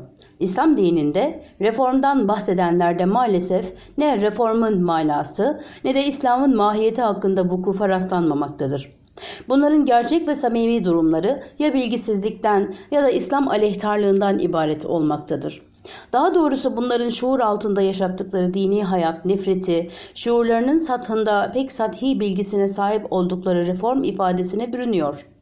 İslam dininde reformdan bahsedenlerde maalesef ne reformun manası ne de İslam'ın mahiyeti hakkında vukufa rastlanmamaktadır. Bunların gerçek ve samimi durumları ya bilgisizlikten ya da İslam aleyhtarlığından ibaret olmaktadır. Daha doğrusu bunların şuur altında yaşattıkları dini hayat, nefreti, şuurlarının sathında pek sathi bilgisine sahip oldukları reform ifadesine bürünüyor.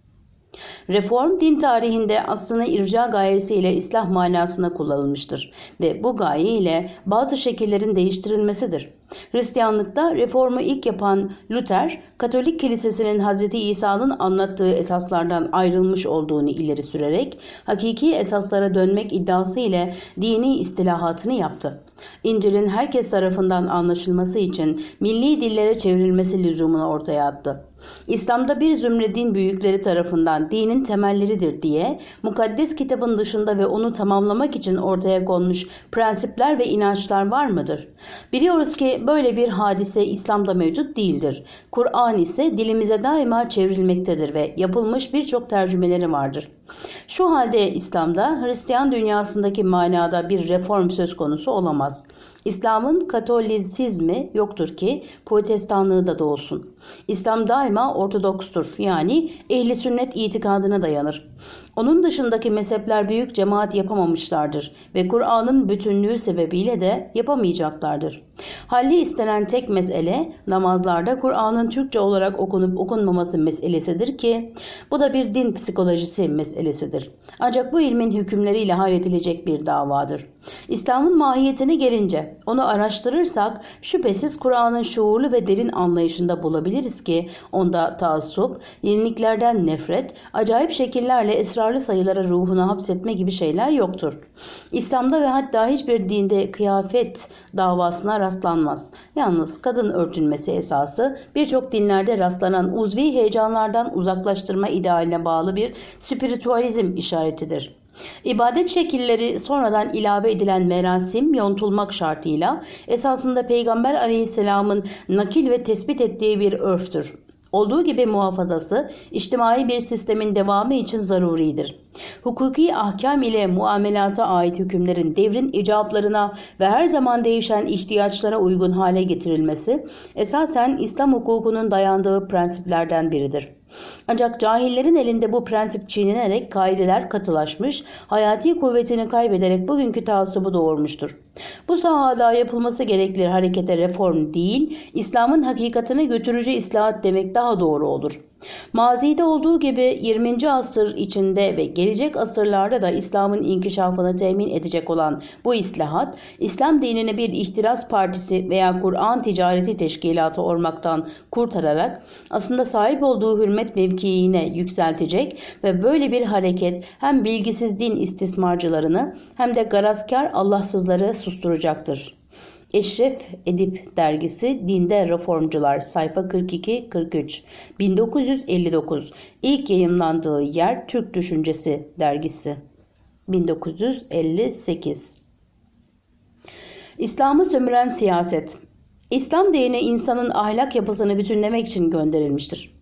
Reform din tarihinde aslında irca gayesiyle islah manasına kullanılmıştır ve bu gaye ile bazı şekillerin değiştirilmesidir. Hristiyanlıkta reformu ilk yapan Luther, Katolik Kilisesi'nin Hz. İsa'nın anlattığı esaslardan ayrılmış olduğunu ileri sürerek hakiki esaslara dönmek iddiası ile dini istilahatını yaptı. İncil'in herkes tarafından anlaşılması için milli dillere çevrilmesi lüzumunu ortaya attı. İslam'da bir zümre din büyükleri tarafından dinin temelleridir diye mukaddes kitabın dışında ve onu tamamlamak için ortaya konmuş prensipler ve inançlar var mıdır? Biliyoruz ki böyle bir hadise İslam'da mevcut değildir. Kur'an ise dilimize daima çevrilmektedir ve yapılmış birçok tercümeleri vardır. Şu halde İslam'da Hristiyan dünyasındaki manada bir reform söz konusu olamaz. İslam'ın katolisizmi yoktur ki protestanlığı da doğsun. İslam daima ortodokstur yani ehli sünnet itikadına dayanır. Onun dışındaki mezhepler büyük cemaat yapamamışlardır ve Kur'an'ın bütünlüğü sebebiyle de yapamayacaklardır. Halli istenen tek mesele namazlarda Kur'an'ın Türkçe olarak okunup okunmaması meselesidir ki bu da bir din psikolojisi meselesidir. Ancak bu ilmin hükümleriyle halledilecek bir davadır. İslam'ın mahiyetine gelince onu araştırırsak şüphesiz Kur'an'ın şuurlu ve derin anlayışında bulabiliriz ki onda taassup, yeniliklerden nefret, acayip şekillerle esrarlı sayılara ruhunu hapsetme gibi şeyler yoktur. İslam'da ve hatta hiçbir dinde kıyafet davasına rastlanmaz. Yalnız kadın örtünmesi esası birçok dinlerde rastlanan uzvi heyecanlardan uzaklaştırma idealine bağlı bir spiritüalizm işaretidir. İbadet şekilleri sonradan ilave edilen merasim yontulmak şartıyla esasında Peygamber aleyhisselamın nakil ve tespit ettiği bir örftür. Olduğu gibi muhafazası içtimai bir sistemin devamı için zaruridir. Hukuki ahkam ile muamelata ait hükümlerin devrin icablarına ve her zaman değişen ihtiyaçlara uygun hale getirilmesi esasen İslam hukukunun dayandığı prensiplerden biridir. Ancak cahillerin elinde bu prensip çiğnenerek kaideler katılaşmış, hayati kuvvetini kaybederek bugünkü taassubu doğurmuştur. Bu sahada yapılması gerekli harekete reform değil, İslam'ın hakikatine götürücü islahat demek daha doğru olur. Mazide olduğu gibi 20. asır içinde ve gelecek asırlarda da İslam'ın inkişafını temin edecek olan bu islahat, İslam dinini bir ihtiras partisi veya Kur'an ticareti teşkilatı olmaktan kurtararak aslında sahip olduğu hürmet mevkiine yükseltecek ve böyle bir hareket hem bilgisiz din istismarcılarını hem de garazkar Allahsızları susturacaktır. Eşref Edip Dergisi Dinde Reformcular sayfa 42-43 1959 İlk yayımlandığı yer Türk Düşüncesi Dergisi 1958 İslam'ı sömüren siyaset. İslam dini insanın ahlak yapısını bütünlemek için gönderilmiştir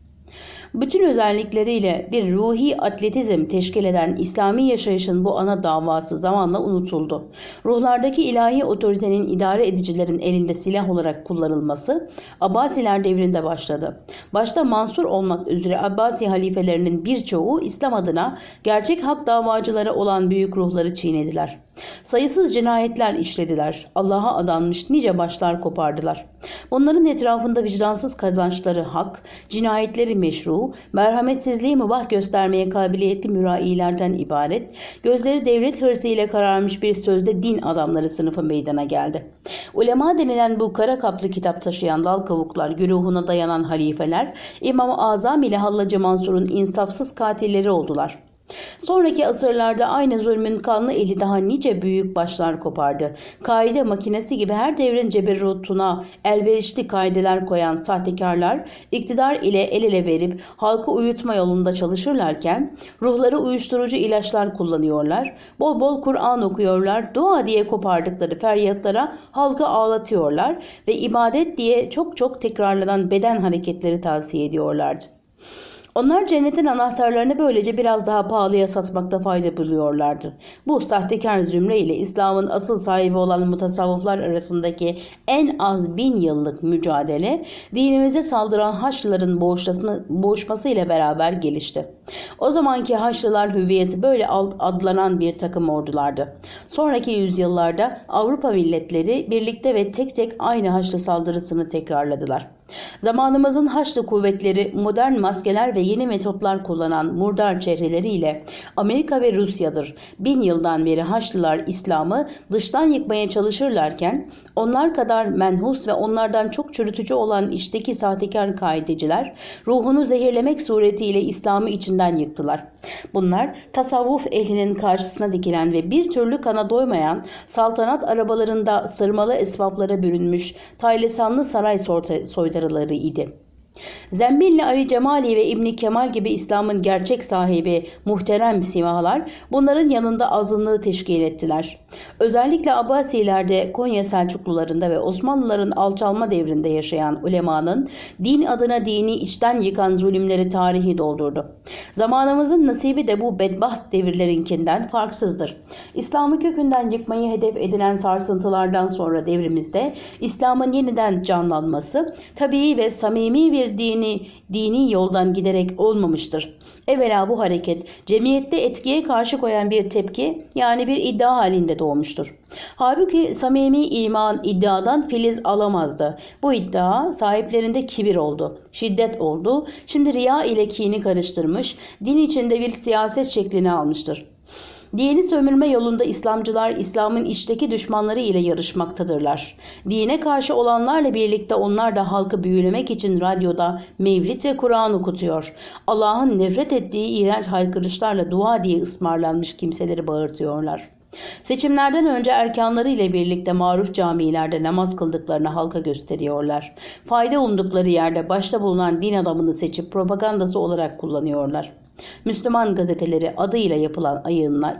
bütün özellikleriyle bir ruhi atletizm teşkil eden İslami yaşayışın bu ana davası zamanla unutuldu. Ruhlardaki ilahi otoritenin idare edicilerin elinde silah olarak kullanılması Abbasiler devrinde başladı. Başta Mansur olmak üzere Abbasi halifelerinin birçoğu İslam adına gerçek hak davacıları olan büyük ruhları çiğnediler. Sayısız cinayetler işlediler. Allah'a adanmış nice başlar kopardılar. Onların etrafında vicdansız kazançları hak, cinayetleri meşru, merhametsizliği mübah göstermeye kabiliyetli mürailerden ibaret, gözleri devlet hırsı ile kararmış bir sözde din adamları sınıfı meydana geldi. Ulema denilen bu kara kaplı kitap taşıyan dal kavuklar, güruhuna dayanan halifeler, İmam-ı Azam ile Hallacı Mansur'un insafsız katilleri oldular. Sonraki asırlarda aynı zulmün kanlı eli daha nice büyük başlar kopardı. Kaide makinesi gibi her devrin ceberrutuna elverişli kaideler koyan sahtekarlar iktidar ile el ele verip halkı uyutma yolunda çalışırlarken ruhları uyuşturucu ilaçlar kullanıyorlar. Bol bol Kur'an okuyorlar. Dua diye kopardıkları feryatlara halkı ağlatıyorlar ve ibadet diye çok çok tekrarlanan beden hareketleri tavsiye ediyorlardı. Onlar cennetin anahtarlarını böylece biraz daha pahalıya satmakta fayda buluyorlardı. Bu sahtekar zümre ile İslam'ın asıl sahibi olan mutasavvıflar arasındaki en az bin yıllık mücadele dinimize saldıran Haçlıların boğuşması ile beraber gelişti. O zamanki Haçlılar hüviyeti böyle adlanan bir takım ordulardı. Sonraki yüzyıllarda Avrupa milletleri birlikte ve tek tek aynı Haçlı saldırısını tekrarladılar. Zamanımızın Haçlı kuvvetleri modern maskeler ve yeni metotlar kullanan murdar çehreleriyle Amerika ve Rusya'dır. Bin yıldan beri Haçlılar İslam'ı dıştan yıkmaya çalışırlarken onlar kadar menhus ve onlardan çok çürütücü olan işteki sahtekar kaideciler ruhunu zehirlemek suretiyle İslam'ı içinden yıktılar. Bunlar tasavvuf ehlinin karşısına dikilen ve bir türlü kana doymayan saltanat arabalarında sırmalı esvaplara bürünmüş taylisanlı saray soydarıları idi. Zembilli Ali Cemali ve İbni Kemal gibi İslam'ın gerçek sahibi muhterem simalar bunların yanında azınlığı teşkil ettiler. Özellikle Abbasilerde, Konya Selçuklularında ve Osmanlıların alçalma devrinde yaşayan ulemanın din adına dini içten yıkan zulümleri tarihi doldurdu. Zamanımızın nasibi de bu bedbaht devirlerinkinden farksızdır. İslam'ı kökünden yıkmayı hedef edilen sarsıntılardan sonra devrimizde İslam'ın yeniden canlanması tabii ve samimi bir dini, dini yoldan giderek olmamıştır. Evvela bu hareket cemiyette etkiye karşı koyan bir tepki yani bir iddia halinde doğmuştur. Halbuki samimi iman iddiadan filiz alamazdı. Bu iddia sahiplerinde kibir oldu, şiddet oldu. Şimdi riya ile kini karıştırmış, din içinde bir siyaset şeklini almıştır. Dini sömürme yolunda İslamcılar İslam'ın içteki düşmanları ile yarışmaktadırlar. Dine karşı olanlarla birlikte onlar da halkı büyülemek için radyoda Mevlid ve Kur'an okutuyor. Allah'ın nefret ettiği iğrenç haykırışlarla dua diye ısmarlanmış kimseleri bağırtıyorlar. Seçimlerden önce erkanları ile birlikte maruf camilerde namaz kıldıklarını halka gösteriyorlar. Fayda umdukları yerde başta bulunan din adamını seçip propagandası olarak kullanıyorlar. Müslüman gazeteleri adıyla yapılan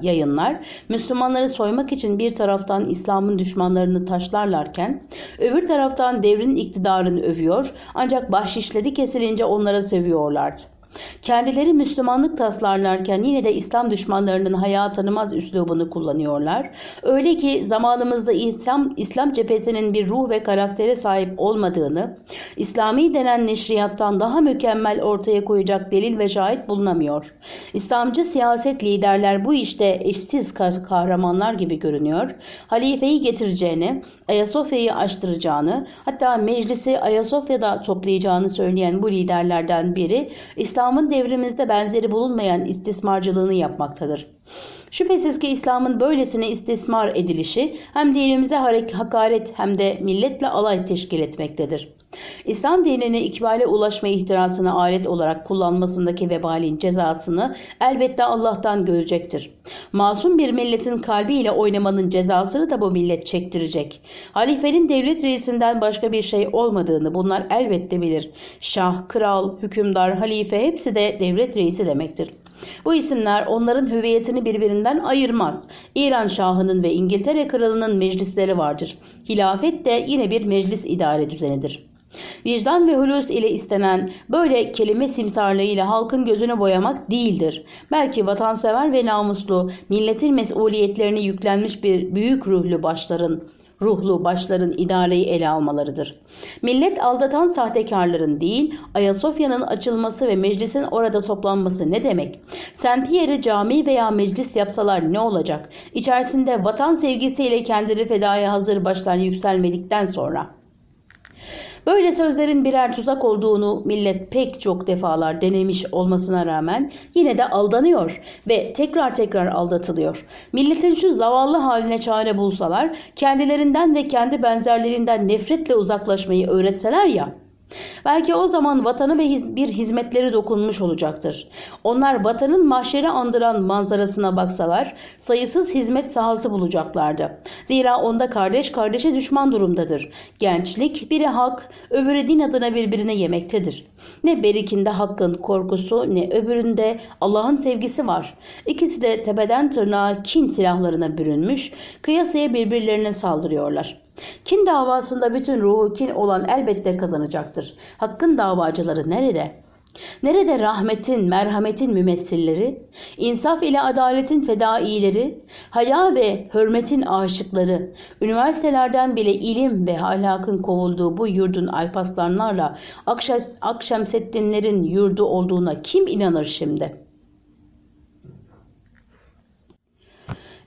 yayınlar Müslümanları soymak için bir taraftan İslam'ın düşmanlarını taşlarlarken öbür taraftan devrin iktidarını övüyor ancak bahşişleri kesilince onlara sövüyorlardı. Kendileri Müslümanlık taslarlarken yine de İslam düşmanlarının hayat tanımaz üslubunu kullanıyorlar. Öyle ki zamanımızda İslam, İslam cephesinin bir ruh ve karaktere sahip olmadığını, İslami denen neşriyattan daha mükemmel ortaya koyacak delil ve şahit bulunamıyor. İslamcı siyaset liderler bu işte eşsiz kahramanlar gibi görünüyor. Halifeyi getireceğini, Ayasofya'yı açtıracağını, hatta meclisi Ayasofya'da toplayacağını söyleyen bu liderlerden biri İslam'ın devrimizde benzeri bulunmayan istismarcılığını yapmaktadır. Şüphesiz ki İslam'ın böylesine istismar edilişi hem dinimize hakaret hem de milletle alay teşkil etmektedir. İslam dinini ikbale ulaşma ihtirasına alet olarak kullanmasındaki vebalin cezasını elbette Allah'tan görecektir. Masum bir milletin kalbiyle oynamanın cezasını da bu millet çektirecek. Halifenin devlet reisinden başka bir şey olmadığını bunlar elbette bilir. Şah, kral, hükümdar, halife hepsi de devlet reisi demektir. Bu isimler onların hüviyetini birbirinden ayırmaz. İran Şahı'nın ve İngiltere Kralı'nın meclisleri vardır. Hilafet de yine bir meclis idare düzenidir. Vicdan ve hulus ile istenen böyle kelime simsarlığıyla halkın gözünü boyamak değildir. Belki vatansever ve namuslu, milletin mesuliyetlerini yüklenmiş bir büyük ruhlu başların ruhlu başların idareyi ele almalarıdır. Millet aldatan sahtekarların değil, Ayasofya'nın açılması ve meclisin orada toplanması ne demek? Saint Pierre'i cami veya meclis yapsalar ne olacak? İçerisinde vatan sevgisiyle kendini fedaya hazır başlar yükselmedikten sonra.'' Böyle sözlerin birer tuzak olduğunu millet pek çok defalar denemiş olmasına rağmen yine de aldanıyor ve tekrar tekrar aldatılıyor. Milletin şu zavallı haline çare bulsalar kendilerinden ve kendi benzerlerinden nefretle uzaklaşmayı öğretseler ya Belki o zaman vatanı ve hiz bir hizmetleri dokunmuş olacaktır. Onlar vatanın mahşeri andıran manzarasına baksalar sayısız hizmet sahası bulacaklardı. Zira onda kardeş kardeşe düşman durumdadır. Gençlik biri hak, öbürü din adına birbirine yemektedir. Ne berikinde hakkın korkusu ne öbüründe Allah'ın sevgisi var. İkisi de tepeden tırnağa kin silahlarına bürünmüş, kıyasaya birbirlerine saldırıyorlar. Kin davasında bütün ruhu kin olan elbette kazanacaktır. Hakkın davacıları nerede? Nerede rahmetin, merhametin mümessilleri, insaf ile adaletin fedaileri, haya ve hürmetin aşıkları, üniversitelerden bile ilim ve ahlakın kovulduğu bu yurdun alpaslanlarla Akşemseddinlerin yurdu olduğuna kim inanır şimdi?''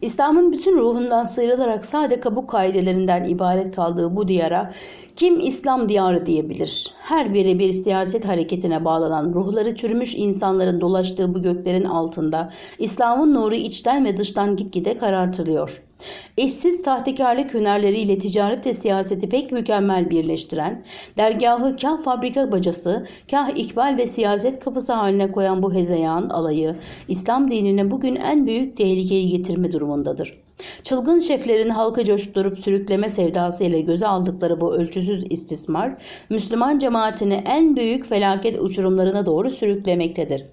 İslam'ın bütün ruhundan sıyrılarak sade kabuk kaidelerinden ibaret kaldığı bu diyara kim İslam diyarı diyebilir? Her biri bir siyaset hareketine bağlanan ruhları çürümüş insanların dolaştığı bu göklerin altında İslam'ın nuru içten ve dıştan gitgide karartılıyor. Eşsiz sahtekarlık hünerleriyle ticaret ve siyaseti pek mükemmel birleştiren, dergahı kah fabrika bacası, kah ikbal ve siyaset kapısı haline koyan bu hezeyan alayı, İslam dinine bugün en büyük tehlikeyi getirme durumundadır. Çılgın şeflerin halka coşturup sürükleme sevdasıyla göze aldıkları bu ölçüsüz istismar, Müslüman cemaatini en büyük felaket uçurumlarına doğru sürüklemektedir.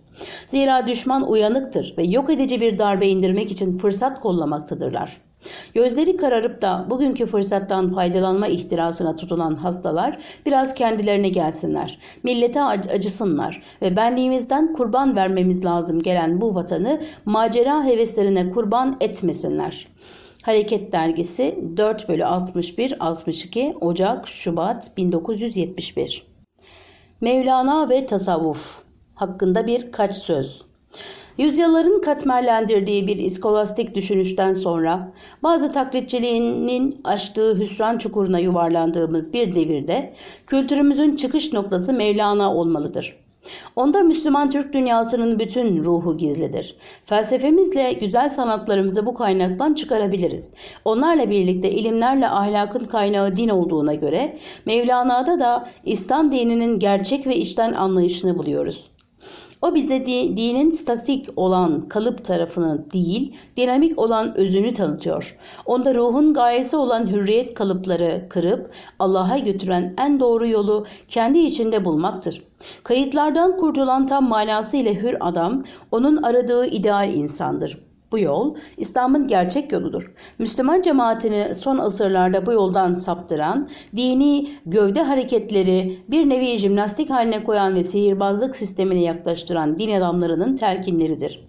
Zira düşman uyanıktır ve yok edici bir darbe indirmek için fırsat kollamaktadırlar. Gözleri kararıp da bugünkü fırsattan faydalanma ihtirasına tutulan hastalar biraz kendilerine gelsinler. Millete acısınlar ve benliğimizden kurban vermemiz lazım gelen bu vatanı macera heveslerine kurban etmesinler. Hareket Dergisi 4 bölü 61-62 Ocak Şubat 1971 Mevlana ve Tasavvuf hakkında birkaç söz Yüzyılların katmerlendirdiği bir iskolastik düşünüşten sonra bazı taklitçiliğinin açtığı hüsran çukuruna yuvarlandığımız bir devirde kültürümüzün çıkış noktası Mevlana olmalıdır. Onda Müslüman Türk dünyasının bütün ruhu gizlidir. Felsefemizle güzel sanatlarımızı bu kaynaktan çıkarabiliriz. Onlarla birlikte ilimlerle ahlakın kaynağı din olduğuna göre Mevlana'da da İslam dininin gerçek ve içten anlayışını buluyoruz. O bize dinin statik olan kalıp tarafını değil, dinamik olan özünü tanıtıyor. Onda ruhun gayesi olan hürriyet kalıpları kırıp Allah'a götüren en doğru yolu kendi içinde bulmaktır. Kayıtlardan kurtulan tam manasıyla hür adam, onun aradığı ideal insandır. Bu yol İslam'ın gerçek yoludur. Müslüman cemaatini son asırlarda bu yoldan saptıran, dini gövde hareketleri bir nevi jimnastik haline koyan ve sihirbazlık sistemine yaklaştıran din adamlarının telkinleridir.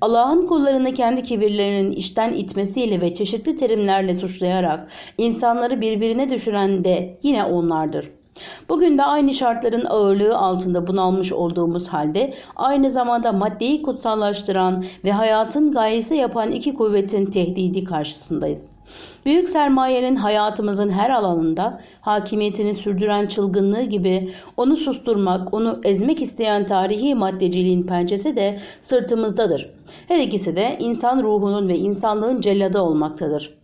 Allah'ın kullarını kendi kibirlerinin işten itmesiyle ve çeşitli terimlerle suçlayarak insanları birbirine düşüren de yine onlardır.'' Bugün de aynı şartların ağırlığı altında bunalmış olduğumuz halde aynı zamanda maddeyi kutsallaştıran ve hayatın gayesi yapan iki kuvvetin tehdidi karşısındayız. Büyük sermayenin hayatımızın her alanında hakimiyetini sürdüren çılgınlığı gibi onu susturmak, onu ezmek isteyen tarihi maddeciliğin pençesi de sırtımızdadır. Her ikisi de insan ruhunun ve insanlığın celladı olmaktadır.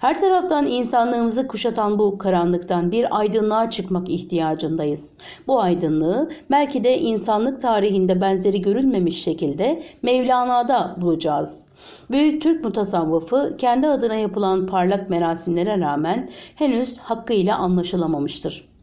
Her taraftan insanlığımızı kuşatan bu karanlıktan bir aydınlığa çıkmak ihtiyacındayız. Bu aydınlığı belki de insanlık tarihinde benzeri görülmemiş şekilde Mevlana'da bulacağız. Büyük Türk mutasavvıfı kendi adına yapılan parlak merasimlere rağmen henüz hakkıyla anlaşılamamıştır.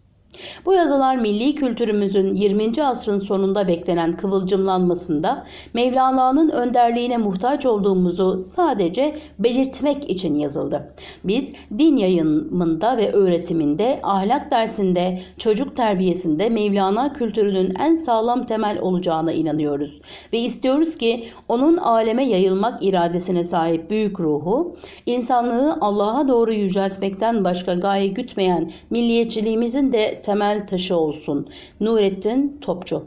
Bu yazılar milli kültürümüzün 20. asrın sonunda beklenen kıvılcımlanmasında Mevlana'nın önderliğine muhtaç olduğumuzu sadece belirtmek için yazıldı. Biz din yayınında ve öğretiminde, ahlak dersinde, çocuk terbiyesinde Mevlana kültürünün en sağlam temel olacağına inanıyoruz. Ve istiyoruz ki onun aleme yayılmak iradesine sahip büyük ruhu, insanlığı Allah'a doğru yüceltmekten başka gaye gütmeyen milliyetçiliğimizin de temel taşı olsun. Nurettin Topçu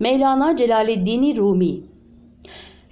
Mevlana Celaleddin Rumi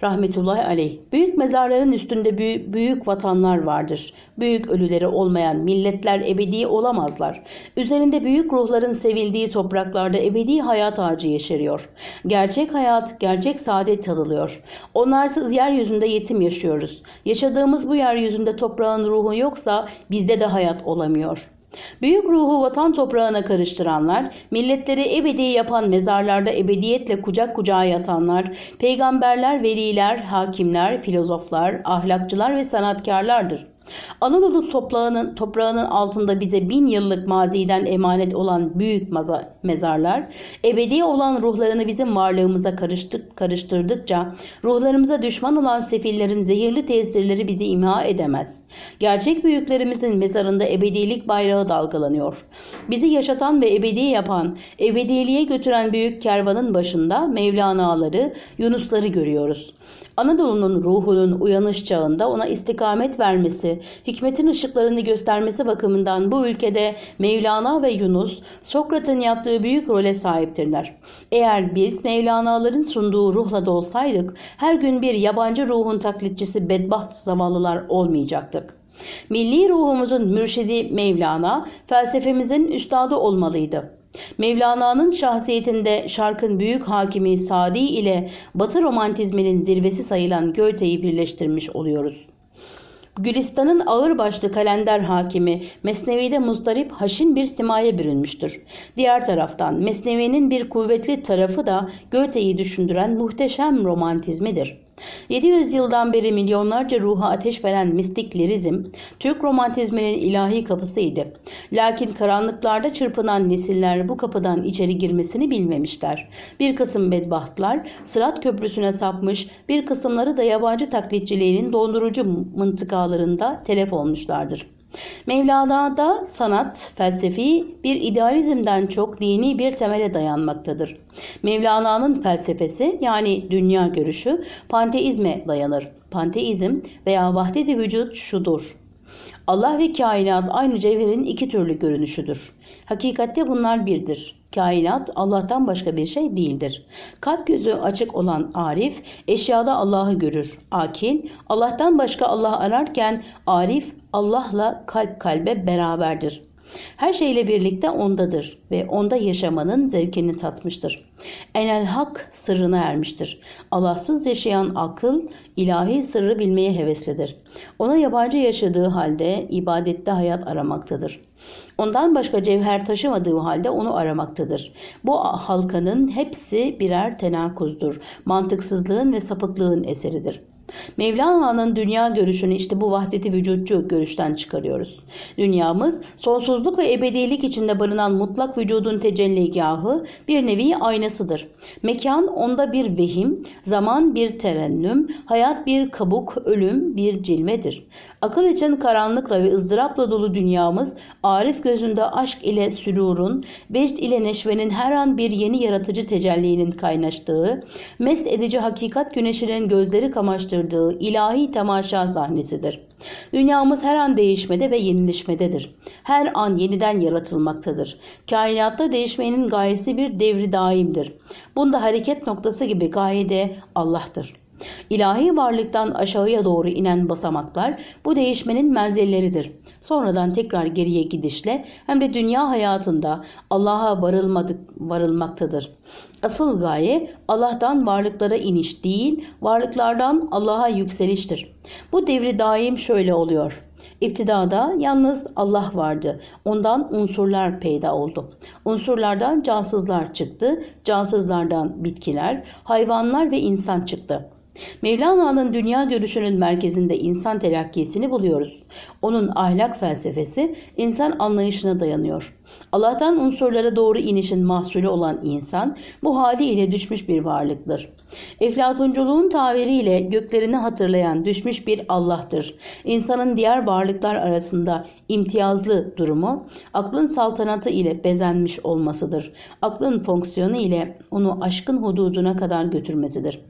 rahmetullahi aleyh. Büyük mezarların üstünde büyük, büyük vatanlar vardır. Büyük ölüleri olmayan milletler ebedi olamazlar. Üzerinde büyük ruhların sevildiği topraklarda ebedi hayat ağacı yeşeriyor. Gerçek hayat, gerçek saadet tadılıyor. Onlarsız yeryüzünde yetim yaşıyoruz. Yaşadığımız bu yeryüzünde toprağın ruhu yoksa bizde de hayat olamıyor. Büyük ruhu vatan toprağına karıştıranlar, milletleri ebedi yapan mezarlarda ebediyetle kucak kucağa yatanlar, peygamberler, veliler, hakimler, filozoflar, ahlakçılar ve sanatkarlardır. Anadolu toprağının, toprağının altında bize bin yıllık maziden emanet olan büyük mezarlar, ebedi olan ruhlarını bizim varlığımıza karıştık, karıştırdıkça, ruhlarımıza düşman olan sefillerin zehirli tesirleri bizi imha edemez. Gerçek büyüklerimizin mezarında ebedilik bayrağı dalgalanıyor. Bizi yaşatan ve ebedi yapan, ebediliğe götüren büyük kervanın başında Mevlana'ları, Yunusları görüyoruz. Anadolu'nun ruhunun uyanış çağında ona istikamet vermesi, hikmetin ışıklarını göstermesi bakımından bu ülkede Mevlana ve Yunus Sokrat'ın yaptığı büyük role sahiptirler. Eğer biz Mevlana'ların sunduğu ruhla da olsaydık her gün bir yabancı ruhun taklitçisi bedbaht zavallılar olmayacaktık. Milli ruhumuzun mürşidi Mevlana, felsefemizin üstadı olmalıydı. Mevlana'nın şahsiyetinde şarkın büyük hakimi Sadi ile Batı romantizminin zirvesi sayılan Goethe'yi birleştirmiş oluyoruz. Gülistan'ın ağırbaşlı kalender hakimi Mesnevi'de muzdarip haşin bir simaya bürünmüştür. Diğer taraftan Mesnevi'nin bir kuvvetli tarafı da Goethe'yi düşündüren muhteşem romantizmidir. 700 yıldan beri milyonlarca ruha ateş veren mistik lirizm, Türk romantizminin ilahi kapısıydı. Lakin karanlıklarda çırpınan nesiller bu kapıdan içeri girmesini bilmemişler. Bir kısım bedbahtlar Sırat Köprüsü'ne sapmış, bir kısımları da yabancı taklitçiliğinin dondurucu mıntıkalarında telef olmuşlardır. Mevlana'da sanat, felsefi bir idealizmden çok dini bir temele dayanmaktadır. Mevlana'nın felsefesi yani dünya görüşü panteizme dayanır. Panteizm veya vahdet-i vücut şudur. Allah ve kainat aynı cevherin iki türlü görünüşüdür. Hakikatte bunlar birdir. Kainat Allah'tan başka bir şey değildir. Kalp gözü açık olan Arif eşyada Allah'ı görür. Akil Allah'tan başka Allah ararken Arif Allah'la kalp kalbe beraberdir. Her şeyle birlikte ondadır ve onda yaşamanın zevkini tatmıştır. Enel hak sırrına ermiştir. Allahsız yaşayan akıl ilahi sırrı bilmeye heveslidir. Ona yabancı yaşadığı halde ibadette hayat aramaktadır. Ondan başka cevher taşımadığı halde onu aramaktadır. Bu halkanın hepsi birer tenakuzdur. Mantıksızlığın ve sapıklığın eseridir. Mevlana'nın dünya görüşünü işte bu vahdeti vücutçu görüşten çıkarıyoruz. Dünyamız sonsuzluk ve ebedilik içinde barınan mutlak vücudun tecelligahı bir nevi aynasıdır. Mekan onda bir vehim, zaman bir terennüm, hayat bir kabuk, ölüm bir cilmedir. Akıl için karanlıkla ve ızdırapla dolu dünyamız Arif gözünde aşk ile sürurun, vecd ile neşvenin her an bir yeni yaratıcı tecellinin kaynaştığı, mest edici hakikat güneşinin gözleri kamaştığı yaptırdığı ilahi temaşa sahnesidir. Dünyamız her an değişmede ve yenilişmededir. Her an yeniden yaratılmaktadır. Kainatta değişmenin gayesi bir devri daimdir. Bunda hareket noktası gibi gaye de Allah'tır. İlahi varlıktan aşağıya doğru inen basamaklar bu değişmenin menzilleridir. Sonradan tekrar geriye gidişle hem de dünya hayatında Allah'a varılmadık, varılmaktadır. Asıl gaye Allah'tan varlıklara iniş değil, varlıklardan Allah'a yükseliştir. Bu devri daim şöyle oluyor. İptidada yalnız Allah vardı. Ondan unsurlar peyda oldu. Unsurlardan cansızlar çıktı. Cansızlardan bitkiler, hayvanlar ve insan çıktı. Mevlana'nın dünya görüşünün merkezinde insan telakkisini buluyoruz. Onun ahlak felsefesi insan anlayışına dayanıyor. Allah'tan unsurlara doğru inişin mahsulü olan insan bu haliyle düşmüş bir varlıktır. Eflatunculuğun tabiriyle göklerini hatırlayan düşmüş bir Allah'tır. İnsanın diğer varlıklar arasında imtiyazlı durumu aklın saltanatı ile bezenmiş olmasıdır. Aklın fonksiyonu ile onu aşkın hududuna kadar götürmesidir.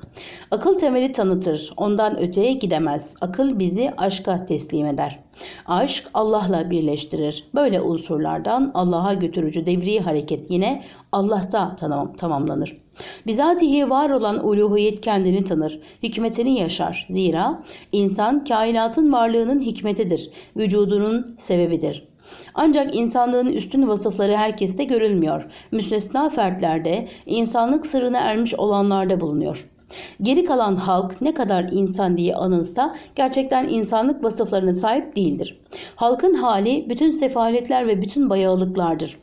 Akıl temeli tanıtır, ondan öteye gidemez. Akıl bizi aşka teslim eder. Aşk Allah'la birleştirir. Böyle unsurlardan Allah'a götürücü devri hareket yine Allah'ta tamam, tamamlanır. Bizatihi var olan uluhiyet kendini tanır, hikmetini yaşar. Zira insan kainatın varlığının hikmetidir, vücudunun sebebidir. Ancak insanlığın üstün vasıfları herkeste görülmüyor. Müstesna fertlerde, insanlık sırrına ermiş olanlarda bulunuyor. Geri kalan halk ne kadar insan diye anılsa gerçekten insanlık vasıflarına sahip değildir. Halkın hali bütün sefaletler ve bütün bayağılıklardır.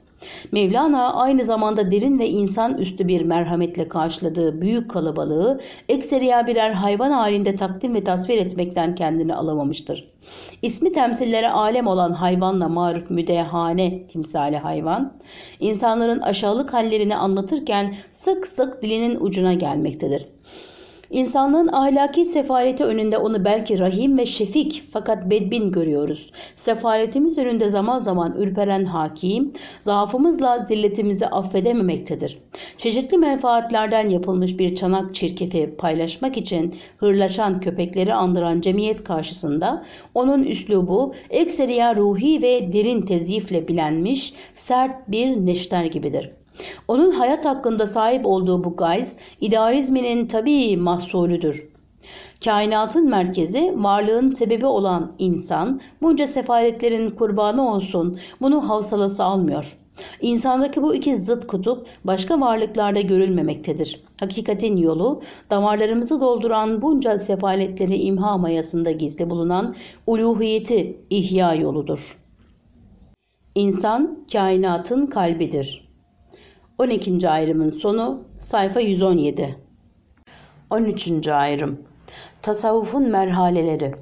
Mevlana aynı zamanda derin ve insan üstü bir merhametle karşıladığı büyük kalabalığı ekseriya birer hayvan halinde takdim ve tasvir etmekten kendini alamamıştır. İsmi temsillere alem olan hayvanla maruf müdehane timsali hayvan, insanların aşağılık hallerini anlatırken sık sık dilinin ucuna gelmektedir. İnsanlığın ahlaki sefaleti önünde onu belki rahim ve şefik fakat bedbin görüyoruz. Sefaletimiz önünde zaman zaman ürperen hakim, zaafımızla zilletimizi affedememektedir. Çeşitli menfaatlerden yapılmış bir çanak çirkefi paylaşmak için hırlaşan köpekleri andıran cemiyet karşısında onun üslubu ekseriya ruhi ve derin tezyifle bilenmiş sert bir neşter gibidir. Onun hayat hakkında sahip olduğu bu gayz, idealizminin tabii mahsulüdür. Kainatın merkezi, varlığın sebebi olan insan, bunca sefaletlerin kurbanı olsun, bunu havsalası almıyor. İnsandaki bu iki zıt kutup başka varlıklarda görülmemektedir. Hakikatin yolu, damarlarımızı dolduran bunca sefaletleri imha mayasında gizli bulunan uluhiyeti ihya yoludur. İnsan kainatın kalbidir. 12. ayrımın sonu sayfa 117. 13. ayrım Tasavvufun merhaleleri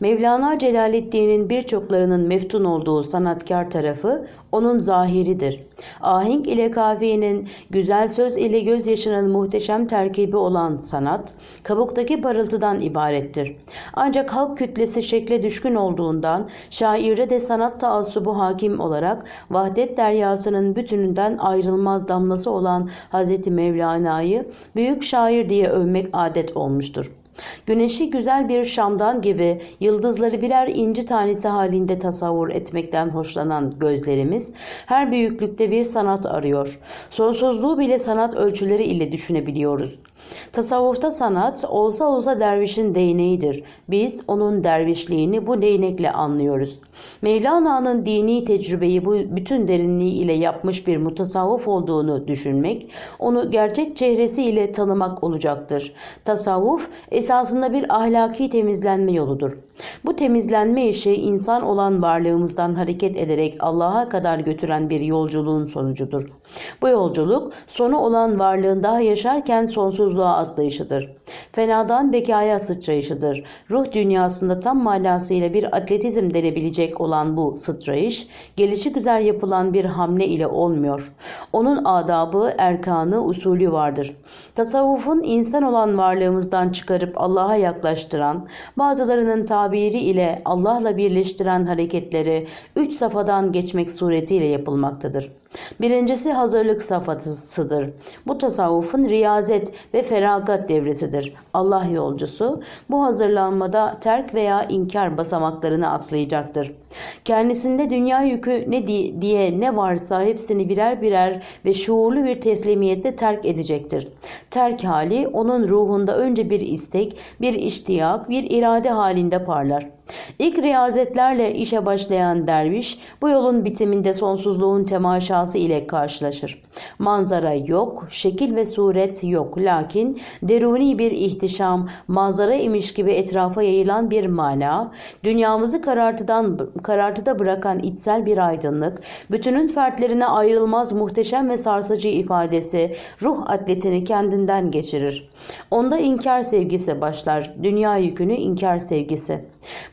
Mevlana Celaleddin'in birçoklarının meftun olduğu sanatkar tarafı onun zahiridir. Ahenk ile kafiyenin, güzel söz ile gözyaşının muhteşem terkibi olan sanat, kabuktaki parıltıdan ibarettir. Ancak halk kütlesi şekle düşkün olduğundan, şairde de sanat taassubu hakim olarak vahdet deryasının bütününden ayrılmaz damlası olan Hz. Mevlana'yı büyük şair diye övmek adet olmuştur. Güneşi güzel bir şamdan gibi yıldızları birer inci tanesi halinde tasavvur etmekten hoşlanan gözlerimiz her büyüklükte bir sanat arıyor. Sonsuzluğu bile sanat ölçüleri ile düşünebiliyoruz. Tasavvufta sanat olsa olsa dervişin değneğidir. Biz onun dervişliğini bu değnekle anlıyoruz. Mevlana'nın dini tecrübeyi bu bütün derinliği ile yapmış bir mutasavvuf olduğunu düşünmek, onu gerçek çehresiyle tanımak olacaktır. Tasavvuf esasında bir ahlaki temizlenme yoludur. Bu temizlenme işi insan olan varlığımızdan hareket ederek Allah'a kadar götüren bir yolculuğun sonucudur. Bu yolculuk sonu olan varlığın daha yaşarken sonsuzluğa atlayışıdır. Fenadan bekaya sıçrayışıdır. Ruh dünyasında tam manasıyla bir atletizm denebilecek olan bu sıçrayış, gelişi güzel yapılan bir hamle ile olmuyor. Onun adabı, erkanı, usulü vardır. Tasavvufun insan olan varlığımızdan çıkarıp Allah'a yaklaştıran, bazılarının tabiri ile Allah'la birleştiren hareketleri üç safadan geçmek suretiyle yapılmaktadır. Birincisi hazırlık safhasıdır. Bu tasavvufun riyazet ve feragat devresidir. Allah yolcusu bu hazırlanmada terk veya inkar basamaklarını aslayacaktır. Kendisinde dünya yükü ne diye ne varsa hepsini birer birer ve şuurlu bir teslimiyetle terk edecektir. Terk hali onun ruhunda önce bir istek, bir iştiyak, bir irade halinde parlar. İlk riyazetlerle işe başlayan derviş bu yolun bitiminde sonsuzluğun temaşası ile karşılaşır. Manzara yok, şekil ve suret yok lakin deruni bir ihtişam, manzara imiş gibi etrafa yayılan bir mana, dünyamızı karartıdan, karartıda bırakan içsel bir aydınlık, bütünün fertlerine ayrılmaz muhteşem ve sarsıcı ifadesi ruh atletini kendinden geçirir. Onda inkar sevgisi başlar, dünya yükünü inkar sevgisi.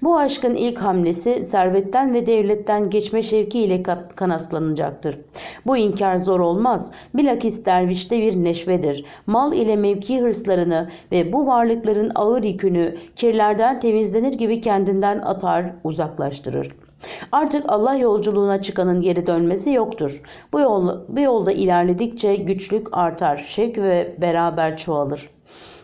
Bu aşkın ilk hamlesi servetten ve devletten geçme şevkiyle kanatlanacaktır. Bu inkar zor olmaz. Bilakis dervişte bir neşvedir. Mal ile mevki hırslarını ve bu varlıkların ağır yükünü kirlerden temizlenir gibi kendinden atar, uzaklaştırır. Artık Allah yolculuğuna çıkanın geri dönmesi yoktur. Bu, yol, bu yolda ilerledikçe güçlük artar, şevk ve beraber çoğalır.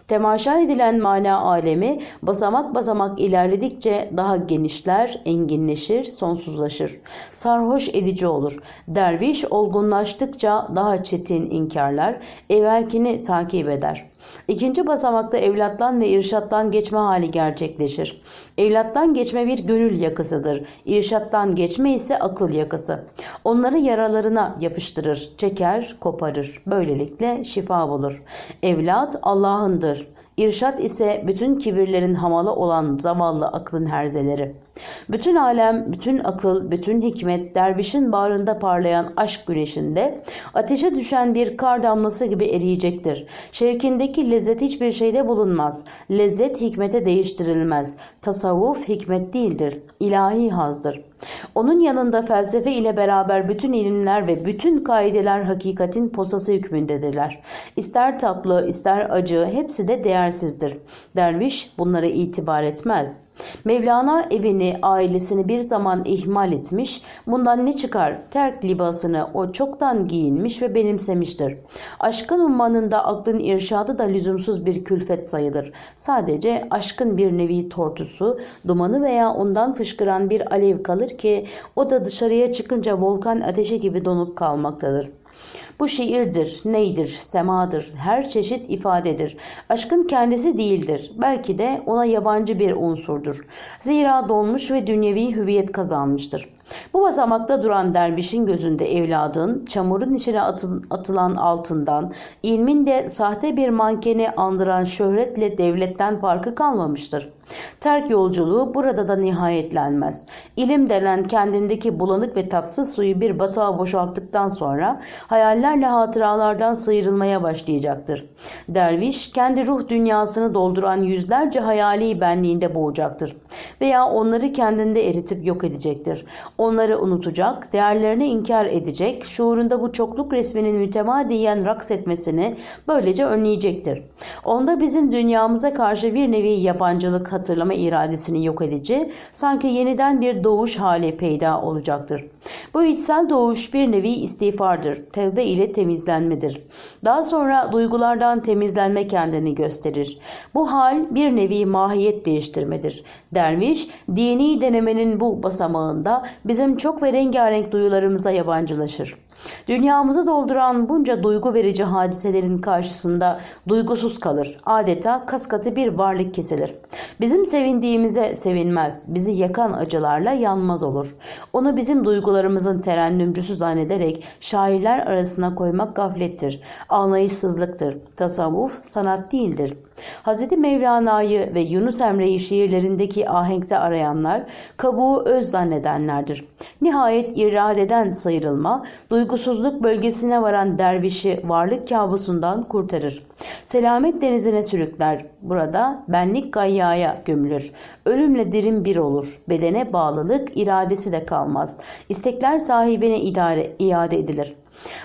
Temaşa edilen mana alemi basamak basamak ilerledikçe daha genişler, enginleşir, sonsuzlaşır. Sarhoş edici olur. Derviş olgunlaştıkça daha çetin inkarlar evvelkini takip eder. İkinci basamakta evlattan ve irşattan geçme hali gerçekleşir. Evlattan geçme bir gönül yakasıdır. İrşattan geçme ise akıl yakası. Onları yaralarına yapıştırır, çeker, koparır. Böylelikle şifa bulur. Evlat Allah'ındır. İrşat ise bütün kibirlerin hamalı olan zavallı aklın herzeleri. Bütün alem, bütün akıl, bütün hikmet dervişin bağrında parlayan aşk güneşinde ateşe düşen bir kar damlası gibi eriyecektir. Şevkindeki lezzet hiçbir şeyde bulunmaz. Lezzet hikmete değiştirilmez. Tasavvuf hikmet değildir. ilahi hazdır. Onun yanında felsefe ile beraber bütün ilimler ve bütün kaideler hakikatin posası hükmündedirler. İster tatlı, ister acı hepsi de değersizdir. Derviş bunlara itibar etmez. Mevlana evini, ailesini bir zaman ihmal etmiş, bundan ne çıkar? Terk libasını o çoktan giyinmiş ve benimsemiştir. Aşkın ummanında aklın irşadı da lüzumsuz bir külfet sayılır. Sadece aşkın bir nevi tortusu, dumanı veya ondan fışkıran bir alev kalır ki o da dışarıya çıkınca volkan ateşi gibi donup kalmaktadır. Bu şiirdir, neydir, semadır, her çeşit ifadedir. Aşkın kendisi değildir. Belki de ona yabancı bir unsurdur. Zira donmuş ve dünyevi hüviyet kazanmıştır. Bu basamakta duran dervişin gözünde evladın, çamurun içine atılan altından, ilmin de sahte bir mankeni andıran şöhretle devletten farkı kalmamıştır. Terk yolculuğu burada da nihayetlenmez. İlim denen kendindeki bulanık ve tatsız suyu bir batağa boşalttıktan sonra hayallerle hatıralardan sıyrılmaya başlayacaktır. Derviş kendi ruh dünyasını dolduran yüzlerce hayali benliğinde boğacaktır. Veya onları kendinde eritip yok edecektir. Onları unutacak, değerlerini inkar edecek, şuurunda bu çokluk resminin mütemadiyen raks etmesini böylece önleyecektir. Onda bizim dünyamıza karşı bir nevi yabancılık hatırlama iradesini yok edici, sanki yeniden bir doğuş hali peyda olacaktır. Bu içsel doğuş bir nevi istiğfardır, tevbe ile temizlenmedir. Daha sonra duygulardan temizlenme kendini gösterir. Bu hal bir nevi mahiyet değiştirmedir. Derviş, dini denemenin bu basamağında bizim çok ve rengarenk duyularımıza yabancılaşır. Dünyamızı dolduran bunca duygu verici hadiselerin karşısında duygusuz kalır. Adeta kaskatı bir varlık kesilir. Bizim sevindiğimize sevinmez. Bizi yakan acılarla yanmaz olur. Onu bizim duygularımızın terennümcüsü zannederek şairler arasına koymak gaflettir. Anlayışsızlıktır. Tasavvuf sanat değildir. Hz. Mevlana'yı ve Yunus Emre'yi şiirlerindeki ahenkte arayanlar kabuğu öz zannedenlerdir. Nihayet iradeden sıyrılma, duygusuzluk bölgesine varan dervişi varlık kabusundan kurtarır. Selamet denizine sürükler. Burada benlik gayyaya gömülür. Ölümle dirim bir olur. Bedene bağlılık iradesi de kalmaz. İstekler sahibine idare, iade edilir.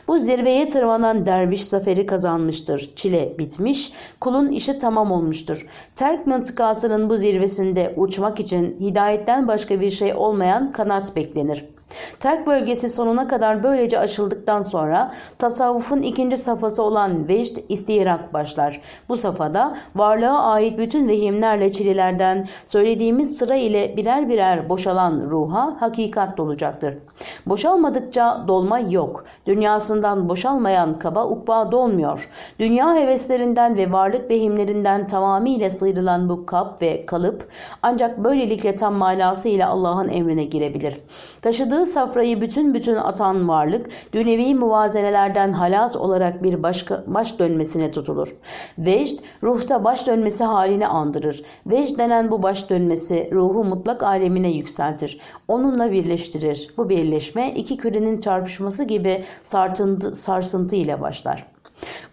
Bu zirveye tırmanan derviş zaferi kazanmıştır. Çile bitmiş, kulun işi tamam olmuştur. Terk mıntıkasının bu zirvesinde uçmak için hidayetten başka bir şey olmayan kanat beklenir. Terk bölgesi sonuna kadar böylece açıldıktan sonra tasavvufun ikinci safhası olan vecd istirak başlar. Bu safhada varlığa ait bütün vehimlerle çilelerden söylediğimiz sıra ile birer birer boşalan ruha hakikat dolacaktır. Boşalmadıkça dolma yok. Dünyasından boşalmayan kaba ukba dolmuyor. Dünya heveslerinden ve varlık vehimlerinden tamamıyla sıyrılan bu kap ve kalıp ancak böylelikle tam manasıyla Allah'ın emrine girebilir. Taşıdığı safrayı bütün bütün atan varlık dünyevi muvazenelerden halas olarak bir başka, baş dönmesine tutulur. Vecd ruhta baş dönmesi halini andırır. Vecd denen bu baş dönmesi ruhu mutlak alemine yükseltir. Onunla birleştirir. Bu birleşme iki kürenin çarpışması gibi sarsıntı ile başlar.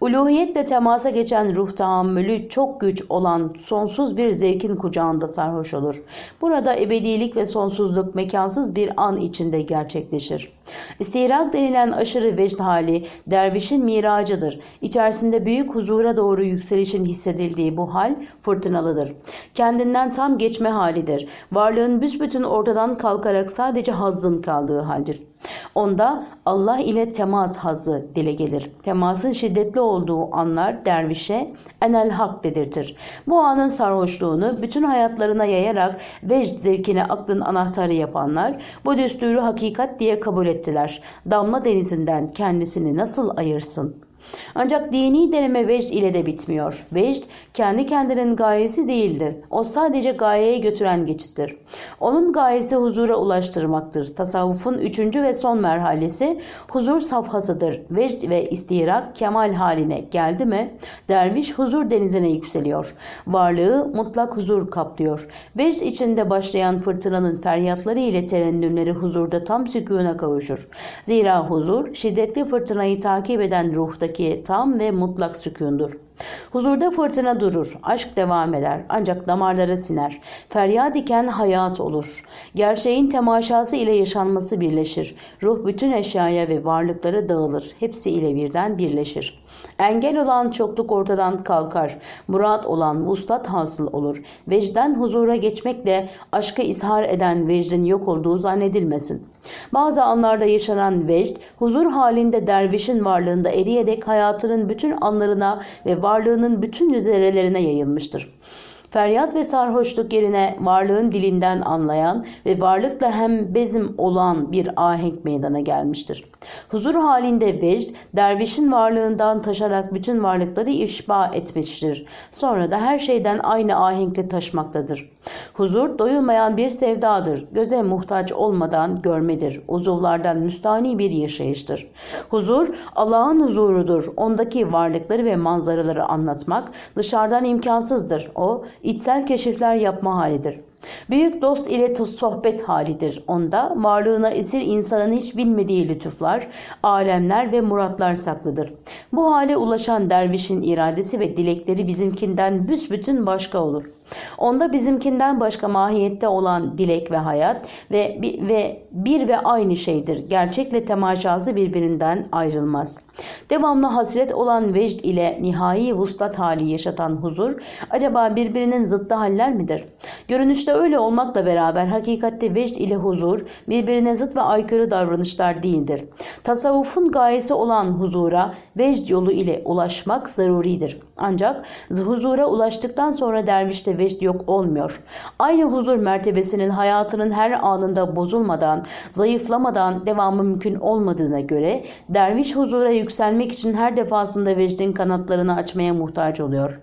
Uluhiyetle temasa geçen ruh tahammülü çok güç olan sonsuz bir zevkin kucağında sarhoş olur. Burada ebedilik ve sonsuzluk mekansız bir an içinde gerçekleşir. İstirak denilen aşırı vecd hali dervişin miracıdır. İçerisinde büyük huzura doğru yükselişin hissedildiği bu hal fırtınalıdır. Kendinden tam geçme halidir. Varlığın büsbütün ortadan kalkarak sadece hazzın kaldığı haldir. Onda Allah ile temas hazzı dile gelir. Temasın şiddetli olduğu anlar dervişe enel hak dedirtir. Bu anın sarhoşluğunu bütün hayatlarına yayarak vecd zevkine aklın anahtarı yapanlar bu düsturu hakikat diye kabul ettiler. Damla denizinden kendisini nasıl ayırsın?'' Ancak dini deneme vecd ile de bitmiyor. Vecd kendi kendinin gayesi değildir. O sadece gayeye götüren geçittir. Onun gayesi huzura ulaştırmaktır. Tasavvufun üçüncü ve son merhalesi huzur safhasıdır. Vecd ve istirak kemal haline geldi mi derviş huzur denizine yükseliyor. Varlığı mutlak huzur kaplıyor. Vecd içinde başlayan fırtınanın feryatları ile terennümleri huzurda tam sükûna kavuşur. Zira huzur şiddetli fırtınayı takip eden ruhtaki tam ve mutlak sükundur. Huzurda fırtına durur, aşk devam eder ancak damarlara siner. Feryat iken hayat olur. Gerçeğin temaşası ile yaşanması birleşir. Ruh bütün eşyaya ve varlıklara dağılır. Hepsi ile birden birleşir. Engel olan çokluk ortadan kalkar. Murat olan vuslat hasıl olur. Vecden huzura geçmekle aşkı ishar eden vecdin yok olduğu zannedilmesin. Bazı anlarda yaşanan vecd, huzur halinde dervişin varlığında eriyerek hayatının bütün anlarına ve varlığının bütün zerrelerine yayılmıştır. Feryat ve sarhoşluk yerine varlığın dilinden anlayan ve varlıkla hem bezim olan bir ahenk meydana gelmiştir. Huzur halinde vecd, dervişin varlığından taşarak bütün varlıkları işba etmiştir. Sonra da her şeyden aynı ahenkle taşmaktadır. Huzur doyulmayan bir sevdadır. Göze muhtaç olmadan görmedir. Uzuvlardan müstani bir yaşayıştır. Huzur Allah'ın huzurudur. Ondaki varlıkları ve manzaraları anlatmak dışarıdan imkansızdır. O içsel keşifler yapma halidir. Büyük dost ile sohbet halidir onda. Varlığına esir insanın hiç bilmediği lütuflar, alemler ve muratlar saklıdır. Bu hale ulaşan dervişin iradesi ve dilekleri bizimkinden büsbütün başka olur. Onda bizimkinden başka mahiyette olan dilek ve hayat ve, ve bir ve aynı şeydir. Gerçekle temaşası birbirinden ayrılmaz. Devamlı hasret olan vecd ile nihai vuslat hali yaşatan huzur acaba birbirinin zıttı haller midir? Görünüşte öyle olmakla beraber hakikatte vecd ile huzur birbirine zıt ve aykırı davranışlar değildir. Tasavvufun gayesi olan huzura vecd yolu ile ulaşmak zaruridir. Ancak huzura ulaştıktan sonra dervişte vecd yok olmuyor. Aynı huzur mertebesinin hayatının her anında bozulmadan, zayıflamadan devamı mümkün olmadığına göre derviş huzura yükselmek için her defasında vecdin kanatlarını açmaya muhtaç oluyor.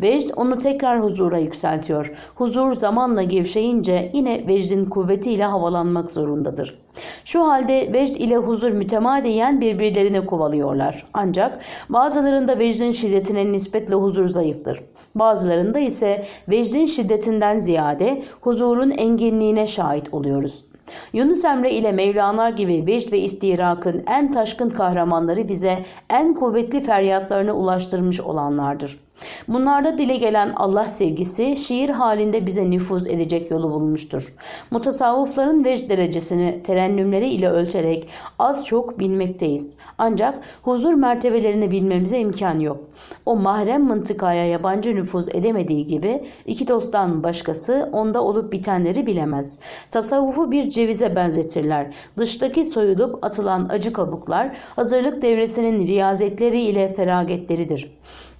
Vecd onu tekrar huzura yükseltiyor. Huzur zamanla gevşeyince yine vecdin kuvvetiyle havalanmak zorundadır. Şu halde vecd ile huzur mütemadiyen birbirlerini kovalıyorlar. Ancak bazılarında vecdin şiddetine nispetle huzur zayıftır. Bazılarında ise vecdin şiddetinden ziyade huzurun enginliğine şahit oluyoruz. Yunus Emre ile Mevlana gibi vecd ve istirakın en taşkın kahramanları bize en kuvvetli feryatlarını ulaştırmış olanlardır. Bunlarda dile gelen Allah sevgisi şiir halinde bize nüfuz edecek yolu bulmuştur. Mutasavvıfların vecd derecesini terennümleri ile ölçerek az çok bilmekteyiz. Ancak huzur mertebelerini bilmemize imkan yok. O mahrem mıntıkaya yabancı nüfuz edemediği gibi iki dosttan başkası onda olup bitenleri bilemez. Tasavvufu bir cevize benzetirler. Dıştaki soyulup atılan acı kabuklar hazırlık devresinin riyazetleri ile feragetleridir.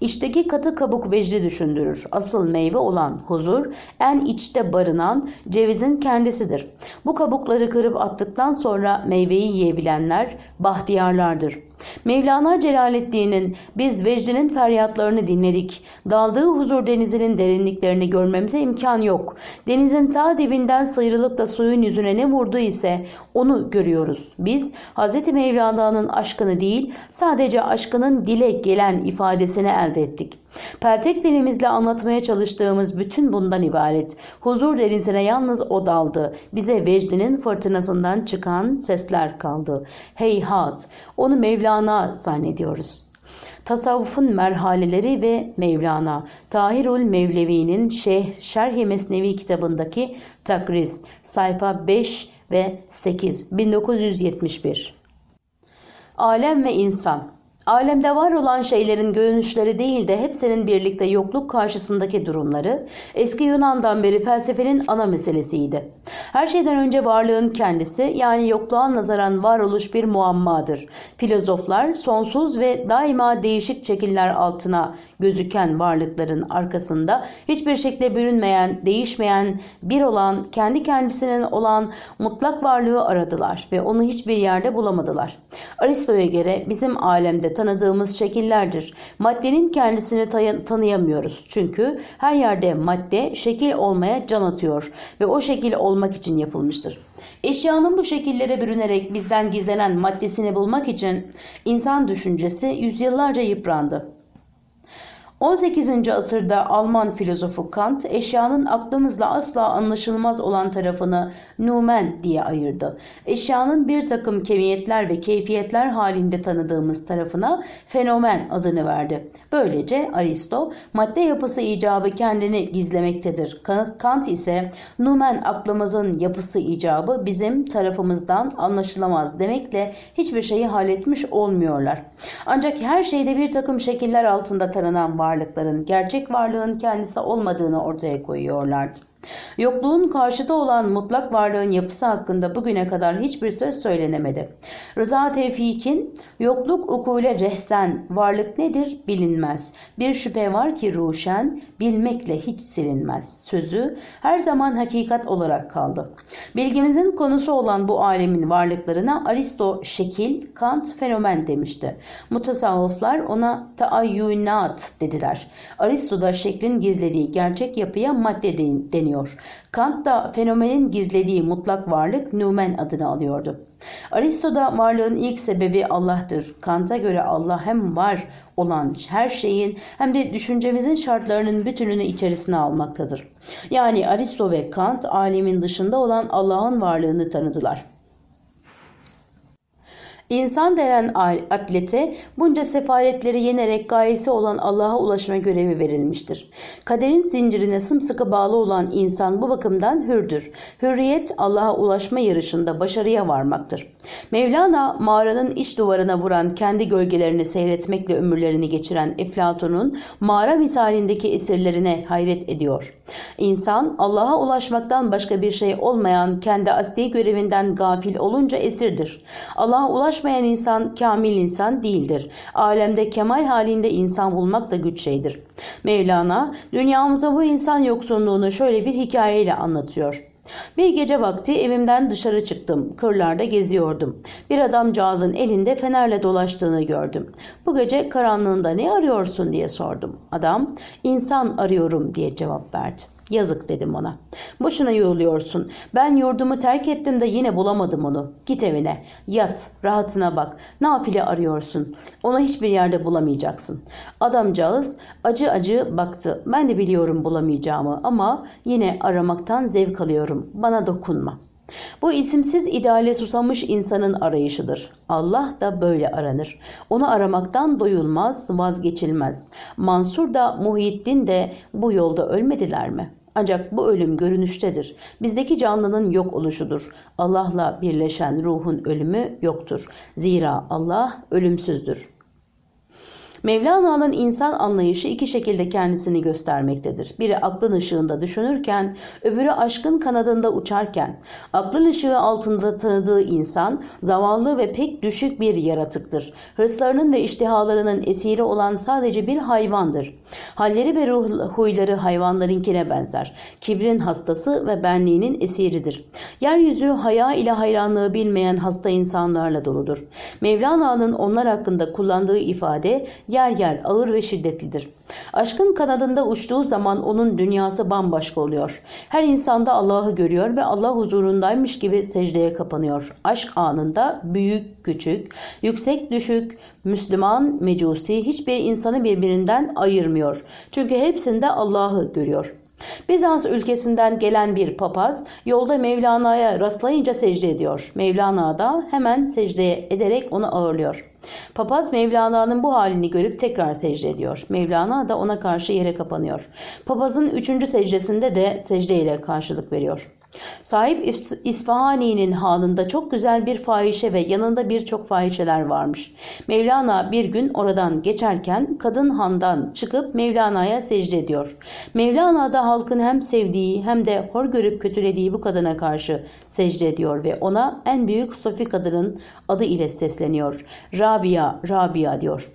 İçteki katı kabuk vecdi düşündürür. Asıl meyve olan huzur en içte barınan cevizin kendisidir. Bu kabukları kırıp attıktan sonra meyveyi yiyebilenler bahtiyarlardır. Mevlana Celaleddin'in biz vecdinin feryatlarını dinledik. Daldığı huzur denizinin derinliklerini görmemize imkan yok. Denizin ta dibinden sıyrılıp da suyun yüzüne ne vurdu ise onu görüyoruz. Biz Hz. Mevlana'nın aşkını değil sadece aşkının dile gelen ifadesini elde ettik. Peltek dilimizle anlatmaya çalıştığımız bütün bundan ibaret. Huzur denizine yalnız o daldı. Bize vecdinin fırtınasından çıkan sesler kaldı. Heyhat, onu Mevlana zannediyoruz. Tasavvufun merhaleleri ve Mevlana. Tahirul Mevlevi'nin Şeyh Şerh-i Mesnevi kitabındaki takriz. Sayfa 5 ve 8 1971 Alem ve İnsan Alemde var olan şeylerin görünüşleri değil de hepsinin birlikte yokluk karşısındaki durumları eski Yunan'dan beri felsefenin ana meselesiydi. Her şeyden önce varlığın kendisi yani yokluğa nazaran varoluş bir muammadır. Filozoflar sonsuz ve daima değişik şekiller altına gözüken varlıkların arkasında hiçbir şekilde bürünmeyen, değişmeyen, bir olan, kendi kendisinin olan mutlak varlığı aradılar ve onu hiçbir yerde bulamadılar. Aristo'ya göre bizim alemde içinde tanıdığımız şekillerdir. Maddenin kendisini tanıyamıyoruz. Çünkü her yerde madde şekil olmaya can atıyor ve o şekil olmak için yapılmıştır. Eşyanın bu şekillere bürünerek bizden gizlenen maddesini bulmak için insan düşüncesi yüzyıllarca yıprandı. 18. asırda Alman filozofu Kant eşyanın aklımızla asla anlaşılmaz olan tarafını numen diye ayırdı. Eşyanın bir takım kemiyetler ve keyfiyetler halinde tanıdığımız tarafına fenomen adını verdi. Böylece Aristo madde yapısı icabı kendini gizlemektedir. Kant ise numen aklımızın yapısı icabı bizim tarafımızdan anlaşılamaz demekle hiçbir şeyi halletmiş olmuyorlar. Ancak her şeyde bir takım şekiller altında tanınan var varlıkların gerçek varlığın kendisi olmadığını ortaya koyuyorlardı. Yokluğun karşıtı olan mutlak varlığın yapısı hakkında bugüne kadar hiçbir söz söylenemedi. Rıza Tevfik'in yokluk ukule rehsen varlık nedir bilinmez. Bir şüphe var ki ruşen bilmekle hiç silinmez. Sözü her zaman hakikat olarak kaldı. Bilgimizin konusu olan bu alemin varlıklarına Aristo şekil, Kant fenomen demişti. Mutasavvıflar ona taayyünat dediler. Aristo da şeklin gizlediği gerçek yapıya madde deniyor deniyor. Kant da fenomenin gizlediği mutlak varlık numen adını alıyordu. Aristo'da varlığın ilk sebebi Allah'tır. Kant'a göre Allah hem var olan her şeyin hem de düşüncemizin şartlarının bütününü içerisine almaktadır. Yani Aristo ve Kant alemin dışında olan Allah'ın varlığını tanıdılar. İnsan denen atlete bunca sefaletleri yenerek gayesi olan Allah'a ulaşma görevi verilmiştir. Kaderin zincirine sımsıkı bağlı olan insan bu bakımdan hürdür. Hürriyet Allah'a ulaşma yarışında başarıya varmaktır. Mevlana mağaranın iç duvarına vuran kendi gölgelerini seyretmekle ömürlerini geçiren Eflatun'un mağara misalindeki esirlerine hayret ediyor. İnsan Allah'a ulaşmaktan başka bir şey olmayan kendi asli görevinden gafil olunca esirdir. Allah'a ulaşmayan insan kamil insan değildir. Alemde kemal halinde insan bulmak da güç şeydir. Mevlana dünyamıza bu insan yoksunluğunu şöyle bir hikayeyle anlatıyor. Bir gece vakti evimden dışarı çıktım. Kırlarda geziyordum. Bir adamcağızın elinde fenerle dolaştığını gördüm. Bu gece karanlığında ne arıyorsun diye sordum. Adam insan arıyorum diye cevap verdi. Yazık dedim ona. Boşuna yoruluyorsun. Ben yurdumu terk ettim de yine bulamadım onu. Git evine. Yat. Rahatına bak. Nafile arıyorsun. Onu hiçbir yerde bulamayacaksın. Adamcağız acı acı baktı. Ben de biliyorum bulamayacağımı ama yine aramaktan zevk alıyorum. Bana dokunma. Bu isimsiz ideale susamış insanın arayışıdır. Allah da böyle aranır. Onu aramaktan doyulmaz, vazgeçilmez. Mansur da Muhyiddin de bu yolda ölmediler mi? Ancak bu ölüm görünüştedir. Bizdeki canlının yok oluşudur. Allah'la birleşen ruhun ölümü yoktur. Zira Allah ölümsüzdür. Mevlana'nın insan anlayışı iki şekilde kendisini göstermektedir. Biri aklın ışığında düşünürken, öbürü aşkın kanadında uçarken. Aklın ışığı altında tanıdığı insan zavallı ve pek düşük bir yaratıktır. Hırslarının ve iştihalarının esiri olan sadece bir hayvandır. Halleri ve ruh huyları hayvanlarınkine benzer. Kibrin hastası ve benliğinin esiridir. Yeryüzü haya ile hayranlığı bilmeyen hasta insanlarla doludur. Mevlana'nın onlar hakkında kullandığı ifade yer yer ağır ve şiddetlidir. Aşkın kanadında uçtuğu zaman onun dünyası bambaşka oluyor. Her insanda Allah'ı görüyor ve Allah huzurundaymış gibi secdeye kapanıyor. Aşk anında büyük, küçük, yüksek, düşük, Müslüman, mecusi hiçbir insanı birbirinden ayırmıyor. Çünkü hepsinde Allah'ı görüyor. Bizans ülkesinden gelen bir papaz yolda Mevlana'ya rastlayınca secde ediyor. Mevlana da hemen secdeye ederek onu ağırlıyor. Papaz Mevlana'nın bu halini görüp tekrar secde ediyor. Mevlana da ona karşı yere kapanıyor. Papazın üçüncü secdesinde de secde ile karşılık veriyor. Sahip İsfahani'nin hanında çok güzel bir fahişe ve yanında birçok fahişeler varmış. Mevlana bir gün oradan geçerken kadın handan çıkıp Mevlana'ya secde ediyor. Mevlana da halkın hem sevdiği hem de hor görüp kötülediği bu kadına karşı secde ediyor ve ona en büyük sofi kadının adı ile sesleniyor. Rabia, Rabia diyor.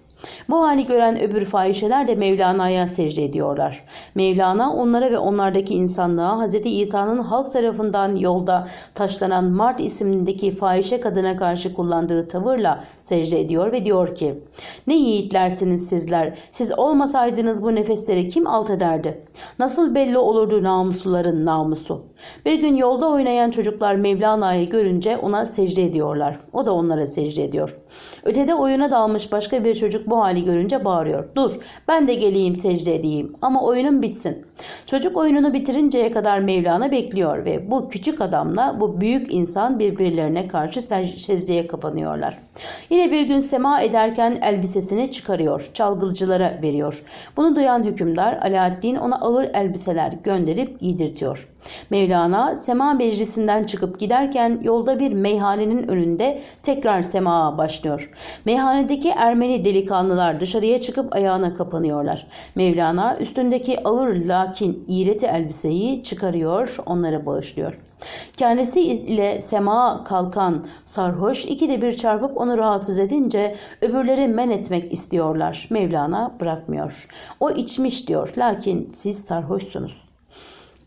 Bu hali gören öbür fahişeler de Mevlana'ya secde ediyorlar. Mevlana onlara ve onlardaki insanlığa Hz. İsa'nın halk tarafından yolda taşlanan Mart isimindeki fahişe kadına karşı kullandığı tavırla secde ediyor ve diyor ki Ne yiğitlersiniz sizler siz olmasaydınız bu nefesleri kim alt ederdi? Nasıl belli olurdu namusluların namusu? Bir gün yolda oynayan çocuklar Mevlana'yı görünce ona secde ediyorlar. O da onlara secde ediyor. Ötede oyuna dalmış başka bir çocuk bu hali görünce bağırıyor. Dur ben de geleyim secde edeyim ama oyunum bitsin. Çocuk oyununu bitirinceye kadar Mevlana bekliyor ve bu küçük adamla bu büyük insan birbirlerine karşı secdeye kapanıyorlar. Yine bir gün sema ederken elbisesini çıkarıyor, çalgıcılara veriyor. Bunu duyan hükümdar Alaaddin ona ağır elbiseler gönderip giydirtiyor. Mevlana sema meclisinden çıkıp giderken yolda bir meyhanenin önünde tekrar sema başlıyor. Meyhanedeki Ermeni delikanlılar dışarıya çıkıp ayağına kapanıyorlar. Mevlana üstündeki ağır lakin iğreti elbiseyi çıkarıyor, onlara bağışlıyor. Kendisi ile sema kalkan sarhoş ikide bir çarpıp onu rahatsız edince öbürleri men etmek istiyorlar. Mevlana bırakmıyor. O içmiş diyor lakin siz sarhoşsunuz.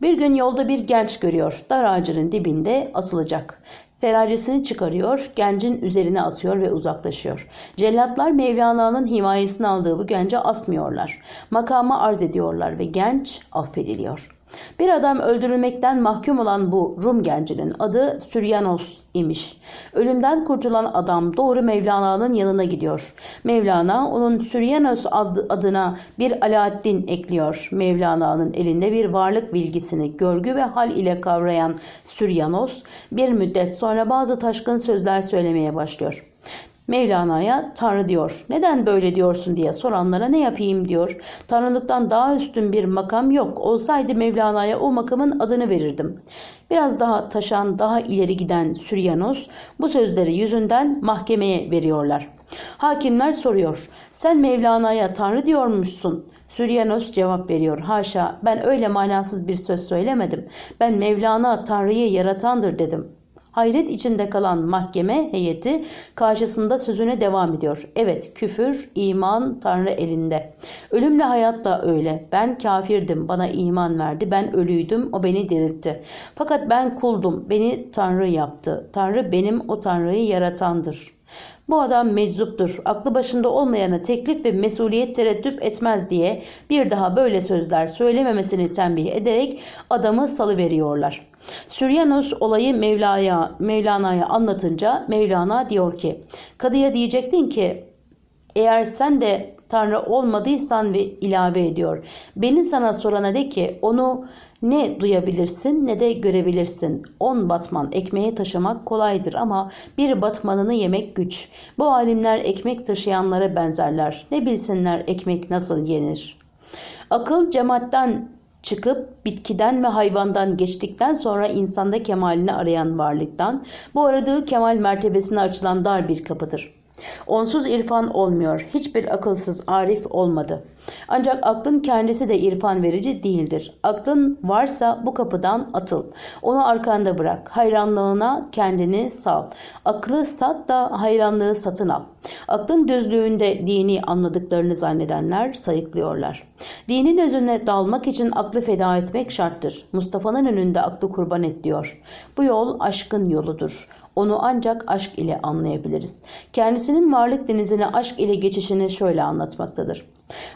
Bir gün yolda bir genç görüyor. Dar ağacının dibinde asılacak. Feracesini çıkarıyor, gencin üzerine atıyor ve uzaklaşıyor. Cellatlar Mevlana'nın himayesini aldığı bu gence asmıyorlar. Makama arz ediyorlar ve genç affediliyor. Bir adam öldürülmekten mahkum olan bu Rum gencinin adı Süryanos imiş. Ölümden kurtulan adam doğru Mevlana'nın yanına gidiyor. Mevlana onun Süryanos ad adına bir Alaaddin ekliyor. Mevlana'nın elinde bir varlık bilgisini görgü ve hal ile kavrayan Süryanos bir müddet sonra bazı taşkın sözler söylemeye başlıyor. Mevlana'ya Tanrı diyor. Neden böyle diyorsun diye soranlara ne yapayım diyor. Tanrılıktan daha üstün bir makam yok. Olsaydı Mevlana'ya o makamın adını verirdim. Biraz daha taşan, daha ileri giden Süryanos bu sözleri yüzünden mahkemeye veriyorlar. Hakimler soruyor. Sen Mevlana'ya Tanrı diyormuşsun. Süryanos cevap veriyor. Haşa ben öyle manasız bir söz söylemedim. Ben Mevlana Tanrı'yı yaratandır dedim. Hayret içinde kalan mahkeme heyeti karşısında sözüne devam ediyor. Evet küfür, iman Tanrı elinde. Ölümle hayat da öyle. Ben kafirdim, bana iman verdi. Ben ölüydüm, o beni diriltti. Fakat ben kuldum, beni Tanrı yaptı. Tanrı benim o Tanrı'yı yaratandır.'' Bu adam meczuptur. Aklı başında olmayana teklif ve mesuliyet tereddüt etmez diye bir daha böyle sözler söylememesini tembih ederek adamı salıveriyorlar. Süryanos olayı Mevla'ya, Mevlana'ya anlatınca Mevlana diyor ki kadıya diyecektin ki eğer sen de Tanrı olmadıysan ve ilave ediyor. Beni sana sorana de ki onu ne duyabilirsin ne de görebilirsin. On batman ekmeğe taşımak kolaydır ama bir batmanını yemek güç. Bu alimler ekmek taşıyanlara benzerler. Ne bilsinler ekmek nasıl yenir. Akıl cemaatten çıkıp bitkiden ve hayvandan geçtikten sonra insanda kemalini arayan varlıktan bu aradığı kemal mertebesine açılan dar bir kapıdır. Onsuz irfan olmuyor. Hiçbir akılsız arif olmadı. Ancak aklın kendisi de irfan verici değildir. Aklın varsa bu kapıdan atıl. Onu arkanda bırak. Hayranlığına kendini sal. Aklı sat da hayranlığı satın al. Aklın düzlüğünde dini anladıklarını zannedenler sayıklıyorlar. Dinin özüne dalmak için aklı feda etmek şarttır. Mustafa'nın önünde aklı kurban et diyor. Bu yol aşkın yoludur. Onu ancak aşk ile anlayabiliriz. Kendisinin varlık denizine aşk ile geçişini şöyle anlatmaktadır.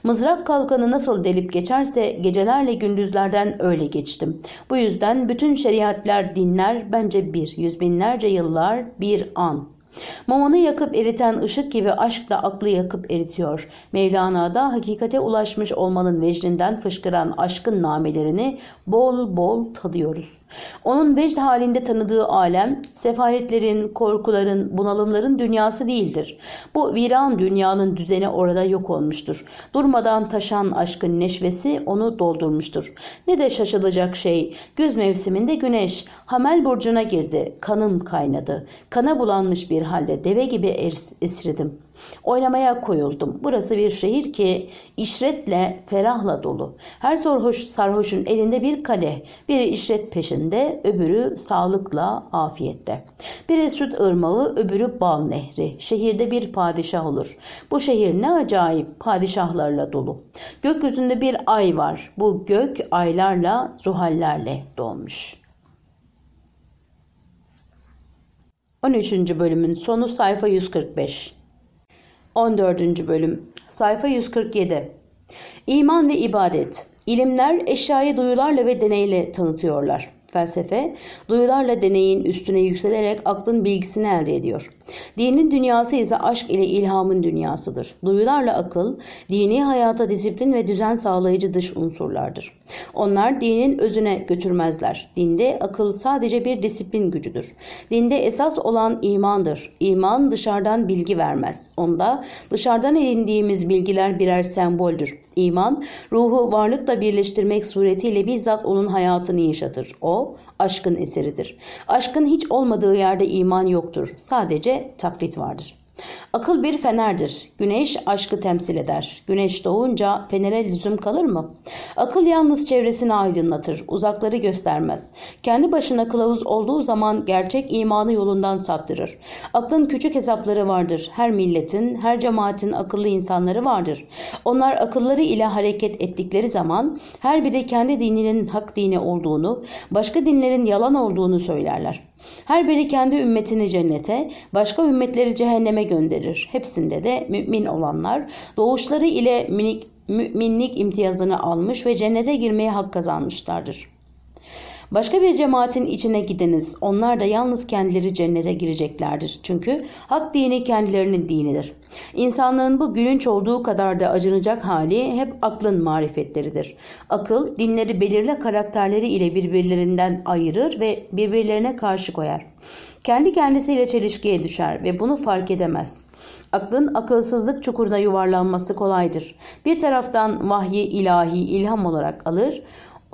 Mızrak kalkanı nasıl delip geçerse gecelerle gündüzlerden öyle geçtim. Bu yüzden bütün şeriatler dinler bence bir, yüz binlerce yıllar bir an. Mumunu yakıp eriten ışık gibi aşkla aklı yakıp eritiyor. Mevlana'da hakikate ulaşmış olmanın vecdinden fışkıran aşkın namelerini bol bol tadıyoruz. Onun vecd halinde tanıdığı alem, sefaletlerin, korkuların, bunalımların dünyası değildir. Bu viran dünyanın düzeni orada yok olmuştur. Durmadan taşan aşkın neşvesi onu doldurmuştur. Ne de şaşılacak şey, güz mevsiminde güneş Hamel burcuna girdi, kanım kaynadı. Kana bulanmış bir halde deve gibi esirdim. Oynamaya koyuldum. Burası bir şehir ki işretle, ferahla dolu. Her sarhoş, sarhoşun elinde bir kadeh. Biri işret peşinde, öbürü sağlıkla, afiyette. Biri süt ırmağı, öbürü bal nehri. Şehirde bir padişah olur. Bu şehir ne acayip padişahlarla dolu. Gökyüzünde bir ay var. Bu gök aylarla, zuhallerle dolmuş.'' 13. bölümün sonu sayfa 145. 14. bölüm sayfa 147. İman ve ibadet. İlimler eşyayı duyularla ve deneyle tanıtıyorlar. Felsefe, duyularla deneyin üstüne yükselerek aklın bilgisini elde ediyor. Dinin dünyası ise aşk ile ilhamın dünyasıdır. Duyularla akıl, dini hayata disiplin ve düzen sağlayıcı dış unsurlardır. Onlar dinin özüne götürmezler. Dinde akıl sadece bir disiplin gücüdür. Dinde esas olan imandır. İman dışarıdan bilgi vermez. Onda dışarıdan edindiğimiz bilgiler birer semboldür. İman, ruhu varlıkla birleştirmek suretiyle bizzat onun hayatını yaşatır. O, aşkın eseridir. Aşkın hiç olmadığı yerde iman yoktur. Sadece taklit vardır. Akıl bir fenerdir. Güneş aşkı temsil eder. Güneş doğunca fenere lüzum kalır mı? Akıl yalnız çevresini aydınlatır, uzakları göstermez. Kendi başına kılavuz olduğu zaman gerçek imanı yolundan saptırır. Aklın küçük hesapları vardır. Her milletin, her cemaatin akıllı insanları vardır. Onlar akılları ile hareket ettikleri zaman her biri kendi dininin hak dini olduğunu, başka dinlerin yalan olduğunu söylerler. Her biri kendi ümmetini cennete, başka ümmetleri cehenneme gönderir. Hepsinde de mümin olanlar doğuşları ile minik, müminlik imtiyazını almış ve cennete girmeye hak kazanmışlardır. Başka bir cemaatin içine gidiniz. Onlar da yalnız kendileri cennete gireceklerdir. Çünkü hak dini kendilerinin dinidir. İnsanlığın bu gülünç olduğu kadar da acınacak hali hep aklın marifetleridir. Akıl dinleri belirli karakterleri ile birbirlerinden ayırır ve birbirlerine karşı koyar. Kendi kendisiyle çelişkiye düşer ve bunu fark edemez. Aklın akılsızlık çukuruna yuvarlanması kolaydır. Bir taraftan vahyi ilahi ilham olarak alır,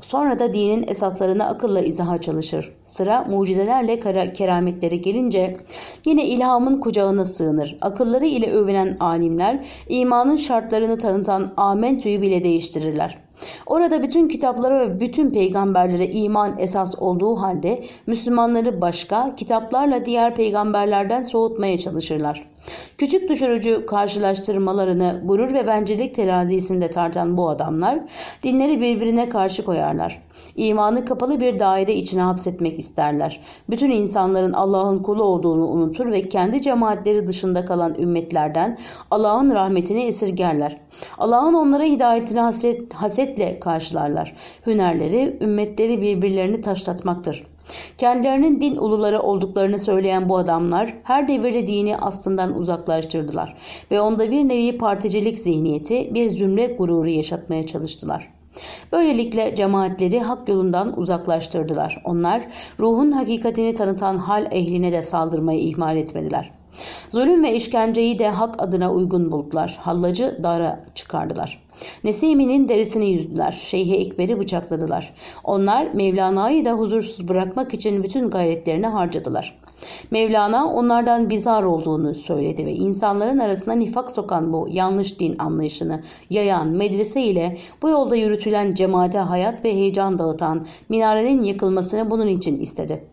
Sonra da dinin esaslarını akılla izaha çalışır. Sıra mucizelerle kerametleri gelince yine ilhamın kucağına sığınır. Akılları ile övünen alimler imanın şartlarını tanıtan amentüyü bile değiştirirler. Orada bütün kitaplara ve bütün peygamberlere iman esas olduğu halde Müslümanları başka kitaplarla diğer peygamberlerden soğutmaya çalışırlar. Küçük düşürücü karşılaştırmalarını gurur ve bencillik terazisinde tartan bu adamlar dinleri birbirine karşı koyarlar. İmanı kapalı bir daire içine hapsetmek isterler. Bütün insanların Allah'ın kulu olduğunu unutur ve kendi cemaatleri dışında kalan ümmetlerden Allah'ın rahmetini esirgerler. Allah'ın onlara hidayetini haset, hasetle karşılarlar. Hünerleri, ümmetleri birbirlerini taşlatmaktır. Kendilerinin din uluları olduklarını söyleyen bu adamlar her devirde dini aslından uzaklaştırdılar ve onda bir nevi particilik zihniyeti, bir zümre gururu yaşatmaya çalıştılar. Böylelikle cemaatleri hak yolundan uzaklaştırdılar. Onlar ruhun hakikatini tanıtan hal ehline de saldırmayı ihmal etmediler. Zulüm ve işkenceyi de hak adına uygun buldular. Hallacı dara çıkardılar. Nesimi'nin derisini yüzdüler. Şeyhi Ekber'i bıçakladılar. Onlar Mevlana'yı da huzursuz bırakmak için bütün gayretlerini harcadılar. Mevlana onlardan bizar olduğunu söyledi ve insanların arasına nifak sokan bu yanlış din anlayışını yayan medrese ile bu yolda yürütülen cemaate hayat ve heyecan dağıtan minarenin yıkılmasını bunun için istedi.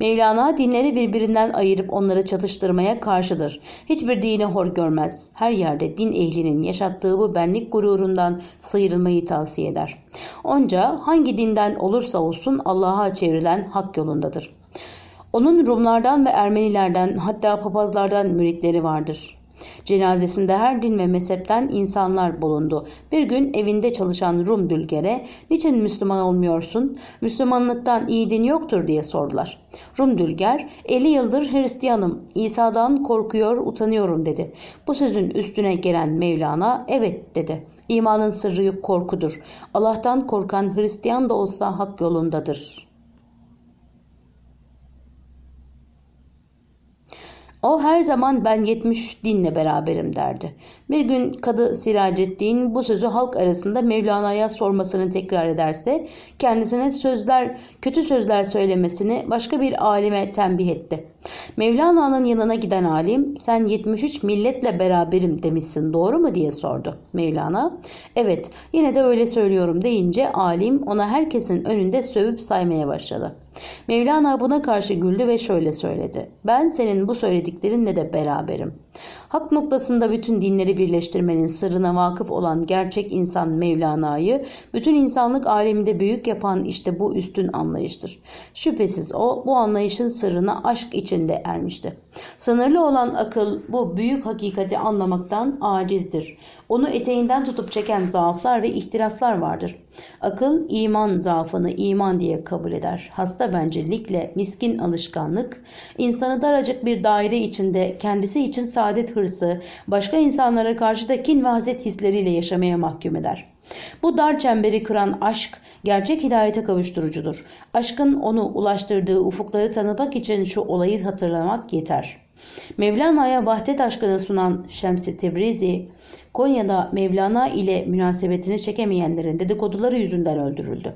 Mevlana dinleri birbirinden ayırıp onları çatıştırmaya karşıdır. Hiçbir dini hor görmez. Her yerde din ehlinin yaşattığı bu benlik gururundan sıyrılmayı tavsiye eder. Onca hangi dinden olursa olsun Allah'a çevrilen hak yolundadır. Onun Rumlardan ve Ermenilerden hatta papazlardan müritleri vardır. Cenazesinde her din ve mezhepten insanlar bulundu. Bir gün evinde çalışan Rum dülgere niçin Müslüman olmuyorsun? Müslümanlıktan iyi din yoktur diye sordular. Rum dülger 50 yıldır Hristiyanım İsa'dan korkuyor utanıyorum dedi. Bu sözün üstüne gelen Mevlana evet dedi. İmanın sırrı korkudur. Allah'tan korkan Hristiyan da olsa hak yolundadır.'' O her zaman ben 70 dinle beraberim derdi. Bir gün Kadı Siracettin bu sözü halk arasında Mevlana'ya sormasını tekrar ederse kendisine sözler, kötü sözler söylemesini başka bir alime tembih etti. Mevlana'nın yanına giden alim sen 73 milletle beraberim demişsin doğru mu diye sordu. Mevlana evet yine de öyle söylüyorum deyince alim ona herkesin önünde sövüp saymaya başladı. Mevlana buna karşı güldü ve şöyle söyledi. Ben senin bu söylediklerinle de beraberim. Hak noktasında bütün dinleri birleştirmenin sırrına vakıf olan gerçek insan Mevlana'yı bütün insanlık aleminde büyük yapan işte bu üstün anlayıştır. Şüphesiz o bu anlayışın sırrına aşk içinde ermişti. Sınırlı olan akıl bu büyük hakikati anlamaktan acizdir. Onu eteğinden tutup çeken zaaflar ve ihtiraslar vardır. Akıl iman zaafını iman diye kabul eder. Hasta bencillikle miskin alışkanlık insanı daracık bir daire içinde kendisi için saadet hırsı, başka insanlara karşı da kin ve haset hisleriyle yaşamaya mahkum eder. Bu dar çemberi kıran aşk gerçek hidayete kavuşturucudur. Aşkın onu ulaştırdığı ufukları tanımak için şu olayı hatırlamak yeter. Mevlana'ya vahdet aşkını sunan Şemsi Tebrizi, Konya'da Mevlana ile münasebetini çekemeyenlerin dedikoduları yüzünden öldürüldü.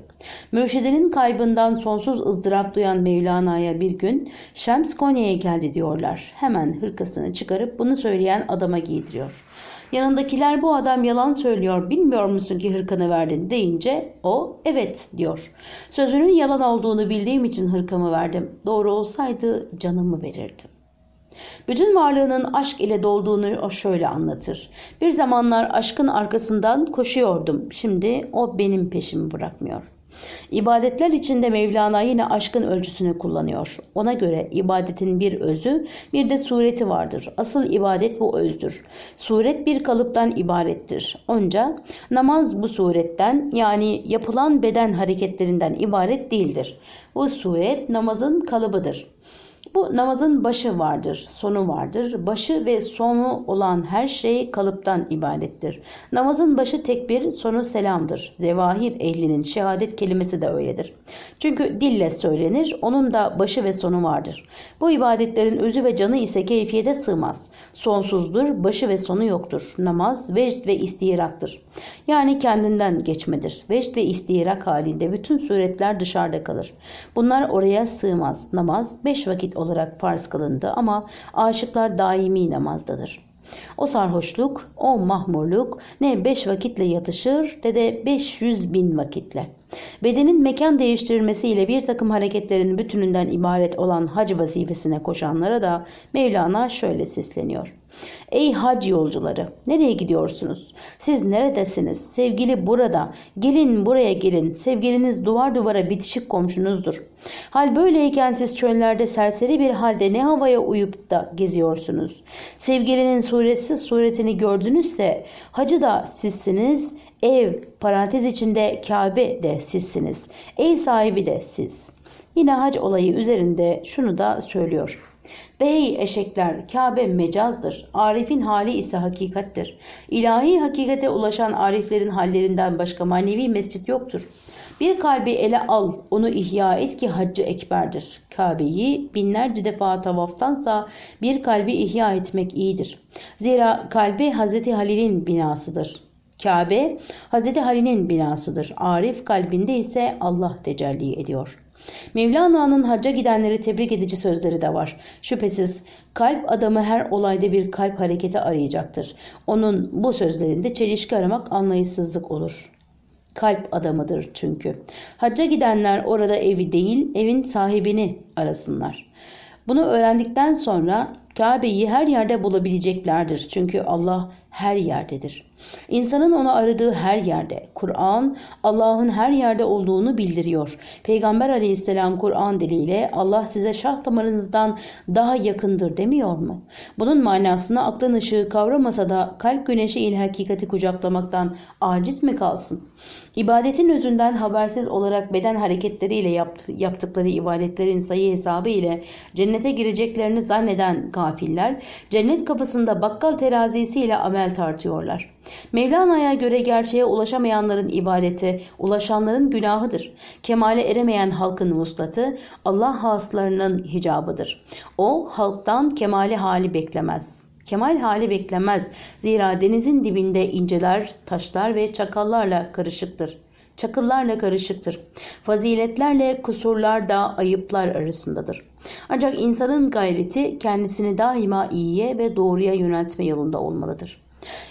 Mürşidinin kaybından sonsuz ızdırap duyan Mevlana'ya bir gün Şems Konya'ya geldi diyorlar. Hemen hırkasını çıkarıp bunu söyleyen adama giydiriyor. Yanındakiler bu adam yalan söylüyor bilmiyor musun ki hırkanı verdin deyince o evet diyor. Sözünün yalan olduğunu bildiğim için hırkamı verdim. Doğru olsaydı canımı verirdim. Bütün varlığının aşk ile dolduğunu o şöyle anlatır. Bir zamanlar aşkın arkasından koşuyordum. Şimdi o benim peşimi bırakmıyor. İbadetler içinde Mevlana yine aşkın ölçüsünü kullanıyor. Ona göre ibadetin bir özü bir de sureti vardır. Asıl ibadet bu özdür. Suret bir kalıptan ibarettir. Onca namaz bu suretten yani yapılan beden hareketlerinden ibaret değildir. Bu suret namazın kalıbıdır. Bu namazın başı vardır, sonu vardır. Başı ve sonu olan her şey kalıptan ibarettir. Namazın başı tekbir, sonu selamdır. Zevahir ehlinin şehadet kelimesi de öyledir. Çünkü dille söylenir, onun da başı ve sonu vardır. Bu ibadetlerin özü ve canı ise keyfiyete sığmaz. Sonsuzdur, başı ve sonu yoktur. Namaz vecd ve istiraktır. Yani kendinden geçmedir. Vecd ve istirak halinde bütün suretler dışarıda kalır. Bunlar oraya sığmaz. Namaz beş vakit olarak farz kılındı ama aşıklar daimi namazdadır. O sarhoşluk, o mahmurluk ne beş vakitle yatışır ne de beş yüz bin vakitle. Bedenin mekan değiştirmesiyle bir takım hareketlerin bütününden ibaret olan hac vazifesine koşanlara da Mevlana şöyle sesleniyor. Ey hac yolcuları nereye gidiyorsunuz? Siz neredesiniz? Sevgili burada. Gelin buraya gelin. Sevgiliniz duvar duvara bitişik komşunuzdur. Hal böyleyken siz çöllerde serseri bir halde ne havaya uyup da geziyorsunuz? Sevgilinin suretsiz suretini gördünüzse hacı da sizsiniz, ev parantez içinde Kabe de sizsiniz. Ev sahibi de siz. Yine hac olayı üzerinde şunu da söylüyor. Bey eşekler Kabe mecazdır. Arif'in hali ise hakikattir. İlahi hakikate ulaşan ariflerin hallerinden başka manevi mescit yoktur. Bir kalbi ele al, onu ihya et ki haccı ekberdir. Kabe'yi binlerce defa tavaftansa bir kalbi ihya etmek iyidir. Zira kalbi Hazreti Halil'in binasıdır. Kabe Hazreti Halil'in binasıdır. Arif kalbinde ise Allah tecelli ediyor.'' Mevlana'nın hacca gidenleri tebrik edici sözleri de var. Şüphesiz kalp adamı her olayda bir kalp hareketi arayacaktır. Onun bu sözlerinde çelişki aramak anlayışsızlık olur. Kalp adamıdır çünkü. Hacca gidenler orada evi değil evin sahibini arasınlar. Bunu öğrendikten sonra Kabe'yi her yerde bulabileceklerdir. Çünkü Allah her yerdedir. İnsanın onu aradığı her yerde. Kur'an Allah'ın her yerde olduğunu bildiriyor. Peygamber aleyhisselam Kur'an diliyle Allah size şah damarınızdan daha yakındır demiyor mu? Bunun manasını aklın ışığı kavramasa da kalp güneşi ile hakikati kucaklamaktan aciz mi kalsın? İbadetin özünden habersiz olarak beden hareketleriyle yaptıkları ibadetlerin sayı hesabı ile cennete gireceklerini zanneden gafiller cennet kapısında bakkal terazisiyle amel tartıyorlar. Mevlana'ya göre gerçeğe ulaşamayanların ibadeti, ulaşanların günahıdır. Kemale eremeyen halkın vuslatı Allah haslarının hicabıdır. O halktan kemali hali beklemez. Kemal hali beklemez. Zira denizin dibinde inceler, taşlar ve çakallarla karışıktır çakıllarla karışıktır. Faziletlerle kusurlar da ayıplar arasındadır. Ancak insanın gayreti kendisini daima iyiye ve doğruya yöneltme yolunda olmalıdır.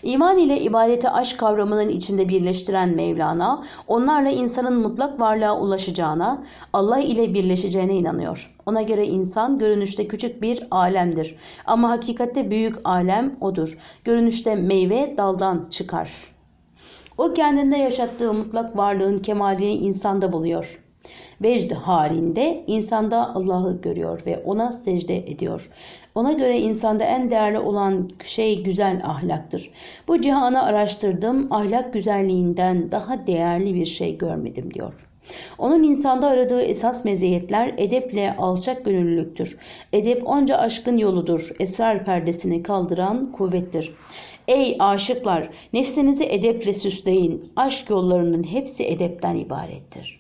İman ile ibadeti aşk kavramının içinde birleştiren Mevlana, onlarla insanın mutlak varlığa ulaşacağına, Allah ile birleşeceğine inanıyor. Ona göre insan görünüşte küçük bir alemdir. Ama hakikatte büyük alem odur. Görünüşte meyve daldan çıkar. O kendinde yaşattığı mutlak varlığın kemalini insanda buluyor. Vecd halinde insanda Allah'ı görüyor ve ona secde ediyor. Ona göre insanda en değerli olan şey güzel ahlaktır. Bu cihanı araştırdım, ahlak güzelliğinden daha değerli bir şey görmedim diyor. Onun insanda aradığı esas meziyetler edeple alçak gönüllülüktür. Edep onca aşkın yoludur. Esrar perdesini kaldıran kuvvettir. Ey aşıklar nefsinizi edeple süsleyin. Aşk yollarının hepsi edepten ibarettir.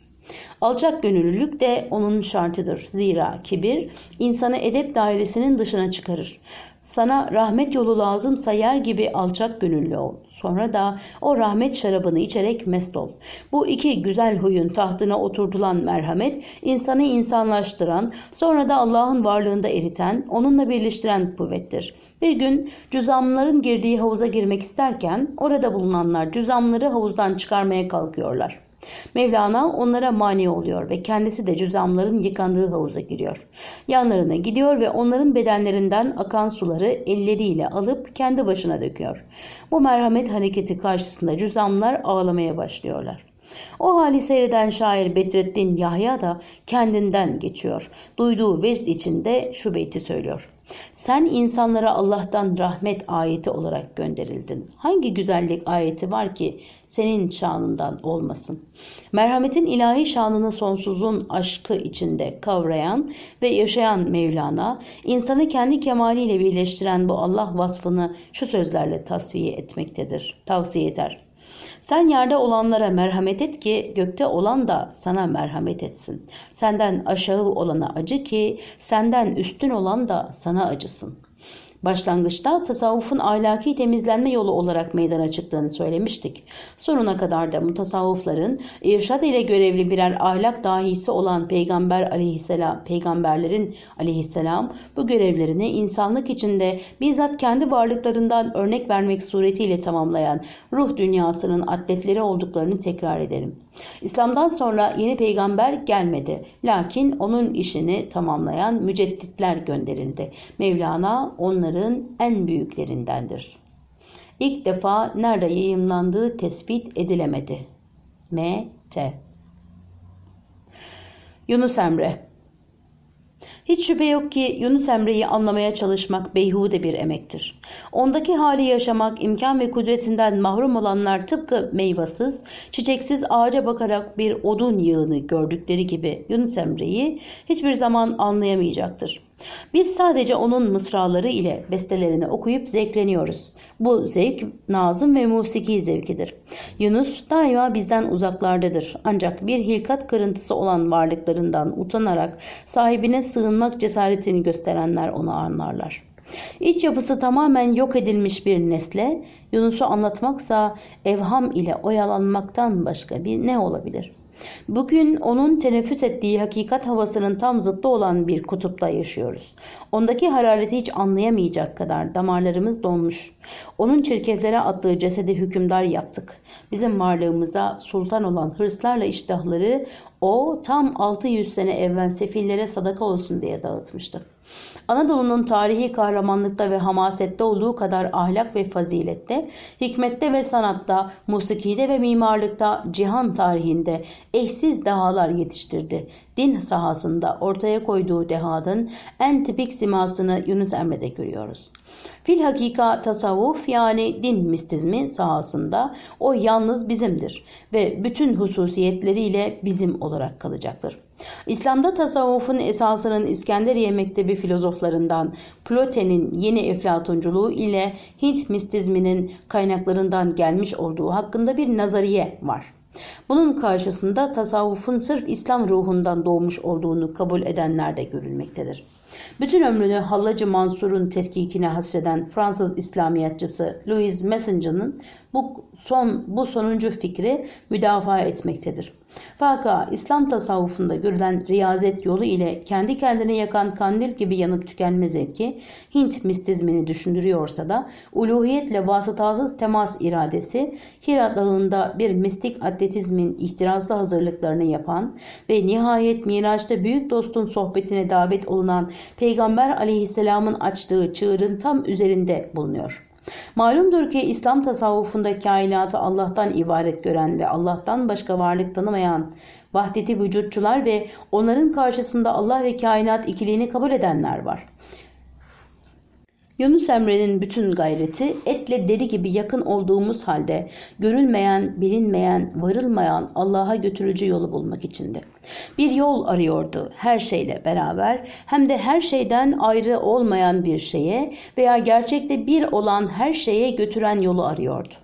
Alçak gönüllülük de onun şartıdır. Zira kibir insanı edep dairesinin dışına çıkarır. Sana rahmet yolu lazımsa yer gibi alçak gönüllü ol. Sonra da o rahmet şarabını içerek mest ol. Bu iki güzel huyun tahtına oturtulan merhamet, insanı insanlaştıran, sonra da Allah'ın varlığında eriten, onunla birleştiren kuvvettir. Bir gün cüzamların girdiği havuza girmek isterken orada bulunanlar cüzamları havuzdan çıkarmaya kalkıyorlar. Mevlana onlara mani oluyor ve kendisi de cüzamların yıkandığı havuza giriyor. Yanlarına gidiyor ve onların bedenlerinden akan suları elleriyle alıp kendi başına döküyor. Bu merhamet hareketi karşısında cüzamlar ağlamaya başlıyorlar. O hali seyreden şair Bedrettin Yahya da kendinden geçiyor. Duyduğu vecd içinde şu beyti söylüyor. Sen insanlara Allah'tan rahmet ayeti olarak gönderildin. Hangi güzellik ayeti var ki senin şanından olmasın? Merhametin ilahi şanını sonsuzun aşkı içinde kavrayan ve yaşayan Mevlana, insanı kendi kemaliyle birleştiren bu Allah vasfını şu sözlerle tasfiye etmektedir, tavsiye eder. Sen yerde olanlara merhamet et ki gökte olan da sana merhamet etsin. Senden aşağı olana acı ki senden üstün olan da sana acısın.'' Başlangıçta tasavvufun ahlaki temizlenme yolu olarak meydana çıktığını söylemiştik. Sonuna kadar da mutasavvufların irşad ile görevli birer ahlak dahisi olan Peygamber aleyhisselam, peygamberlerin aleyhisselam bu görevlerini insanlık içinde bizzat kendi varlıklarından örnek vermek suretiyle tamamlayan ruh dünyasının atletleri olduklarını tekrar edelim. İslam'dan sonra yeni peygamber gelmedi. Lakin onun işini tamamlayan mücedditler gönderildi. Mevlana onların en büyüklerindendir. İlk defa nerede yayınlandığı tespit edilemedi. M. T. Yunus Emre hiç şüphe yok ki Yunus Emre'yi anlamaya çalışmak beyhude bir emektir. Ondaki hali yaşamak imkan ve kudretinden mahrum olanlar tıpkı meyvasız, çiçeksiz ağaca bakarak bir odun yığını gördükleri gibi Yunus Emre'yi hiçbir zaman anlayamayacaktır. Biz sadece onun mısraları ile bestelerini okuyup zevkleniyoruz. Bu zevk nazım ve musiki zevkidir. Yunus daima bizden uzaklardadır. Ancak bir hilkat kırıntısı olan varlıklarından utanarak sahibine sığınmak cesaretini gösterenler onu anlarlar. İç yapısı tamamen yok edilmiş bir nesle Yunus'u anlatmaksa evham ile oyalanmaktan başka bir ne olabilir? Bugün onun teneffüs ettiği hakikat havasının tam zıttı olan bir kutupta yaşıyoruz. Ondaki harareti hiç anlayamayacak kadar damarlarımız donmuş. Onun çirkeflere attığı cesedi hükümdar yaptık. Bizim varlığımıza sultan olan hırslarla iştahları o tam 600 sene evvel sefillere sadaka olsun diye dağıtmıştı. Anadolu'nun tarihi kahramanlıkta ve hamasette olduğu kadar ahlak ve fazilette, hikmette ve sanatta, musikide ve mimarlıkta, cihan tarihinde eşsiz dehalar yetiştirdi. Din sahasında ortaya koyduğu dehadın en tipik simasını Yunus Emre'de görüyoruz. Fil hakika tasavvuf yani din mistizmi sahasında o yalnız bizimdir ve bütün hususiyetleriyle bizim olarak kalacaktır. İslam'da tasavvufun esasının İskenderiye Mektebi filozoflarından Plote'nin yeni eflatunculuğu ile Hint mistizminin kaynaklarından gelmiş olduğu hakkında bir nazariye var. Bunun karşısında tasavvufun sırf İslam ruhundan doğmuş olduğunu kabul edenler de görülmektedir. Bütün ömrünü Hallacı Mansur'un tetkikine hasreden Fransız İslamiyatçısı Louis Messenger'ın bu son bu sonuncu fikri müdafaa etmektedir. Fakat İslam tasavvufunda görülen riyazet yolu ile kendi kendine yakan kandil gibi yanıp tükenme zevki Hint mistizmini düşündürüyorsa da uluhiyetle vasıtasız temas iradesi Hira dağında bir mistik atletizmin ihtiraslı hazırlıklarını yapan ve nihayet Miraç'ta büyük dostun sohbetine davet olunan Peygamber aleyhisselamın açtığı çığırın tam üzerinde bulunuyor. Malumdur ki İslam tasavvufunda kainatı Allah'tan ibaret gören ve Allah'tan başka varlık tanımayan vahdeti vücutçular ve onların karşısında Allah ve kainat ikiliğini kabul edenler var. Yunus Emre'nin bütün gayreti etle deri gibi yakın olduğumuz halde görülmeyen, bilinmeyen, varılmayan Allah'a götürücü yolu bulmak içindi. Bir yol arıyordu her şeyle beraber hem de her şeyden ayrı olmayan bir şeye veya gerçekte bir olan her şeye götüren yolu arıyordu.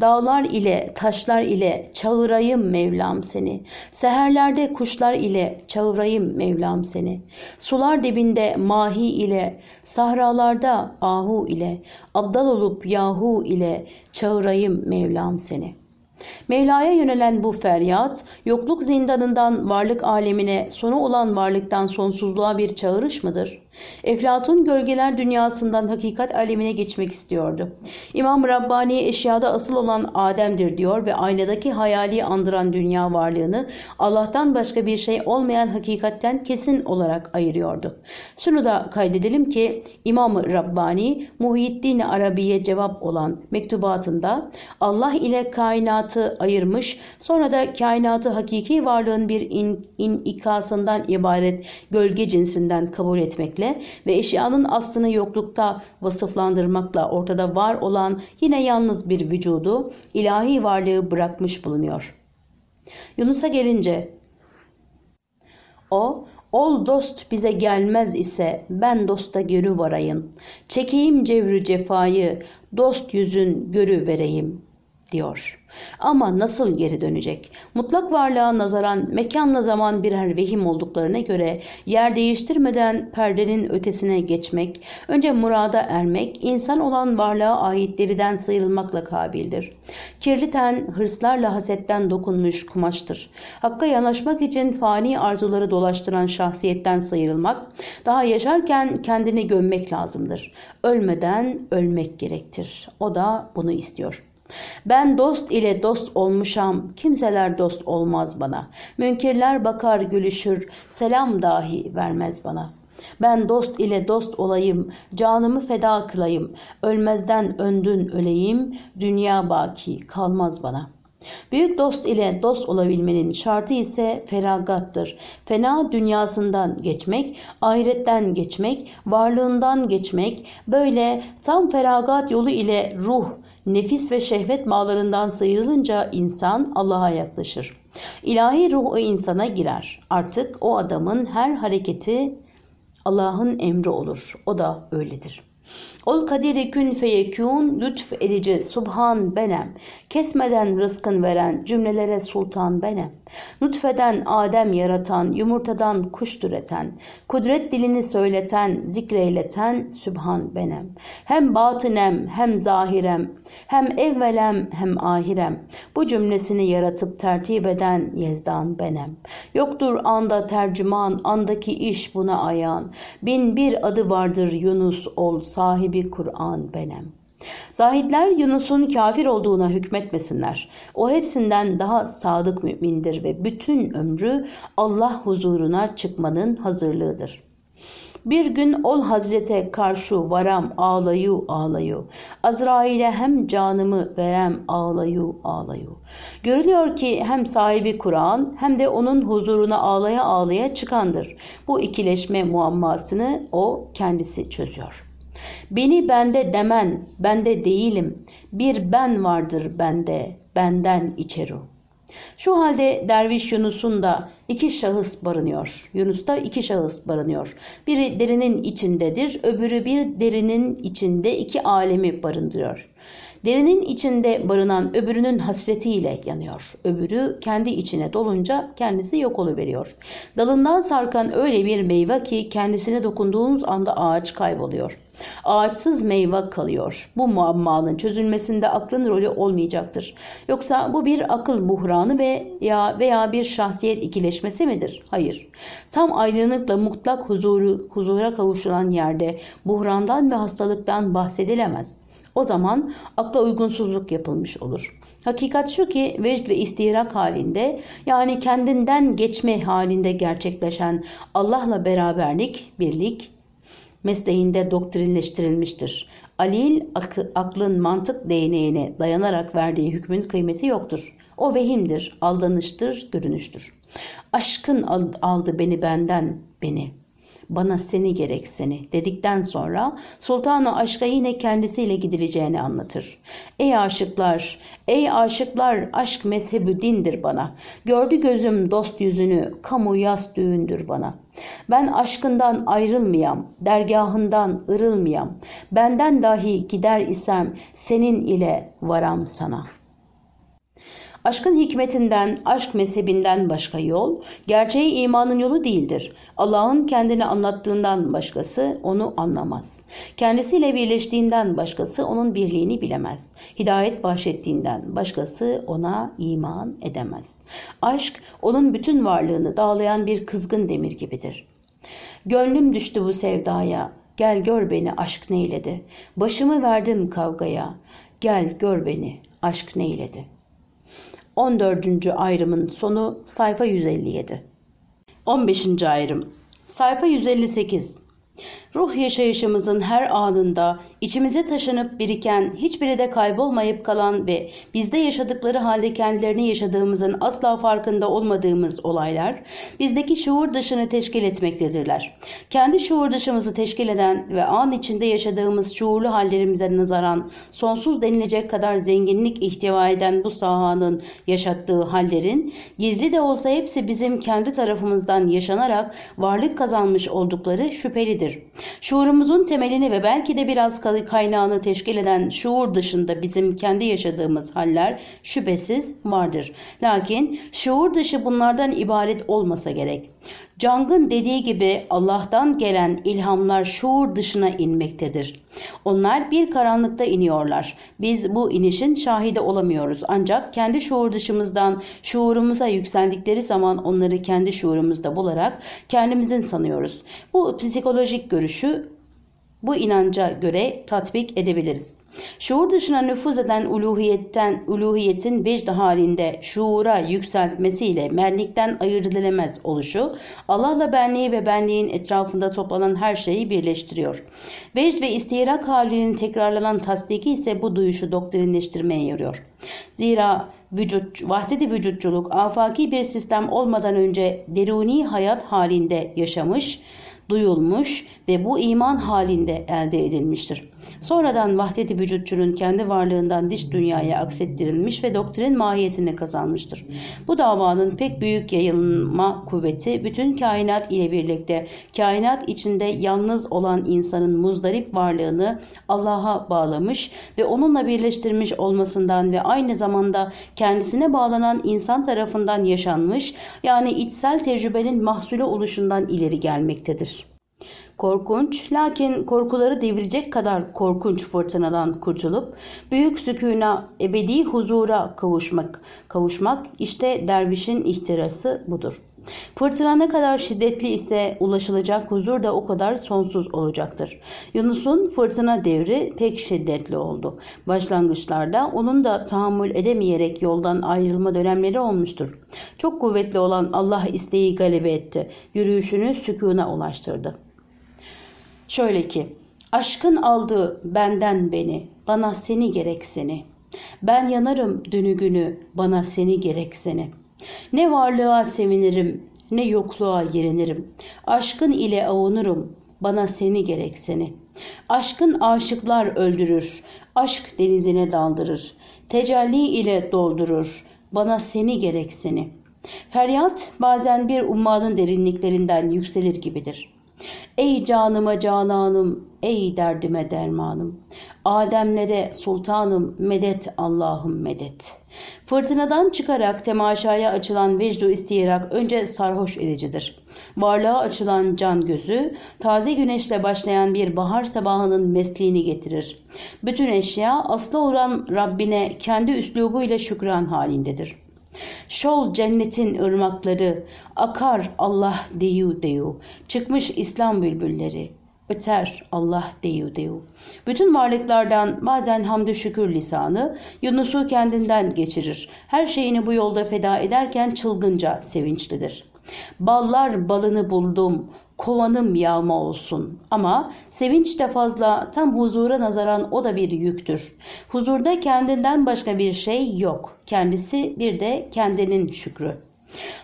Dağlar ile taşlar ile çağırayım Mevlam seni. Seherlerde kuşlar ile çağırayım Mevlam seni. Sular dibinde mahi ile, sahralarda ahu ile, abdal olup yahu ile çağırayım Mevlam seni.'' Mevla'ya yönelen bu feryat, yokluk zindanından varlık alemine, sonu olan varlıktan sonsuzluğa bir çağırış mıdır? Eflatun gölgeler dünyasından hakikat alemine geçmek istiyordu. İmam Rabbani eşyada asıl olan Adem'dir diyor ve aynadaki hayali andıran dünya varlığını Allah'tan başka bir şey olmayan hakikatten kesin olarak ayırıyordu. Şunu da kaydedelim ki İmam Rabbani Muhyiddin Arabi'ye cevap olan mektubatında Allah ile kainatı ayırmış sonra da kainatı hakiki varlığın bir in, inikasından ibaret gölge cinsinden kabul etmekle etmekle ve eşyanın aslını yoklukta vasıflandırmakla ortada var olan yine yalnız bir vücudu ilahi varlığı bırakmış bulunuyor. Yunus'a gelince o Ol dost bize gelmez ise ben dosta görü varayın. Çekeyim cevrü cefayı dost yüzün görü vereyim diyor. Ama nasıl geri dönecek? Mutlak varlığa nazaran mekanla zaman birer vehim olduklarına göre yer değiştirmeden perdenin ötesine geçmek, önce murada ermek, insan olan varlığa aitleriden sıyrılmakla kabildir. Kirli ten hırslarla hasetten dokunmuş kumaştır. Hakka yanaşmak için fani arzuları dolaştıran şahsiyetten sıyrılmak, daha yaşarken kendini gömmek lazımdır. Ölmeden ölmek gerektir. O da bunu istiyor.'' Ben dost ile dost olmuşam, kimseler dost olmaz bana. Münkirler bakar gülüşür, selam dahi vermez bana. Ben dost ile dost olayım, canımı feda kılayım. Ölmezden öndün öleyim, dünya baki kalmaz bana.'' Büyük dost ile dost olabilmenin şartı ise feragattır. Fena dünyasından geçmek, ahiretten geçmek, varlığından geçmek, böyle tam feragat yolu ile ruh, nefis ve şehvet bağlarından sıyrılınca insan Allah'a yaklaşır. İlahi ruh o insana girer. Artık o adamın her hareketi Allah'ın emri olur. O da öyledir. Ol kadiri kün feyekûn lütf edici subhan benem. Kesmeden rızkın veren cümlelere sultan benem. Nutfeden Adem yaratan, yumurtadan kuş türeten, kudret dilini söyleten, zikreyleten sübhan benem. Hem batınem hem zahirem, hem evvelem hem ahirem. Bu cümlesini yaratıp tertip eden yezdan benem. Yoktur anda tercüman, andaki iş buna ayan. Bin bir adı vardır Yunus ol sahibi Kur'an benem.'' Zahidler Yunus'un kafir olduğuna hükmetmesinler. O hepsinden daha sadık mümindir ve bütün ömrü Allah huzuruna çıkmanın hazırlığıdır. Bir gün ol Hazrete karşı varam ağlayu ağlayu. Azrail'e hem canımı verem ağlayu ağlayu. Görülüyor ki hem sahibi Kur'an hem de onun huzuruna ağlaya ağlaya çıkandır. Bu ikileşme muammasını o kendisi çözüyor.'' Beni bende demen, bende değilim. Bir ben vardır bende, benden içeri. Şu halde Derviş Yunus'un da iki şahıs barınıyor. Yunus'ta iki şahıs barınıyor. Biri derinin içindedir, öbürü bir derinin içinde iki alemi barındırıyor. Derinin içinde barınan öbürünün hasretiyle yanıyor. Öbürü kendi içine dolunca kendisi yok oluveriyor. Dalından sarkan öyle bir meyve ki kendisine dokunduğunuz anda ağaç kayboluyor. Ağaçsız meyve kalıyor. Bu muammanın çözülmesinde aklın rolü olmayacaktır. Yoksa bu bir akıl buhranı ve ya veya bir şahsiyet ikileşmesi midir? Hayır. Tam aydınlıkla mutlak huzuru, huzura kavuşulan yerde buhrandan ve hastalıktan bahsedilemez. O zaman akla uygunsuzluk yapılmış olur. Hakikat şu ki vecd ve istihrak halinde yani kendinden geçme halinde gerçekleşen Allah'la beraberlik, birlik, mesleğinde doktrinleştirilmiştir. Alil ak aklın mantık değneğine dayanarak verdiği hükmün kıymeti yoktur. O vehimdir, aldanıştır, görünüştür. Aşkın aldı beni benden beni.'' Bana seni gerek seni dedikten sonra sultanı aşka yine kendisiyle gidileceğini anlatır. Ey aşıklar, ey aşıklar aşk mezhebi dindir bana. Gördü gözüm dost yüzünü, kamu yas düğündür bana. Ben aşkından ayrılmayam, dergahından ırılmayam. Benden dahi gider isem senin ile varam sana.'' Aşkın hikmetinden, aşk mezhebinden başka yol, gerçeği imanın yolu değildir. Allah'ın kendini anlattığından başkası onu anlamaz. Kendisiyle birleştiğinden başkası onun birliğini bilemez. Hidayet bahşettiğinden başkası ona iman edemez. Aşk onun bütün varlığını dağlayan bir kızgın demir gibidir. Gönlüm düştü bu sevdaya, gel gör beni aşk neyledi. Başımı verdim kavgaya, gel gör beni aşk neyledi.'' 14. ayrımın sonu sayfa 157. 15. ayrım sayfa 158 Ruh yaşayışımızın her anında içimize taşınıp biriken, hiçbiri de kaybolmayıp kalan ve bizde yaşadıkları halde kendilerini yaşadığımızın asla farkında olmadığımız olaylar bizdeki şuur dışını teşkil etmektedirler. Kendi şuur dışımızı teşkil eden ve an içinde yaşadığımız şuurlu hallerimize nazaran sonsuz denilecek kadar zenginlik ihtiva eden bu sahanın yaşattığı hallerin gizli de olsa hepsi bizim kendi tarafımızdan yaşanarak varlık kazanmış oldukları şüphelidir. Şuurumuzun temelini ve belki de biraz kaynağını teşkil eden şuur dışında bizim kendi yaşadığımız haller şüphesiz vardır. Lakin şuur dışı bunlardan ibaret olmasa gerek. Cang'ın dediği gibi Allah'tan gelen ilhamlar şuur dışına inmektedir. Onlar bir karanlıkta iniyorlar. Biz bu inişin şahidi olamıyoruz. Ancak kendi şuur dışımızdan şuurumuza yükseldikleri zaman onları kendi şuurumuzda bularak kendimizin sanıyoruz. Bu psikolojik görüşü bu inanca göre tatbik edebiliriz. Şuur dışına nüfuz eden uluhiyetten, uluhiyetin vecd halinde şuura yükseltmesiyle benlikten ayırt oluşu, Allah'la benliği ve benliğin etrafında toplanan her şeyi birleştiriyor. Vecd ve istihrak halinin tekrarlanan tasdiki ise bu duyuşu doktrinleştirmeye yarıyor. Zira vücut, vahdedi vücutçuluk afaki bir sistem olmadan önce deruni hayat halinde yaşamış, duyulmuş ve bu iman halinde elde edilmiştir. Sonradan vahdeti vücutçunun kendi varlığından diş dünyaya aksettirilmiş ve doktrin mahiyetini kazanmıştır. Bu davanın pek büyük yayılma kuvveti bütün kainat ile birlikte kainat içinde yalnız olan insanın muzdarip varlığını Allah'a bağlamış ve onunla birleştirmiş olmasından ve aynı zamanda kendisine bağlanan insan tarafından yaşanmış yani içsel tecrübenin mahsulü oluşundan ileri gelmektedir. Korkunç lakin korkuları devirecek kadar korkunç fırtınadan kurtulup büyük sükuna, ebedi huzura kavuşmak, kavuşmak işte dervişin ihtirası budur. Fırtına ne kadar şiddetli ise ulaşılacak huzur da o kadar sonsuz olacaktır. Yunus'un fırtına devri pek şiddetli oldu. Başlangıçlarda onun da tahammül edemeyerek yoldan ayrılma dönemleri olmuştur. Çok kuvvetli olan Allah isteği galebe etti. Yürüyüşünü sükuna ulaştırdı. Şöyle ki, aşkın aldı benden beni, bana seni gerek seni. Ben yanarım dünü günü, bana seni gerek seni. Ne varlığa sevinirim, ne yokluğa yerinirim. Aşkın ile avunurum, bana seni gerek seni. Aşkın aşıklar öldürür, aşk denizine daldırır. Tecelli ile doldurur, bana seni gerek seni. Feryat bazen bir ummanın derinliklerinden yükselir gibidir.'' Ey canıma cananım, ey derdime dermanım. Ademlere sultanım, medet Allah'ım medet. Fırtınadan çıkarak temaşaya açılan vecdu isteyerek önce sarhoş edicidir. Varlığa açılan can gözü, taze güneşle başlayan bir bahar sabahının mesliğini getirir. Bütün eşya asla oran Rabbine kendi üslubuyla şükran halindedir. Şol cennetin ırmakları, akar Allah deyu deyu, çıkmış İslam bülbülleri, öter Allah deyu deyu. Bütün varlıklardan bazen hamdü şükür lisanı Yunus'u kendinden geçirir. Her şeyini bu yolda feda ederken çılgınca sevinçlidir. Ballar balını buldum, kovanım yağma olsun. Ama sevinç de fazla tam huzura nazaran o da bir yüktür. Huzurda kendinden başka bir şey yok. Kendisi bir de kendinin şükrü.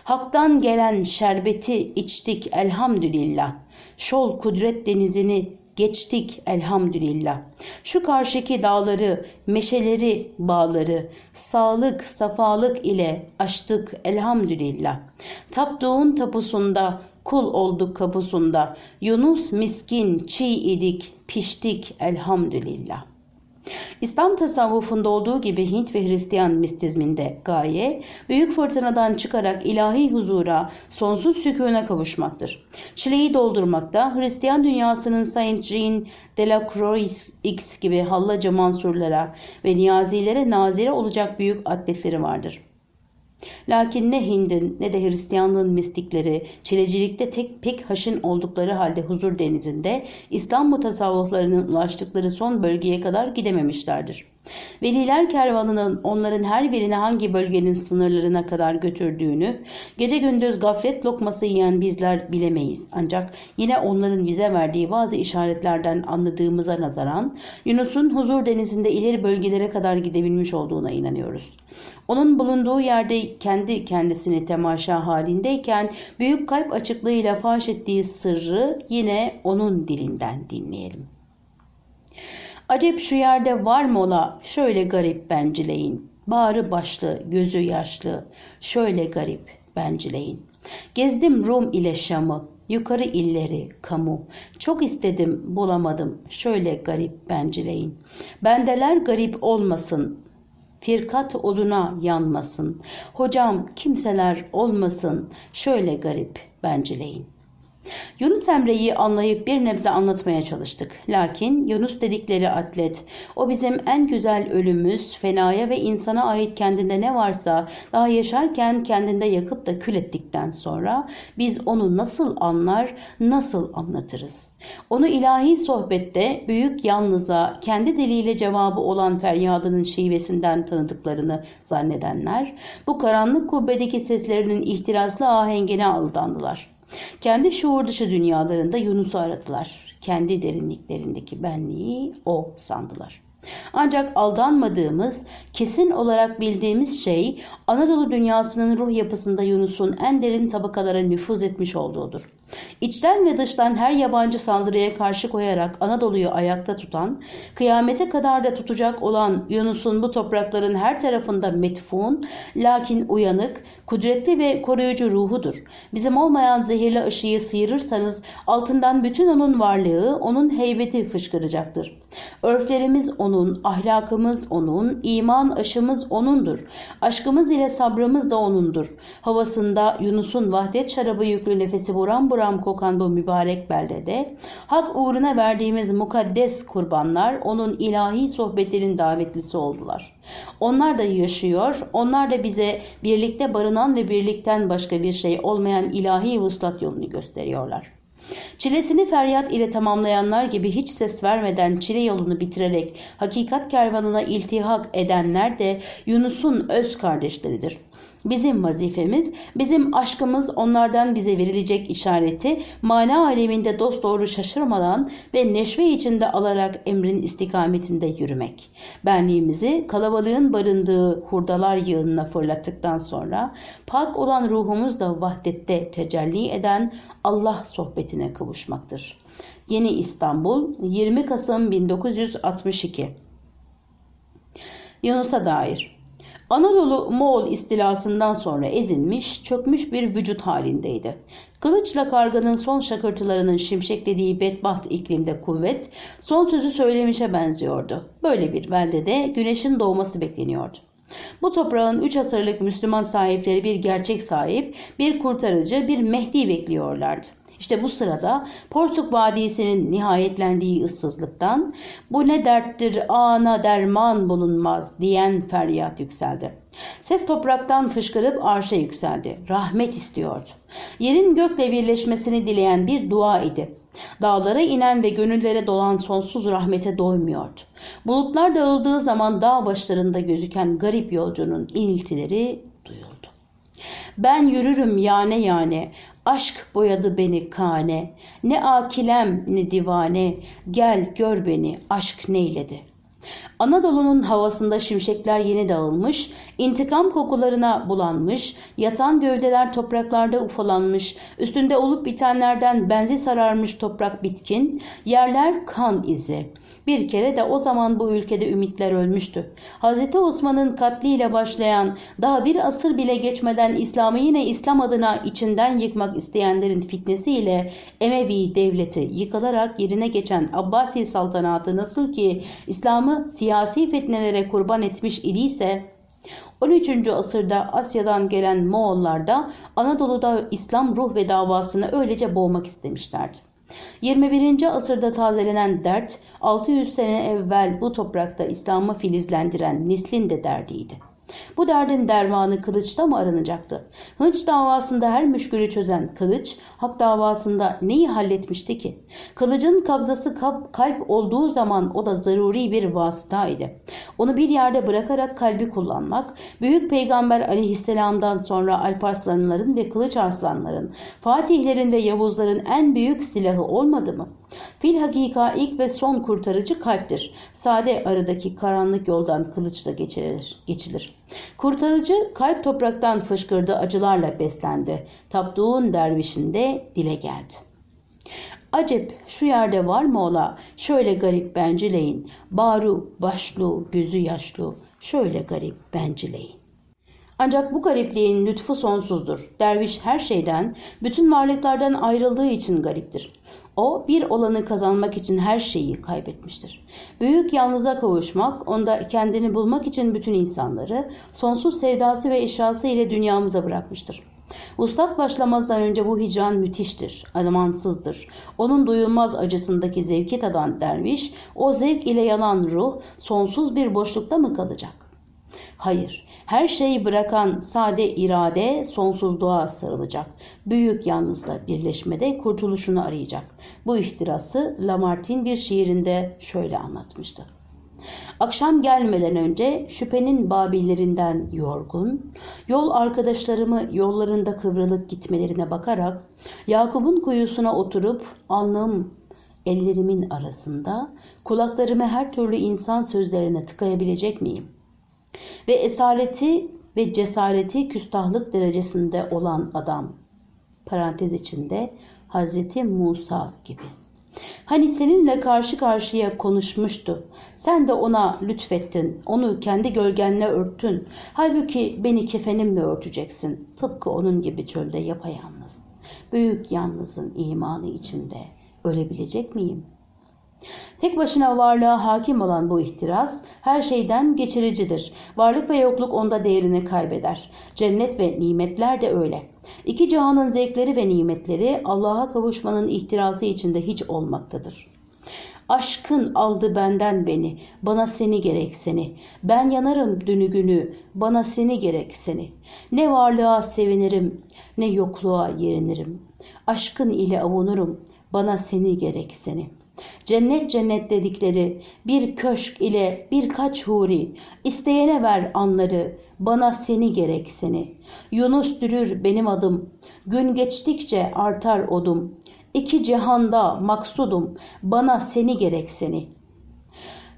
Hak'tan gelen şerbeti içtik elhamdülillah. Şol kudret denizini geçtik elhamdülillah. Şu karşıki dağları, meşeleri, bağları, sağlık, safalık ile açtık elhamdülillah. Tapduğun tapusunda, kul olduk kapusunda. Yunus miskin, çiğ idik, piştik elhamdülillah. İslam tasavvufunda olduğu gibi Hint ve Hristiyan mistizminde gaye, büyük fırtınadan çıkarak ilahi huzura, sonsuz sükûna kavuşmaktır. Çileyi doldurmakta Hristiyan dünyasının Saint Jean de la Croix X gibi hallacı mansurlara ve niyazilere nazire olacak büyük atletleri vardır. Lakin ne Hind'in ne de Hristiyanlığın mistikleri çilecilikte tek pek haşin oldukları halde huzur denizinde İslam mutasavvıflarının ulaştıkları son bölgeye kadar gidememişlerdir. Veliler kervanının onların her birini hangi bölgenin sınırlarına kadar götürdüğünü gece gündüz gaflet lokması yiyen bizler bilemeyiz. Ancak yine onların bize verdiği bazı işaretlerden anladığımıza nazaran Yunus'un huzur denizinde ileri bölgelere kadar gidebilmiş olduğuna inanıyoruz. Onun bulunduğu yerde kendi kendisini temaşa halindeyken büyük kalp açıklığıyla faş ettiği sırrı yine onun dilinden dinleyelim. Acep şu yerde var mı ola şöyle garip bencileyin. Bağrı başlı, gözü yaşlı, şöyle garip bencileyin. Gezdim Rum ile Şam'ı, yukarı illeri, kamu. Çok istedim, bulamadım, şöyle garip bencileyin. Bendeler garip olmasın, firkat oduna yanmasın. Hocam kimseler olmasın, şöyle garip bencileyin. Yunus Emre'yi anlayıp bir nebze anlatmaya çalıştık. Lakin Yunus dedikleri atlet, o bizim en güzel ölümümüz, fenaya ve insana ait kendinde ne varsa daha yaşarken kendinde yakıp da kül ettikten sonra biz onu nasıl anlar, nasıl anlatırız? Onu ilahi sohbette büyük yalnıza kendi diliyle cevabı olan feryadının şivesinden tanıdıklarını zannedenler, bu karanlık kubbedeki seslerinin ihtiraslı ahengine aldandılar. Kendi şuur dışı dünyalarında Yunus'u aradılar. Kendi derinliklerindeki benliği o sandılar. Ancak aldanmadığımız, kesin olarak bildiğimiz şey Anadolu dünyasının ruh yapısında Yunus'un en derin tabakalara nüfuz etmiş olduğudur. İçten ve dıştan her yabancı saldırıya karşı koyarak Anadolu'yu ayakta tutan, kıyamete kadar da tutacak olan Yunus'un bu toprakların her tarafında metfun, lakin uyanık, kudretli ve koruyucu ruhudur. Bizim olmayan zehirli ışığı sıyırırsanız altından bütün onun varlığı, onun heybeti fışkıracaktır. Örflerimiz onun, ahlakımız onun, iman aşımız onundur. Aşkımız ile sabrımız da onundur. Havasında Yunus'un vahdet şarabı yüklü nefesi buram buram kokan bu mübarek beldede hak uğruna verdiğimiz mukaddes kurbanlar onun ilahi sohbetinin davetlisi oldular. Onlar da yaşıyor, onlar da bize birlikte barınan ve birlikten başka bir şey olmayan ilahi vuslat yolunu gösteriyorlar. Çilesini feryat ile tamamlayanlar gibi hiç ses vermeden çile yolunu bitirerek hakikat kervanına iltihak edenler de Yunus'un öz kardeşleridir. Bizim vazifemiz, bizim aşkımız onlardan bize verilecek işareti mana aleminde dosdoğru şaşırmadan ve neşve içinde alarak emrin istikametinde yürümek. Benliğimizi kalabalığın barındığı hurdalar yığınına fırlattıktan sonra pak olan ruhumuzla vahdette tecelli eden Allah sohbetine kavuşmaktır. Yeni İstanbul 20 Kasım 1962 Yunus'a dair Anadolu Moğol istilasından sonra ezilmiş, çökmüş bir vücut halindeydi. Kılıçla karganın son şakırtılarının şimşeklediği bedbaht iklimde kuvvet, son sözü söylemişe benziyordu. Böyle bir beldede güneşin doğması bekleniyordu. Bu toprağın üç asırlık Müslüman sahipleri bir gerçek sahip, bir kurtarıcı, bir Mehdi bekliyorlardı. İşte bu sırada Porsuk Vadisi'nin nihayetlendiği ıssızlıktan bu ne derttir ana derman bulunmaz diyen feryat yükseldi. Ses topraktan fışkırıp arşa yükseldi. Rahmet istiyordu. Yerin gökle birleşmesini dileyen bir dua idi. Dağlara inen ve gönüllere dolan sonsuz rahmete doymuyordu. Bulutlar dağıldığı zaman dağ başlarında gözüken garip yolcunun iniltileri duyuldu. Ben yürürüm yane yane, aşk boyadı beni kane, ne akilem ne divane, gel gör beni aşk neyledi.'' Anadolu'nun havasında şimşekler yeni dağılmış, intikam kokularına bulanmış, yatan gövdeler topraklarda ufalanmış, üstünde olup bitenlerden benzi sararmış toprak bitkin, yerler kan izi. Bir kere de o zaman bu ülkede ümitler ölmüştü. Hz. Osman'ın katliyle başlayan daha bir asır bile geçmeden İslam'ı yine İslam adına içinden yıkmak isteyenlerin fitnesiyle Emevi devleti yıkılarak yerine geçen Abbasi saltanatı nasıl ki İslam'ı siyasi fitnelere kurban etmiş idiyse 13. asırda Asya'dan gelen Moğollar da Anadolu'da İslam ruh ve davasını öylece boğmak istemişlerdi. 21. asırda tazelenen dert 600 sene evvel bu toprakta İslam'ı filizlendiren neslin de derdiydi. Bu derdin dermanı kılıçta mı aranacaktı? Hınç davasında her müşkülü çözen kılıç, hak davasında neyi halletmişti ki? Kılıcın kabzası kalp olduğu zaman o da zaruri bir vasıtaydı. Onu bir yerde bırakarak kalbi kullanmak, Büyük Peygamber aleyhisselamdan sonra Alparslanların ve Kılıç Arslanların, Fatihlerin ve Yavuzların en büyük silahı olmadı mı? Fil hakika ilk ve son kurtarıcı kalptir. Sade aradaki karanlık yoldan kılıçla geçilir. geçilir. Kurtarıcı kalp topraktan fışkırdı acılarla beslendi. Tapduğun dervişinde dile geldi. Acep şu yerde var mı ola şöyle garip bencileyin. Baru başlu gözü yaşlı şöyle garip bencileyin. Ancak bu garipliğin lütfu sonsuzdur. Derviş her şeyden, bütün varlıklardan ayrıldığı için gariptir. O bir olanı kazanmak için her şeyi kaybetmiştir. Büyük yalnıza kavuşmak, onda kendini bulmak için bütün insanları, sonsuz sevdası ve eşyası ile dünyamıza bırakmıştır. Ustad başlamazdan önce bu hicran müthiştir, alamansızdır. Onun duyulmaz acısındaki zevki tadan derviş, o zevk ile yanan ruh sonsuz bir boşlukta mı kalacak? Hayır, her şeyi bırakan sade irade sonsuzluğa sarılacak. Büyük yalnızla birleşmede kurtuluşunu arayacak. Bu ihtirası Lamartine bir şiirinde şöyle anlatmıştı. Akşam gelmeden önce şüphenin babillerinden yorgun, yol arkadaşlarımı yollarında kıvrılıp gitmelerine bakarak Yakup'un kuyusuna oturup alnım ellerimin arasında kulaklarımı her türlü insan sözlerine tıkayabilecek miyim? Ve esareti ve cesareti küstahlık derecesinde olan adam. Parantez içinde Hazreti Musa gibi. Hani seninle karşı karşıya konuşmuştu. Sen de ona lütfettin. Onu kendi gölgenle örttün. Halbuki beni kefenimle örteceksin. Tıpkı onun gibi çölde yapayalnız. Büyük yalnızın imanı içinde ölebilecek miyim?'' Tek başına varlığa hakim olan bu ihtiras her şeyden geçiricidir. Varlık ve yokluk onda değerini kaybeder. Cennet ve nimetler de öyle. İki cihanın zevkleri ve nimetleri Allah'a kavuşmanın ihtirası içinde hiç olmaktadır. Aşkın aldı benden beni, bana seni gerek seni. Ben yanarım dünü günü, bana seni gerek seni. Ne varlığa sevinirim, ne yokluğa yerinirim. Aşkın ile avunurum, bana seni gerek seni.'' Cennet cennet dedikleri bir köşk ile birkaç huri, isteyene ver anları, bana seni gerek seni. Yunus dürür benim adım, gün geçtikçe artar odum. İki cihanda maksudum, bana seni gerek seni.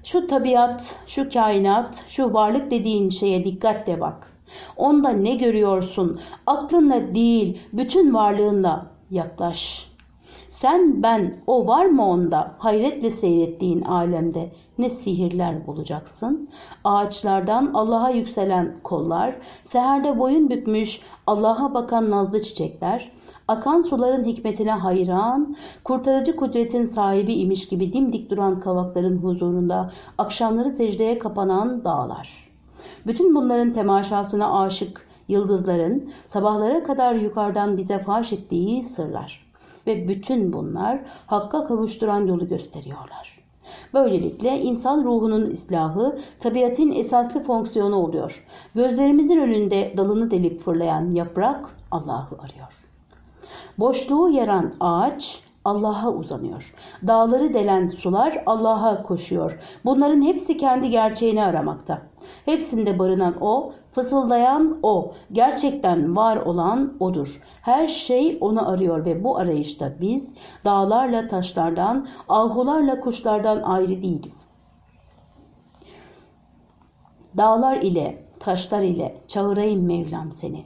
Şu tabiat, şu kainat, şu varlık dediğin şeye dikkatle bak. Onda ne görüyorsun? Aklınla değil, bütün varlığınla yaklaş.'' Sen, ben, o var mı onda? Hayretle seyrettiğin alemde ne sihirler bulacaksın? Ağaçlardan Allah'a yükselen kollar, seherde boyun bükmüş Allah'a bakan nazlı çiçekler, akan suların hikmetine hayran, kurtarıcı kudretin sahibi imiş gibi dimdik duran kavakların huzurunda akşamları secdeye kapanan dağlar. Bütün bunların temaşasına aşık yıldızların sabahlara kadar yukarıdan bize faş ettiği sırlar. Ve bütün bunlar hakka kavuşturan yolu gösteriyorlar. Böylelikle insan ruhunun islahı tabiatın esaslı fonksiyonu oluyor. Gözlerimizin önünde dalını delip fırlayan yaprak Allah'ı arıyor. Boşluğu yaran ağaç Allah'a uzanıyor. Dağları delen sular Allah'a koşuyor. Bunların hepsi kendi gerçeğini aramakta. Hepsinde barınan O, fısıldayan O, gerçekten var olan O'dur. Her şey onu arıyor ve bu arayışta biz dağlarla taşlardan, ahularla kuşlardan ayrı değiliz. Dağlar ile, taşlar ile çağırayım Mevlam seni.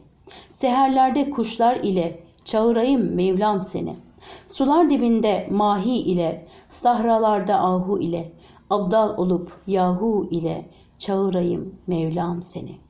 Seherlerde kuşlar ile çağırayım Mevlam seni. Sular dibinde mahi ile, sahralarda ahu ile, abdal olup yahu ile çağırayım Mevlam seni.''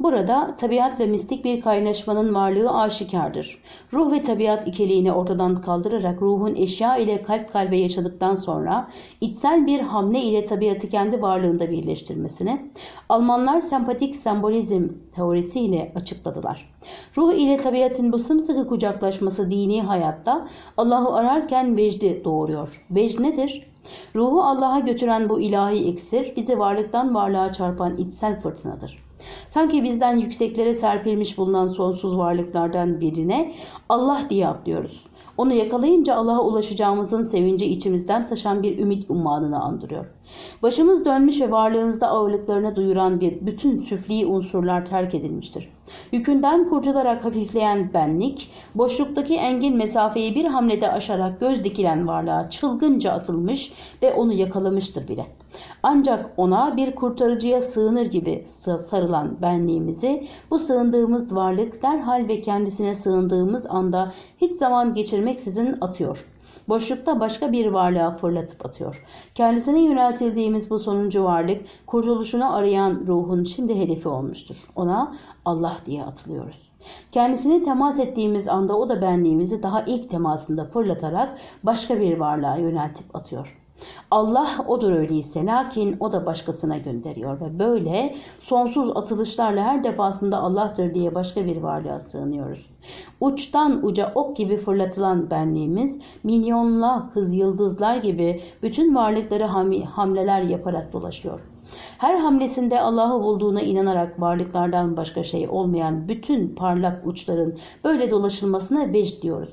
Burada tabiatla mistik bir kaynaşmanın varlığı aşikardır. Ruh ve tabiat ikiliğini ortadan kaldırarak ruhun eşya ile kalp kalbe yaşadıktan sonra içsel bir hamle ile tabiatı kendi varlığında birleştirmesini Almanlar sempatik sembolizm teorisiyle açıkladılar. Ruh ile tabiatın bu sımsıkı kucaklaşması dini hayatta Allah'ı ararken vecdi doğuruyor. Vecd nedir? Ruhu Allah'a götüren bu ilahi iksir bizi varlıktan varlığa çarpan içsel fırtınadır. Sanki bizden yükseklere serpilmiş bulunan sonsuz varlıklardan birine Allah diye atlıyoruz. Onu yakalayınca Allah'a ulaşacağımızın sevinci içimizden taşan bir ümit ummanını andırıyor. Başımız dönmüş ve varlığımızda ağırlıklarını duyuran bir bütün süfli unsurlar terk edilmiştir. Yükünden kurtularak hafifleyen benlik, boşluktaki engin mesafeyi bir hamlede aşarak göz dikilen varlığa çılgınca atılmış ve onu yakalamıştır bile. Ancak ona bir kurtarıcıya sığınır gibi sarılan benliğimizi bu sığındığımız varlık derhal ve kendisine sığındığımız anda hiç zaman geçirmeksizin atıyor.'' boşlukta başka bir varlığa fırlatıp atıyor. Kendisine yöneltildiğimiz bu sonuncu varlık kurtuluşunu arayan ruhun şimdi hedefi olmuştur. Ona Allah diye atılıyoruz. Kendisini temas ettiğimiz anda o da benliğimizi daha ilk temasında fırlatarak başka bir varlığa yöneltip atıyor. Allah odur öyleyse lakin o da başkasına gönderiyor ve böyle sonsuz atılışlarla her defasında Allah'tır diye başka bir varlığa sığınıyoruz. Uçtan uca ok gibi fırlatılan benliğimiz milyonla hız yıldızlar gibi bütün varlıkları hamleler yaparak dolaşıyor. Her hamlesinde Allah'ı bulduğuna inanarak varlıklardan başka şey olmayan bütün parlak uçların böyle dolaşılmasına vecd diyoruz.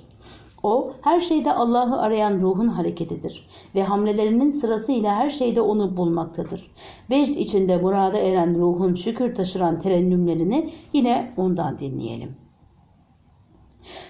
O her şeyde Allah'ı arayan ruhun hareketidir ve hamlelerinin sırasıyla her şeyde onu bulmaktadır. Vecd içinde murada eren ruhun şükür taşıran terennümlerini yine ondan dinleyelim.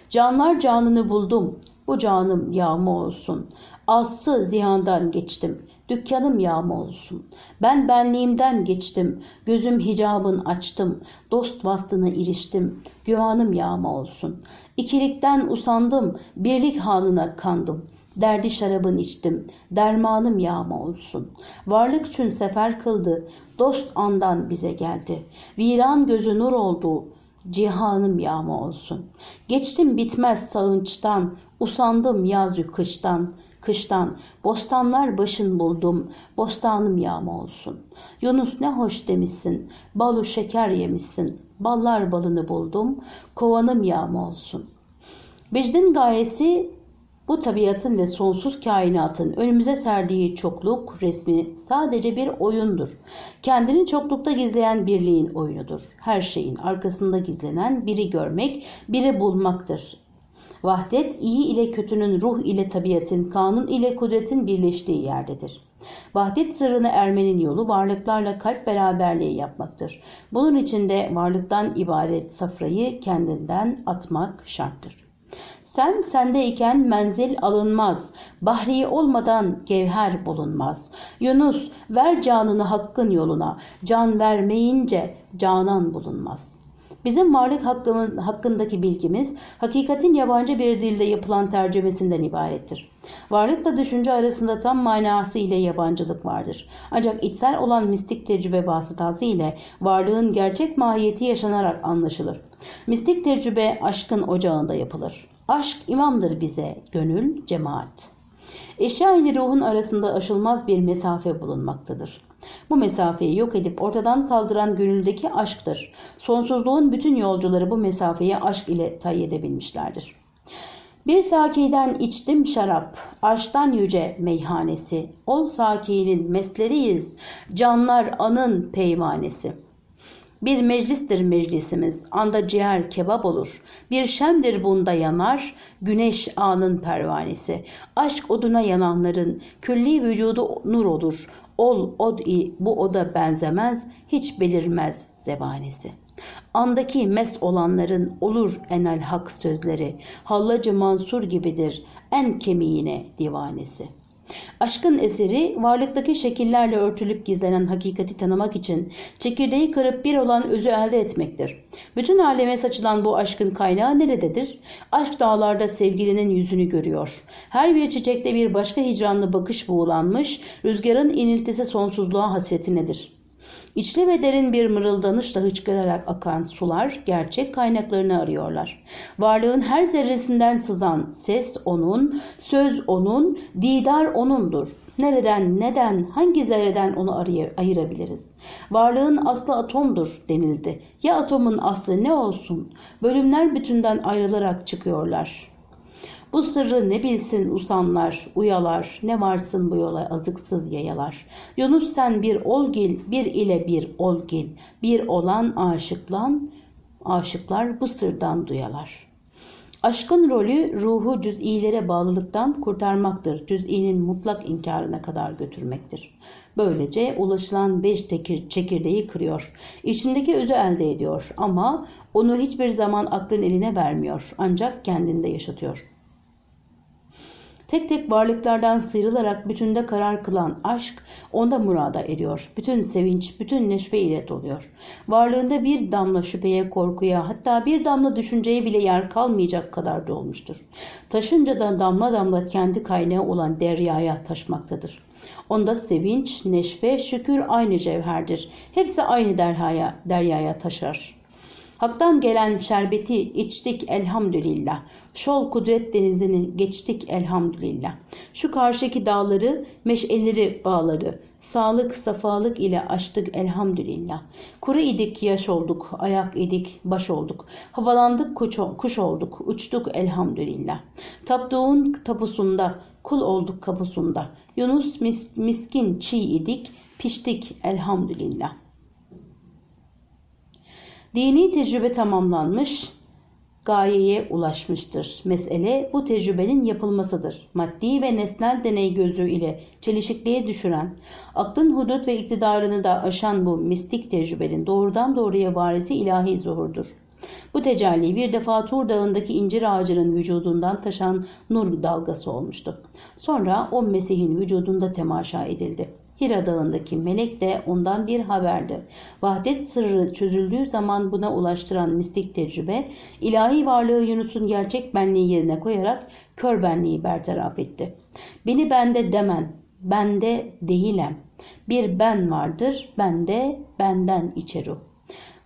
Canlar canını buldum, bu canım yağma olsun. Assı ziyandan geçtim. Dükkanım yağma olsun. Ben benliğimden geçtim. Gözüm hicabın açtım. Dost vastına iriştim. Güvanım yağma olsun. İkilikten usandım. Birlik halına kandım. Derdi şarabın içtim. Dermanım yağma olsun. Varlık çün sefer kıldı. Dost andan bize geldi. Viran gözü nur oldu. Cihanım yağma olsun. Geçtim bitmez sağınçtan. Usandım yaz kıştan kıştan bostanlar başın buldum, bostanım yağma olsun. Yunus ne hoş demişsin, balu şeker yemişsin, ballar balını buldum, kovanım yağma olsun. Becdin gayesi bu tabiatın ve sonsuz kainatın önümüze serdiği çokluk resmi sadece bir oyundur. Kendini çoklukta gizleyen birliğin oyunudur. Her şeyin arkasında gizlenen biri görmek, biri bulmaktır. Vahdet iyi ile kötünün ruh ile tabiatın, kanun ile kudretin birleştiği yerdedir. Vahdet sırrını ermenin yolu varlıklarla kalp beraberliği yapmaktır. Bunun için de varlıktan ibaret safrayı kendinden atmak şarttır. Sen sendeyken menzil alınmaz. Bahri olmadan gevher bulunmaz. Yunus ver canını hakkın yoluna. Can vermeyince canan bulunmaz.'' Bizim varlık hakkındaki bilgimiz hakikatin yabancı bir dilde yapılan tercümesinden ibarettir. Varlıkla düşünce arasında tam manası ile yabancılık vardır. Ancak içsel olan mistik tecrübe vasıtası ile varlığın gerçek mahiyeti yaşanarak anlaşılır. Mistik tecrübe aşkın ocağında yapılır. Aşk imamdır bize, gönül cemaat. Eşya ile ruhun arasında aşılmaz bir mesafe bulunmaktadır. Bu mesafeyi yok edip ortadan kaldıran gönüldeki aşktır. Sonsuzluğun bütün yolcuları bu mesafeyi aşk ile tay edebilmişlerdir. Bir sakiden içtim şarap, aşktan yüce meyhanesi. Ol sakinin mesleriyiz, canlar anın peymanesi.'' Bir meclistir meclisimiz, anda ciğer kebap olur. Bir şemdir bunda yanar, güneş anın pervanesi. Aşk oduna yananların külli vücudu nur olur. Ol od bu oda benzemez, hiç belirmez zebanesi. Andaki mes olanların olur enel hak sözleri. Hallacı Mansur gibidir en kemiğine divanesi.'' Aşkın eseri varlıktaki şekillerle örtülüp gizlenen hakikati tanımak için çekirdeği kırıp bir olan özü elde etmektir. Bütün aleme saçılan bu aşkın kaynağı nerededir? Aşk dağlarda sevgilinin yüzünü görüyor. Her bir çiçekte bir başka hicranlı bakış buğulanmış, rüzgarın iniltisi sonsuzluğa hasreti nedir? İçli ve derin bir mırıldanışla hıçkırarak akan sular gerçek kaynaklarını arıyorlar. Varlığın her zerresinden sızan ses onun, söz onun, didar onundur. Nereden, neden, hangi zerreden onu ayırabiliriz? Varlığın aslı atomdur denildi. Ya atomun aslı ne olsun? Bölümler bütünden ayrılarak çıkıyorlar. Bu sırrı ne bilsin usanlar, uyalar, ne varsın bu yola azıksız yayalar. Yunus sen bir olgil, bir ile bir olgil, bir olan aşıklan, aşıklar bu sırdan duyalar. Aşkın rolü ruhu cüz'ilere bağlılıktan kurtarmaktır. Cüz'inin mutlak inkarına kadar götürmektir. Böylece ulaşılan beş çekirdeği kırıyor. İçindeki özü elde ediyor ama onu hiçbir zaman aklın eline vermiyor. Ancak kendinde yaşatıyor. Tek tek varlıklardan sıyrılarak bütünde karar kılan aşk onda murada eriyor. Bütün sevinç, bütün neşve ile doluyor. Varlığında bir damla şüpheye, korkuya hatta bir damla düşünceye bile yer kalmayacak kadar dolmuştur. Taşınca da damla damla kendi kaynağı olan deryaya taşmaktadır. Onda sevinç, neşve, şükür aynı cevherdir. Hepsi aynı deryaya, deryaya taşar. Hak'tan gelen şerbeti içtik elhamdülillah. Şol kudret denizini geçtik elhamdülillah. Şu karşıki dağları, meşelleri bağları, sağlık, safalık ile açtık elhamdülillah. Kuru idik, yaş olduk, ayak idik, baş olduk. Havalandık, kuş olduk, uçtuk elhamdülillah. Tapduğun tapusunda, kul olduk kapusunda. Yunus mis, miskin çiğ idik, piştik elhamdülillah. Dini tecrübe tamamlanmış, gayeye ulaşmıştır. Mesele bu tecrübenin yapılmasıdır. Maddi ve nesnel deney gözü ile çelişikliğe düşüren, aklın hudut ve iktidarını da aşan bu mistik tecrübenin doğrudan doğruya varisi ilahi zuhurdur. Bu tecelli bir defa Tur Dağı'ndaki incir ağacının vücudundan taşan nur dalgası olmuştu. Sonra o Mesih'in vücudunda temaşa edildi. Hira Dağı'ndaki melek de ondan bir haberdi. Vahdet sırrı çözüldüğü zaman buna ulaştıran mistik tecrübe, ilahi varlığı Yunus'un gerçek benliği yerine koyarak kör benliği bertaraf etti. Beni bende demen, bende değilim. Bir ben vardır, bende benden içeri.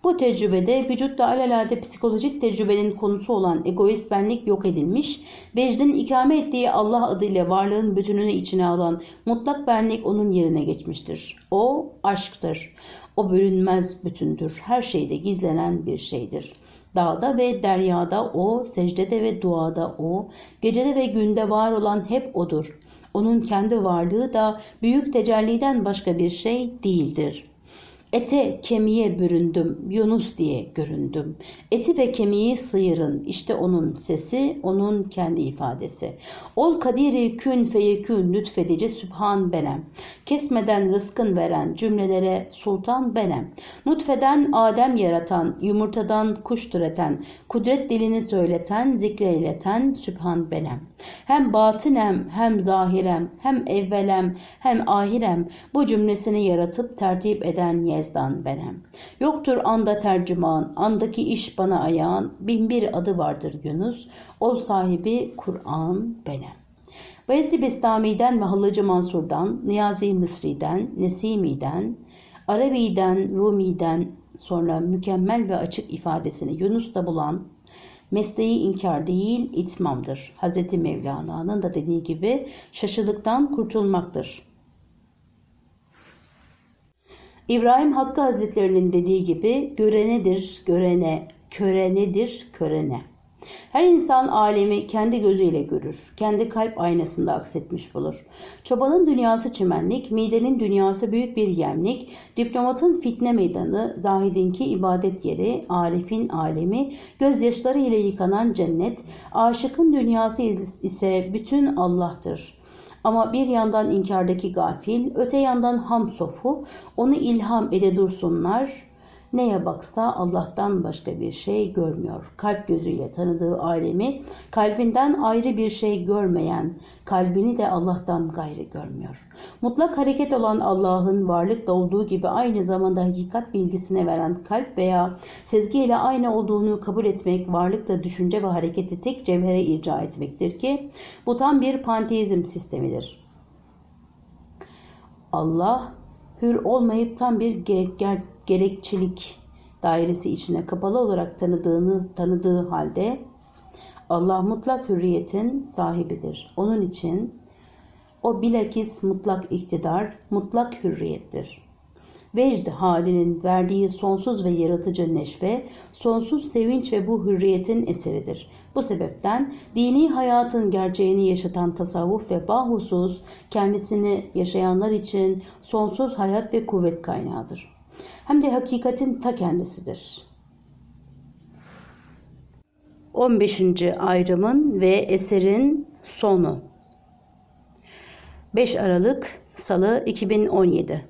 Bu tecrübede vücutta alelade psikolojik tecrübenin konusu olan egoist benlik yok edilmiş, vecdin ikame ettiği Allah adıyla varlığın bütününü içine alan mutlak benlik onun yerine geçmiştir. O aşktır. O bölünmez bütündür. Her şeyde gizlenen bir şeydir. Dağda ve deryada o, secdede ve duada o, gecede ve günde var olan hep odur. Onun kendi varlığı da büyük tecelliden başka bir şey değildir.'' Ete kemiğe büründüm, Yunus diye göründüm. Eti ve kemiği sıyırın, işte onun sesi, onun kendi ifadesi. Ol kadiri kün feyekün lütfedici sübhan benem. Kesmeden rızkın veren cümlelere sultan benem. Nutfeden Adem yaratan, yumurtadan kuş türeten, kudret dilini söyleten, zikreyleten sübhan benem. hem batinem hem zahirem hem evvelem hem ahirem bu cümlesini yaratıp tertip eden Yezdan benem. Yoktur anda tercüman, andaki iş bana ayağın, bin bir adı vardır Yunus, ol sahibi Kur'an benem. Bayezid Bestami'den ve Hallacı Mansur'dan, Niyazi Mısri'den, Nesimi'den, Arabi'den, Rumi'den sonra mükemmel ve açık ifadesini Yunus'ta bulan mesleği inkar değil itmamdır. Hz. Mevlana'nın da dediği gibi şaşılıktan kurtulmaktır. İbrahim Hakkı Hazretlerinin dediği gibi görenedir görene, körenedir körene. Her insan alemi kendi gözüyle görür, kendi kalp aynasında aksetmiş bulur. Çobanın dünyası çimenlik, midenin dünyası büyük bir yemlik, diplomatın fitne meydanı, zahidinki ibadet yeri, arifin alemi, gözyaşları ile yıkanan cennet, aşıkın dünyası ise bütün Allah'tır. Ama bir yandan inkardaki gafil, öte yandan hamsofu, onu ilham ede dursunlar, Neye baksa Allah'tan başka bir şey görmüyor. Kalp gözüyle tanıdığı alemi kalbinden ayrı bir şey görmeyen, kalbini de Allah'tan gayrı görmüyor. Mutlak hareket olan Allah'ın varlıkla olduğu gibi aynı zamanda hakikat bilgisine veren kalp veya sezgiyle aynı olduğunu kabul etmek, varlıkla düşünce ve hareketi tek cevhere irca etmektir ki bu tam bir panteizm sistemidir. Allah hür olmayıp tam bir ger ger gerekçilik dairesi içine kapalı olarak tanıdığını tanıdığı halde Allah mutlak hürriyetin sahibidir. Onun için o bilakis mutlak iktidar, mutlak hürriyettir. Vecd halinin verdiği sonsuz ve yaratıcı neşve, sonsuz sevinç ve bu hürriyetin eseridir. Bu sebepten dini hayatın gerçeğini yaşatan tasavvuf ve bahusus kendisini yaşayanlar için sonsuz hayat ve kuvvet kaynağıdır hem de hakikatin ta kendisidir. 15. ayrımın ve eserin sonu 5 Aralık Salı 2017